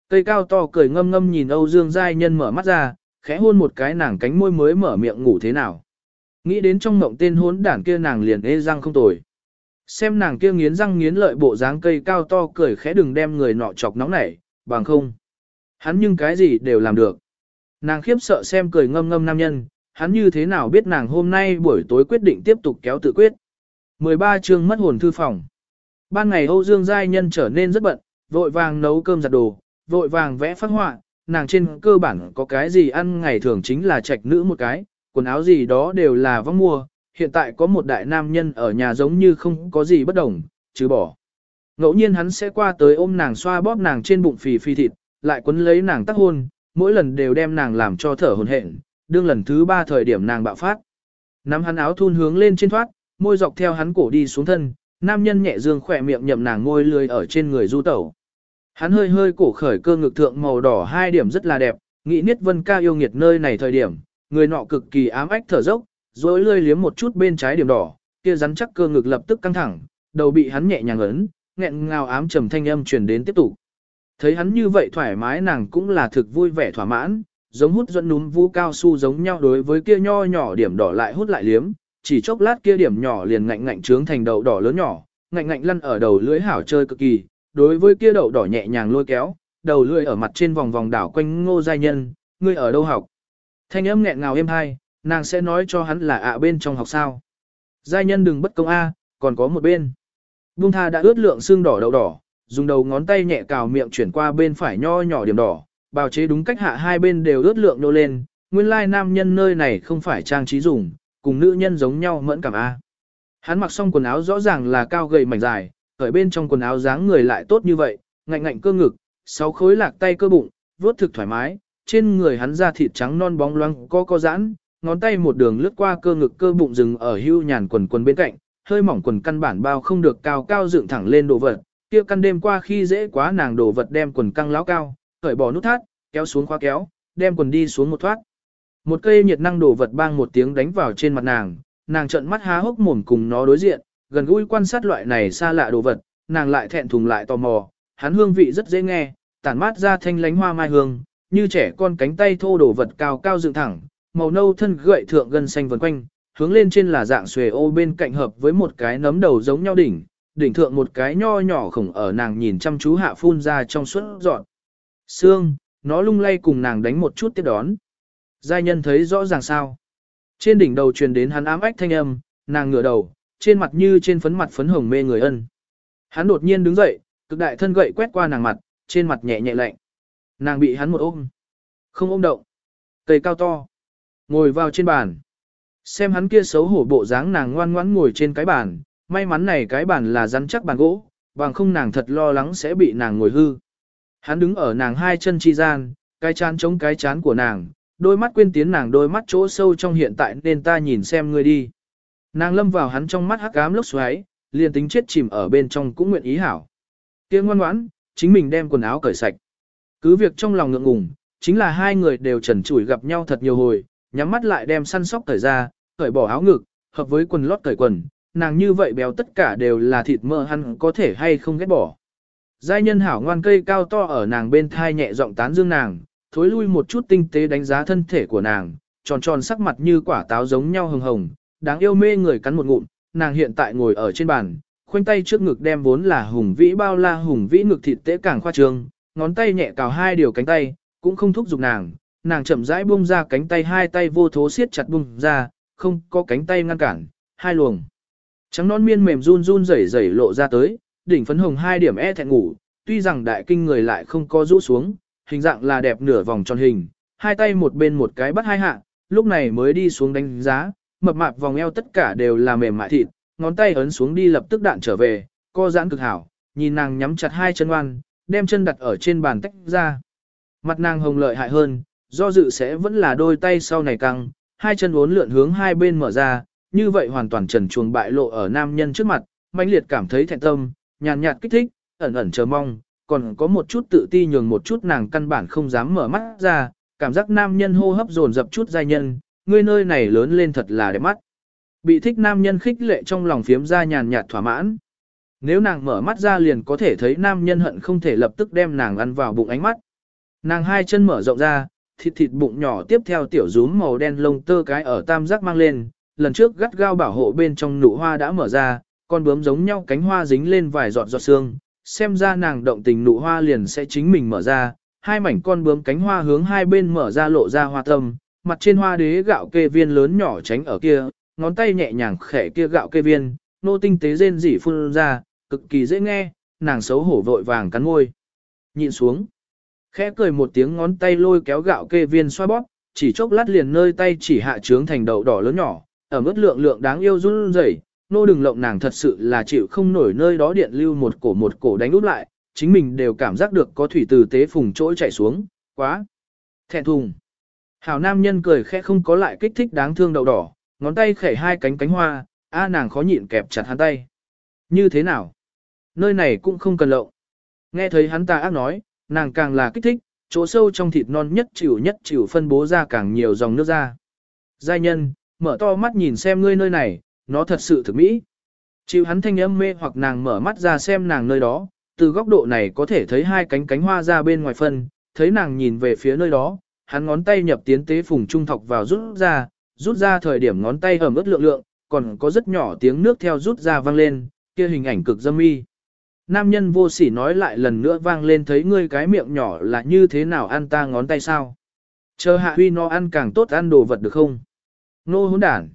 Cây cao to cười ngâm ngâm nhìn Âu Dương giai nhân mở mắt ra, khẽ hôn một cái nàng cánh môi mới mở miệng ngủ thế nào. Nghĩ đến trong mộng tên hốn đản kia nàng liền ê răng không tồi. Xem nàng kia nghiến răng nghiến lợi bộ dáng cây cao to cười khẽ đừng đem người nọ chọc nóng nảy, bằng không. Hắn nhưng cái gì đều làm được. Nàng khiếp sợ xem cười ngâm ngâm nam nhân, hắn như thế nào biết nàng hôm nay buổi tối quyết định tiếp tục kéo tự quyết. 13 chương mất hồn thư phòng. Ban ngày Âu Dương Giai Nhân trở nên rất bận, vội vàng nấu cơm giặt đồ, vội vàng vẽ phát họa, nàng trên cơ bản có cái gì ăn ngày thường chính là trạch nữ một cái, quần áo gì đó đều là vong mua, hiện tại có một đại nam nhân ở nhà giống như không có gì bất đồng, chứ bỏ. Ngẫu nhiên hắn sẽ qua tới ôm nàng xoa bóp nàng trên bụng phì phì thịt, lại quấn lấy nàng tắc hôn, mỗi lần đều đem nàng làm cho thở hồn hển, đương lần thứ ba thời điểm nàng bạo phát. Nắm hắn áo thun hướng lên trên thoát, môi dọc theo hắn cổ đi xuống thân, nam nhân nhẹ dương khỏe miệng nhậm nàng môi lười ở trên người du tẩu. Hắn hơi hơi cổ khởi cơ ngực thượng màu đỏ hai điểm rất là đẹp, nghĩ Niết Vân ca yêu nghiệt nơi này thời điểm, người nọ cực kỳ ám ách thở dốc, rồi lươi liếm một chút bên trái điểm đỏ, kia rắn chắc cơ ngực lập tức căng thẳng, đầu bị hắn nhẹ nhàng ấn, nghẹn ngào ám trầm thanh âm truyền đến tiếp tục. Thấy hắn như vậy thoải mái nàng cũng là thực vui vẻ thỏa mãn, giống hút dẫn núm vũ cao su giống nhau đối với kia nho nhỏ điểm đỏ lại hút lại liếm, chỉ chốc lát kia điểm nhỏ liền ngạnh ngạnh trướng thành đầu đỏ lớn nhỏ, ngạnh ngạnh lăn ở đầu lưỡi hảo chơi cực kỳ, đối với kia đậu đỏ nhẹ nhàng lôi kéo, đầu lưỡi ở mặt trên vòng vòng đảo quanh ngô giai nhân, ngươi ở đâu học. Thanh âm nghẹn ngào êm hai, nàng sẽ nói cho hắn là ạ bên trong học sao. Giai nhân đừng bất công A, còn có một bên. Bung tha đã ướt lượng xương đỏ đậu đỏ, dùng đầu ngón tay nhẹ cào miệng chuyển qua bên phải nho nhỏ điểm đỏ, bào chế đúng cách hạ hai bên đều ướt lượng nô lên, nguyên lai nam nhân nơi này không phải trang trí dùng, cùng nữ nhân giống nhau mẫn cảm A. Hắn mặc xong quần áo rõ ràng là cao gầy mảnh dài, ở bên trong quần áo dáng người lại tốt như vậy, ngạnh ngạnh cơ ngực, sáu khối lạc tay cơ bụng, vuốt thực thoải mái, trên người hắn da thịt trắng non bóng loáng có có giãn, ngón tay một đường lướt qua cơ ngực cơ bụng rừng ở hưu nhàn quần quần bên cạnh, hơi mỏng quần căn bản bao không được cao cao dựng thẳng lên đồ vật, kia căn đêm qua khi dễ quá nàng đồ vật đem quần căng láo cao, cởi bỏ nút thắt, kéo xuống khóa kéo, đem quần đi xuống một thoát. Một cây nhiệt năng đồ vật bang một tiếng đánh vào trên mặt nàng, nàng trợn mắt há hốc mồm cùng nó đối diện, gần gũi quan sát loại này xa lạ đồ vật, nàng lại thẹn thùng lại tò mò, hắn hương vị rất dễ nghe, tản mát ra thanh lánh hoa mai hương, như trẻ con cánh tay thô đồ vật cao cao dựng thẳng, màu nâu thân gậy thượng gân xanh vần quanh, hướng lên trên là dạng xuề ô bên cạnh hợp với một cái nấm đầu giống nhau đỉnh, đỉnh thượng một cái nho nhỏ khổng ở nàng nhìn chăm chú hạ phun ra trong suốt dọn. Xương, nó lung lay cùng nàng đánh một chút tiếp đón. Giai nhân thấy rõ ràng sao. Trên đỉnh đầu truyền đến hắn ám ách thanh âm, nàng ngửa đầu, trên mặt như trên phấn mặt phấn hồng mê người ân. Hắn đột nhiên đứng dậy, cực đại thân gậy quét qua nàng mặt, trên mặt nhẹ nhẹ lạnh. Nàng bị hắn một ôm. Không ôm động. Cây cao to. Ngồi vào trên bàn. Xem hắn kia xấu hổ bộ dáng nàng ngoan ngoãn ngồi trên cái bàn, may mắn này cái bàn là rắn chắc bàn gỗ, bằng không nàng thật lo lắng sẽ bị nàng ngồi hư. Hắn đứng ở nàng hai chân chi gian, Cái chán chống cái chán của nàng, đôi mắt quên tiến nàng đôi mắt chỗ sâu trong hiện tại nên ta nhìn xem ngươi đi. Nàng lâm vào hắn trong mắt hắc ám lốc xoáy, liền tính chết chìm ở bên trong cũng nguyện ý hảo. Kia ngoan ngoãn, chính mình đem quần áo cởi sạch. Cứ việc trong lòng ngượng ngùng, chính là hai người đều trần trụi gặp nhau thật nhiều hồi, nhắm mắt lại đem săn sóc cởi ra, cởi bỏ áo ngực, hợp với quần lót cởi quần, nàng như vậy béo tất cả đều là thịt mỡ hắn có thể hay không ghét bỏ. Giai nhân hảo ngoan cây cao to ở nàng bên thai nhẹ giọng tán dương nàng, thối lui một chút tinh tế đánh giá thân thể của nàng, tròn tròn sắc mặt như quả táo giống nhau hồng hồng, đáng yêu mê người cắn một ngụm, nàng hiện tại ngồi ở trên bàn, khoanh tay trước ngực đem vốn là hùng vĩ bao la hùng vĩ ngực thịt tế càng khoa trương, ngón tay nhẹ cào hai điều cánh tay, cũng không thúc giục nàng, nàng chậm rãi buông ra cánh tay hai tay vô thố siết chặt buông ra, không có cánh tay ngăn cản, hai luồng. Trắng non miên mềm run run rẩy rẩy lộ ra tới, đỉnh phấn hồng hai điểm e thẹn ngủ, tuy rằng đại kinh người lại không có rũ xuống, hình dạng là đẹp nửa vòng tròn hình, hai tay một bên một cái bắt hai hạ, lúc này mới đi xuống đánh giá, mập mạp vòng eo tất cả đều là mềm mại thịt, ngón tay ấn xuống đi lập tức đạn trở về, co giãn cực hảo, nhìn nàng nhắm chặt hai chân oan, đem chân đặt ở trên bàn tách ra. Mặt nàng hồng lợi hại hơn, do dự sẽ vẫn là đôi tay sau này căng, hai chân uốn lượn hướng hai bên mở ra, như vậy hoàn toàn trần chuồng bại lộ ở nam nhân trước mặt, mãnh liệt cảm thấy thẹn tâm, nhàn nhạt kích thích, ẩn ẩn chờ mong, còn có một chút tự ti nhường một chút nàng căn bản không dám mở mắt ra, cảm giác nam nhân hô hấp dồn dập chút giai nhân, ngươi nơi này lớn lên thật là đẹp mắt. Bị thích nam nhân khích lệ trong lòng phiếm ra nhàn nhạt thỏa mãn. Nếu nàng mở mắt ra liền có thể thấy nam nhân hận không thể lập tức đem nàng ăn vào bụng ánh mắt. Nàng hai chân mở rộng ra, thịt thịt bụng nhỏ tiếp theo tiểu rúm màu đen lông tơ cái ở tam giác mang lên, lần trước gắt gao bảo hộ bên trong nụ hoa đã mở ra, con bướm giống nhau cánh hoa dính lên vài giọt giọt xương, xem ra nàng động tình nụ hoa liền sẽ chính mình mở ra, hai mảnh con bướm cánh hoa hướng hai bên mở ra lộ ra hoa tâm, mặt trên hoa đế gạo kê viên lớn nhỏ tránh ở kia, ngón tay nhẹ nhàng khẽ kia gạo kê viên, nô tinh tế rên rỉ phun ra, cực kỳ dễ nghe, nàng xấu hổ vội vàng cắn môi. Nhìn xuống, khẽ cười một tiếng ngón tay lôi kéo gạo kê viên xoa bóp, chỉ chốc lát liền nơi tay chỉ hạ trướng thành đậu đỏ lớn nhỏ, ở mức lượng lượng đáng yêu run rẩy, nô đừng lộng nàng thật sự là chịu không nổi nơi đó điện lưu một cổ một cổ đánh úp lại, chính mình đều cảm giác được có thủy từ tế phùng chỗ chảy xuống, quá. Thẹn thùng. Hảo nam nhân cười khẽ không có lại kích thích đáng thương đậu đỏ, ngón tay khẽ hai cánh cánh hoa, a nàng khó nhịn kẹp chặt hắn tay. Như thế nào? Nơi này cũng không cần lộng. Nghe thấy hắn ta ác nói, nàng càng là kích thích, chỗ sâu trong thịt non nhất chịu nhất chịu phân bố ra càng nhiều dòng nước ra. Giai nhân, mở to mắt nhìn xem ngươi nơi này, nó thật sự thực mỹ. Chịu hắn thanh âm mê hoặc nàng mở mắt ra xem nàng nơi đó, từ góc độ này có thể thấy hai cánh cánh hoa ra bên ngoài phân, thấy nàng nhìn về phía nơi đó, hắn ngón tay nhập tiến tế phùng trung thọc vào rút ra, rút ra thời điểm ngón tay ẩm ướt lượng lượng, còn có rất nhỏ tiếng nước theo rút ra vang lên, kia hình ảnh cực dâm mi. Nam nhân vô sỉ nói lại lần nữa vang lên thấy ngươi cái miệng nhỏ là như thế nào ăn ta ngón tay sao. Chờ hạ huy nó ăn càng tốt ăn đồ vật được không? Nô hỗn đản.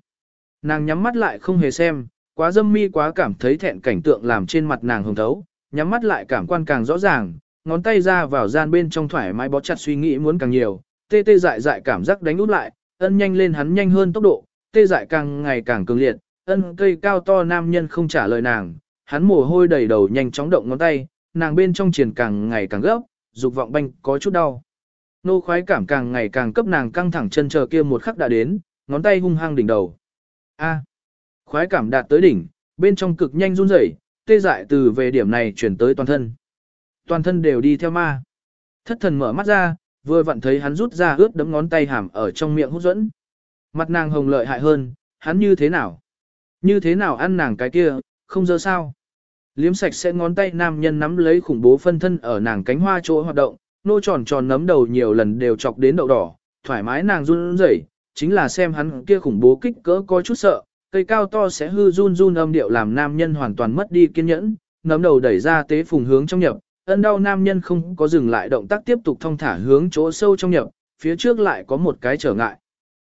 Nàng nhắm mắt lại không hề xem, quá dâm mi quá cảm thấy thẹn cảnh tượng làm trên mặt nàng hồng thấu, nhắm mắt lại cảm quan càng rõ ràng, ngón tay ra vào gian bên trong thoải mái bó chặt suy nghĩ muốn càng nhiều, tê tê dại dại cảm giác đánh út lại, ân nhanh lên hắn nhanh hơn tốc độ, tê dại càng ngày càng cường liệt, ân cây cao to nam nhân không trả lời nàng, hắn mồ hôi đầy đầu nhanh chóng động ngón tay, nàng bên trong triển càng ngày càng gấp, dục vọng banh có chút đau. Nô khoái cảm càng ngày càng cấp nàng căng thẳng chân chờ kia một khắc đã đến, ngón tay hung hăng đỉnh đầu. A. khoái cảm đạt tới đỉnh, bên trong cực nhanh run rẩy, tê dại từ về điểm này chuyển tới toàn thân. Toàn thân đều đi theo ma. Thất thần mở mắt ra, vừa vặn thấy hắn rút ra ướt đấm ngón tay hàm ở trong miệng hút dẫn. Mặt nàng hồng lợi hại hơn, hắn như thế nào? Như thế nào ăn nàng cái kia, không dơ sao? Liếm sạch sẽ ngón tay nam nhân nắm lấy khủng bố phân thân ở nàng cánh hoa chỗ hoạt động, nô tròn tròn nấm đầu nhiều lần đều chọc đến đậu đỏ, thoải mái nàng run rẩy, chính là xem hắn kia khủng bố kích cỡ có chút sợ, cây cao to sẽ hư run run âm điệu làm nam nhân hoàn toàn mất đi kiên nhẫn, nấm đầu đẩy ra tế phùng hướng trong nhập, ân đau nam nhân không có dừng lại động tác tiếp tục thong thả hướng chỗ sâu trong nhập, phía trước lại có một cái trở ngại.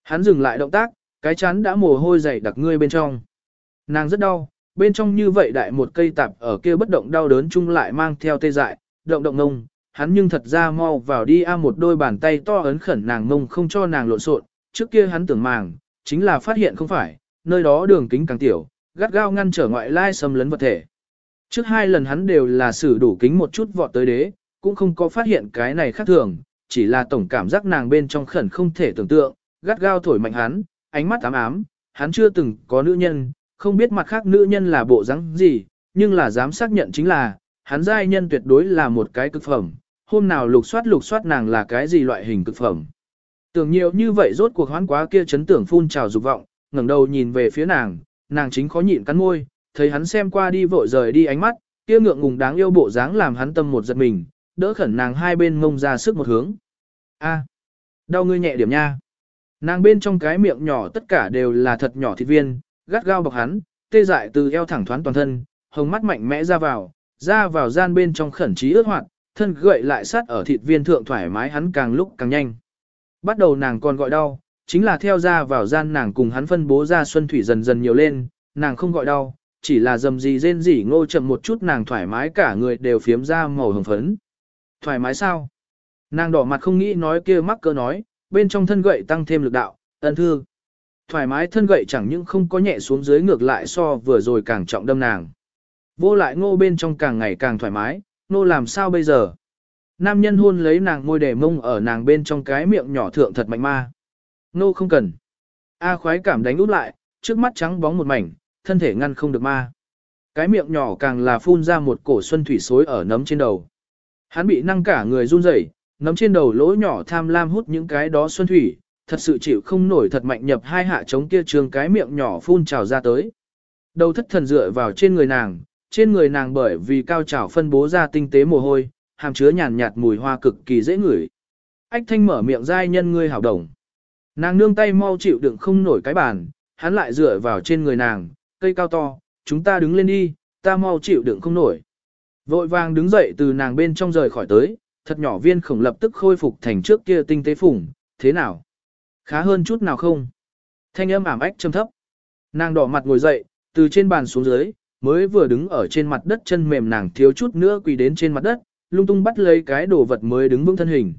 Hắn dừng lại động tác, cái chắn đã mồ hôi dày đặc ngươi bên trong. Nàng rất đau, bên trong như vậy đại một cây tạp ở kia bất động đau đớn chung lại mang theo tê dại, động động ngông, hắn nhưng thật ra mau vào đi a một đôi bàn tay to ấn khẩn nàng ngông không cho nàng lộn xộn, trước kia hắn tưởng màng, chính là phát hiện không phải, nơi đó đường kính càng tiểu, gắt gao ngăn trở ngoại lai xâm lấn vật thể. Trước hai lần hắn đều là sử đủ kính một chút vọt tới đế, cũng không có phát hiện cái này khác thường, chỉ là tổng cảm giác nàng bên trong khẩn không thể tưởng tượng, gắt gao thổi mạnh hắn, ánh mắt ám ám, hắn chưa từng có nữ nhân, không biết mặt khác nữ nhân là bộ dáng gì, nhưng là dám xác nhận chính là, hắn giai nhân tuyệt đối là một cái cực phẩm, hôm nào lục soát lục soát nàng là cái gì loại hình cực phẩm. Tưởng nhiều như vậy rốt cuộc hoán quá kia chấn tưởng phun trào dục vọng, ngẩng đầu nhìn về phía nàng, nàng chính khó nhịn cắn môi, thấy hắn xem qua đi vội rời đi ánh mắt, kia ngượng ngùng đáng yêu bộ dáng làm hắn tâm một giật mình, đỡ khẩn nàng hai bên mông ra sức một hướng. A, đau ngươi nhẹ điểm nha. Nàng bên trong cái miệng nhỏ tất cả đều là thật nhỏ thịt viên, gắt gao bọc hắn, tê dại từ eo thẳng thoáng toàn thân, hồng mắt mạnh mẽ ra vào, ra vào gian bên trong khẩn trí ướt hoạt, thân gậy lại sát ở thịt viên thượng thoải mái hắn càng lúc càng nhanh. Bắt đầu nàng còn gọi đau, chính là theo ra vào gian nàng cùng hắn phân bố ra xuân thủy dần dần nhiều lên, nàng không gọi đau, chỉ là dầm gì rên rỉ ngô chậm một chút nàng thoải mái cả người đều phiếm ra màu hồng phấn. Thoải mái sao? Nàng đỏ mặt không nghĩ nói kia mắc cơ nói, bên trong thân gậy tăng thêm lực đạo, ân thư. Thoải mái thân gậy chẳng những không có nhẹ xuống dưới ngược lại so vừa rồi càng trọng đâm nàng. Vô lại ngô bên trong càng ngày càng thoải mái, nô làm sao bây giờ? Nam nhân hôn lấy nàng môi để mông ở nàng bên trong cái miệng nhỏ thượng thật mạnh ma. Nô không cần. A khoái cảm đánh út lại, trước mắt trắng bóng một mảnh, thân thể ngăn không được ma. Cái miệng nhỏ càng là phun ra một cổ xuân thủy xối ở nấm trên đầu. Hắn bị năng cả người run rẩy, nấm trên đầu lỗ nhỏ tham lam hút những cái đó xuân thủy, thật sự chịu không nổi thật mạnh nhập hai hạ chống kia trường cái miệng nhỏ phun trào ra tới. Đầu thất thần dựa vào trên người nàng, trên người nàng bởi vì cao trào phân bố ra tinh tế mồ hôi, hàm chứa nhàn nhạt mùi hoa cực kỳ dễ ngửi. Ách thanh mở miệng dai nhân ngươi hảo đồng. Nàng nương tay mau chịu đựng không nổi cái bàn, hắn lại dựa vào trên người nàng, cây cao to, chúng ta đứng lên đi, ta mau chịu đựng không nổi. Vội vàng đứng dậy từ nàng bên trong rời khỏi tới, thật nhỏ viên khổng lập tức khôi phục thành trước kia tinh tế phủng, thế nào? Khá hơn chút nào không? Thanh âm ảm ách trầm thấp. Nàng đỏ mặt ngồi dậy, từ trên bàn xuống dưới, mới vừa đứng ở trên mặt đất chân mềm nàng thiếu chút nữa quỳ đến trên mặt đất, lung tung bắt lấy cái đồ vật mới đứng vững thân hình.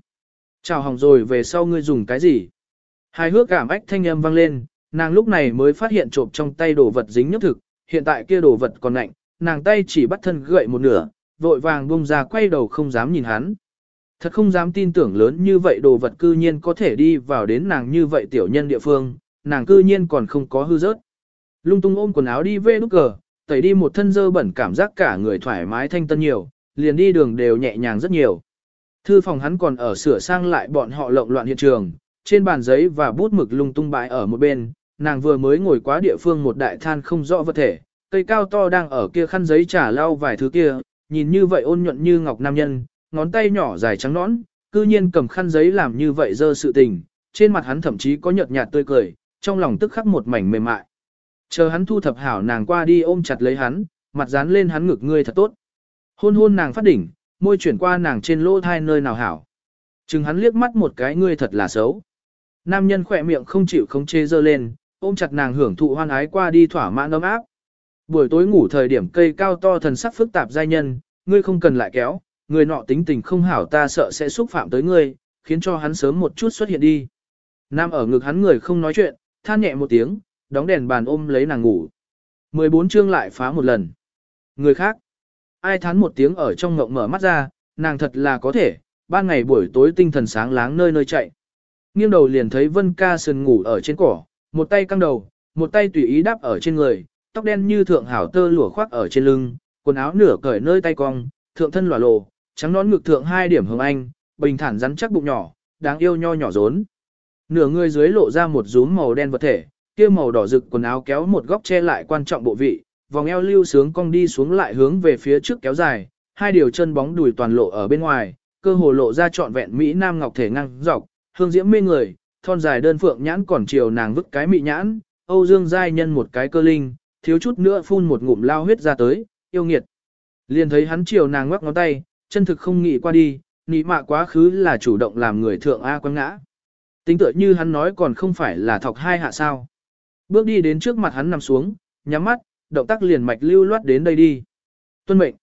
Chào hỏng rồi về sau ngươi dùng cái gì? Hai hước cảm ách thanh âm vang lên, nàng lúc này mới phát hiện trộm trong tay đồ vật dính nhấp thực, hiện tại kia đồ vật còn lạnh, nàng tay chỉ bắt thân gậy một nửa, vội vàng bung ra quay đầu không dám nhìn hắn. Thật không dám tin tưởng lớn như vậy đồ vật cư nhiên có thể đi vào đến nàng như vậy tiểu nhân địa phương, nàng cư nhiên còn không có hư rớt. Lung tung ôm quần áo đi về nút cờ, tẩy đi một thân dơ bẩn cảm giác cả người thoải mái thanh tân nhiều, liền đi đường đều nhẹ nhàng rất nhiều. Thư phòng hắn còn ở sửa sang lại bọn họ lộn loạn hiện trường, trên bàn giấy và bút mực lung tung bãi ở một bên, nàng vừa mới ngồi quá địa phương một đại than không rõ vật thể, cây cao to đang ở kia khăn giấy trả lau vài thứ kia, nhìn như vậy ôn nhuận như ngọc nam nhân, ngón tay nhỏ dài trắng nõn, cư nhiên cầm khăn giấy làm như vậy dơ sự tình, trên mặt hắn thậm chí có nhợt nhạt tươi cười, trong lòng tức khắc một mảnh mềm mại. Chờ hắn thu thập hảo nàng qua đi ôm chặt lấy hắn, mặt dán lên hắn ngực ngươi thật tốt. Hôn hôn nàng phát đỉnh, môi chuyển qua nàng trên lỗ thai nơi nào hảo. Chừng hắn liếc mắt một cái ngươi thật là xấu. Nam nhân khỏe miệng không chịu không chê dơ lên, ôm chặt nàng hưởng thụ hoan ái qua đi thỏa mãn ấm áp. Buổi tối ngủ thời điểm cây cao to thần sắc phức tạp giai nhân, ngươi không cần lại kéo, người nọ tính tình không hảo ta sợ sẽ xúc phạm tới ngươi, khiến cho hắn sớm một chút xuất hiện đi. Nam ở ngực hắn người không nói chuyện, than nhẹ một tiếng, đóng đèn bàn ôm lấy nàng ngủ. 14 chương lại phá một lần. Người khác, ai thán một tiếng ở trong ngộng mở mắt ra, nàng thật là có thể, ban ngày buổi tối tinh thần sáng láng nơi nơi chạy. Nghiêng đầu liền thấy Vân Ca sườn ngủ ở trên cỏ, một tay căng đầu, một tay tùy ý đắp ở trên người, tóc đen như thượng hảo tơ lụa khoác ở trên lưng, quần áo nửa cởi nơi tay cong, thượng thân lòa lộ, trắng nón ngực thượng hai điểm hồng anh, bình thản rắn chắc bụng nhỏ, đáng yêu nho nhỏ rốn. Nửa người dưới lộ ra một rúm màu đen vật thể, kia màu đỏ rực quần áo kéo một góc che lại quan trọng bộ vị, vòng eo lưu sướng cong đi xuống lại hướng về phía trước kéo dài, hai điều chân bóng đùi toàn lộ ở bên ngoài, cơ hồ lộ ra trọn vẹn mỹ nam ngọc thể ngang dọc, hương diễm mê người, thon dài đơn phượng nhãn còn chiều nàng vứt cái mỹ nhãn, Âu Dương giai nhân một cái cơ linh, thiếu chút nữa phun một ngụm lao huyết ra tới, yêu nghiệt. Liền thấy hắn chiều nàng ngoắc ngón tay, chân thực không nghĩ qua đi, nị mạ quá khứ là chủ động làm người thượng A quăng ngã. Tính tựa như hắn nói còn không phải là thọc hai hạ sao. Bước đi đến trước mặt hắn nằm xuống, nhắm mắt, động tác liền mạch lưu loát đến đây đi. Tuân mệnh.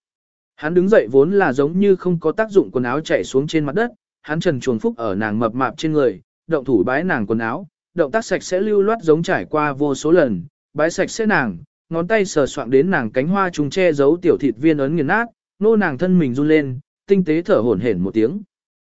Hắn đứng dậy vốn là giống như không có tác dụng quần áo chảy xuống trên mặt đất, hắn trần chuồn phúc ở nàng mập mạp trên người, động thủ bái nàng quần áo, động tác sạch sẽ lưu loát giống trải qua vô số lần, bái sạch sẽ nàng, ngón tay sờ soạng đến nàng cánh hoa trùng che giấu tiểu thịt viên ấn nghiền nát, nô nàng thân mình run lên, tinh tế thở hổn hển một tiếng.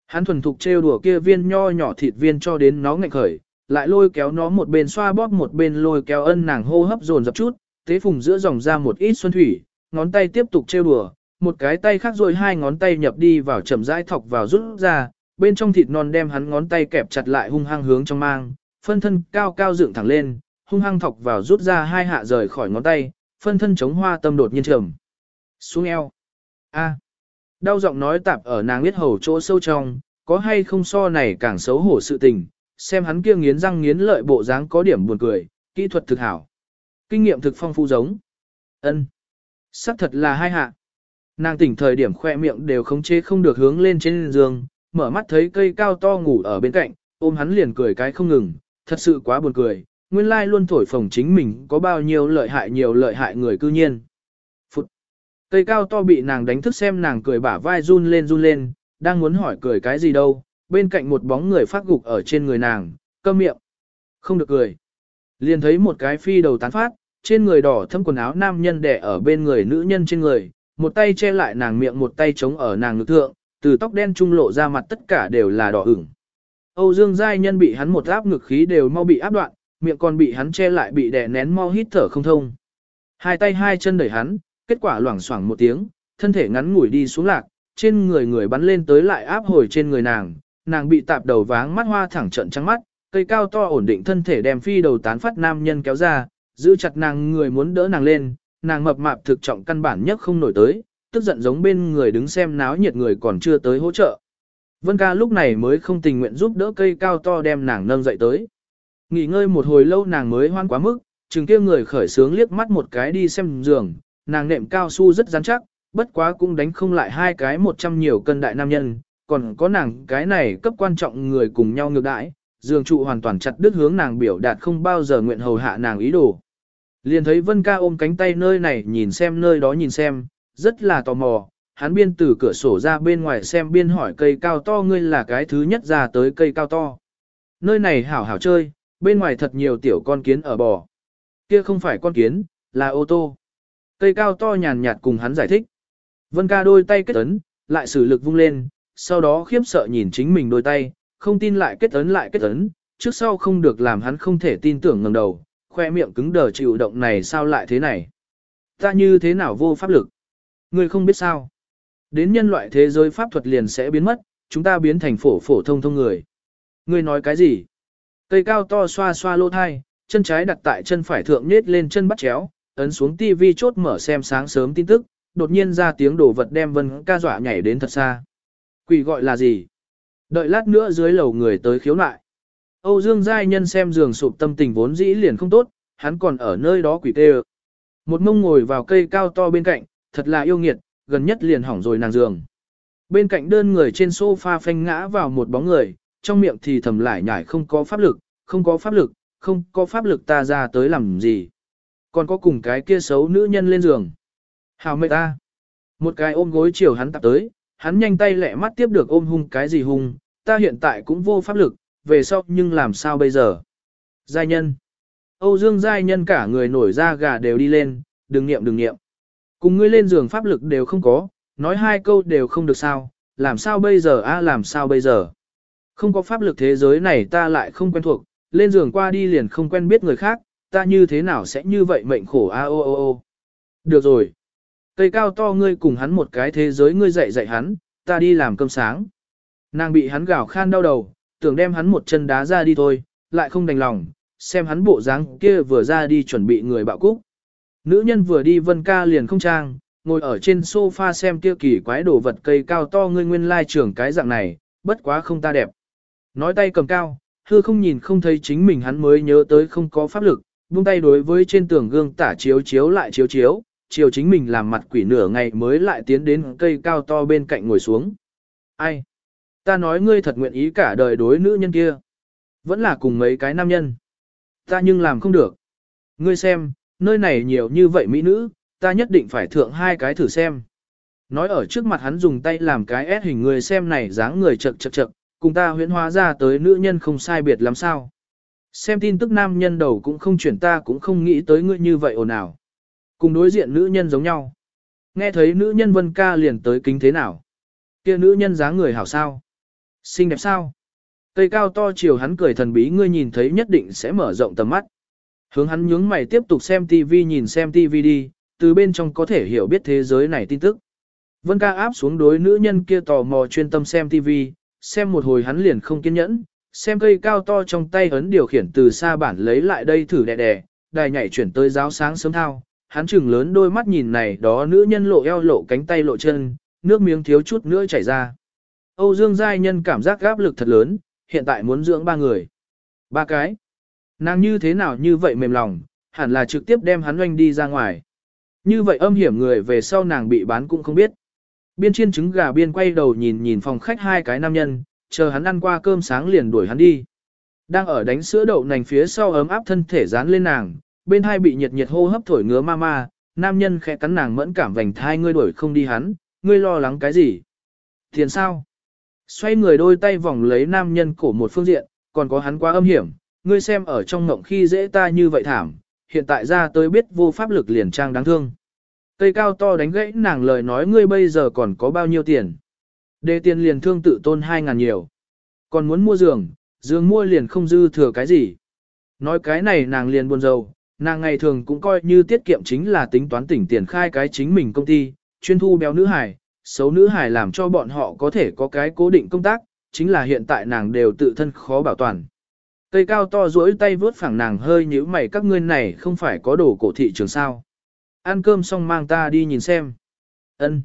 Hắn thuần thục trêu đùa kia viên nho nhỏ thịt viên cho đến nó ngạnh khởi, lại lôi kéo nó một bên xoa bóp một bên lôi kéo ân nàng hô hấp dồn dập chút, tế phùng giữa dòng ra một ít xuân thủy, ngón tay tiếp tục trêu đùa, một cái tay khác rồi hai ngón tay nhập đi vào chậm rãi thọc vào rút ra, bên trong thịt non đem hắn ngón tay kẹp chặt lại hung hăng hướng trong mang, phân thân cao cao dựng thẳng lên, hung hăng thọc vào rút ra hai hạ rời khỏi ngón tay, phân thân chống hoa tâm đột nhiên trầm. Xuống eo. A. Đau giọng nói tạp ở nàng biết hầu chỗ sâu trong, có hay không so này càng xấu hổ sự tình, xem hắn kia nghiến răng nghiến lợi bộ dáng có điểm buồn cười, kỹ thuật thực hảo. Kinh nghiệm thực phong phú giống. ân Sắc thật là hai hạ. Nàng tỉnh thời điểm khoe miệng đều khống chế không được hướng lên trên giường, mở mắt thấy cây cao to ngủ ở bên cạnh, ôm hắn liền cười cái không ngừng, thật sự quá buồn cười, nguyên lai luôn thổi phồng chính mình có bao nhiêu lợi hại nhiều lợi hại người cư nhiên. Cây cao to bị nàng đánh thức xem nàng cười bả vai run lên run lên, đang muốn hỏi cười cái gì đâu, bên cạnh một bóng người phát gục ở trên người nàng, câm miệng. Không được cười. Liền thấy một cái phi đầu tán phát, trên người đỏ thâm quần áo nam nhân đẻ ở bên người nữ nhân trên người, một tay che lại nàng miệng một tay chống ở nàng ngực thượng, từ tóc đen trung lộ ra mặt tất cả đều là đỏ ửng. Âu Dương Giai Nhân bị hắn một áp ngực khí đều mau bị áp đoạn, miệng còn bị hắn che lại bị đè nén mau hít thở không thông. Hai tay hai chân đẩy hắn, kết quả loảng xoảng một tiếng, thân thể ngắn ngủi đi xuống lạc, trên người người bắn lên tới lại áp hồi trên người nàng, nàng bị tạp đầu váng mắt hoa thẳng trận trắng mắt, cây cao to ổn định thân thể đem phi đầu tán phát nam nhân kéo ra, giữ chặt nàng người muốn đỡ nàng lên, nàng mập mạp thực trọng căn bản nhất không nổi tới, tức giận giống bên người đứng xem náo nhiệt người còn chưa tới hỗ trợ. Vân ca lúc này mới không tình nguyện giúp đỡ cây cao to đem nàng nâng dậy tới. Nghỉ ngơi một hồi lâu nàng mới hoan quá mức, chừng kia người khởi sướng liếc mắt một cái đi xem giường, nàng nệm cao su rất rắn chắc, bất quá cũng đánh không lại hai cái một trăm nhiều cân đại nam nhân, còn có nàng cái này cấp quan trọng người cùng nhau ngược đãi, giường trụ hoàn toàn chặt đứt hướng nàng biểu đạt không bao giờ nguyện hầu hạ nàng ý đồ. Liền thấy Vân ca ôm cánh tay nơi này nhìn xem nơi đó nhìn xem, rất là tò mò, hắn biên từ cửa sổ ra bên ngoài xem biên hỏi cây cao to ngươi là cái thứ nhất ra tới cây cao to. Nơi này hảo hảo chơi, bên ngoài thật nhiều tiểu con kiến ở bò. Kia không phải con kiến, là ô tô. Cây cao to nhàn nhạt cùng hắn giải thích. Vân ca đôi tay kết ấn, lại sử lực vung lên, sau đó khiếp sợ nhìn chính mình đôi tay, không tin lại kết ấn lại kết ấn, trước sau không được làm hắn không thể tin tưởng ngẩng đầu, khoe miệng cứng đờ chịu động này sao lại thế này. Ta như thế nào vô pháp lực? Người không biết sao. Đến nhân loại thế giới pháp thuật liền sẽ biến mất, chúng ta biến thành phổ phổ thông thông người. Người nói cái gì? Cây cao to xoa xoa lô thai, chân trái đặt tại chân phải thượng nết lên chân bắt chéo, ấn xuống tivi chốt mở xem sáng sớm tin tức, đột nhiên ra tiếng đổ vật đem vân ca dọa nhảy đến thật xa. Quỷ gọi là gì? Đợi lát nữa dưới lầu người tới khiếu nại. Âu Dương Giai Nhân xem giường sụp tâm tình vốn dĩ liền không tốt, hắn còn ở nơi đó quỷ tê Một mông ngồi vào cây cao to bên cạnh, thật là yêu nghiệt, gần nhất liền hỏng rồi nàng giường. Bên cạnh đơn người trên sofa phanh ngã vào một bóng người, trong miệng thì thầm lại nhải không có pháp lực, không có pháp lực, không có pháp lực ta ra tới làm gì. Còn có cùng cái kia xấu nữ nhân lên giường. Hào mệt ta. Một cái ôm gối chiều hắn tập tới, hắn nhanh tay lẹ mắt tiếp được ôm hung cái gì hung, ta hiện tại cũng vô pháp lực, về sau nhưng làm sao bây giờ? Giai nhân. Âu Dương giai nhân cả người nổi da gà đều đi lên, đừng niệm đừng niệm. Cùng ngươi lên giường pháp lực đều không có, nói hai câu đều không được sao, làm sao bây giờ a làm sao bây giờ? Không có pháp lực thế giới này ta lại không quen thuộc, lên giường qua đi liền không quen biết người khác, ta như thế nào sẽ như vậy mệnh khổ a o o o. Được rồi. Cây cao to ngươi cùng hắn một cái thế giới ngươi dạy dạy hắn, ta đi làm cơm sáng. Nàng bị hắn gào khan đau đầu, tưởng đem hắn một chân đá ra đi thôi, lại không đành lòng, xem hắn bộ dáng kia vừa ra đi chuẩn bị người bạo cúc. Nữ nhân vừa đi vân ca liền không trang, ngồi ở trên sofa xem kia kỳ quái đồ vật cây cao to ngươi nguyên lai trưởng cái dạng này, bất quá không ta đẹp. Nói tay cầm cao, hư không nhìn không thấy chính mình hắn mới nhớ tới không có pháp lực, buông tay đối với trên tường gương tả chiếu chiếu lại chiếu chiếu, chiều chính mình làm mặt quỷ nửa ngày mới lại tiến đến cây cao to bên cạnh ngồi xuống. Ai? Ta nói ngươi thật nguyện ý cả đời đối nữ nhân kia. Vẫn là cùng mấy cái nam nhân. Ta nhưng làm không được. Ngươi xem, nơi này nhiều như vậy mỹ nữ, ta nhất định phải thượng hai cái thử xem. Nói ở trước mặt hắn dùng tay làm cái S hình người xem này dáng người chật chật chật, cùng ta huyễn hóa ra tới nữ nhân không sai biệt làm sao. Xem tin tức nam nhân đầu cũng không chuyển ta cũng không nghĩ tới ngươi như vậy ồn ào. Cùng đối diện nữ nhân giống nhau. Nghe thấy nữ nhân vân ca liền tới kính thế nào. kia nữ nhân dáng người hảo sao. Xinh đẹp sao? Cây cao to chiều hắn cười thần bí ngươi nhìn thấy nhất định sẽ mở rộng tầm mắt. Hướng hắn nhướng mày tiếp tục xem TV nhìn xem TV đi, từ bên trong có thể hiểu biết thế giới này tin tức. Vân ca áp xuống đối nữ nhân kia tò mò chuyên tâm xem TV, xem một hồi hắn liền không kiên nhẫn, xem cây cao to trong tay ấn điều khiển từ xa bản lấy lại đây thử đè đè, đài nhảy chuyển tới giáo sáng sớm thao, hắn chừng lớn đôi mắt nhìn này đó nữ nhân lộ eo lộ cánh tay lộ chân, nước miếng thiếu chút nữa chảy ra. Âu Dương Giai Nhân cảm giác áp lực thật lớn, hiện tại muốn dưỡng ba người. Ba cái. Nàng như thế nào như vậy mềm lòng, hẳn là trực tiếp đem hắn oanh đi ra ngoài. Như vậy âm hiểm người về sau nàng bị bán cũng không biết. Biên chiên trứng gà biên quay đầu nhìn nhìn phòng khách hai cái nam nhân, chờ hắn ăn qua cơm sáng liền đuổi hắn đi. Đang ở đánh sữa đậu nành phía sau ấm áp thân thể dán lên nàng, bên hai bị nhiệt nhiệt hô hấp thổi ngứa ma ma, nam nhân khẽ cắn nàng mẫn cảm vành thai ngươi đuổi không đi hắn, ngươi lo lắng cái gì? Tiền sao? Xoay người đôi tay vòng lấy nam nhân cổ một phương diện, còn có hắn quá âm hiểm, ngươi xem ở trong ngộng khi dễ ta như vậy thảm, hiện tại ra tới biết vô pháp lực liền trang đáng thương. Cây cao to đánh gãy nàng lời nói ngươi bây giờ còn có bao nhiêu tiền. Đề tiền liền thương tự tôn hai ngàn nhiều. Còn muốn mua giường, giường mua liền không dư thừa cái gì. Nói cái này nàng liền buồn rầu, nàng ngày thường cũng coi như tiết kiệm chính là tính toán tỉnh tiền khai cái chính mình công ty, chuyên thu béo nữ hải, xấu nữ hải làm cho bọn họ có thể có cái cố định công tác, chính là hiện tại nàng đều tự thân khó bảo toàn. Cây cao to duỗi tay vớt phẳng nàng hơi nhíu mày các ngươi này không phải có đồ cổ thị trường sao. Ăn cơm xong mang ta đi nhìn xem. Ân,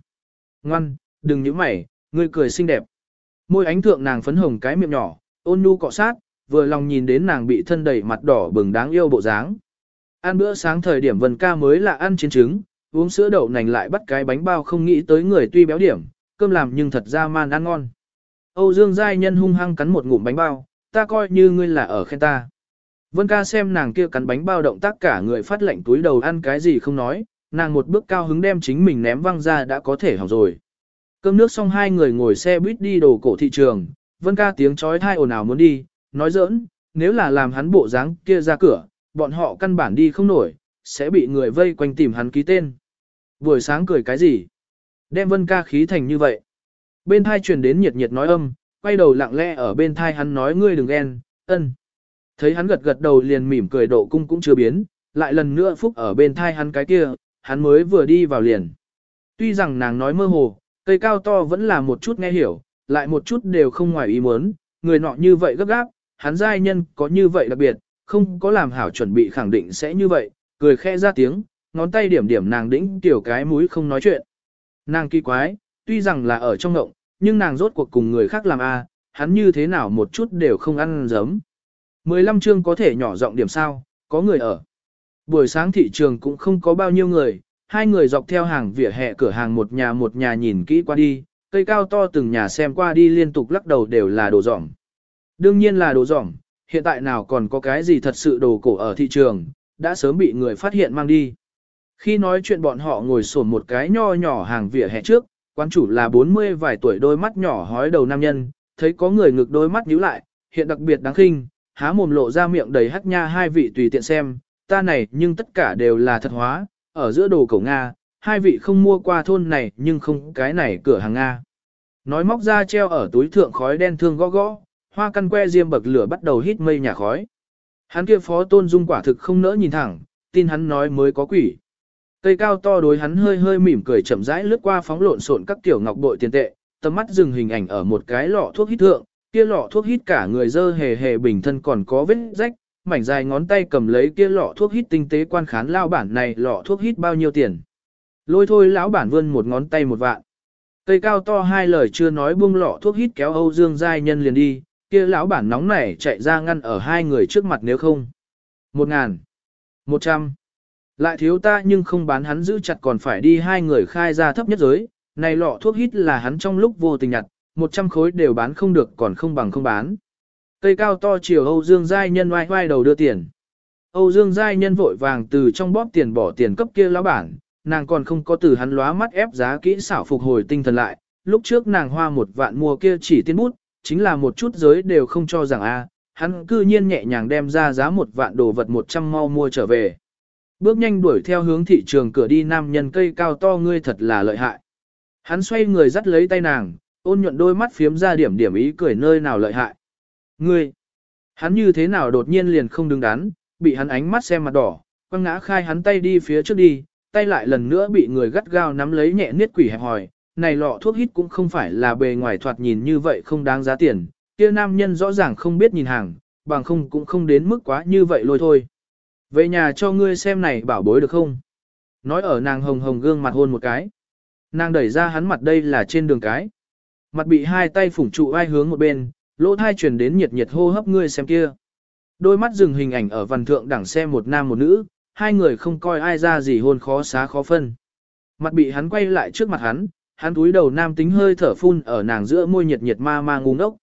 Ngoan, đừng nhíu mày, ngươi cười xinh đẹp. Môi ánh thượng nàng phấn hồng cái miệng nhỏ, ôn nhu cọ sát, vừa lòng nhìn đến nàng bị thân đầy mặt đỏ bừng đáng yêu bộ dáng. Ăn bữa sáng thời điểm Vân ca mới là ăn chiến trứng, uống sữa đậu nành lại bắt cái bánh bao không nghĩ tới người tuy béo điểm, cơm làm nhưng thật ra man ăn ngon. Âu Dương Giai Nhân hung hăng cắn một ngụm bánh bao, ta coi như ngươi là ở khen ta. Vân ca xem nàng kia cắn bánh bao động tác cả người phát lạnh túi đầu ăn cái gì không nói, nàng một bước cao hứng đem chính mình ném văng ra đã có thể hỏng rồi. Cơm nước xong hai người ngồi xe buýt đi đồ cổ thị trường, Vân ca tiếng chói thai ồn ào muốn đi, nói giỡn, nếu là làm hắn bộ dáng kia ra cửa, bọn họ căn bản đi không nổi, sẽ bị người vây quanh tìm hắn ký tên. Buổi sáng cười cái gì? Đem Vân ca khí thành như vậy. Bên thai truyền đến nhiệt nhiệt nói âm, quay đầu lặng lẽ ở bên thai hắn nói ngươi đừng ghen, ân. Thấy hắn gật gật đầu liền mỉm cười độ cung cũng chưa biến, lại lần nữa phúc ở bên thai hắn cái kia, hắn mới vừa đi vào liền. Tuy rằng nàng nói mơ hồ, cây cao to vẫn là một chút nghe hiểu, lại một chút đều không ngoài ý muốn, người nọ như vậy gấp gáp, hắn giai nhân có như vậy đặc biệt, không có làm hảo chuẩn bị khẳng định sẽ như vậy, cười khẽ ra tiếng, ngón tay điểm điểm nàng đĩnh tiểu cái mũi không nói chuyện. Nàng kỳ quái, tuy rằng là ở trong ngộng, nhưng nàng rốt cuộc cùng người khác làm a, hắn như thế nào một chút đều không ăn giấm. 15 chương có thể nhỏ giọng điểm sao, có người ở. Buổi sáng thị trường cũng không có bao nhiêu người, hai người dọc theo hàng vỉa hè cửa hàng một nhà một nhà nhìn kỹ qua đi, cây cao to từng nhà xem qua đi liên tục lắc đầu đều là đồ giỏng. Đương nhiên là đồ giỏng. hiện tại nào còn có cái gì thật sự đồ cổ ở thị trường, đã sớm bị người phát hiện mang đi. Khi nói chuyện bọn họ ngồi sổn một cái nho nhỏ hàng vỉa hè trước, quán chủ là 40 vài tuổi đôi mắt nhỏ hói đầu nam nhân, thấy có người ngực đôi mắt nhíu lại, hiện đặc biệt đáng khinh, há mồm lộ ra miệng đầy hắc nha hai vị tùy tiện xem, ta này nhưng tất cả đều là thật hóa, ở giữa đồ cổ Nga, hai vị không mua qua thôn này nhưng không cái này cửa hàng Nga. Nói móc ra treo ở túi thượng khói đen thương gõ gõ, hoa căn que diêm bậc lửa bắt đầu hít mây nhà khói. Hắn kia phó tôn dung quả thực không nỡ nhìn thẳng, tin hắn nói mới có quỷ. Cây cao to đối hắn hơi hơi mỉm cười chậm rãi lướt qua phóng lộn xộn các tiểu ngọc bội tiền tệ, tầm mắt dừng hình ảnh ở một cái lọ thuốc hít thượng, kia lọ thuốc hít cả người dơ hề hề bình thân còn có vết rách, mảnh dài ngón tay cầm lấy kia lọ thuốc hít tinh tế quan khán lao bản này lọ thuốc hít bao nhiêu tiền. Lôi thôi lão bản vươn một ngón tay một vạn. Cây cao to hai lời chưa nói buông lọ thuốc hít kéo Âu Dương Giai Nhân liền đi, kia lão bản nóng nảy chạy ra ngăn ở hai người trước mặt nếu không. Một ngàn. Một trăm. Lại thiếu ta nhưng không bán hắn giữ chặt còn phải đi hai người khai ra thấp nhất giới, này lọ thuốc hít là hắn trong lúc vô tình nhặt, một trăm khối đều bán không được còn không bằng không bán. Cây cao to chiều Âu Dương Giai Nhân oai oai đầu đưa tiền. Âu Dương Giai Nhân vội vàng từ trong bóp tiền bỏ tiền cấp kia lão bản, nàng còn không có từ hắn lóa mắt ép giá kỹ xảo phục hồi tinh thần lại. Lúc trước nàng hoa một vạn mua kia chỉ tiên bút, chính là một chút giới đều không cho rằng a hắn cư nhiên nhẹ nhàng đem ra giá một vạn đồ vật một trăm mau mua trở về. Bước nhanh đuổi theo hướng thị trường cửa đi nam nhân cây cao to ngươi thật là lợi hại. Hắn xoay người dắt lấy tay nàng, ôn nhuận đôi mắt phiếm ra điểm điểm ý cười nơi nào lợi hại. Ngươi, hắn như thế nào đột nhiên liền không đứng đắn, bị hắn ánh mắt xem mặt đỏ, quăng ngã khai hắn tay đi phía trước đi, tay lại lần nữa bị người gắt gao nắm lấy nhẹ niết quỷ hẹp hòi. Này lọ thuốc hít cũng không phải là bề ngoài thoạt nhìn như vậy không đáng giá tiền, kia nam nhân rõ ràng không biết nhìn hàng, bằng không cũng không đến mức quá như vậy lôi thôi. Về nhà cho ngươi xem này bảo bối được không? Nói ở nàng hồng hồng gương mặt hôn một cái. Nàng đẩy ra hắn mặt đây là trên đường cái. Mặt bị hai tay phủng trụ ai hướng một bên, lỗ thai truyền đến nhiệt nhiệt hô hấp ngươi xem kia. Đôi mắt dừng hình ảnh ở văn thượng đẳng xe một nam một nữ, hai người không coi ai ra gì hôn khó xá khó phân. Mặt bị hắn quay lại trước mặt hắn, hắn túi đầu nam tính hơi thở phun ở nàng giữa môi nhiệt nhiệt ma ma ngu ngốc.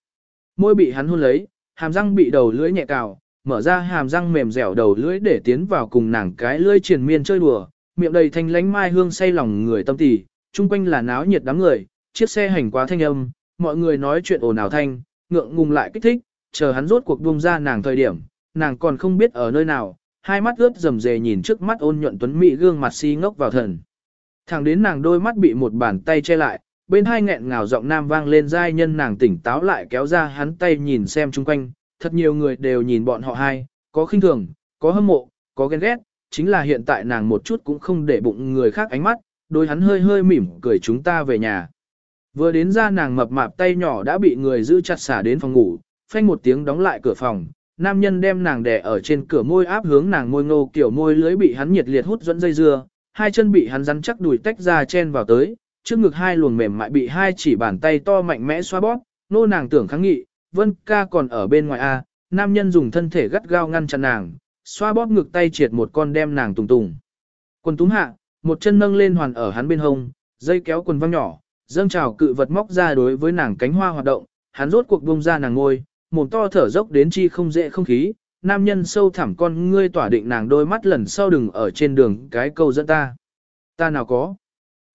Môi bị hắn hôn lấy, hàm răng bị đầu lưỡi nhẹ cào, mở ra hàm răng mềm dẻo đầu lưỡi để tiến vào cùng nàng cái lưỡi triền miên chơi đùa, miệng đầy thanh lánh mai hương say lòng người tâm tỉ, chung quanh là náo nhiệt đám người, chiếc xe hành quá thanh âm, mọi người nói chuyện ồn ào thanh, ngượng ngùng lại kích thích, chờ hắn rốt cuộc buông ra nàng thời điểm, nàng còn không biết ở nơi nào, hai mắt ướt rầm rề nhìn trước mắt ôn nhuận tuấn mỹ gương mặt si ngốc vào thần. Thẳng đến nàng đôi mắt bị một bàn tay che lại, bên hai nghẹn ngào giọng nam vang lên giai nhân nàng tỉnh táo lại kéo ra hắn tay nhìn xem chung quanh, thật nhiều người đều nhìn bọn họ hai, có khinh thường, có hâm mộ, có ghen ghét, chính là hiện tại nàng một chút cũng không để bụng người khác ánh mắt, đôi hắn hơi hơi mỉm cười chúng ta về nhà. Vừa đến ra nàng mập mạp tay nhỏ đã bị người giữ chặt xả đến phòng ngủ, phanh một tiếng đóng lại cửa phòng, nam nhân đem nàng đè ở trên cửa môi áp hướng nàng môi ngô kiểu môi lưới bị hắn nhiệt liệt hút dẫn dây dưa, hai chân bị hắn rắn chắc đùi tách ra chen vào tới, trước ngực hai luồng mềm mại bị hai chỉ bàn tay to mạnh mẽ xoa bóp, nô nàng tưởng kháng nghị, vân ca còn ở bên ngoài a, nam nhân dùng thân thể gắt gao ngăn chặn nàng, xoa bóp ngực tay triệt một con đem nàng tùng tùng. Quần túng hạ, một chân nâng lên hoàn ở hắn bên hông, dây kéo quần văng nhỏ, dâng trào cự vật móc ra đối với nàng cánh hoa hoạt động, hắn rốt cuộc bông ra nàng ngôi, mồm to thở dốc đến chi không dễ không khí, nam nhân sâu thẳm con ngươi tỏa định nàng đôi mắt lần sau đừng ở trên đường cái câu dẫn ta. Ta nào có.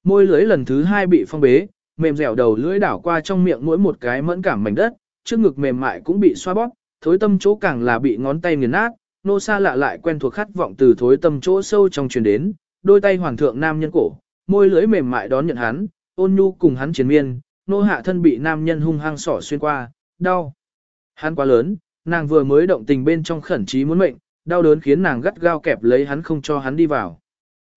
Môi lưới lần thứ hai bị phong bế, mềm dẻo đầu lưỡi đảo qua trong miệng mỗi một cái mẫn cảm mảnh đất, trước ngực mềm mại cũng bị xoa bóp, thối tâm chỗ càng là bị ngón tay nghiền nát, nô xa lạ lại quen thuộc khát vọng từ thối tâm chỗ sâu trong truyền đến, đôi tay hoàng thượng nam nhân cổ, môi lưỡi mềm mại đón nhận hắn, ôn nhu cùng hắn chiến miên, nô hạ thân bị nam nhân hung hăng sỏ xuyên qua, đau. Hắn quá lớn, nàng vừa mới động tình bên trong khẩn trí muốn mệnh, đau đớn khiến nàng gắt gao kẹp lấy hắn không cho hắn đi vào.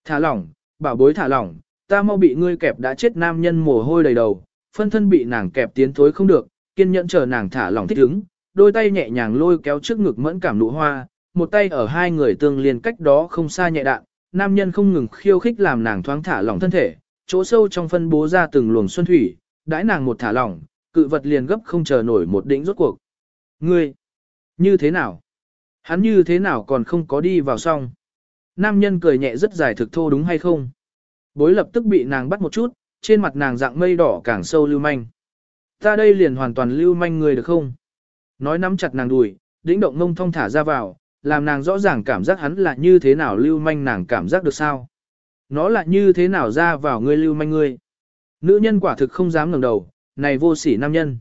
Thả lỏng, bảo bối thả lỏng, ta mau bị ngươi kẹp đã chết nam nhân mồ hôi đầy đầu, phân thân bị nàng kẹp tiến thối không được, kiên nhẫn chờ nàng thả lỏng thích ứng, đôi tay nhẹ nhàng lôi kéo trước ngực mẫn cảm nụ hoa, một tay ở hai người tương liên cách đó không xa nhẹ đạn, nam nhân không ngừng khiêu khích làm nàng thoáng thả lỏng thân thể, chỗ sâu trong phân bố ra từng luồng xuân thủy, đãi nàng một thả lỏng, cự vật liền gấp không chờ nổi một đỉnh rốt cuộc. Ngươi, như thế nào? Hắn như thế nào còn không có đi vào xong? Nam nhân cười nhẹ rất dài thực thô đúng hay không? Bối lập tức bị nàng bắt một chút, trên mặt nàng dạng mây đỏ càng sâu lưu manh. Ta đây liền hoàn toàn lưu manh người được không? Nói nắm chặt nàng đùi, đĩnh động ngông thong thả ra vào, làm nàng rõ ràng cảm giác hắn là như thế nào lưu manh nàng cảm giác được sao? Nó là như thế nào ra vào ngươi lưu manh ngươi? Nữ nhân quả thực không dám ngẩng đầu, này vô sỉ nam nhân.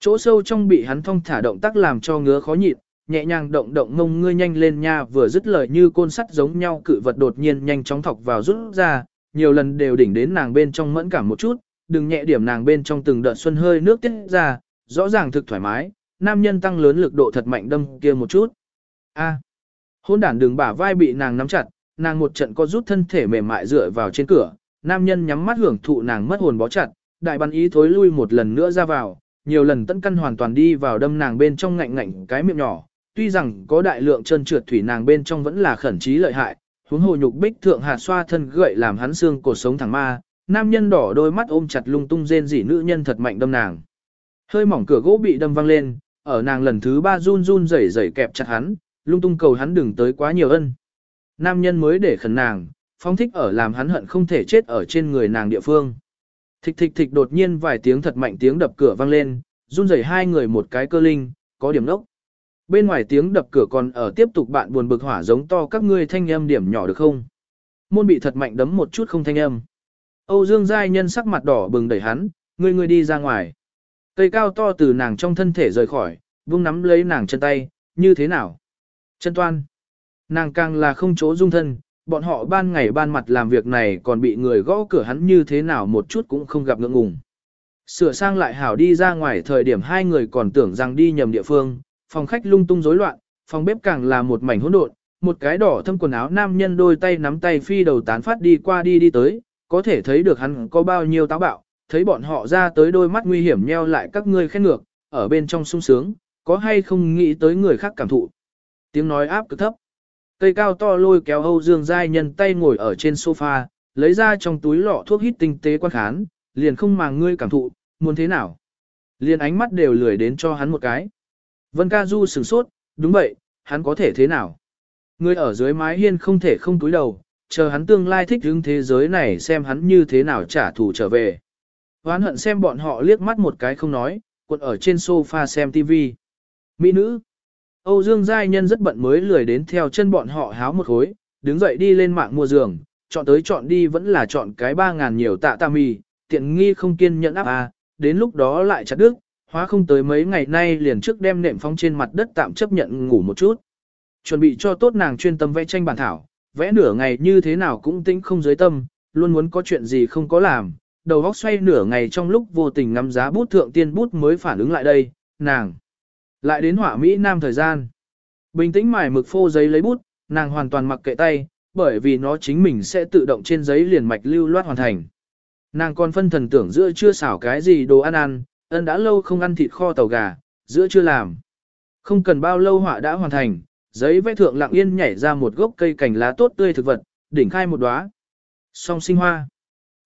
Chỗ sâu trong bị hắn thông thả động tác làm cho ngứa khó nhịn, nhẹ nhàng động động ngông ngươi nhanh lên nha vừa dứt lời như côn sắt giống nhau cự vật đột nhiên nhanh chóng thọc vào rút ra, nhiều lần đều đỉnh đến nàng bên trong mẫn cảm một chút, đừng nhẹ điểm nàng bên trong từng đợt xuân hơi nước tiết ra, rõ ràng thực thoải mái, nam nhân tăng lớn lực độ thật mạnh đâm kia một chút. A. Hôn đản đường bả vai bị nàng nắm chặt, nàng một trận có rút thân thể mềm mại dựa vào trên cửa, nam nhân nhắm mắt hưởng thụ nàng mất hồn bó chặt, đại bắn ý thối lui một lần nữa ra vào, nhiều lần tận căn hoàn toàn đi vào đâm nàng bên trong ngạnh ngạnh cái miệng nhỏ, tuy rằng có đại lượng chân trượt thủy nàng bên trong vẫn là khẩn trí lợi hại, huống hồ nhục bích thượng hạ xoa thân gậy làm hắn xương cột sống thẳng ma, nam nhân đỏ đôi mắt ôm chặt lung tung rên rỉ nữ nhân thật mạnh đâm nàng. Hơi mỏng cửa gỗ bị đâm văng lên, ở nàng lần thứ ba run run rẩy rẩy kẹp chặt hắn, lung tung cầu hắn đừng tới quá nhiều ân. Nam nhân mới để khẩn nàng, phong thích ở làm hắn hận không thể chết ở trên người nàng địa phương. Thịch thịch thịch đột nhiên vài tiếng thật mạnh tiếng đập cửa vang lên, run rẩy hai người một cái cơ linh, có điểm nốc. Bên ngoài tiếng đập cửa còn ở tiếp tục bạn buồn bực hỏa giống to các ngươi thanh âm điểm nhỏ được không? Môn bị thật mạnh đấm một chút không thanh âm. Âu Dương Giai nhân sắc mặt đỏ bừng đẩy hắn, ngươi ngươi đi ra ngoài. Cây cao to từ nàng trong thân thể rời khỏi, vung nắm lấy nàng chân tay, như thế nào? Chân toan. Nàng càng là không chỗ dung thân, bọn họ ban ngày ban mặt làm việc này còn bị người gõ cửa hắn như thế nào một chút cũng không gặp ngượng ngùng. Sửa sang lại hảo đi ra ngoài thời điểm hai người còn tưởng rằng đi nhầm địa phương, phòng khách lung tung rối loạn, phòng bếp càng là một mảnh hỗn độn, một cái đỏ thâm quần áo nam nhân đôi tay nắm tay phi đầu tán phát đi qua đi đi tới, có thể thấy được hắn có bao nhiêu táo bạo, thấy bọn họ ra tới đôi mắt nguy hiểm nheo lại các ngươi khen ngược, ở bên trong sung sướng, có hay không nghĩ tới người khác cảm thụ. Tiếng nói áp cực thấp. Cây cao to lôi kéo Âu Dương Giai nhân tay ngồi ở trên sofa, lấy ra trong túi lọ thuốc hít tinh tế quan khán, liền không màng ngươi cảm thụ, muốn thế nào. Liền ánh mắt đều lười đến cho hắn một cái. Vân ca du sửng sốt, đúng vậy, hắn có thể thế nào. Ngươi ở dưới mái hiên không thể không túi đầu, chờ hắn tương lai thích hướng thế giới này xem hắn như thế nào trả thù trở về. Hoán hận xem bọn họ liếc mắt một cái không nói, cuộn ở trên sofa xem TV. Mỹ nữ. Âu Dương Giai Nhân rất bận mới lười đến theo chân bọn họ háo một khối, đứng dậy đi lên mạng mua giường, chọn tới chọn đi vẫn là chọn cái 3.000 nhiều tạ tạ mì, tiện nghi không kiên nhẫn áp à, đến lúc đó lại chặt đứt, hóa không tới mấy ngày nay liền trước đem nệm phong trên mặt đất tạm chấp nhận ngủ một chút. Chuẩn bị cho tốt nàng chuyên tâm vẽ tranh bản thảo, vẽ nửa ngày như thế nào cũng tĩnh không dưới tâm, luôn muốn có chuyện gì không có làm, đầu óc xoay nửa ngày trong lúc vô tình ngắm giá bút thượng tiên bút mới phản ứng lại đây, nàng. Lại đến họa Mỹ Nam thời gian. Bình tĩnh mài mực phô giấy lấy bút, nàng hoàn toàn mặc kệ tay, bởi vì nó chính mình sẽ tự động trên giấy liền mạch lưu loát hoàn thành. Nàng còn phân thần tưởng giữa chưa xảo cái gì đồ ăn ăn, ân đã lâu không ăn thịt kho tàu gà, giữa chưa làm. Không cần bao lâu họa đã hoàn thành, giấy vẽ thượng lặng yên nhảy ra một gốc cây cành lá tốt tươi thực vật, đỉnh khai một đóa. Song sinh hoa.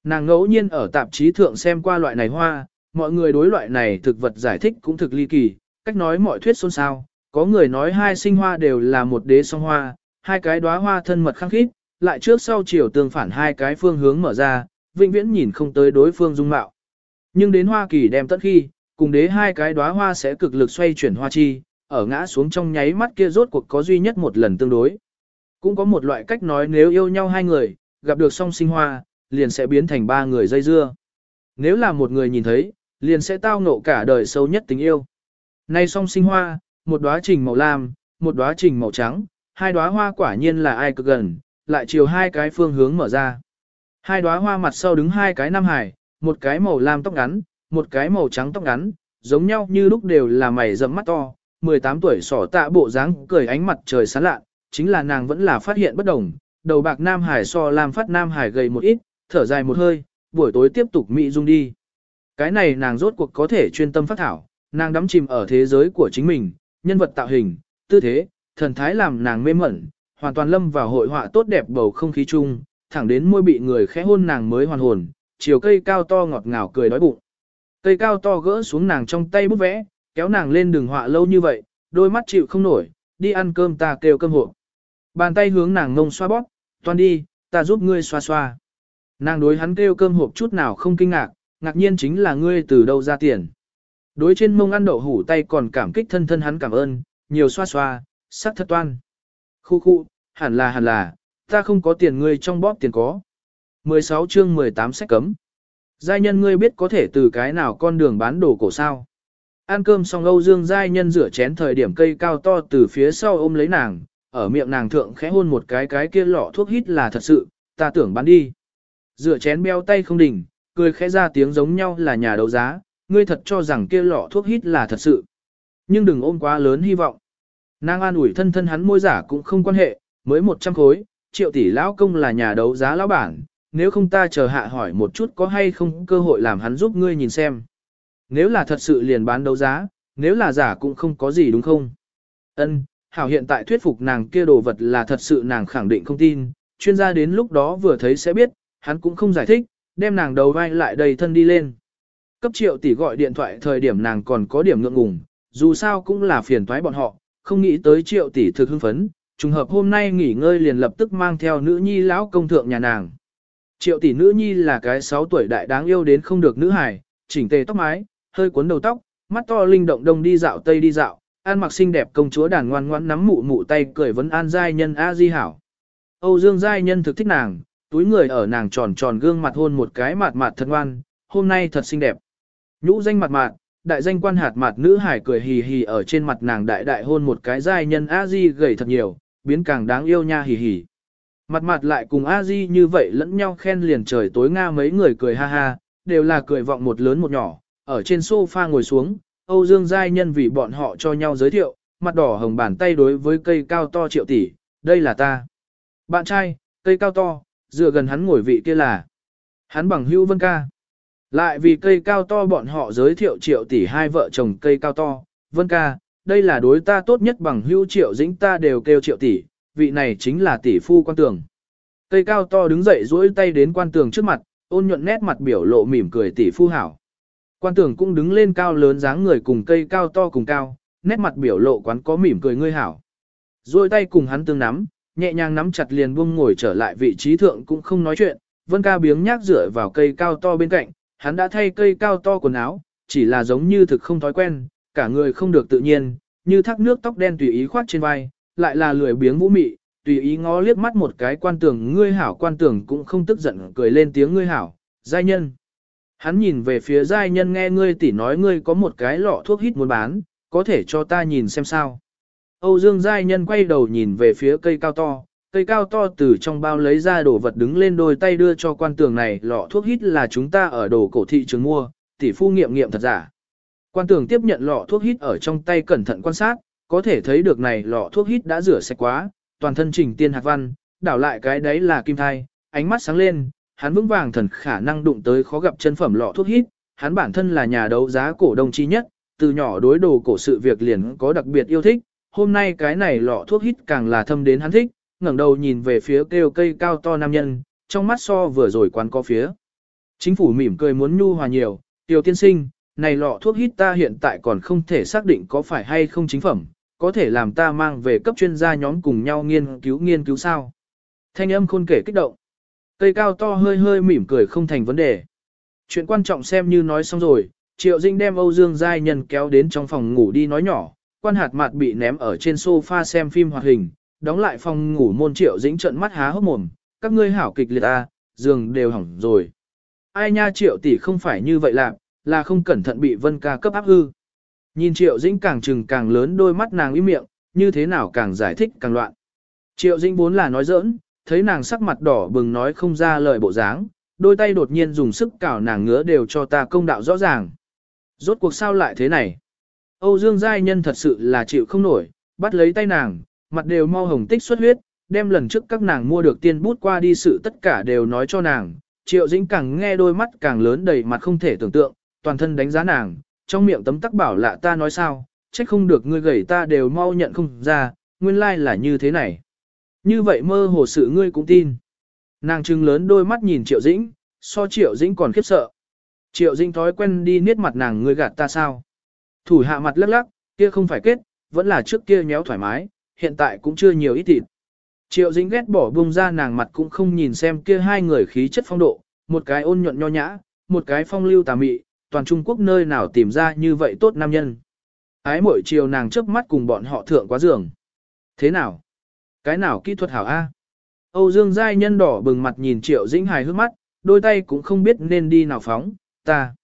Nàng ngẫu nhiên ở tạp chí thượng xem qua loại này hoa, mọi người đối loại này thực vật giải thích cũng thực ly kỳ, cách nói mọi thuyết xôn xao, có người nói hai sinh hoa đều là một đế song hoa, hai cái đóa hoa thân mật khăng khít, lại trước sau chiều tương phản hai cái phương hướng mở ra, vĩnh viễn nhìn không tới đối phương dung mạo. Nhưng đến Hoa Kỳ đem tất khi, cùng đế hai cái đóa hoa sẽ cực lực xoay chuyển hoa chi, ở ngã xuống trong nháy mắt kia rốt cuộc có duy nhất một lần tương đối. Cũng có một loại cách nói nếu yêu nhau hai người, gặp được song sinh hoa, liền sẽ biến thành ba người dây dưa. Nếu là một người nhìn thấy, liền sẽ tao ngộ cả đời sâu nhất tình yêu. Nay song sinh hoa, một đóa trình màu lam, một đóa trình màu trắng, hai đóa hoa quả nhiên là ai cực gần, lại chiều hai cái phương hướng mở ra. Hai đóa hoa mặt sau đứng hai cái nam hải, một cái màu lam tóc ngắn, một cái màu trắng tóc ngắn, giống nhau như lúc đều là mày rậm mắt to, 18 tuổi sỏ tạ bộ dáng cười ánh mặt trời sáng lạ, chính là nàng vẫn là phát hiện bất đồng, đầu bạc nam hải so lam phát nam hải gầy một ít, thở dài một hơi, buổi tối tiếp tục mỹ dung đi. Cái này nàng rốt cuộc có thể chuyên tâm phát thảo, nàng đắm chìm ở thế giới của chính mình, nhân vật tạo hình, tư thế, thần thái làm nàng mê mẩn, hoàn toàn lâm vào hội họa tốt đẹp bầu không khí chung, thẳng đến môi bị người khẽ hôn nàng mới hoàn hồn, chiều cây cao to ngọt ngào cười đói bụng. Cây cao to gỡ xuống nàng trong tay bút vẽ, kéo nàng lên đường họa lâu như vậy, đôi mắt chịu không nổi, đi ăn cơm ta kêu cơm hộ. Bàn tay hướng nàng ngông xoa bóp, toàn đi, ta giúp ngươi xoa xoa. Nàng đối hắn kêu cơm hộp chút nào không kinh ngạc, ngạc nhiên chính là ngươi từ đâu ra tiền. Đối trên mông ăn đậu hủ tay còn cảm kích thân thân hắn cảm ơn, nhiều xoa xoa, sắc thật toan. Khu khu, hẳn là hẳn là, ta không có tiền ngươi trong bóp tiền có. 16 chương 18 sách cấm. Giai nhân ngươi biết có thể từ cái nào con đường bán đồ cổ sao. Ăn cơm xong Âu Dương Giai nhân rửa chén thời điểm cây cao to từ phía sau ôm lấy nàng, ở miệng nàng thượng khẽ hôn một cái cái kia lọ thuốc hít là thật sự, ta tưởng bán đi. Rửa chén beo tay không đỉnh, cười khẽ ra tiếng giống nhau là nhà đấu giá, ngươi thật cho rằng kia lọ thuốc hít là thật sự. Nhưng đừng ôm quá lớn hy vọng. Nàng an ủi thân thân hắn môi giả cũng không quan hệ, mới 100 khối, triệu tỷ lão công là nhà đấu giá lão bản, nếu không ta chờ hạ hỏi một chút có hay không cơ hội làm hắn giúp ngươi nhìn xem. Nếu là thật sự liền bán đấu giá, nếu là giả cũng không có gì đúng không? Ân, hảo hiện tại thuyết phục nàng kia đồ vật là thật sự nàng khẳng định không tin, chuyên gia đến lúc đó vừa thấy sẽ biết, hắn cũng không giải thích, đem nàng đầu vai lại đầy thân đi lên. Cấp triệu tỷ gọi điện thoại thời điểm nàng còn có điểm ngượng ngùng, dù sao cũng là phiền toái bọn họ, không nghĩ tới triệu tỷ thực hưng phấn, trùng hợp hôm nay nghỉ ngơi liền lập tức mang theo nữ nhi lão công thượng nhà nàng. Triệu tỷ nữ nhi là cái 6 tuổi đại đáng yêu đến không được nữ hài, chỉnh tề tóc mái, hơi cuốn đầu tóc, mắt to linh động đông đi dạo tây đi dạo, an mặc xinh đẹp công chúa đàn ngoan ngoãn nắm mụ mụ tay cười vấn an giai nhân a di hảo. Âu Dương giai nhân thực thích nàng, túi người ở nàng tròn tròn gương mặt hôn một cái mạt mạt thật ngoan, hôm nay thật xinh đẹp. Nhũ danh mặt mạn, đại danh quan hạt mặt nữ hải cười hì hì ở trên mặt nàng đại đại hôn một cái giai nhân a di gầy thật nhiều, biến càng đáng yêu nha hì hì. Mặt mặt lại cùng a di như vậy lẫn nhau khen liền trời tối nga mấy người cười ha ha, đều là cười vọng một lớn một nhỏ, ở trên sofa ngồi xuống, Âu Dương Giai Nhân vì bọn họ cho nhau giới thiệu, mặt đỏ hồng bàn tay đối với cây cao to triệu tỷ, đây là ta. Bạn trai, cây cao to, dựa gần hắn ngồi vị kia là. Hắn bằng hữu vân ca. Lại vì cây cao to bọn họ giới thiệu triệu tỷ hai vợ chồng cây cao to, vân ca, đây là đối ta tốt nhất bằng hưu triệu dĩnh ta đều kêu triệu tỷ, vị này chính là tỷ phu quan tường. Cây cao to đứng dậy duỗi tay đến quan tường trước mặt, ôn nhuận nét mặt biểu lộ mỉm cười tỷ phu hảo. Quan tường cũng đứng lên cao lớn dáng người cùng cây cao to cùng cao, nét mặt biểu lộ quán có mỉm cười ngươi hảo. Rồi tay cùng hắn tương nắm, nhẹ nhàng nắm chặt liền buông ngồi trở lại vị trí thượng cũng không nói chuyện, vân ca biếng nhác dựa vào cây cao to bên cạnh, hắn đã thay cây cao to quần áo, chỉ là giống như thực không thói quen, cả người không được tự nhiên, như thác nước tóc đen tùy ý khoát trên vai, lại là lười biếng vũ mị, tùy ý ngó liếc mắt một cái quan tưởng ngươi hảo quan tưởng cũng không tức giận cười lên tiếng ngươi hảo, giai nhân. Hắn nhìn về phía giai nhân nghe ngươi tỉ nói ngươi có một cái lọ thuốc hít muốn bán, có thể cho ta nhìn xem sao. Âu Dương giai nhân quay đầu nhìn về phía cây cao to, cây cao to từ trong bao lấy ra đồ vật đứng lên đôi tay đưa cho quan tường này lọ thuốc hít là chúng ta ở đồ cổ thị trường mua, tỷ phu nghiệm nghiệm thật giả. Quan tường tiếp nhận lọ thuốc hít ở trong tay cẩn thận quan sát, có thể thấy được này lọ thuốc hít đã rửa sạch quá, toàn thân trình tiên hạc văn, đảo lại cái đấy là kim thai, ánh mắt sáng lên, hắn vững vàng thần khả năng đụng tới khó gặp chân phẩm lọ thuốc hít, hắn bản thân là nhà đấu giá cổ đông chi nhất, từ nhỏ đối đồ cổ sự việc liền có đặc biệt yêu thích, hôm nay cái này lọ thuốc hít càng là thâm đến hắn thích, ngẩng đầu nhìn về phía kêu cây cao to nam nhân, trong mắt so vừa rồi quán có phía. Chính phủ mỉm cười muốn nhu hòa nhiều, tiểu tiên sinh, này lọ thuốc hít ta hiện tại còn không thể xác định có phải hay không chính phẩm, có thể làm ta mang về cấp chuyên gia nhóm cùng nhau nghiên cứu nghiên cứu sao. Thanh âm khôn kể kích động. Cây cao to hơi hơi mỉm cười không thành vấn đề. Chuyện quan trọng xem như nói xong rồi, Triệu Dinh đem Âu Dương Giai Nhân kéo đến trong phòng ngủ đi nói nhỏ, quan hạt mặt bị ném ở trên sofa xem phim hoạt hình, đóng lại phòng ngủ môn Triệu Dĩnh trợn mắt há hốc mồm, các ngươi hảo kịch liệt a giường đều hỏng rồi. Ai nha Triệu tỷ không phải như vậy làm là không cẩn thận bị Vân ca cấp áp hư. Nhìn Triệu Dĩnh càng trừng càng lớn đôi mắt nàng im miệng, như thế nào càng giải thích càng loạn. Triệu Dĩnh vốn là nói giỡn, thấy nàng sắc mặt đỏ bừng nói không ra lời bộ dáng, đôi tay đột nhiên dùng sức cào nàng ngứa đều cho ta công đạo rõ ràng. Rốt cuộc sao lại thế này? Âu Dương Giai Nhân thật sự là chịu không nổi, bắt lấy tay nàng, mặt đều mau hồng tích xuất huyết, đem lần trước các nàng mua được tiên bút qua đi sự tất cả đều nói cho nàng. Triệu Dĩnh càng nghe đôi mắt càng lớn đầy mặt không thể tưởng tượng, toàn thân đánh giá nàng, trong miệng tấm tắc bảo lạ ta nói sao, trách không được ngươi gầy ta đều mau nhận không ra, nguyên lai like là như thế này. Như vậy mơ hồ sự ngươi cũng tin. Nàng trưng lớn đôi mắt nhìn Triệu Dĩnh, so Triệu Dĩnh còn khiếp sợ. Triệu Dĩnh thói quen đi niết mặt nàng ngươi gạt ta sao. Thủ hạ mặt lắc lắc, kia không phải kết, vẫn là trước kia nhéo thoải mái, hiện tại cũng chưa nhiều ít thịt. Triệu Dĩnh ghét bỏ bung ra nàng mặt cũng không nhìn xem kia hai người khí chất phong độ, một cái ôn nhuận nho nhã, một cái phong lưu tà mị, toàn Trung Quốc nơi nào tìm ra như vậy tốt nam nhân. Ái mỗi chiều nàng chớp mắt cùng bọn họ thượng quá giường. Thế nào? Cái nào kỹ thuật hảo A? Âu Dương Giai nhân đỏ bừng mặt nhìn Triệu Dĩnh hài hước mắt, đôi tay cũng không biết nên đi nào phóng, ta.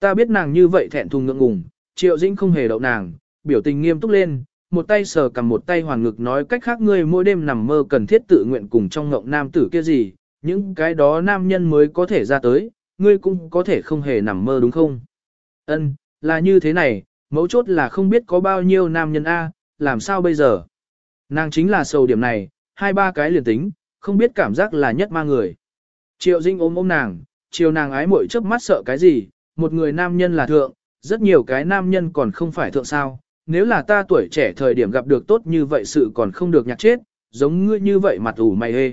Ta biết nàng như vậy thẹn thùng ngượng ngùng, Triệu Dĩnh không hề đậu nàng, biểu tình nghiêm túc lên, một tay sờ cầm một tay hoàn ngực nói cách khác ngươi mỗi đêm nằm mơ cần thiết tự nguyện cùng trong ngộng nam tử kia gì, những cái đó nam nhân mới có thể ra tới, ngươi cũng có thể không hề nằm mơ đúng không? Ân, là như thế này, mấu chốt là không biết có bao nhiêu nam nhân A, làm sao bây giờ? Nàng chính là sầu điểm này, hai ba cái liền tính, không biết cảm giác là nhất ma người. Triệu Dinh ôm ôm nàng, chiều nàng ái muội chớp mắt sợ cái gì, một người nam nhân là thượng, rất nhiều cái nam nhân còn không phải thượng sao, nếu là ta tuổi trẻ thời điểm gặp được tốt như vậy sự còn không được nhạc chết, giống ngươi như vậy mặt ủ mày hê.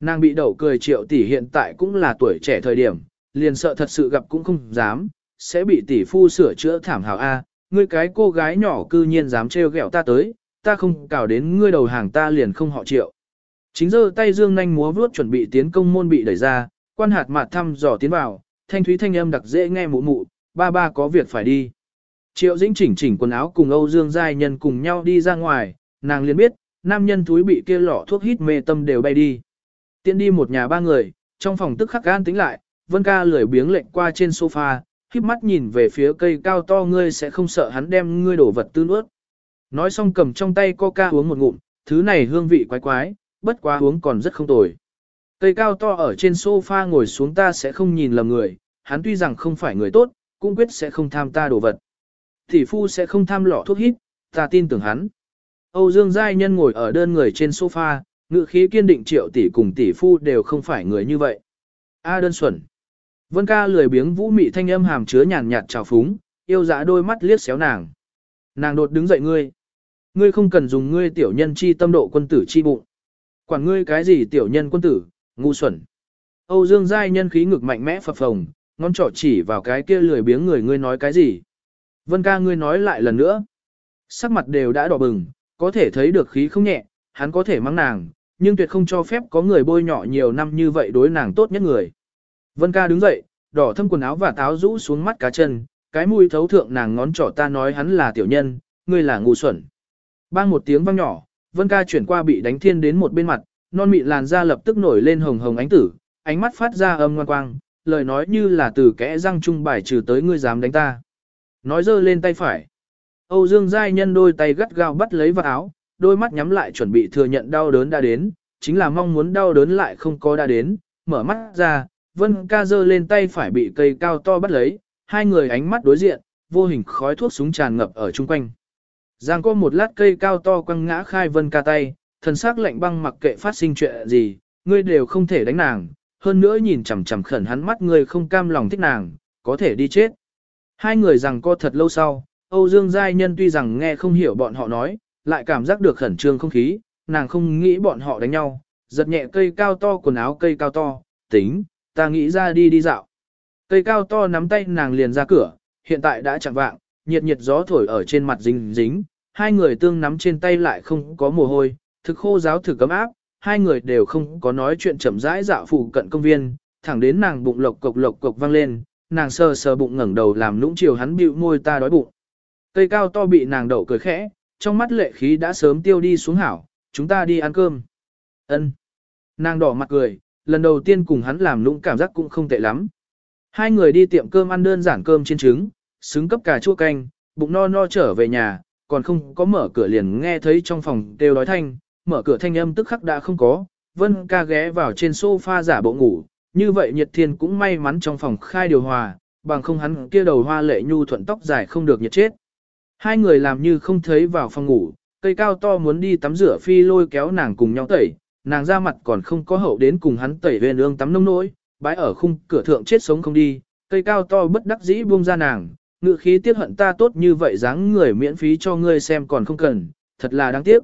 Nàng bị đậu cười triệu tỷ hiện tại cũng là tuổi trẻ thời điểm, liền sợ thật sự gặp cũng không dám, sẽ bị tỷ phu sửa chữa thảm hào A, ngươi cái cô gái nhỏ cư nhiên dám trêu ghẹo ta tới, ta không cào đến ngươi đầu hàng ta liền không họ triệu. Chính giờ tay dương nhanh múa vuốt chuẩn bị tiến công môn bị đẩy ra, quan hạt mạt thăm dò tiến vào, thanh thúy thanh âm đặc dễ nghe mụ mụ, ba ba có việc phải đi. Triệu Dĩnh chỉnh chỉnh quần áo cùng Âu Dương Giai Nhân cùng nhau đi ra ngoài, nàng liền biết, nam nhân túi bị kia lọ thuốc hít mê tâm đều bay đi. Tiến đi một nhà ba người, trong phòng tức khắc gan tính lại, Vân ca lười biếng lệnh qua trên sofa, khiếp mắt nhìn về phía cây cao to ngươi sẽ không sợ hắn đem ngươi đổ vật tư nuốt. Nói xong cầm trong tay coca uống một ngụm, thứ này hương vị quái quái, bất quá uống còn rất không tồi. Cây cao to ở trên sofa ngồi xuống ta sẽ không nhìn lầm người, hắn tuy rằng không phải người tốt, cũng quyết sẽ không tham ta đồ vật. Tỷ phu sẽ không tham lọ thuốc hít, ta tin tưởng hắn. Âu Dương Giai Nhân ngồi ở đơn người trên sofa, ngự khí kiên định triệu tỷ cùng tỷ phu đều không phải người như vậy. A đơn xuẩn. Vân ca lười biếng vũ mị thanh âm hàm chứa nhàn nhạt trào phúng, yêu dã đôi mắt liếc xéo nàng. Nàng đột đứng dậy ngươi. Ngươi không cần dùng ngươi tiểu nhân chi tâm độ quân tử chi bụng. Quản ngươi cái gì tiểu nhân quân tử, ngu xuẩn. Âu Dương Giai nhân khí ngực mạnh mẽ phập phồng, ngón trỏ chỉ vào cái kia lười biếng người ngươi nói cái gì. Vân ca ngươi nói lại lần nữa. Sắc mặt đều đã đỏ bừng, có thể thấy được khí không nhẹ, hắn có thể mắng nàng, nhưng tuyệt không cho phép có người bôi nhỏ nhiều năm như vậy đối nàng tốt nhất người. Vân ca đứng dậy, đỏ thâm quần áo và táo rũ xuống mắt cá chân, cái mũi thấu thượng nàng ngón trỏ ta nói hắn là tiểu nhân, ngươi là ngu xuẩn. Bang một tiếng vang nhỏ, Vân ca chuyển qua bị đánh thiên đến một bên mặt, non mịn làn da lập tức nổi lên hồng hồng ánh tử, ánh mắt phát ra âm ngoan quang, lời nói như là từ kẽ răng trung bài trừ tới ngươi dám đánh ta. Nói dơ lên tay phải. Âu Dương Giai Nhân đôi tay gắt gao bắt lấy vào áo, đôi mắt nhắm lại chuẩn bị thừa nhận đau đớn đã đến, chính là mong muốn đau đớn lại không có đã đến, mở mắt ra, Vân ca dơ lên tay phải bị cây cao to bắt lấy, hai người ánh mắt đối diện, vô hình khói thuốc súng tràn ngập ở chung quanh. Giang có một lát cây cao to quăng ngã khai Vân ca tay, thần sắc lạnh băng mặc kệ phát sinh chuyện gì, ngươi đều không thể đánh nàng, hơn nữa nhìn chằm chằm khẩn hắn mắt ngươi không cam lòng thích nàng, có thể đi chết. Hai người rằng co thật lâu sau, Âu Dương Giai Nhân tuy rằng nghe không hiểu bọn họ nói, lại cảm giác được khẩn trương không khí, nàng không nghĩ bọn họ đánh nhau, giật nhẹ cây cao to quần áo cây cao to, tính, ta nghĩ ra đi đi dạo. Cây cao to nắm tay nàng liền ra cửa, hiện tại đã chẳng vạng, nhiệt nhiệt gió thổi ở trên mặt dính dính, hai người tương nắm trên tay lại không có mồ hôi, thực khô giáo thực cấm áp, hai người đều không có nói chuyện chậm rãi dạo phụ cận công viên, thẳng đến nàng bụng lộc cộc lộc cộc vang lên, nàng sờ sờ bụng ngẩng đầu làm nũng chiều hắn bĩu môi ta đói bụng. Cây cao to bị nàng đậu cười khẽ, trong mắt lệ khí đã sớm tiêu đi xuống hảo, chúng ta đi ăn cơm. Ân. Nàng đỏ mặt cười, lần đầu tiên cùng hắn làm nũng cảm giác cũng không tệ lắm. Hai người đi tiệm cơm ăn đơn giản cơm trên trứng, xứng cấp cà chua canh, bụng no no trở về nhà, còn không có mở cửa liền nghe thấy trong phòng đều đói thanh, mở cửa thanh âm tức khắc đã không có, Vân ca ghé vào trên sofa giả bộ ngủ, như vậy nhiệt thiên cũng may mắn trong phòng khai điều hòa, bằng không hắn kia đầu hoa lệ nhu thuận tóc dài không được nhiệt chết. Hai người làm như không thấy vào phòng ngủ, cây cao to muốn đi tắm rửa phi lôi kéo nàng cùng nhau tẩy, nàng ra mặt còn không có hậu đến cùng hắn tẩy huyền ương tắm nông nỗi, bãi ở khung cửa thượng chết sống không đi, cây cao to bất đắc dĩ buông ra nàng, ngự khí tiếc hận ta tốt như vậy dáng người miễn phí cho ngươi xem còn không cần, thật là đáng tiếc.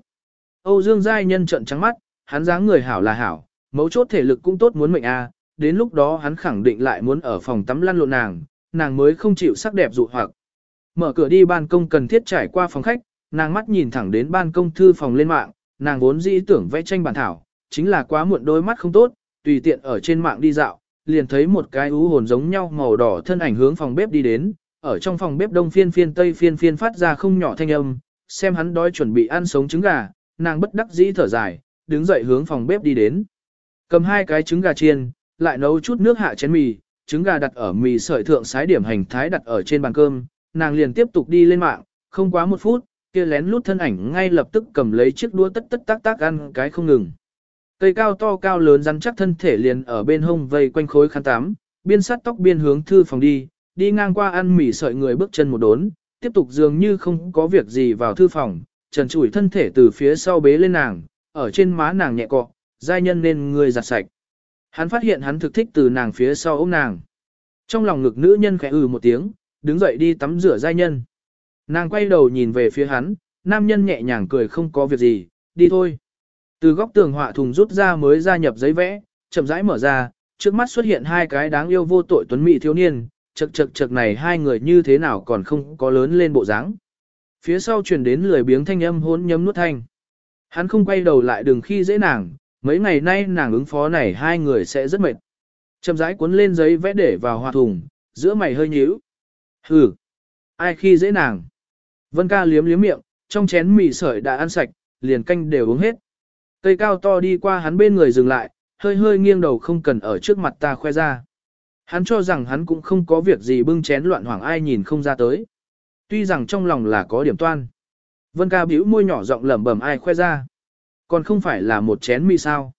Âu Dương Giai Nhân trận trắng mắt, hắn dáng người hảo là hảo, mấu chốt thể lực cũng tốt muốn mệnh a, đến lúc đó hắn khẳng định lại muốn ở phòng tắm lăn lộn nàng, nàng mới không chịu sắc đẹp dụ hoặc. Mở cửa đi ban công cần thiết trải qua phòng khách, nàng mắt nhìn thẳng đến ban công thư phòng lên mạng, nàng vốn dĩ tưởng vẽ tranh bản thảo, chính là quá muộn đôi mắt không tốt, tùy tiện ở trên mạng đi dạo, liền thấy một cái ú hồn giống nhau màu đỏ thân ảnh hướng phòng bếp đi đến, ở trong phòng bếp đông phiên phiên tây phiên phiên phát ra không nhỏ thanh âm, xem hắn đói chuẩn bị ăn sống trứng gà, nàng bất đắc dĩ thở dài, đứng dậy hướng phòng bếp đi đến. Cầm hai cái trứng gà chiên, lại nấu chút nước hạ chén mì, trứng gà đặt ở mì sợi thượng sái điểm hành thái đặt ở trên bàn cơm, nàng liền tiếp tục đi lên mạng, không quá một phút, kia lén lút thân ảnh ngay lập tức cầm lấy chiếc đũa tất tất tác tác ăn cái không ngừng. Cây cao to cao lớn rắn chắc thân thể liền ở bên hông vây quanh khối khăn tắm, biên sát tóc biên hướng thư phòng đi, đi ngang qua ăn mì sợi người bước chân một đốn, tiếp tục dường như không có việc gì vào thư phòng, trần trụi thân thể từ phía sau bế lên nàng, ở trên má nàng nhẹ cọ, giai nhân nên người giặt sạch. Hắn phát hiện hắn thực thích từ nàng phía sau ôm nàng. Trong lòng ngực nữ nhân khẽ ừ một tiếng, đứng dậy đi tắm rửa giai nhân. Nàng quay đầu nhìn về phía hắn, nam nhân nhẹ nhàng cười không có việc gì, đi thôi. Từ góc tường họa thùng rút ra mới gia nhập giấy vẽ, chậm rãi mở ra, trước mắt xuất hiện hai cái đáng yêu vô tội tuấn mỹ thiếu niên, chật chật chật này hai người như thế nào còn không có lớn lên bộ dáng. Phía sau truyền đến lười biếng thanh âm hỗn nhấm nuốt thanh. Hắn không quay đầu lại đừng khi dễ nàng, mấy ngày nay nàng ứng phó này hai người sẽ rất mệt. Chậm rãi cuốn lên giấy vẽ để vào hòa thùng, giữa mày hơi nhíu. Hừ, ai khi dễ nàng. Vân ca liếm liếm miệng, trong chén mì sợi đã ăn sạch, liền canh đều uống hết. Cây cao to đi qua hắn bên người dừng lại, hơi hơi nghiêng đầu không cần ở trước mặt ta khoe ra. Hắn cho rằng hắn cũng không có việc gì bưng chén loạn hoảng ai nhìn không ra tới. Tuy rằng trong lòng là có điểm toan. Vân ca bĩu môi nhỏ giọng lẩm bẩm ai khoe ra. Còn không phải là một chén mì sao.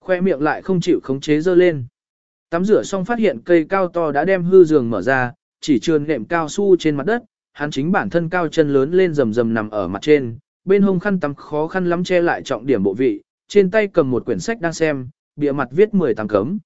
Khoe miệng lại không chịu khống chế dơ lên. Tắm rửa xong phát hiện cây cao to đã đem hư giường mở ra, chỉ trườn nệm cao su trên mặt đất, hắn chính bản thân cao chân lớn lên rầm rầm nằm ở mặt trên, bên hông khăn tắm khó khăn lắm che lại trọng điểm bộ vị, trên tay cầm một quyển sách đang xem, bìa mặt viết 18 cấm.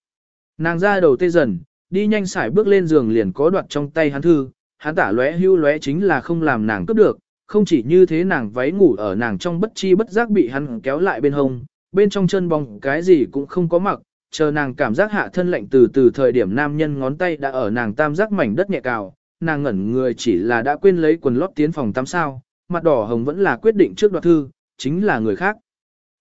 Nàng ra đầu tê dần, đi nhanh sải bước lên giường liền có đoạt trong tay hắn thư, hắn tả lóe hưu lóe chính là không làm nàng cướp được, không chỉ như thế nàng váy ngủ ở nàng trong bất chi bất giác bị hắn kéo lại bên hông, bên trong chân bóng cái gì cũng không có mặc, chờ nàng cảm giác hạ thân lạnh từ từ thời điểm nam nhân ngón tay đã ở nàng tam giác mảnh đất nhẹ cào, nàng ngẩn người chỉ là đã quên lấy quần lót tiến phòng tắm sao, mặt đỏ hồng vẫn là quyết định trước đoạt thư, chính là người khác.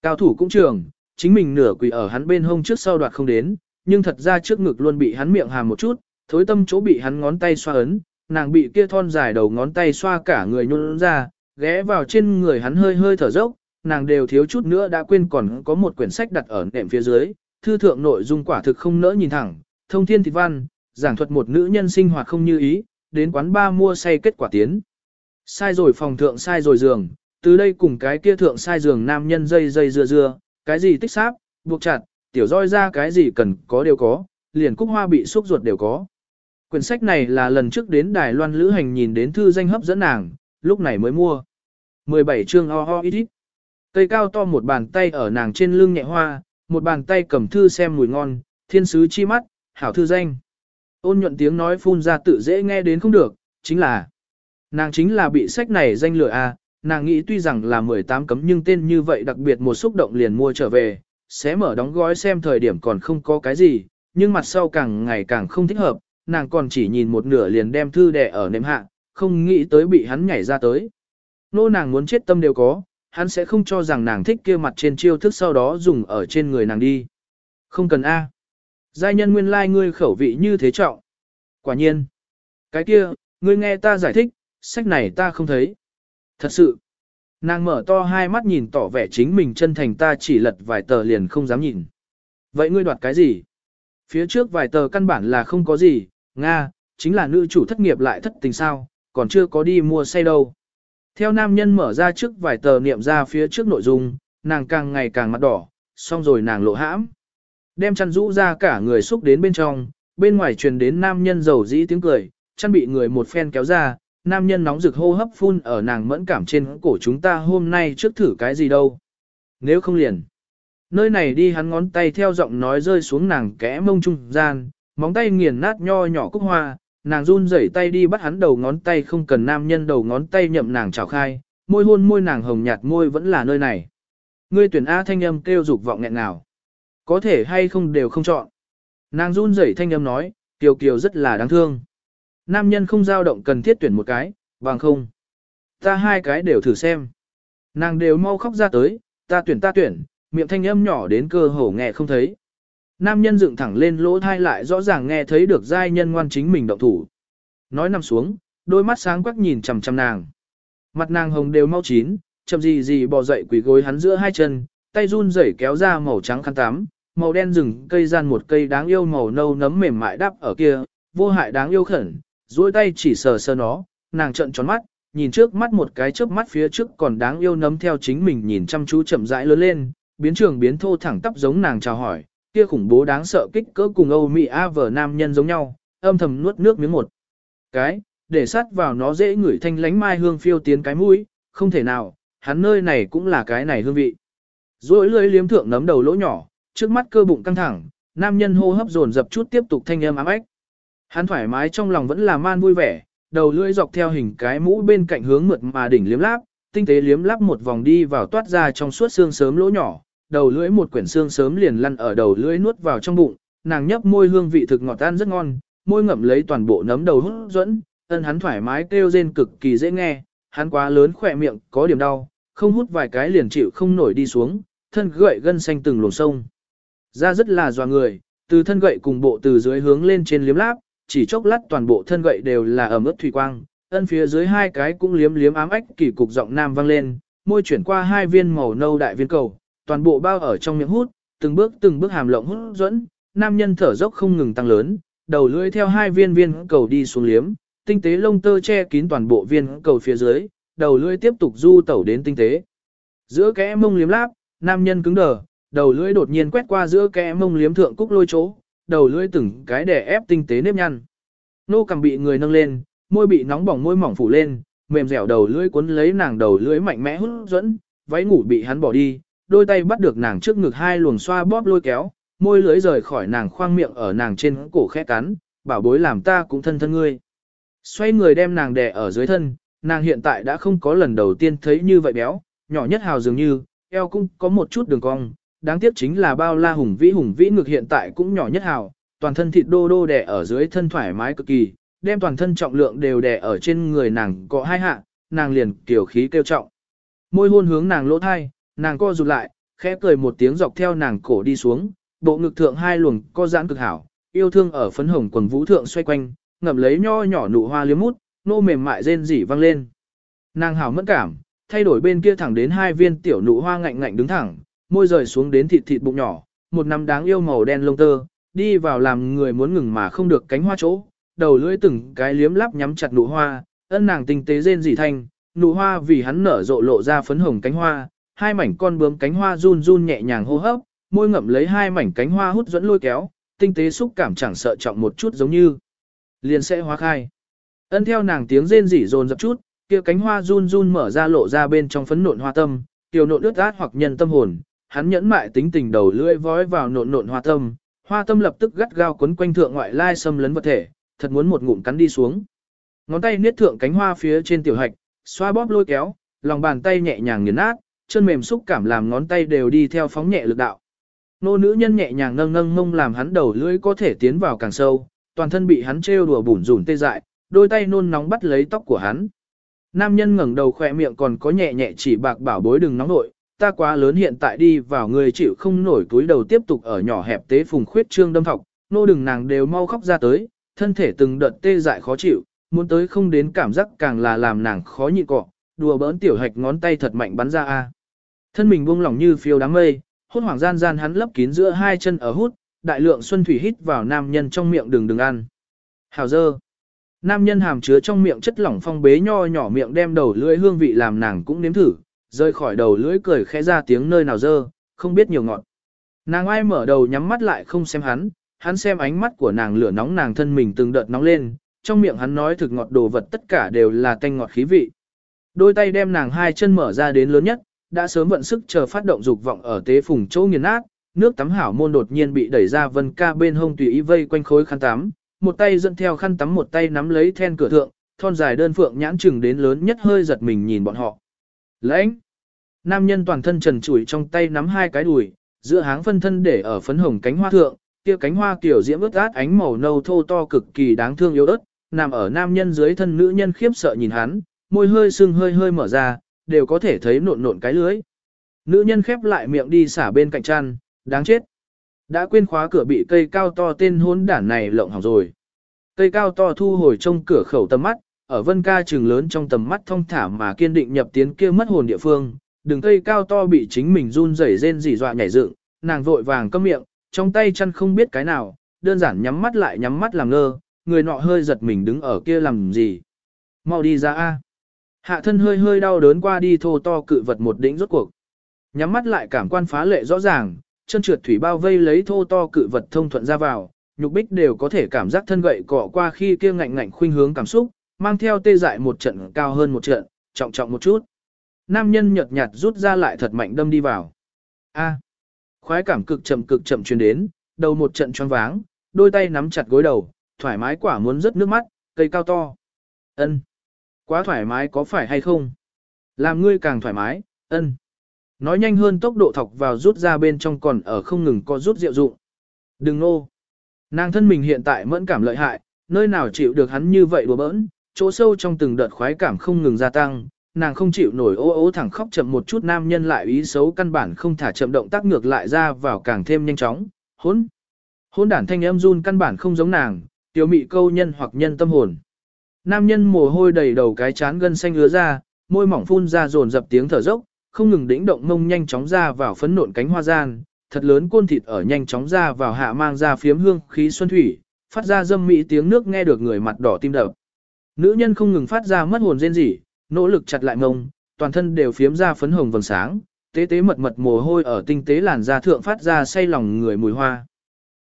Cao thủ cũng trường, chính mình nửa quỳ ở hắn bên hông trước sau đoạt không đến, nhưng thật ra trước ngực luôn bị hắn miệng hàm một chút, thối tâm chỗ bị hắn ngón tay xoa ấn, nàng bị kia thon dài đầu ngón tay xoa cả người nhún ra, ghé vào trên người hắn hơi hơi thở dốc, nàng đều thiếu chút nữa đã quên còn có một quyển sách đặt ở nệm phía dưới, thư thượng nội dung quả thực không nỡ nhìn thẳng, thông thiên thịt văn, giảng thuật một nữ nhân sinh hoạt không như ý, đến quán ba mua say kết quả tiến. Sai rồi phòng thượng sai rồi giường, từ đây cùng cái kia thượng sai giường nam nhân dây dây dưa dưa, cái gì tích sáp, buộc chặt, tiểu roi ra cái gì cần có đều có, liền cúc hoa bị xúc ruột đều có. Quyển sách này là lần trước đến Đài Loan lữ hành nhìn đến thư danh hấp dẫn nàng, lúc này mới mua. 17 chương ho ho ít ít. Cây cao to một bàn tay ở nàng trên lưng nhẹ hoa, một bàn tay cầm thư xem mùi ngon, thiên sứ chi mắt, hảo thư danh. Ôn nhuận tiếng nói phun ra tự dễ nghe đến không được, chính là nàng chính là bị sách này danh lừa à, nàng nghĩ tuy rằng là 18 cấm nhưng tên như vậy đặc biệt một xúc động liền mua trở về, sẽ mở đóng gói xem thời điểm còn không có cái gì, nhưng mặt sau càng ngày càng không thích hợp, nàng còn chỉ nhìn một nửa liền đem thư đẻ ở nệm hạ, không nghĩ tới bị hắn nhảy ra tới. Nô nàng muốn chết tâm đều có, hắn sẽ không cho rằng nàng thích kia mặt trên chiêu thức sau đó dùng ở trên người nàng đi. Không cần A. Giai nhân nguyên lai like ngươi khẩu vị như thế trọng. Quả nhiên. Cái kia, ngươi nghe ta giải thích, sách này ta không thấy. Thật sự. Nàng mở to hai mắt nhìn tỏ vẻ chính mình chân thành ta chỉ lật vài tờ liền không dám nhìn. Vậy ngươi đoạt cái gì? Phía trước vài tờ căn bản là không có gì, Nga, chính là nữ chủ thất nghiệp lại thất tình sao, còn chưa có đi mua say đâu. Theo nam nhân mở ra trước vài tờ niệm ra phía trước nội dung, nàng càng ngày càng mặt đỏ, xong rồi nàng lộ hãm. Đem chăn rũ ra cả người xúc đến bên trong, bên ngoài truyền đến nam nhân giàu dĩ tiếng cười, chăn bị người một phen kéo ra, nam nhân nóng rực hô hấp phun ở nàng mẫn cảm trên cổ chúng ta hôm nay trước thử cái gì đâu. Nếu không liền. Nơi này đi hắn ngón tay theo giọng nói rơi xuống nàng kẽ mông trung gian, móng tay nghiền nát nho nhỏ cúc hoa, nàng run rẩy tay đi bắt hắn đầu ngón tay không cần nam nhân đầu ngón tay nhậm nàng chào khai, môi hôn môi nàng hồng nhạt môi vẫn là nơi này. Ngươi tuyển A thanh âm kêu dục vọng nghẹn nào. Có thể hay không đều không chọn. Nàng run rẩy thanh âm nói, Kiều Kiều rất là đáng thương. Nam nhân không dao động cần thiết tuyển một cái, bằng không. Ta hai cái đều thử xem. Nàng đều mau khóc ra tới, ta tuyển ta tuyển, miệng thanh âm nhỏ đến cơ hồ nghe không thấy. Nam nhân dựng thẳng lên lỗ thai lại rõ ràng nghe thấy được giai nhân ngoan chính mình động thủ. Nói nằm xuống, đôi mắt sáng quắc nhìn chằm chằm nàng. Mặt nàng hồng đều mau chín, chậm gì gì bò dậy quỳ gối hắn giữa hai chân, tay run rẩy kéo ra màu trắng khăn tắm, màu đen rừng cây gian một cây đáng yêu màu nâu nấm mềm mại đắp ở kia, vô hại đáng yêu khẩn, duỗi tay chỉ sờ sờ nó, nàng trợn tròn mắt, nhìn trước mắt một cái chớp mắt phía trước còn đáng yêu nấm theo chính mình nhìn chăm chú chậm rãi lớn lên, biến trường biến thô thẳng tắp giống nàng chào hỏi, kia khủng bố đáng sợ kích cỡ cùng Âu Mỹ A vở nam nhân giống nhau, âm thầm nuốt nước miếng một. Cái, để sát vào nó dễ ngửi thanh lánh mai hương phiêu tiến cái mũi, không thể nào, hắn nơi này cũng là cái này hương vị. Rồi lưỡi liếm thượng nấm đầu lỗ nhỏ, trước mắt cơ bụng căng thẳng, nam nhân hô hấp dồn dập chút tiếp tục thanh âm ám ếch. Hắn thoải mái trong lòng vẫn là man vui vẻ, đầu lưỡi dọc theo hình cái mũ bên cạnh hướng mượt mà đỉnh liếm láp, tinh tế liếm láp một vòng đi vào toát ra trong suốt xương sớm lỗ nhỏ, đầu lưỡi một quyển xương sớm liền lăn ở đầu lưỡi nuốt vào trong bụng, nàng nhấp môi hương vị thực ngọt tan rất ngon, môi ngậm lấy toàn bộ nấm đầu hút dẫn, ân hắn thoải mái kêu rên cực kỳ dễ nghe, hắn quá lớn khỏe miệng có điểm đau, không hút vài cái liền chịu không nổi đi xuống, thân gậy gân xanh từng luồng sông. Ra rất là doa người, từ thân gậy cùng bộ từ dưới hướng lên trên liếm láp, chỉ chốc lát toàn bộ thân gậy đều là ẩm ướt thủy quang, ân phía dưới hai cái cũng liếm liếm ám ách kỳ cục giọng nam vang lên, môi chuyển qua hai viên màu nâu đại viên cầu, toàn bộ bao ở trong miệng hút, từng bước từng bước hàm lộng hút dẫn, nam nhân thở dốc không ngừng tăng lớn, đầu lưỡi theo hai viên viên cầu đi xuống liếm, tinh tế lông tơ che kín toàn bộ viên cầu phía dưới, đầu lưỡi tiếp tục du tẩu đến tinh tế. Giữa kẽ mông liếm láp, nam nhân cứng đờ, đầu lưỡi đột nhiên quét qua giữa kẽ mông liếm thượng cúc lôi chỗ, đầu lưỡi từng cái đè ép tinh tế nếp nhăn. Nô cầm bị người nâng lên, môi bị nóng bỏng môi mỏng phủ lên, mềm dẻo đầu lưỡi cuốn lấy nàng đầu lưỡi mạnh mẽ hút dẫn, váy ngủ bị hắn bỏ đi, đôi tay bắt được nàng trước ngực hai luồng xoa bóp lôi kéo, môi lưỡi rời khỏi nàng khoang miệng ở nàng trên cổ khẽ cắn, bảo bối làm ta cũng thân thân ngươi. Xoay người đem nàng đè ở dưới thân, nàng hiện tại đã không có lần đầu tiên thấy như vậy béo, nhỏ nhất hào dường như, eo cũng có một chút đường cong, đáng tiếc chính là bao la hùng vĩ hùng vĩ ngực hiện tại cũng nhỏ nhất hào, toàn thân thịt đô đô đè ở dưới thân thoải mái cực kỳ, đem toàn thân trọng lượng đều đè ở trên người nàng có hai hạ, nàng liền tiểu khí kêu trọng. Môi hôn hướng nàng lỗ thai, nàng co rụt lại, khẽ cười một tiếng dọc theo nàng cổ đi xuống, bộ ngực thượng hai luồng co giãn cực hảo, yêu thương ở phấn hồng quần vũ thượng xoay quanh, ngậm lấy nho nhỏ nụ hoa liếm mút, nô mềm mại rên rỉ vang lên. Nàng hảo mẫn cảm, thay đổi bên kia thẳng đến hai viên tiểu nụ hoa ngạnh ngạnh đứng thẳng, môi rời xuống đến thịt thịt bụng nhỏ, một nắm đáng yêu màu đen lông tơ, đi vào làm người muốn ngừng mà không được cánh hoa chỗ, đầu lưỡi từng cái liếm lắp nhắm chặt nụ hoa, ân nàng tinh tế rên rỉ thanh, nụ hoa vì hắn nở rộ lộ ra phấn hồng cánh hoa, hai mảnh con bướm cánh hoa run run nhẹ nhàng hô hấp, môi ngậm lấy hai mảnh cánh hoa hút dẫn lôi kéo, tinh tế xúc cảm chẳng sợ trọng một chút giống như liền sẽ hóa khai. Ân theo nàng tiếng rên rỉ rồn dập chút, kia cánh hoa run run mở ra lộ ra bên trong phấn nộn hoa tâm, tiểu nộn ướt át hoặc nhân tâm hồn, hắn nhẫn mại tính tình đầu lưỡi vói vào nộn nộn hoa tâm, hoa tâm lập tức gắt gao quấn quanh thượng ngoại lai xâm lấn vật thể, thật muốn một ngụm cắn đi xuống. Ngón tay niết thượng cánh hoa phía trên tiểu hạch, xoa bóp lôi kéo, lòng bàn tay nhẹ nhàng nghiền nát, chân mềm xúc cảm làm ngón tay đều đi theo phóng nhẹ lực đạo. Nô nữ nhân nhẹ nhàng nâng nâng mông làm hắn đầu lưỡi có thể tiến vào càng sâu, toàn thân bị hắn trêu đùa bủn rủn tê dại, đôi tay nôn nóng bắt lấy tóc của hắn. Nam nhân ngẩng đầu khỏe miệng còn có nhẹ nhẹ chỉ bạc bảo bối đừng nóng nội, ta quá lớn hiện tại đi vào người chịu không nổi túi đầu tiếp tục ở nhỏ hẹp tế phùng khuyết trương đâm thọc, nô đừng nàng đều mau khóc ra tới, thân thể từng đợt tê dại khó chịu, muốn tới không đến cảm giác càng là làm nàng khó nhịn cọ, đùa bỡn tiểu hạch ngón tay thật mạnh bắn ra a. Thân mình buông lỏng như phiêu đám mây, hốt hoảng gian gian hắn lấp kín giữa hai chân ở hút, đại lượng xuân thủy hít vào nam nhân trong miệng đừng đừng ăn. Hào dơ. Nam nhân hàm chứa trong miệng chất lỏng phong bế nho nhỏ miệng đem đầu lưỡi hương vị làm nàng cũng nếm thử, rơi khỏi đầu lưỡi cười khẽ ra tiếng nơi nào dơ, không biết nhiều ngọt. Nàng ai mở đầu nhắm mắt lại không xem hắn, hắn xem ánh mắt của nàng lửa nóng nàng thân mình từng đợt nóng lên, trong miệng hắn nói thực ngọt đồ vật tất cả đều là tanh ngọt khí vị. Đôi tay đem nàng hai chân mở ra đến lớn nhất, đã sớm vận sức chờ phát động dục vọng ở tế phùng chỗ nghiền nát, nước tắm hảo môn đột nhiên bị đẩy ra vân ca bên hông tùy ý vây quanh khối khăn tắm, một tay dẫn theo khăn tắm một tay nắm lấy then cửa thượng, thon dài đơn phượng nhãn chừng đến lớn nhất hơi giật mình nhìn bọn họ. Lãnh! Nam nhân toàn thân trần trụi trong tay nắm hai cái đùi, giữa háng phân thân để ở phấn hồng cánh hoa thượng, kia cánh hoa kiểu diễm ướt át ánh màu nâu thô to cực kỳ đáng thương yếu ớt, nằm ở nam nhân dưới thân nữ nhân khiếp sợ nhìn hắn, môi hơi sưng hơi hơi mở ra, đều có thể thấy nộn nộn cái lưới. Nữ nhân khép lại miệng đi xả bên cạnh chăn, đáng chết. Đã quên khóa cửa bị cây cao to tên hôn đản này lộng hỏng rồi. Cây cao to thu hồi trong cửa khẩu tầm mắt, ở vân ca trường lớn trong tầm mắt thông thả mà kiên định nhập tiến kia mất hồn địa phương, đường cây cao to bị chính mình run rẩy rên rỉ dọa nhảy dựng, nàng vội vàng câm miệng, trong tay chăn không biết cái nào, đơn giản nhắm mắt lại nhắm mắt làm ngơ, người nọ hơi giật mình đứng ở kia làm gì. Mau đi ra a. Hạ thân hơi hơi đau đớn qua đi thô to cự vật một đỉnh rốt cuộc. Nhắm mắt lại cảm quan phá lệ rõ ràng, chân trượt thủy bao vây lấy thô to cự vật thông thuận ra vào, nhục bích đều có thể cảm giác thân gậy cọ qua khi kia ngạnh ngạnh khuynh hướng cảm xúc, mang theo tê dại một trận cao hơn một trận, trọng trọng một chút. Nam nhân nhợt nhạt rút ra lại thật mạnh đâm đi vào. A. Khoái cảm cực chậm cực chậm truyền đến, đầu một trận choáng váng, đôi tay nắm chặt gối đầu, thoải mái quả muốn rớt nước mắt, cây cao to. Ân. Quá thoải mái có phải hay không? Làm ngươi càng thoải mái, ân. Nói nhanh hơn tốc độ thọc vào rút ra bên trong còn ở không ngừng có rút rượu dụng. Đừng nô. Nàng thân mình hiện tại mẫn cảm lợi hại, nơi nào chịu được hắn như vậy đùa bỡn, chỗ sâu trong từng đợt khoái cảm không ngừng gia tăng, nàng không chịu nổi ô ô thẳng khóc chậm một chút nam nhân lại ý xấu căn bản không thả chậm động tác ngược lại ra vào càng thêm nhanh chóng, hốn. Hôn đản thanh âm run căn bản không giống nàng, tiểu mị câu nhân hoặc nhân tâm hồn. Nam nhân mồ hôi đầy đầu cái chán gân xanh ứa ra, môi mỏng phun ra dồn dập tiếng thở dốc, không ngừng đĩnh động mông nhanh chóng ra vào phấn nộn cánh hoa gian, thật lớn côn thịt ở nhanh chóng ra vào hạ mang ra phiếm hương khí xuân thủy, phát ra dâm mỹ tiếng nước nghe được người mặt đỏ tim đập. Nữ nhân không ngừng phát ra mất hồn rên rỉ, nỗ lực chặt lại mông, toàn thân đều phiếm ra phấn hồng vầng sáng, tế tế mật mật mồ hôi ở tinh tế làn da thượng phát ra say lòng người mùi hoa.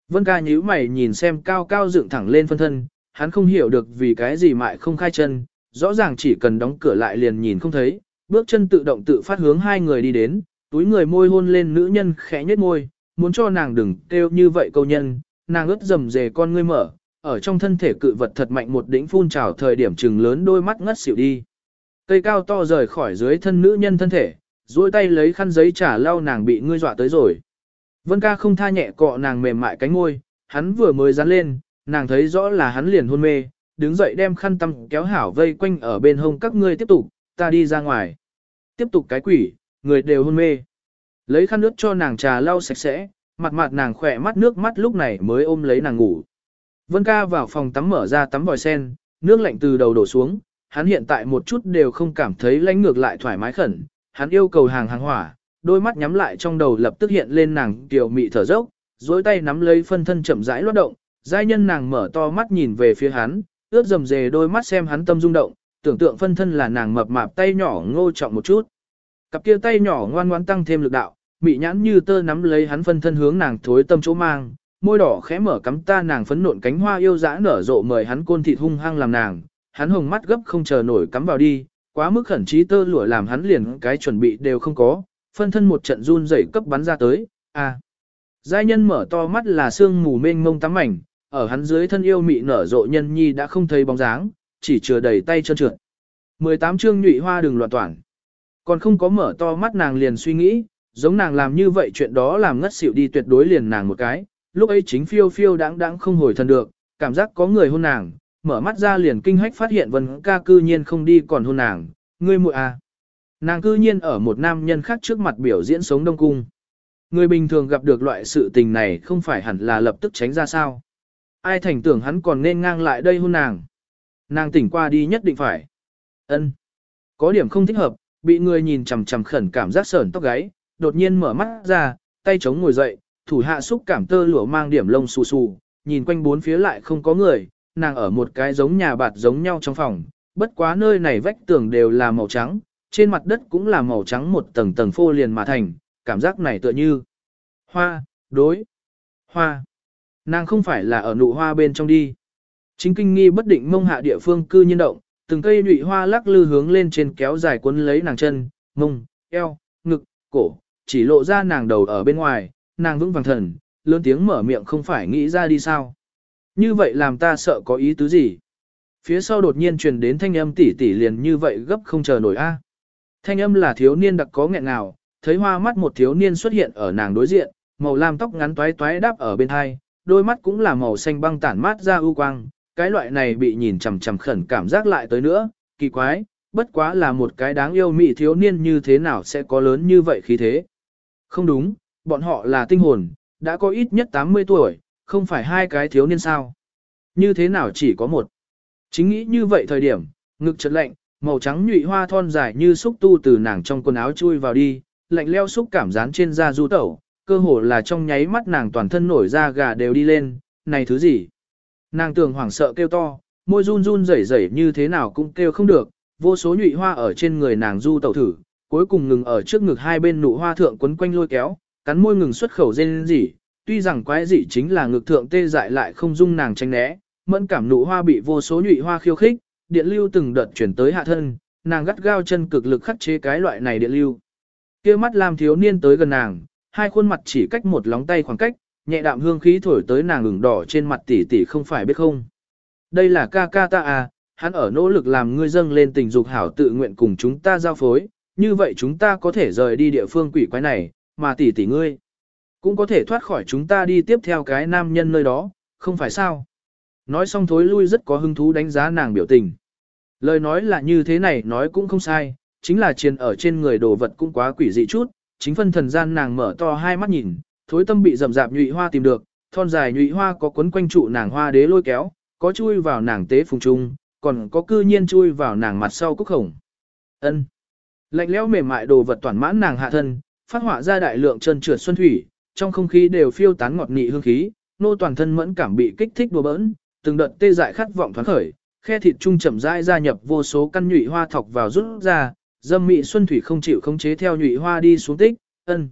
Vân ca nhíu mày nhìn xem cao cao dựng thẳng lên phân thân, hắn không hiểu được vì cái gì mại không khai chân, rõ ràng chỉ cần đóng cửa lại liền nhìn không thấy, bước chân tự động tự phát hướng hai người đi đến, túi người môi hôn lên nữ nhân khẽ nhếch môi, muốn cho nàng đừng kêu như vậy câu nhân, nàng ướt dầm dề con ngươi mở, ở trong thân thể cự vật thật mạnh một đỉnh phun trào thời điểm trừng lớn đôi mắt ngất xỉu đi. Cây cao to rời khỏi dưới thân nữ nhân thân thể, duỗi tay lấy khăn giấy trả lau nàng bị ngươi dọa tới rồi. Vân ca không tha nhẹ cọ nàng mềm mại cánh môi, hắn vừa mới dán lên, nàng thấy rõ là hắn liền hôn mê, đứng dậy đem khăn tăm kéo hảo vây quanh ở bên hông các ngươi tiếp tục, ta đi ra ngoài. Tiếp tục cái quỷ, người đều hôn mê. Lấy khăn nước cho nàng trà lau sạch sẽ, mặt mặt nàng khỏe mắt nước mắt lúc này mới ôm lấy nàng ngủ. Vân ca vào phòng tắm mở ra tắm vòi sen, nước lạnh từ đầu đổ xuống, hắn hiện tại một chút đều không cảm thấy lánh ngược lại thoải mái khẩn, hắn yêu cầu hàng hàng hỏa, đôi mắt nhắm lại trong đầu lập tức hiện lên nàng tiểu mị thở dốc, duỗi tay nắm lấy phân thân chậm rãi loát động, giai nhân nàng mở to mắt nhìn về phía hắn, ướt dầm dề đôi mắt xem hắn tâm rung động, tưởng tượng phân thân là nàng mập mạp tay nhỏ ngô trọng một chút. Cặp kia tay nhỏ ngoan ngoan tăng thêm lực đạo, mị nhãn như tơ nắm lấy hắn phân thân hướng nàng thối tâm chỗ mang, môi đỏ khẽ mở cắm ta nàng phấn nộn cánh hoa yêu dã nở rộ mời hắn côn thịt hung hăng làm nàng, hắn hồng mắt gấp không chờ nổi cắm vào đi, quá mức khẩn trí tơ lụa làm hắn liền cái chuẩn bị đều không có, phân thân một trận run rẩy cấp bắn ra tới, a. Giai nhân mở to mắt là sương mù mênh mông tắm mảnh, ở hắn dưới thân yêu mị nở rộ nhân nhi đã không thấy bóng dáng, chỉ chừa đầy tay chân trượt. 18 chương nhụy hoa đừng loạn toàn. Còn không có mở to mắt nàng liền suy nghĩ, giống nàng làm như vậy chuyện đó làm ngất xỉu đi tuyệt đối liền nàng một cái, lúc ấy chính phiêu phiêu đáng đáng không hồi thần được, cảm giác có người hôn nàng, mở mắt ra liền kinh hách phát hiện vân ca cư nhiên không đi còn hôn nàng, ngươi muội à. Nàng cư nhiên ở một nam nhân khác trước mặt biểu diễn sống đông cung. Người bình thường gặp được loại sự tình này không phải hẳn là lập tức tránh ra sao. Ai thành tưởng hắn còn nên ngang lại đây hôn nàng. Nàng tỉnh qua đi nhất định phải. ân Có điểm không thích hợp, bị người nhìn chằm chằm khẩn cảm giác sởn tóc gáy, đột nhiên mở mắt ra, tay chống ngồi dậy, thủ hạ xúc cảm tơ lụa mang điểm lông xù xù, nhìn quanh bốn phía lại không có người, nàng ở một cái giống nhà bạt giống nhau trong phòng, bất quá nơi này vách tường đều là màu trắng, trên mặt đất cũng là màu trắng một tầng tầng phô liền mà thành, cảm giác này tựa như hoa, đối, hoa. Nàng không phải là ở nụ hoa bên trong đi. Chính kinh nghi bất định mông hạ địa phương cư nhiên động, từng cây nhụy hoa lắc lư hướng lên trên kéo dài cuốn lấy nàng chân, mông, eo, ngực, cổ, chỉ lộ ra nàng đầu ở bên ngoài, nàng vững vàng thần, lớn tiếng mở miệng không phải nghĩ ra đi sao. Như vậy làm ta sợ có ý tứ gì. Phía sau đột nhiên truyền đến thanh âm tỉ tỉ liền như vậy gấp không chờ nổi a. Thanh âm là thiếu niên đặc có nghẹn nào, thấy hoa mắt một thiếu niên xuất hiện ở nàng đối diện, màu lam tóc ngắn toái toái đáp ở bên hai, đôi mắt cũng là màu xanh băng tản mát ra ưu quang, cái loại này bị nhìn chằm chằm khẩn cảm giác lại tới nữa, kỳ quái, bất quá là một cái đáng yêu mỹ thiếu niên như thế nào sẽ có lớn như vậy khí thế. Không đúng, bọn họ là tinh hồn, đã có ít nhất 80 tuổi, không phải hai cái thiếu niên sao. Như thế nào chỉ có một. Chính nghĩ như vậy thời điểm, ngực chợt lạnh, màu trắng nhụy hoa thon dài như xúc tu từ nàng trong quần áo chui vào đi, lạnh leo xúc cảm dán trên da du tẩu, cơ hồ là trong nháy mắt nàng toàn thân nổi da gà đều đi lên, này thứ gì? Nàng tưởng hoảng sợ kêu to, môi run run rẩy rẩy như thế nào cũng kêu không được, vô số nhụy hoa ở trên người nàng du tẩu thử, cuối cùng ngừng ở trước ngực hai bên nụ hoa thượng quấn quanh lôi kéo, cắn môi ngừng xuất khẩu rên rỉ, tuy rằng quái dị chính là ngực thượng tê dại lại không dung nàng tránh né, mẫn cảm nụ hoa bị vô số nhụy hoa khiêu khích, điện lưu từng đợt chuyển tới hạ thân, nàng gắt gao chân cực lực khắc chế cái loại này điện lưu. Kia mắt làm thiếu niên tới gần nàng, hai khuôn mặt chỉ cách một lóng tay khoảng cách, nhẹ đạm hương khí thổi tới nàng ửng đỏ trên mặt tỷ tỷ không phải biết không. Đây là ca ca ta à, hắn ở nỗ lực làm ngươi dâng lên tình dục hảo tự nguyện cùng chúng ta giao phối, như vậy chúng ta có thể rời đi địa phương quỷ quái này, mà tỷ tỷ ngươi cũng có thể thoát khỏi chúng ta đi tiếp theo cái nam nhân nơi đó, không phải sao? Nói xong thối lui rất có hứng thú đánh giá nàng biểu tình. Lời nói là như thế này nói cũng không sai, chính là chiền ở trên người đồ vật cũng quá quỷ dị chút, chính phân thần gian nàng mở to hai mắt nhìn, thối tâm bị rậm rạp nhụy hoa tìm được, thon dài nhụy hoa có quấn quanh trụ nàng hoa đế lôi kéo, có chui vào nàng tế phùng trung, còn có cư nhiên chui vào nàng mặt sau cúc khổng. Ân. Lạnh lẽo mềm mại đồ vật toàn mãn nàng hạ thân, phát họa ra đại lượng chân trượt xuân thủy, trong không khí đều phiêu tán ngọt nị hương khí, nô toàn thân mẫn cảm bị kích thích đùa bỡn, từng đợt tê dại khát vọng thoáng khởi, khe thịt trung chậm rãi gia nhập vô số căn nhụy hoa thọc vào rút ra, dâm mị xuân thủy không chịu khống chế theo nhụy hoa đi xuống tích, ân.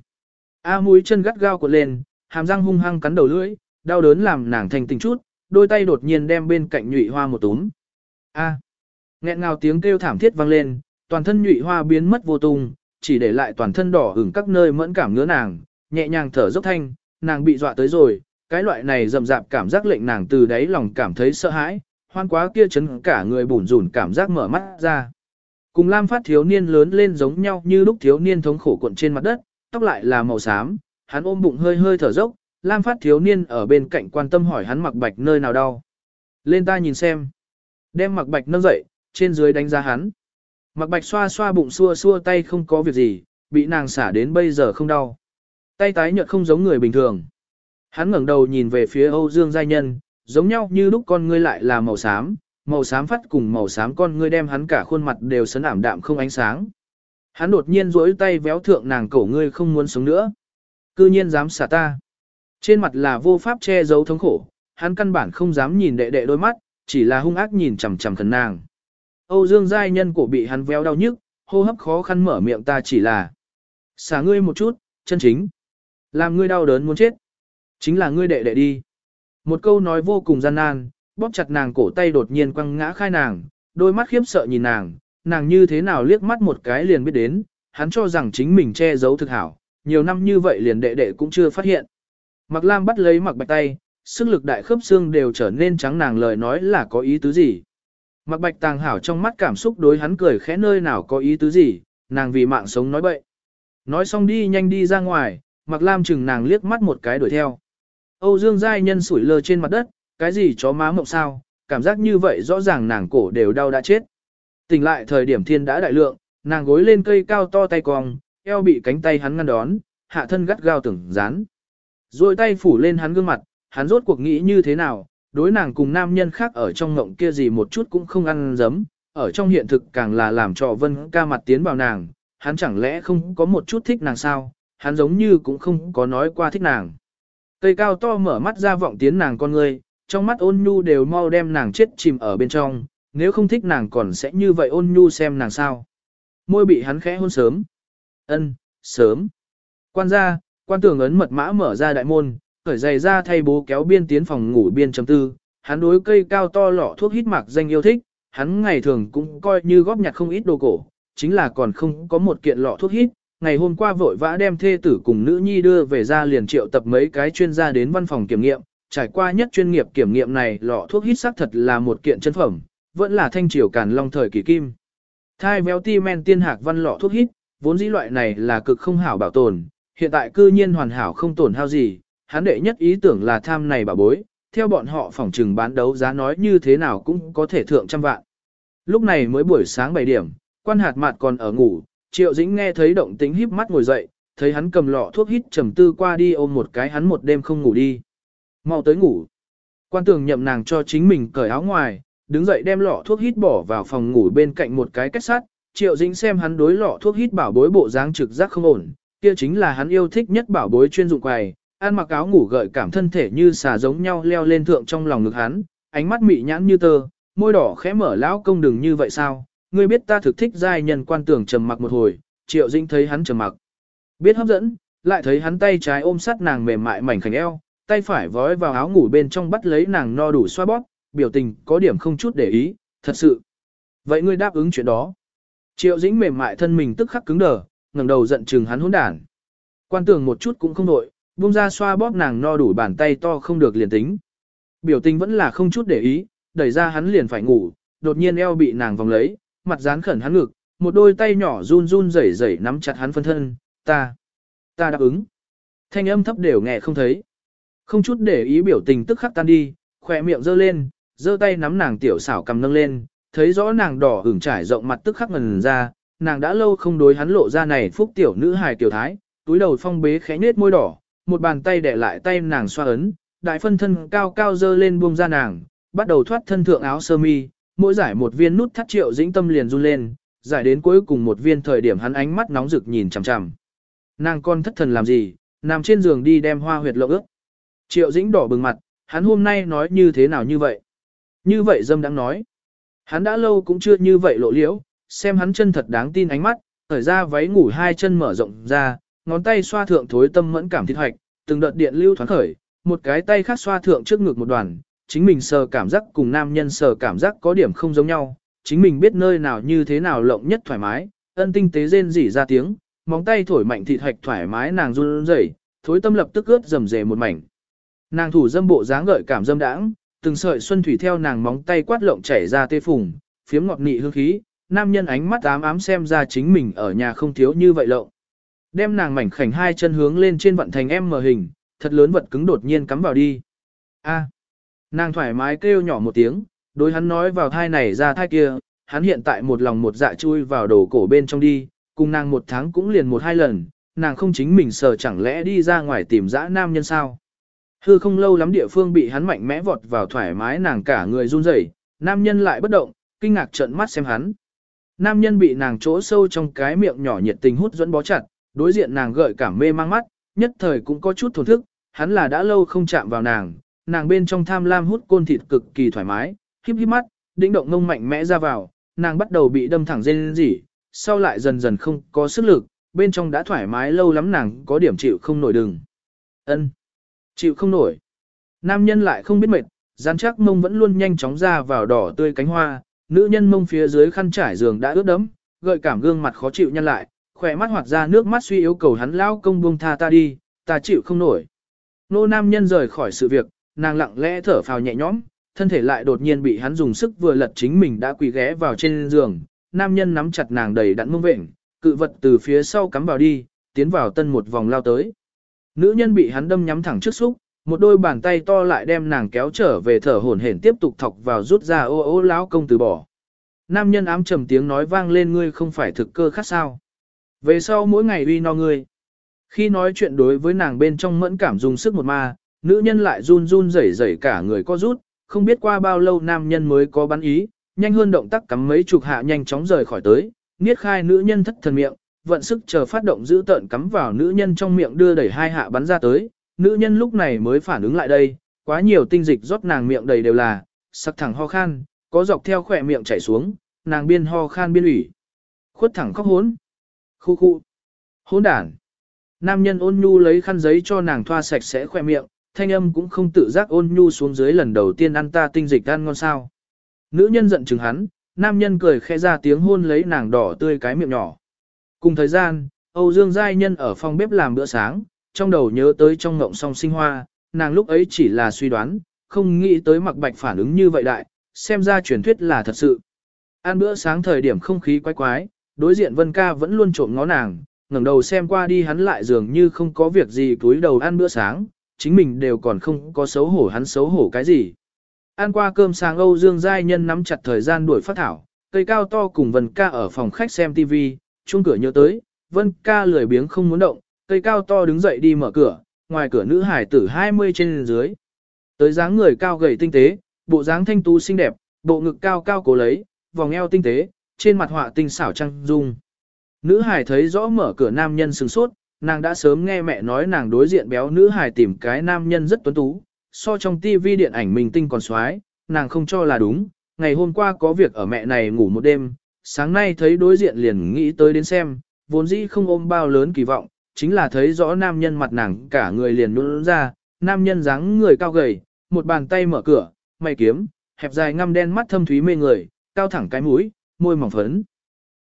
A mũi chân gắt gao của lên, hàm răng hung hăng cắn đầu lưỡi, đau đớn làm nàng thành tình chút, đôi tay đột nhiên đem bên cạnh nhụy hoa một túm. A. Nghẹn ngào tiếng kêu thảm thiết vang lên, toàn thân nhụy hoa biến mất vô tung, chỉ để lại toàn thân đỏ ửng các nơi mẫn cảm ngứa nàng, nhẹ nhàng thở dốc thanh, nàng bị dọa tới rồi, cái loại này rầm rạp cảm giác lệnh nàng từ đáy lòng cảm thấy sợ hãi, hoan quá kia chấn cả người bủn rủn cảm giác mở mắt ra. Cùng Lam Phát thiếu niên lớn lên giống nhau như lúc thiếu niên thống khổ cuộn trên mặt đất, tóc lại là màu xám, hắn ôm bụng hơi hơi thở dốc, Lam Phát thiếu niên ở bên cạnh quan tâm hỏi hắn mặc bạch nơi nào đau. Lên ta nhìn xem. Đem mặc bạch nâng dậy, trên dưới đánh giá hắn. Mặc bạch xoa xoa bụng xua xua tay không có việc gì, bị nàng xả đến bây giờ không đau. Tay tái nhợt không giống người bình thường. Hắn ngẩng đầu nhìn về phía Âu Dương Giai Nhân, giống nhau như lúc con ngươi lại là màu xám, màu xám phát cùng màu xám con ngươi đem hắn cả khuôn mặt đều sấn ảm đạm không ánh sáng. Hắn đột nhiên duỗi tay véo thượng nàng cổ ngươi không muốn sống nữa. Cư nhiên dám xả ta. Trên mặt là vô pháp che giấu thống khổ, hắn căn bản không dám nhìn đệ đệ đôi mắt, chỉ là hung ác nhìn chằm chằm khẩn nàng. Âu Dương giai nhân cổ bị hắn véo đau nhức, hô hấp khó khăn mở miệng ta chỉ là xả ngươi một chút, chân chính. Làm ngươi đau đớn muốn chết. Chính là ngươi đệ đệ đi. Một câu nói vô cùng gian nan, bóp chặt nàng cổ tay đột nhiên quăng ngã khai nàng, đôi mắt khiếp sợ nhìn nàng, nàng như thế nào liếc mắt một cái liền biết đến, hắn cho rằng chính mình che giấu thực hảo, nhiều năm như vậy liền đệ đệ cũng chưa phát hiện. Mặc Lam bắt lấy mặc bạch tay, sức lực đại khớp xương đều trở nên trắng nàng lời nói là có ý tứ gì. Mặc bạch tàng hảo trong mắt cảm xúc đối hắn cười khẽ nơi nào có ý tứ gì, nàng vì mạng sống nói bậy. Nói xong đi nhanh đi ra ngoài, mặc Lam chừng nàng liếc mắt một cái đuổi theo. Âu Dương Giai Nhân sủi lơ trên mặt đất, cái gì chó má mộng sao, cảm giác như vậy rõ ràng nàng cổ đều đau đã chết. Tỉnh lại thời điểm thiên đã đại lượng, nàng gối lên cây cao to tay cong, eo bị cánh tay hắn ngăn đón, hạ thân gắt gao tưởng dán. Rồi tay phủ lên hắn gương mặt, hắn rốt cuộc nghĩ như thế nào, đối nàng cùng nam nhân khác ở trong ngộng kia gì một chút cũng không ăn dấm, ở trong hiện thực càng là làm cho vân ca mặt tiến vào nàng, hắn chẳng lẽ không có một chút thích nàng sao, hắn giống như cũng không có nói qua thích nàng. Cây cao to mở mắt ra vọng tiến nàng con người, trong mắt ôn nhu đều mau đem nàng chết chìm ở bên trong, nếu không thích nàng còn sẽ như vậy ôn nhu xem nàng sao. Môi bị hắn khẽ hôn sớm. ân sớm. Quan gia, quan tưởng ấn mật mã mở ra đại môn, khởi giày ra thay bố kéo biên tiến phòng ngủ biên chấm tư, hắn đối cây cao to lọ thuốc hít mạc danh yêu thích, hắn ngày thường cũng coi như góp nhặt không ít đồ cổ, chính là còn không có một kiện lọ thuốc hít, ngày hôm qua vội vã đem thê tử cùng nữ nhi đưa về ra liền triệu tập mấy cái chuyên gia đến văn phòng kiểm nghiệm, trải qua nhất chuyên nghiệp kiểm nghiệm này lọ thuốc hít sắc thật là một kiện chân phẩm, vẫn là thanh triều càn long thời kỳ kim. Thai véo ti men tiên hạc văn lọ thuốc hít, vốn dĩ loại này là cực không hảo bảo tồn, hiện tại cư nhiên hoàn hảo không tổn hao gì, hắn đệ nhất ý tưởng là tham này bảo bối, theo bọn họ phỏng trừng bán đấu giá nói như thế nào cũng có thể thượng trăm vạn. Lúc này mới buổi sáng 7 điểm, quan hạt mạt còn ở ngủ, Triệu Dĩnh nghe thấy động tĩnh híp mắt ngồi dậy, thấy hắn cầm lọ thuốc hít trầm tư qua đi ôm một cái hắn một đêm không ngủ đi. Mau tới ngủ. Quan tường nhậm nàng cho chính mình cởi áo ngoài, đứng dậy đem lọ thuốc hít bỏ vào phòng ngủ bên cạnh một cái kết sắt. Triệu Dĩnh xem hắn đối lọ thuốc hít bảo bối bộ dáng trực giác không ổn, kia chính là hắn yêu thích nhất bảo bối chuyên dụng quầy, ăn mặc áo ngủ gợi cảm thân thể như xà giống nhau leo lên thượng trong lòng ngực hắn, ánh mắt mị nhãn như tơ, môi đỏ khẽ mở lão công đừng như vậy sao, ngươi biết ta thực thích giai nhân quan tưởng trầm mặc một hồi, triệu dĩnh thấy hắn trầm mặc. Biết hấp dẫn, lại thấy hắn tay trái ôm sát nàng mềm mại mảnh khảnh eo, tay phải vói vào áo ngủ bên trong bắt lấy nàng no đủ xoa bóp, biểu tình có điểm không chút để ý, thật sự. Vậy ngươi đáp ứng chuyện đó. Triệu dĩnh mềm mại thân mình tức khắc cứng đờ, ngẩng đầu giận chừng hắn hỗn đản. Quan tưởng một chút cũng không nội, buông ra xoa bóp nàng no đủ bàn tay to không được liền tính. Biểu tình vẫn là không chút để ý, đẩy ra hắn liền phải ngủ, đột nhiên eo bị nàng vòng lấy, mặt dán khẩn hắn ngực, một đôi tay nhỏ run run rẩy rẩy nắm chặt hắn phân thân, ta, ta đáp ứng. Thanh âm thấp đều nghe không thấy. Không chút để ý biểu tình tức khắc tan đi, khỏe miệng giơ lên, giơ tay nắm nàng tiểu xảo cầm nâng lên, thấy rõ nàng đỏ hưởng trải rộng mặt tức khắc ngần ra, nàng đã lâu không đối hắn lộ ra này phúc tiểu nữ hài tiểu thái, túi đầu phong bế khẽ nết môi đỏ, một bàn tay để lại tay nàng xoa ấn, đại phân thân cao cao dơ lên buông ra nàng, bắt đầu thoát thân thượng áo sơ mi, mỗi giải một viên nút thắt triệu dĩnh tâm liền run lên, giải đến cuối cùng một viên thời điểm hắn ánh mắt nóng rực nhìn chằm chằm. Nàng con thất thần làm gì, nằm trên giường đi đem hoa huyệt lộ ước. Triệu dĩnh đỏ bừng mặt, hắn hôm nay nói như thế nào như vậy? Như vậy dâm đang nói. Hắn đã lâu cũng chưa như vậy lộ liễu, xem hắn chân thật đáng tin ánh mắt, thở ra váy ngủ hai chân mở rộng ra, ngón tay xoa thượng thối tâm mẫn cảm thịt hoạch, từng đợt điện lưu thoáng khởi, một cái tay khác xoa thượng trước ngực một đoàn, chính mình sờ cảm giác cùng nam nhân sờ cảm giác có điểm không giống nhau, chính mình biết nơi nào như thế nào lộng nhất thoải mái, ân tinh tế rên rỉ ra tiếng, móng tay thổi mạnh thịt hạch thoải mái nàng run rẩy, thối tâm lập tức ướt rầm rề một mảnh. Nàng thủ dâm bộ dáng gợi cảm dâm đãng, từng sợi xuân thủy theo nàng móng tay quát lộng chảy ra tê phùng, phiếm ngọt nị hương khí, nam nhân ánh mắt ám ám xem ra chính mình ở nhà không thiếu như vậy lộng. Đem nàng mảnh khảnh hai chân hướng lên trên vận thành em mờ hình, thật lớn vật cứng đột nhiên cắm vào đi. A. Nàng thoải mái kêu nhỏ một tiếng, đối hắn nói vào thai này ra thai kia, hắn hiện tại một lòng một dạ chui vào đầu cổ bên trong đi, cùng nàng một tháng cũng liền một hai lần, nàng không chính mình sờ chẳng lẽ đi ra ngoài tìm dã nam nhân sao. Hư không lâu lắm địa phương bị hắn mạnh mẽ vọt vào thoải mái nàng cả người run rẩy, nam nhân lại bất động, kinh ngạc trợn mắt xem hắn. Nam nhân bị nàng chỗ sâu trong cái miệng nhỏ nhiệt tình hút dẫn bó chặt, đối diện nàng gợi cảm mê mang mắt, nhất thời cũng có chút thổn thức, hắn là đã lâu không chạm vào nàng, nàng bên trong tham lam hút côn thịt cực kỳ thoải mái, híp híp mắt, đĩnh động ngông mạnh mẽ ra vào, nàng bắt đầu bị đâm thẳng dên dỉ, sau lại dần dần không có sức lực, bên trong đã thoải mái lâu lắm nàng có điểm chịu không nổi đừng. ân Chịu không nổi. Nam nhân lại không biết mệt, rắn chắc mông vẫn luôn nhanh chóng ra vào đỏ tươi cánh hoa, nữ nhân mông phía dưới khăn trải giường đã ướt đẫm, gợi cảm gương mặt khó chịu nhăn lại, khỏe mắt hoạt ra nước mắt suy yếu cầu hắn lao công buông tha ta đi, ta chịu không nổi. Nô nam nhân rời khỏi sự việc, nàng lặng lẽ thở phào nhẹ nhõm, thân thể lại đột nhiên bị hắn dùng sức vừa lật chính mình đã quỳ ghé vào trên giường, nam nhân nắm chặt nàng đầy đặn mông vện, cự vật từ phía sau cắm vào đi, tiến vào tân một vòng lao tới. Nữ nhân bị hắn đâm nhắm thẳng trước xúc, một đôi bàn tay to lại đem nàng kéo trở về thở hổn hển tiếp tục thọc vào rút ra ô ô lão công từ bỏ. Nam nhân ám trầm tiếng nói vang lên ngươi không phải thực cơ khác sao. Về sau mỗi ngày uy no ngươi. Khi nói chuyện đối với nàng bên trong mẫn cảm dùng sức một ma, nữ nhân lại run run rẩy rẩy cả người co rút, không biết qua bao lâu nam nhân mới có bắn ý, nhanh hơn động tác cắm mấy chục hạ nhanh chóng rời khỏi tới, niết khai nữ nhân thất thần miệng, vận sức chờ phát động giữ tợn cắm vào nữ nhân trong miệng đưa đẩy hai hạ bắn ra tới, nữ nhân lúc này mới phản ứng lại đây, quá nhiều tinh dịch rót nàng miệng đầy đều là, sắc thẳng ho khan, có dọc theo khỏe miệng chảy xuống, nàng biên ho khan biên ủy. Khuất thẳng khóc hốn. Khu khu. Hốn đản. Nam nhân ôn nhu lấy khăn giấy cho nàng thoa sạch sẽ khỏe miệng, thanh âm cũng không tự giác ôn nhu xuống dưới lần đầu tiên ăn ta tinh dịch ăn ngon sao. Nữ nhân giận chừng hắn, nam nhân cười khẽ ra tiếng hôn lấy nàng đỏ tươi cái miệng nhỏ. Cùng thời gian, Âu Dương Giai Nhân ở phòng bếp làm bữa sáng, trong đầu nhớ tới trong ngộng song sinh hoa, nàng lúc ấy chỉ là suy đoán, không nghĩ tới mặc bạch phản ứng như vậy đại, xem ra truyền thuyết là thật sự. Ăn bữa sáng thời điểm không khí quái quái, đối diện Vân Ca vẫn luôn trộm ngó nàng, ngẩng đầu xem qua đi hắn lại dường như không có việc gì túi đầu ăn bữa sáng, chính mình đều còn không có xấu hổ hắn xấu hổ cái gì. Ăn qua cơm sáng Âu Dương Giai Nhân nắm chặt thời gian đuổi phát thảo, cây cao to cùng Vân Ca ở phòng khách xem TV, chuông cửa nhớ tới, Vân Ca lười biếng không muốn động, cây cao to đứng dậy đi mở cửa, ngoài cửa nữ hải tử 20 trên dưới. Tới dáng người cao gầy tinh tế, bộ dáng thanh tú xinh đẹp, bộ ngực cao cao cố lấy, vòng eo tinh tế, trên mặt họa tinh xảo trăng dung. Nữ hải thấy rõ mở cửa nam nhân sừng sốt, nàng đã sớm nghe mẹ nói nàng đối diện béo nữ hải tìm cái nam nhân rất tuấn tú, so trong tivi điện ảnh mình tinh còn xoái, nàng không cho là đúng, ngày hôm qua có việc ở mẹ này ngủ một đêm, sáng nay thấy đối diện liền nghĩ tới đến xem, vốn dĩ không ôm bao lớn kỳ vọng, chính là thấy rõ nam nhân mặt nàng cả người liền nôn ra, nam nhân dáng người cao gầy, một bàn tay mở cửa, mày kiếm, hẹp dài ngăm đen mắt thâm thúy mê người, cao thẳng cái mũi, môi mỏng phấn.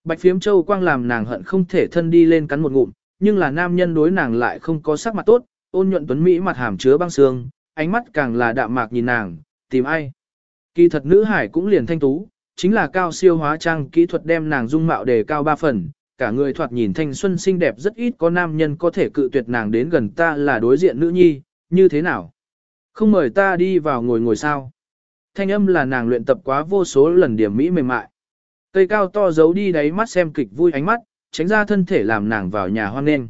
Bạch phiếm châu quang làm nàng hận không thể thân đi lên cắn một ngụm, nhưng là nam nhân đối nàng lại không có sắc mặt tốt, ôn nhuận tuấn Mỹ mặt hàm chứa băng xương, ánh mắt càng là đạm mạc nhìn nàng, tìm ai. Kỳ thật nữ hải cũng liền thanh tú, chính là cao siêu hóa trang kỹ thuật đem nàng dung mạo đề cao ba phần, cả người thoạt nhìn thanh xuân xinh đẹp rất ít có nam nhân có thể cự tuyệt nàng đến gần ta là đối diện nữ nhi, như thế nào? Không mời ta đi vào ngồi ngồi sao? Thanh âm là nàng luyện tập quá vô số lần điểm mỹ mềm mại. Cây cao to giấu đi đáy mắt xem kịch vui ánh mắt, tránh ra thân thể làm nàng vào nhà hoan nghênh.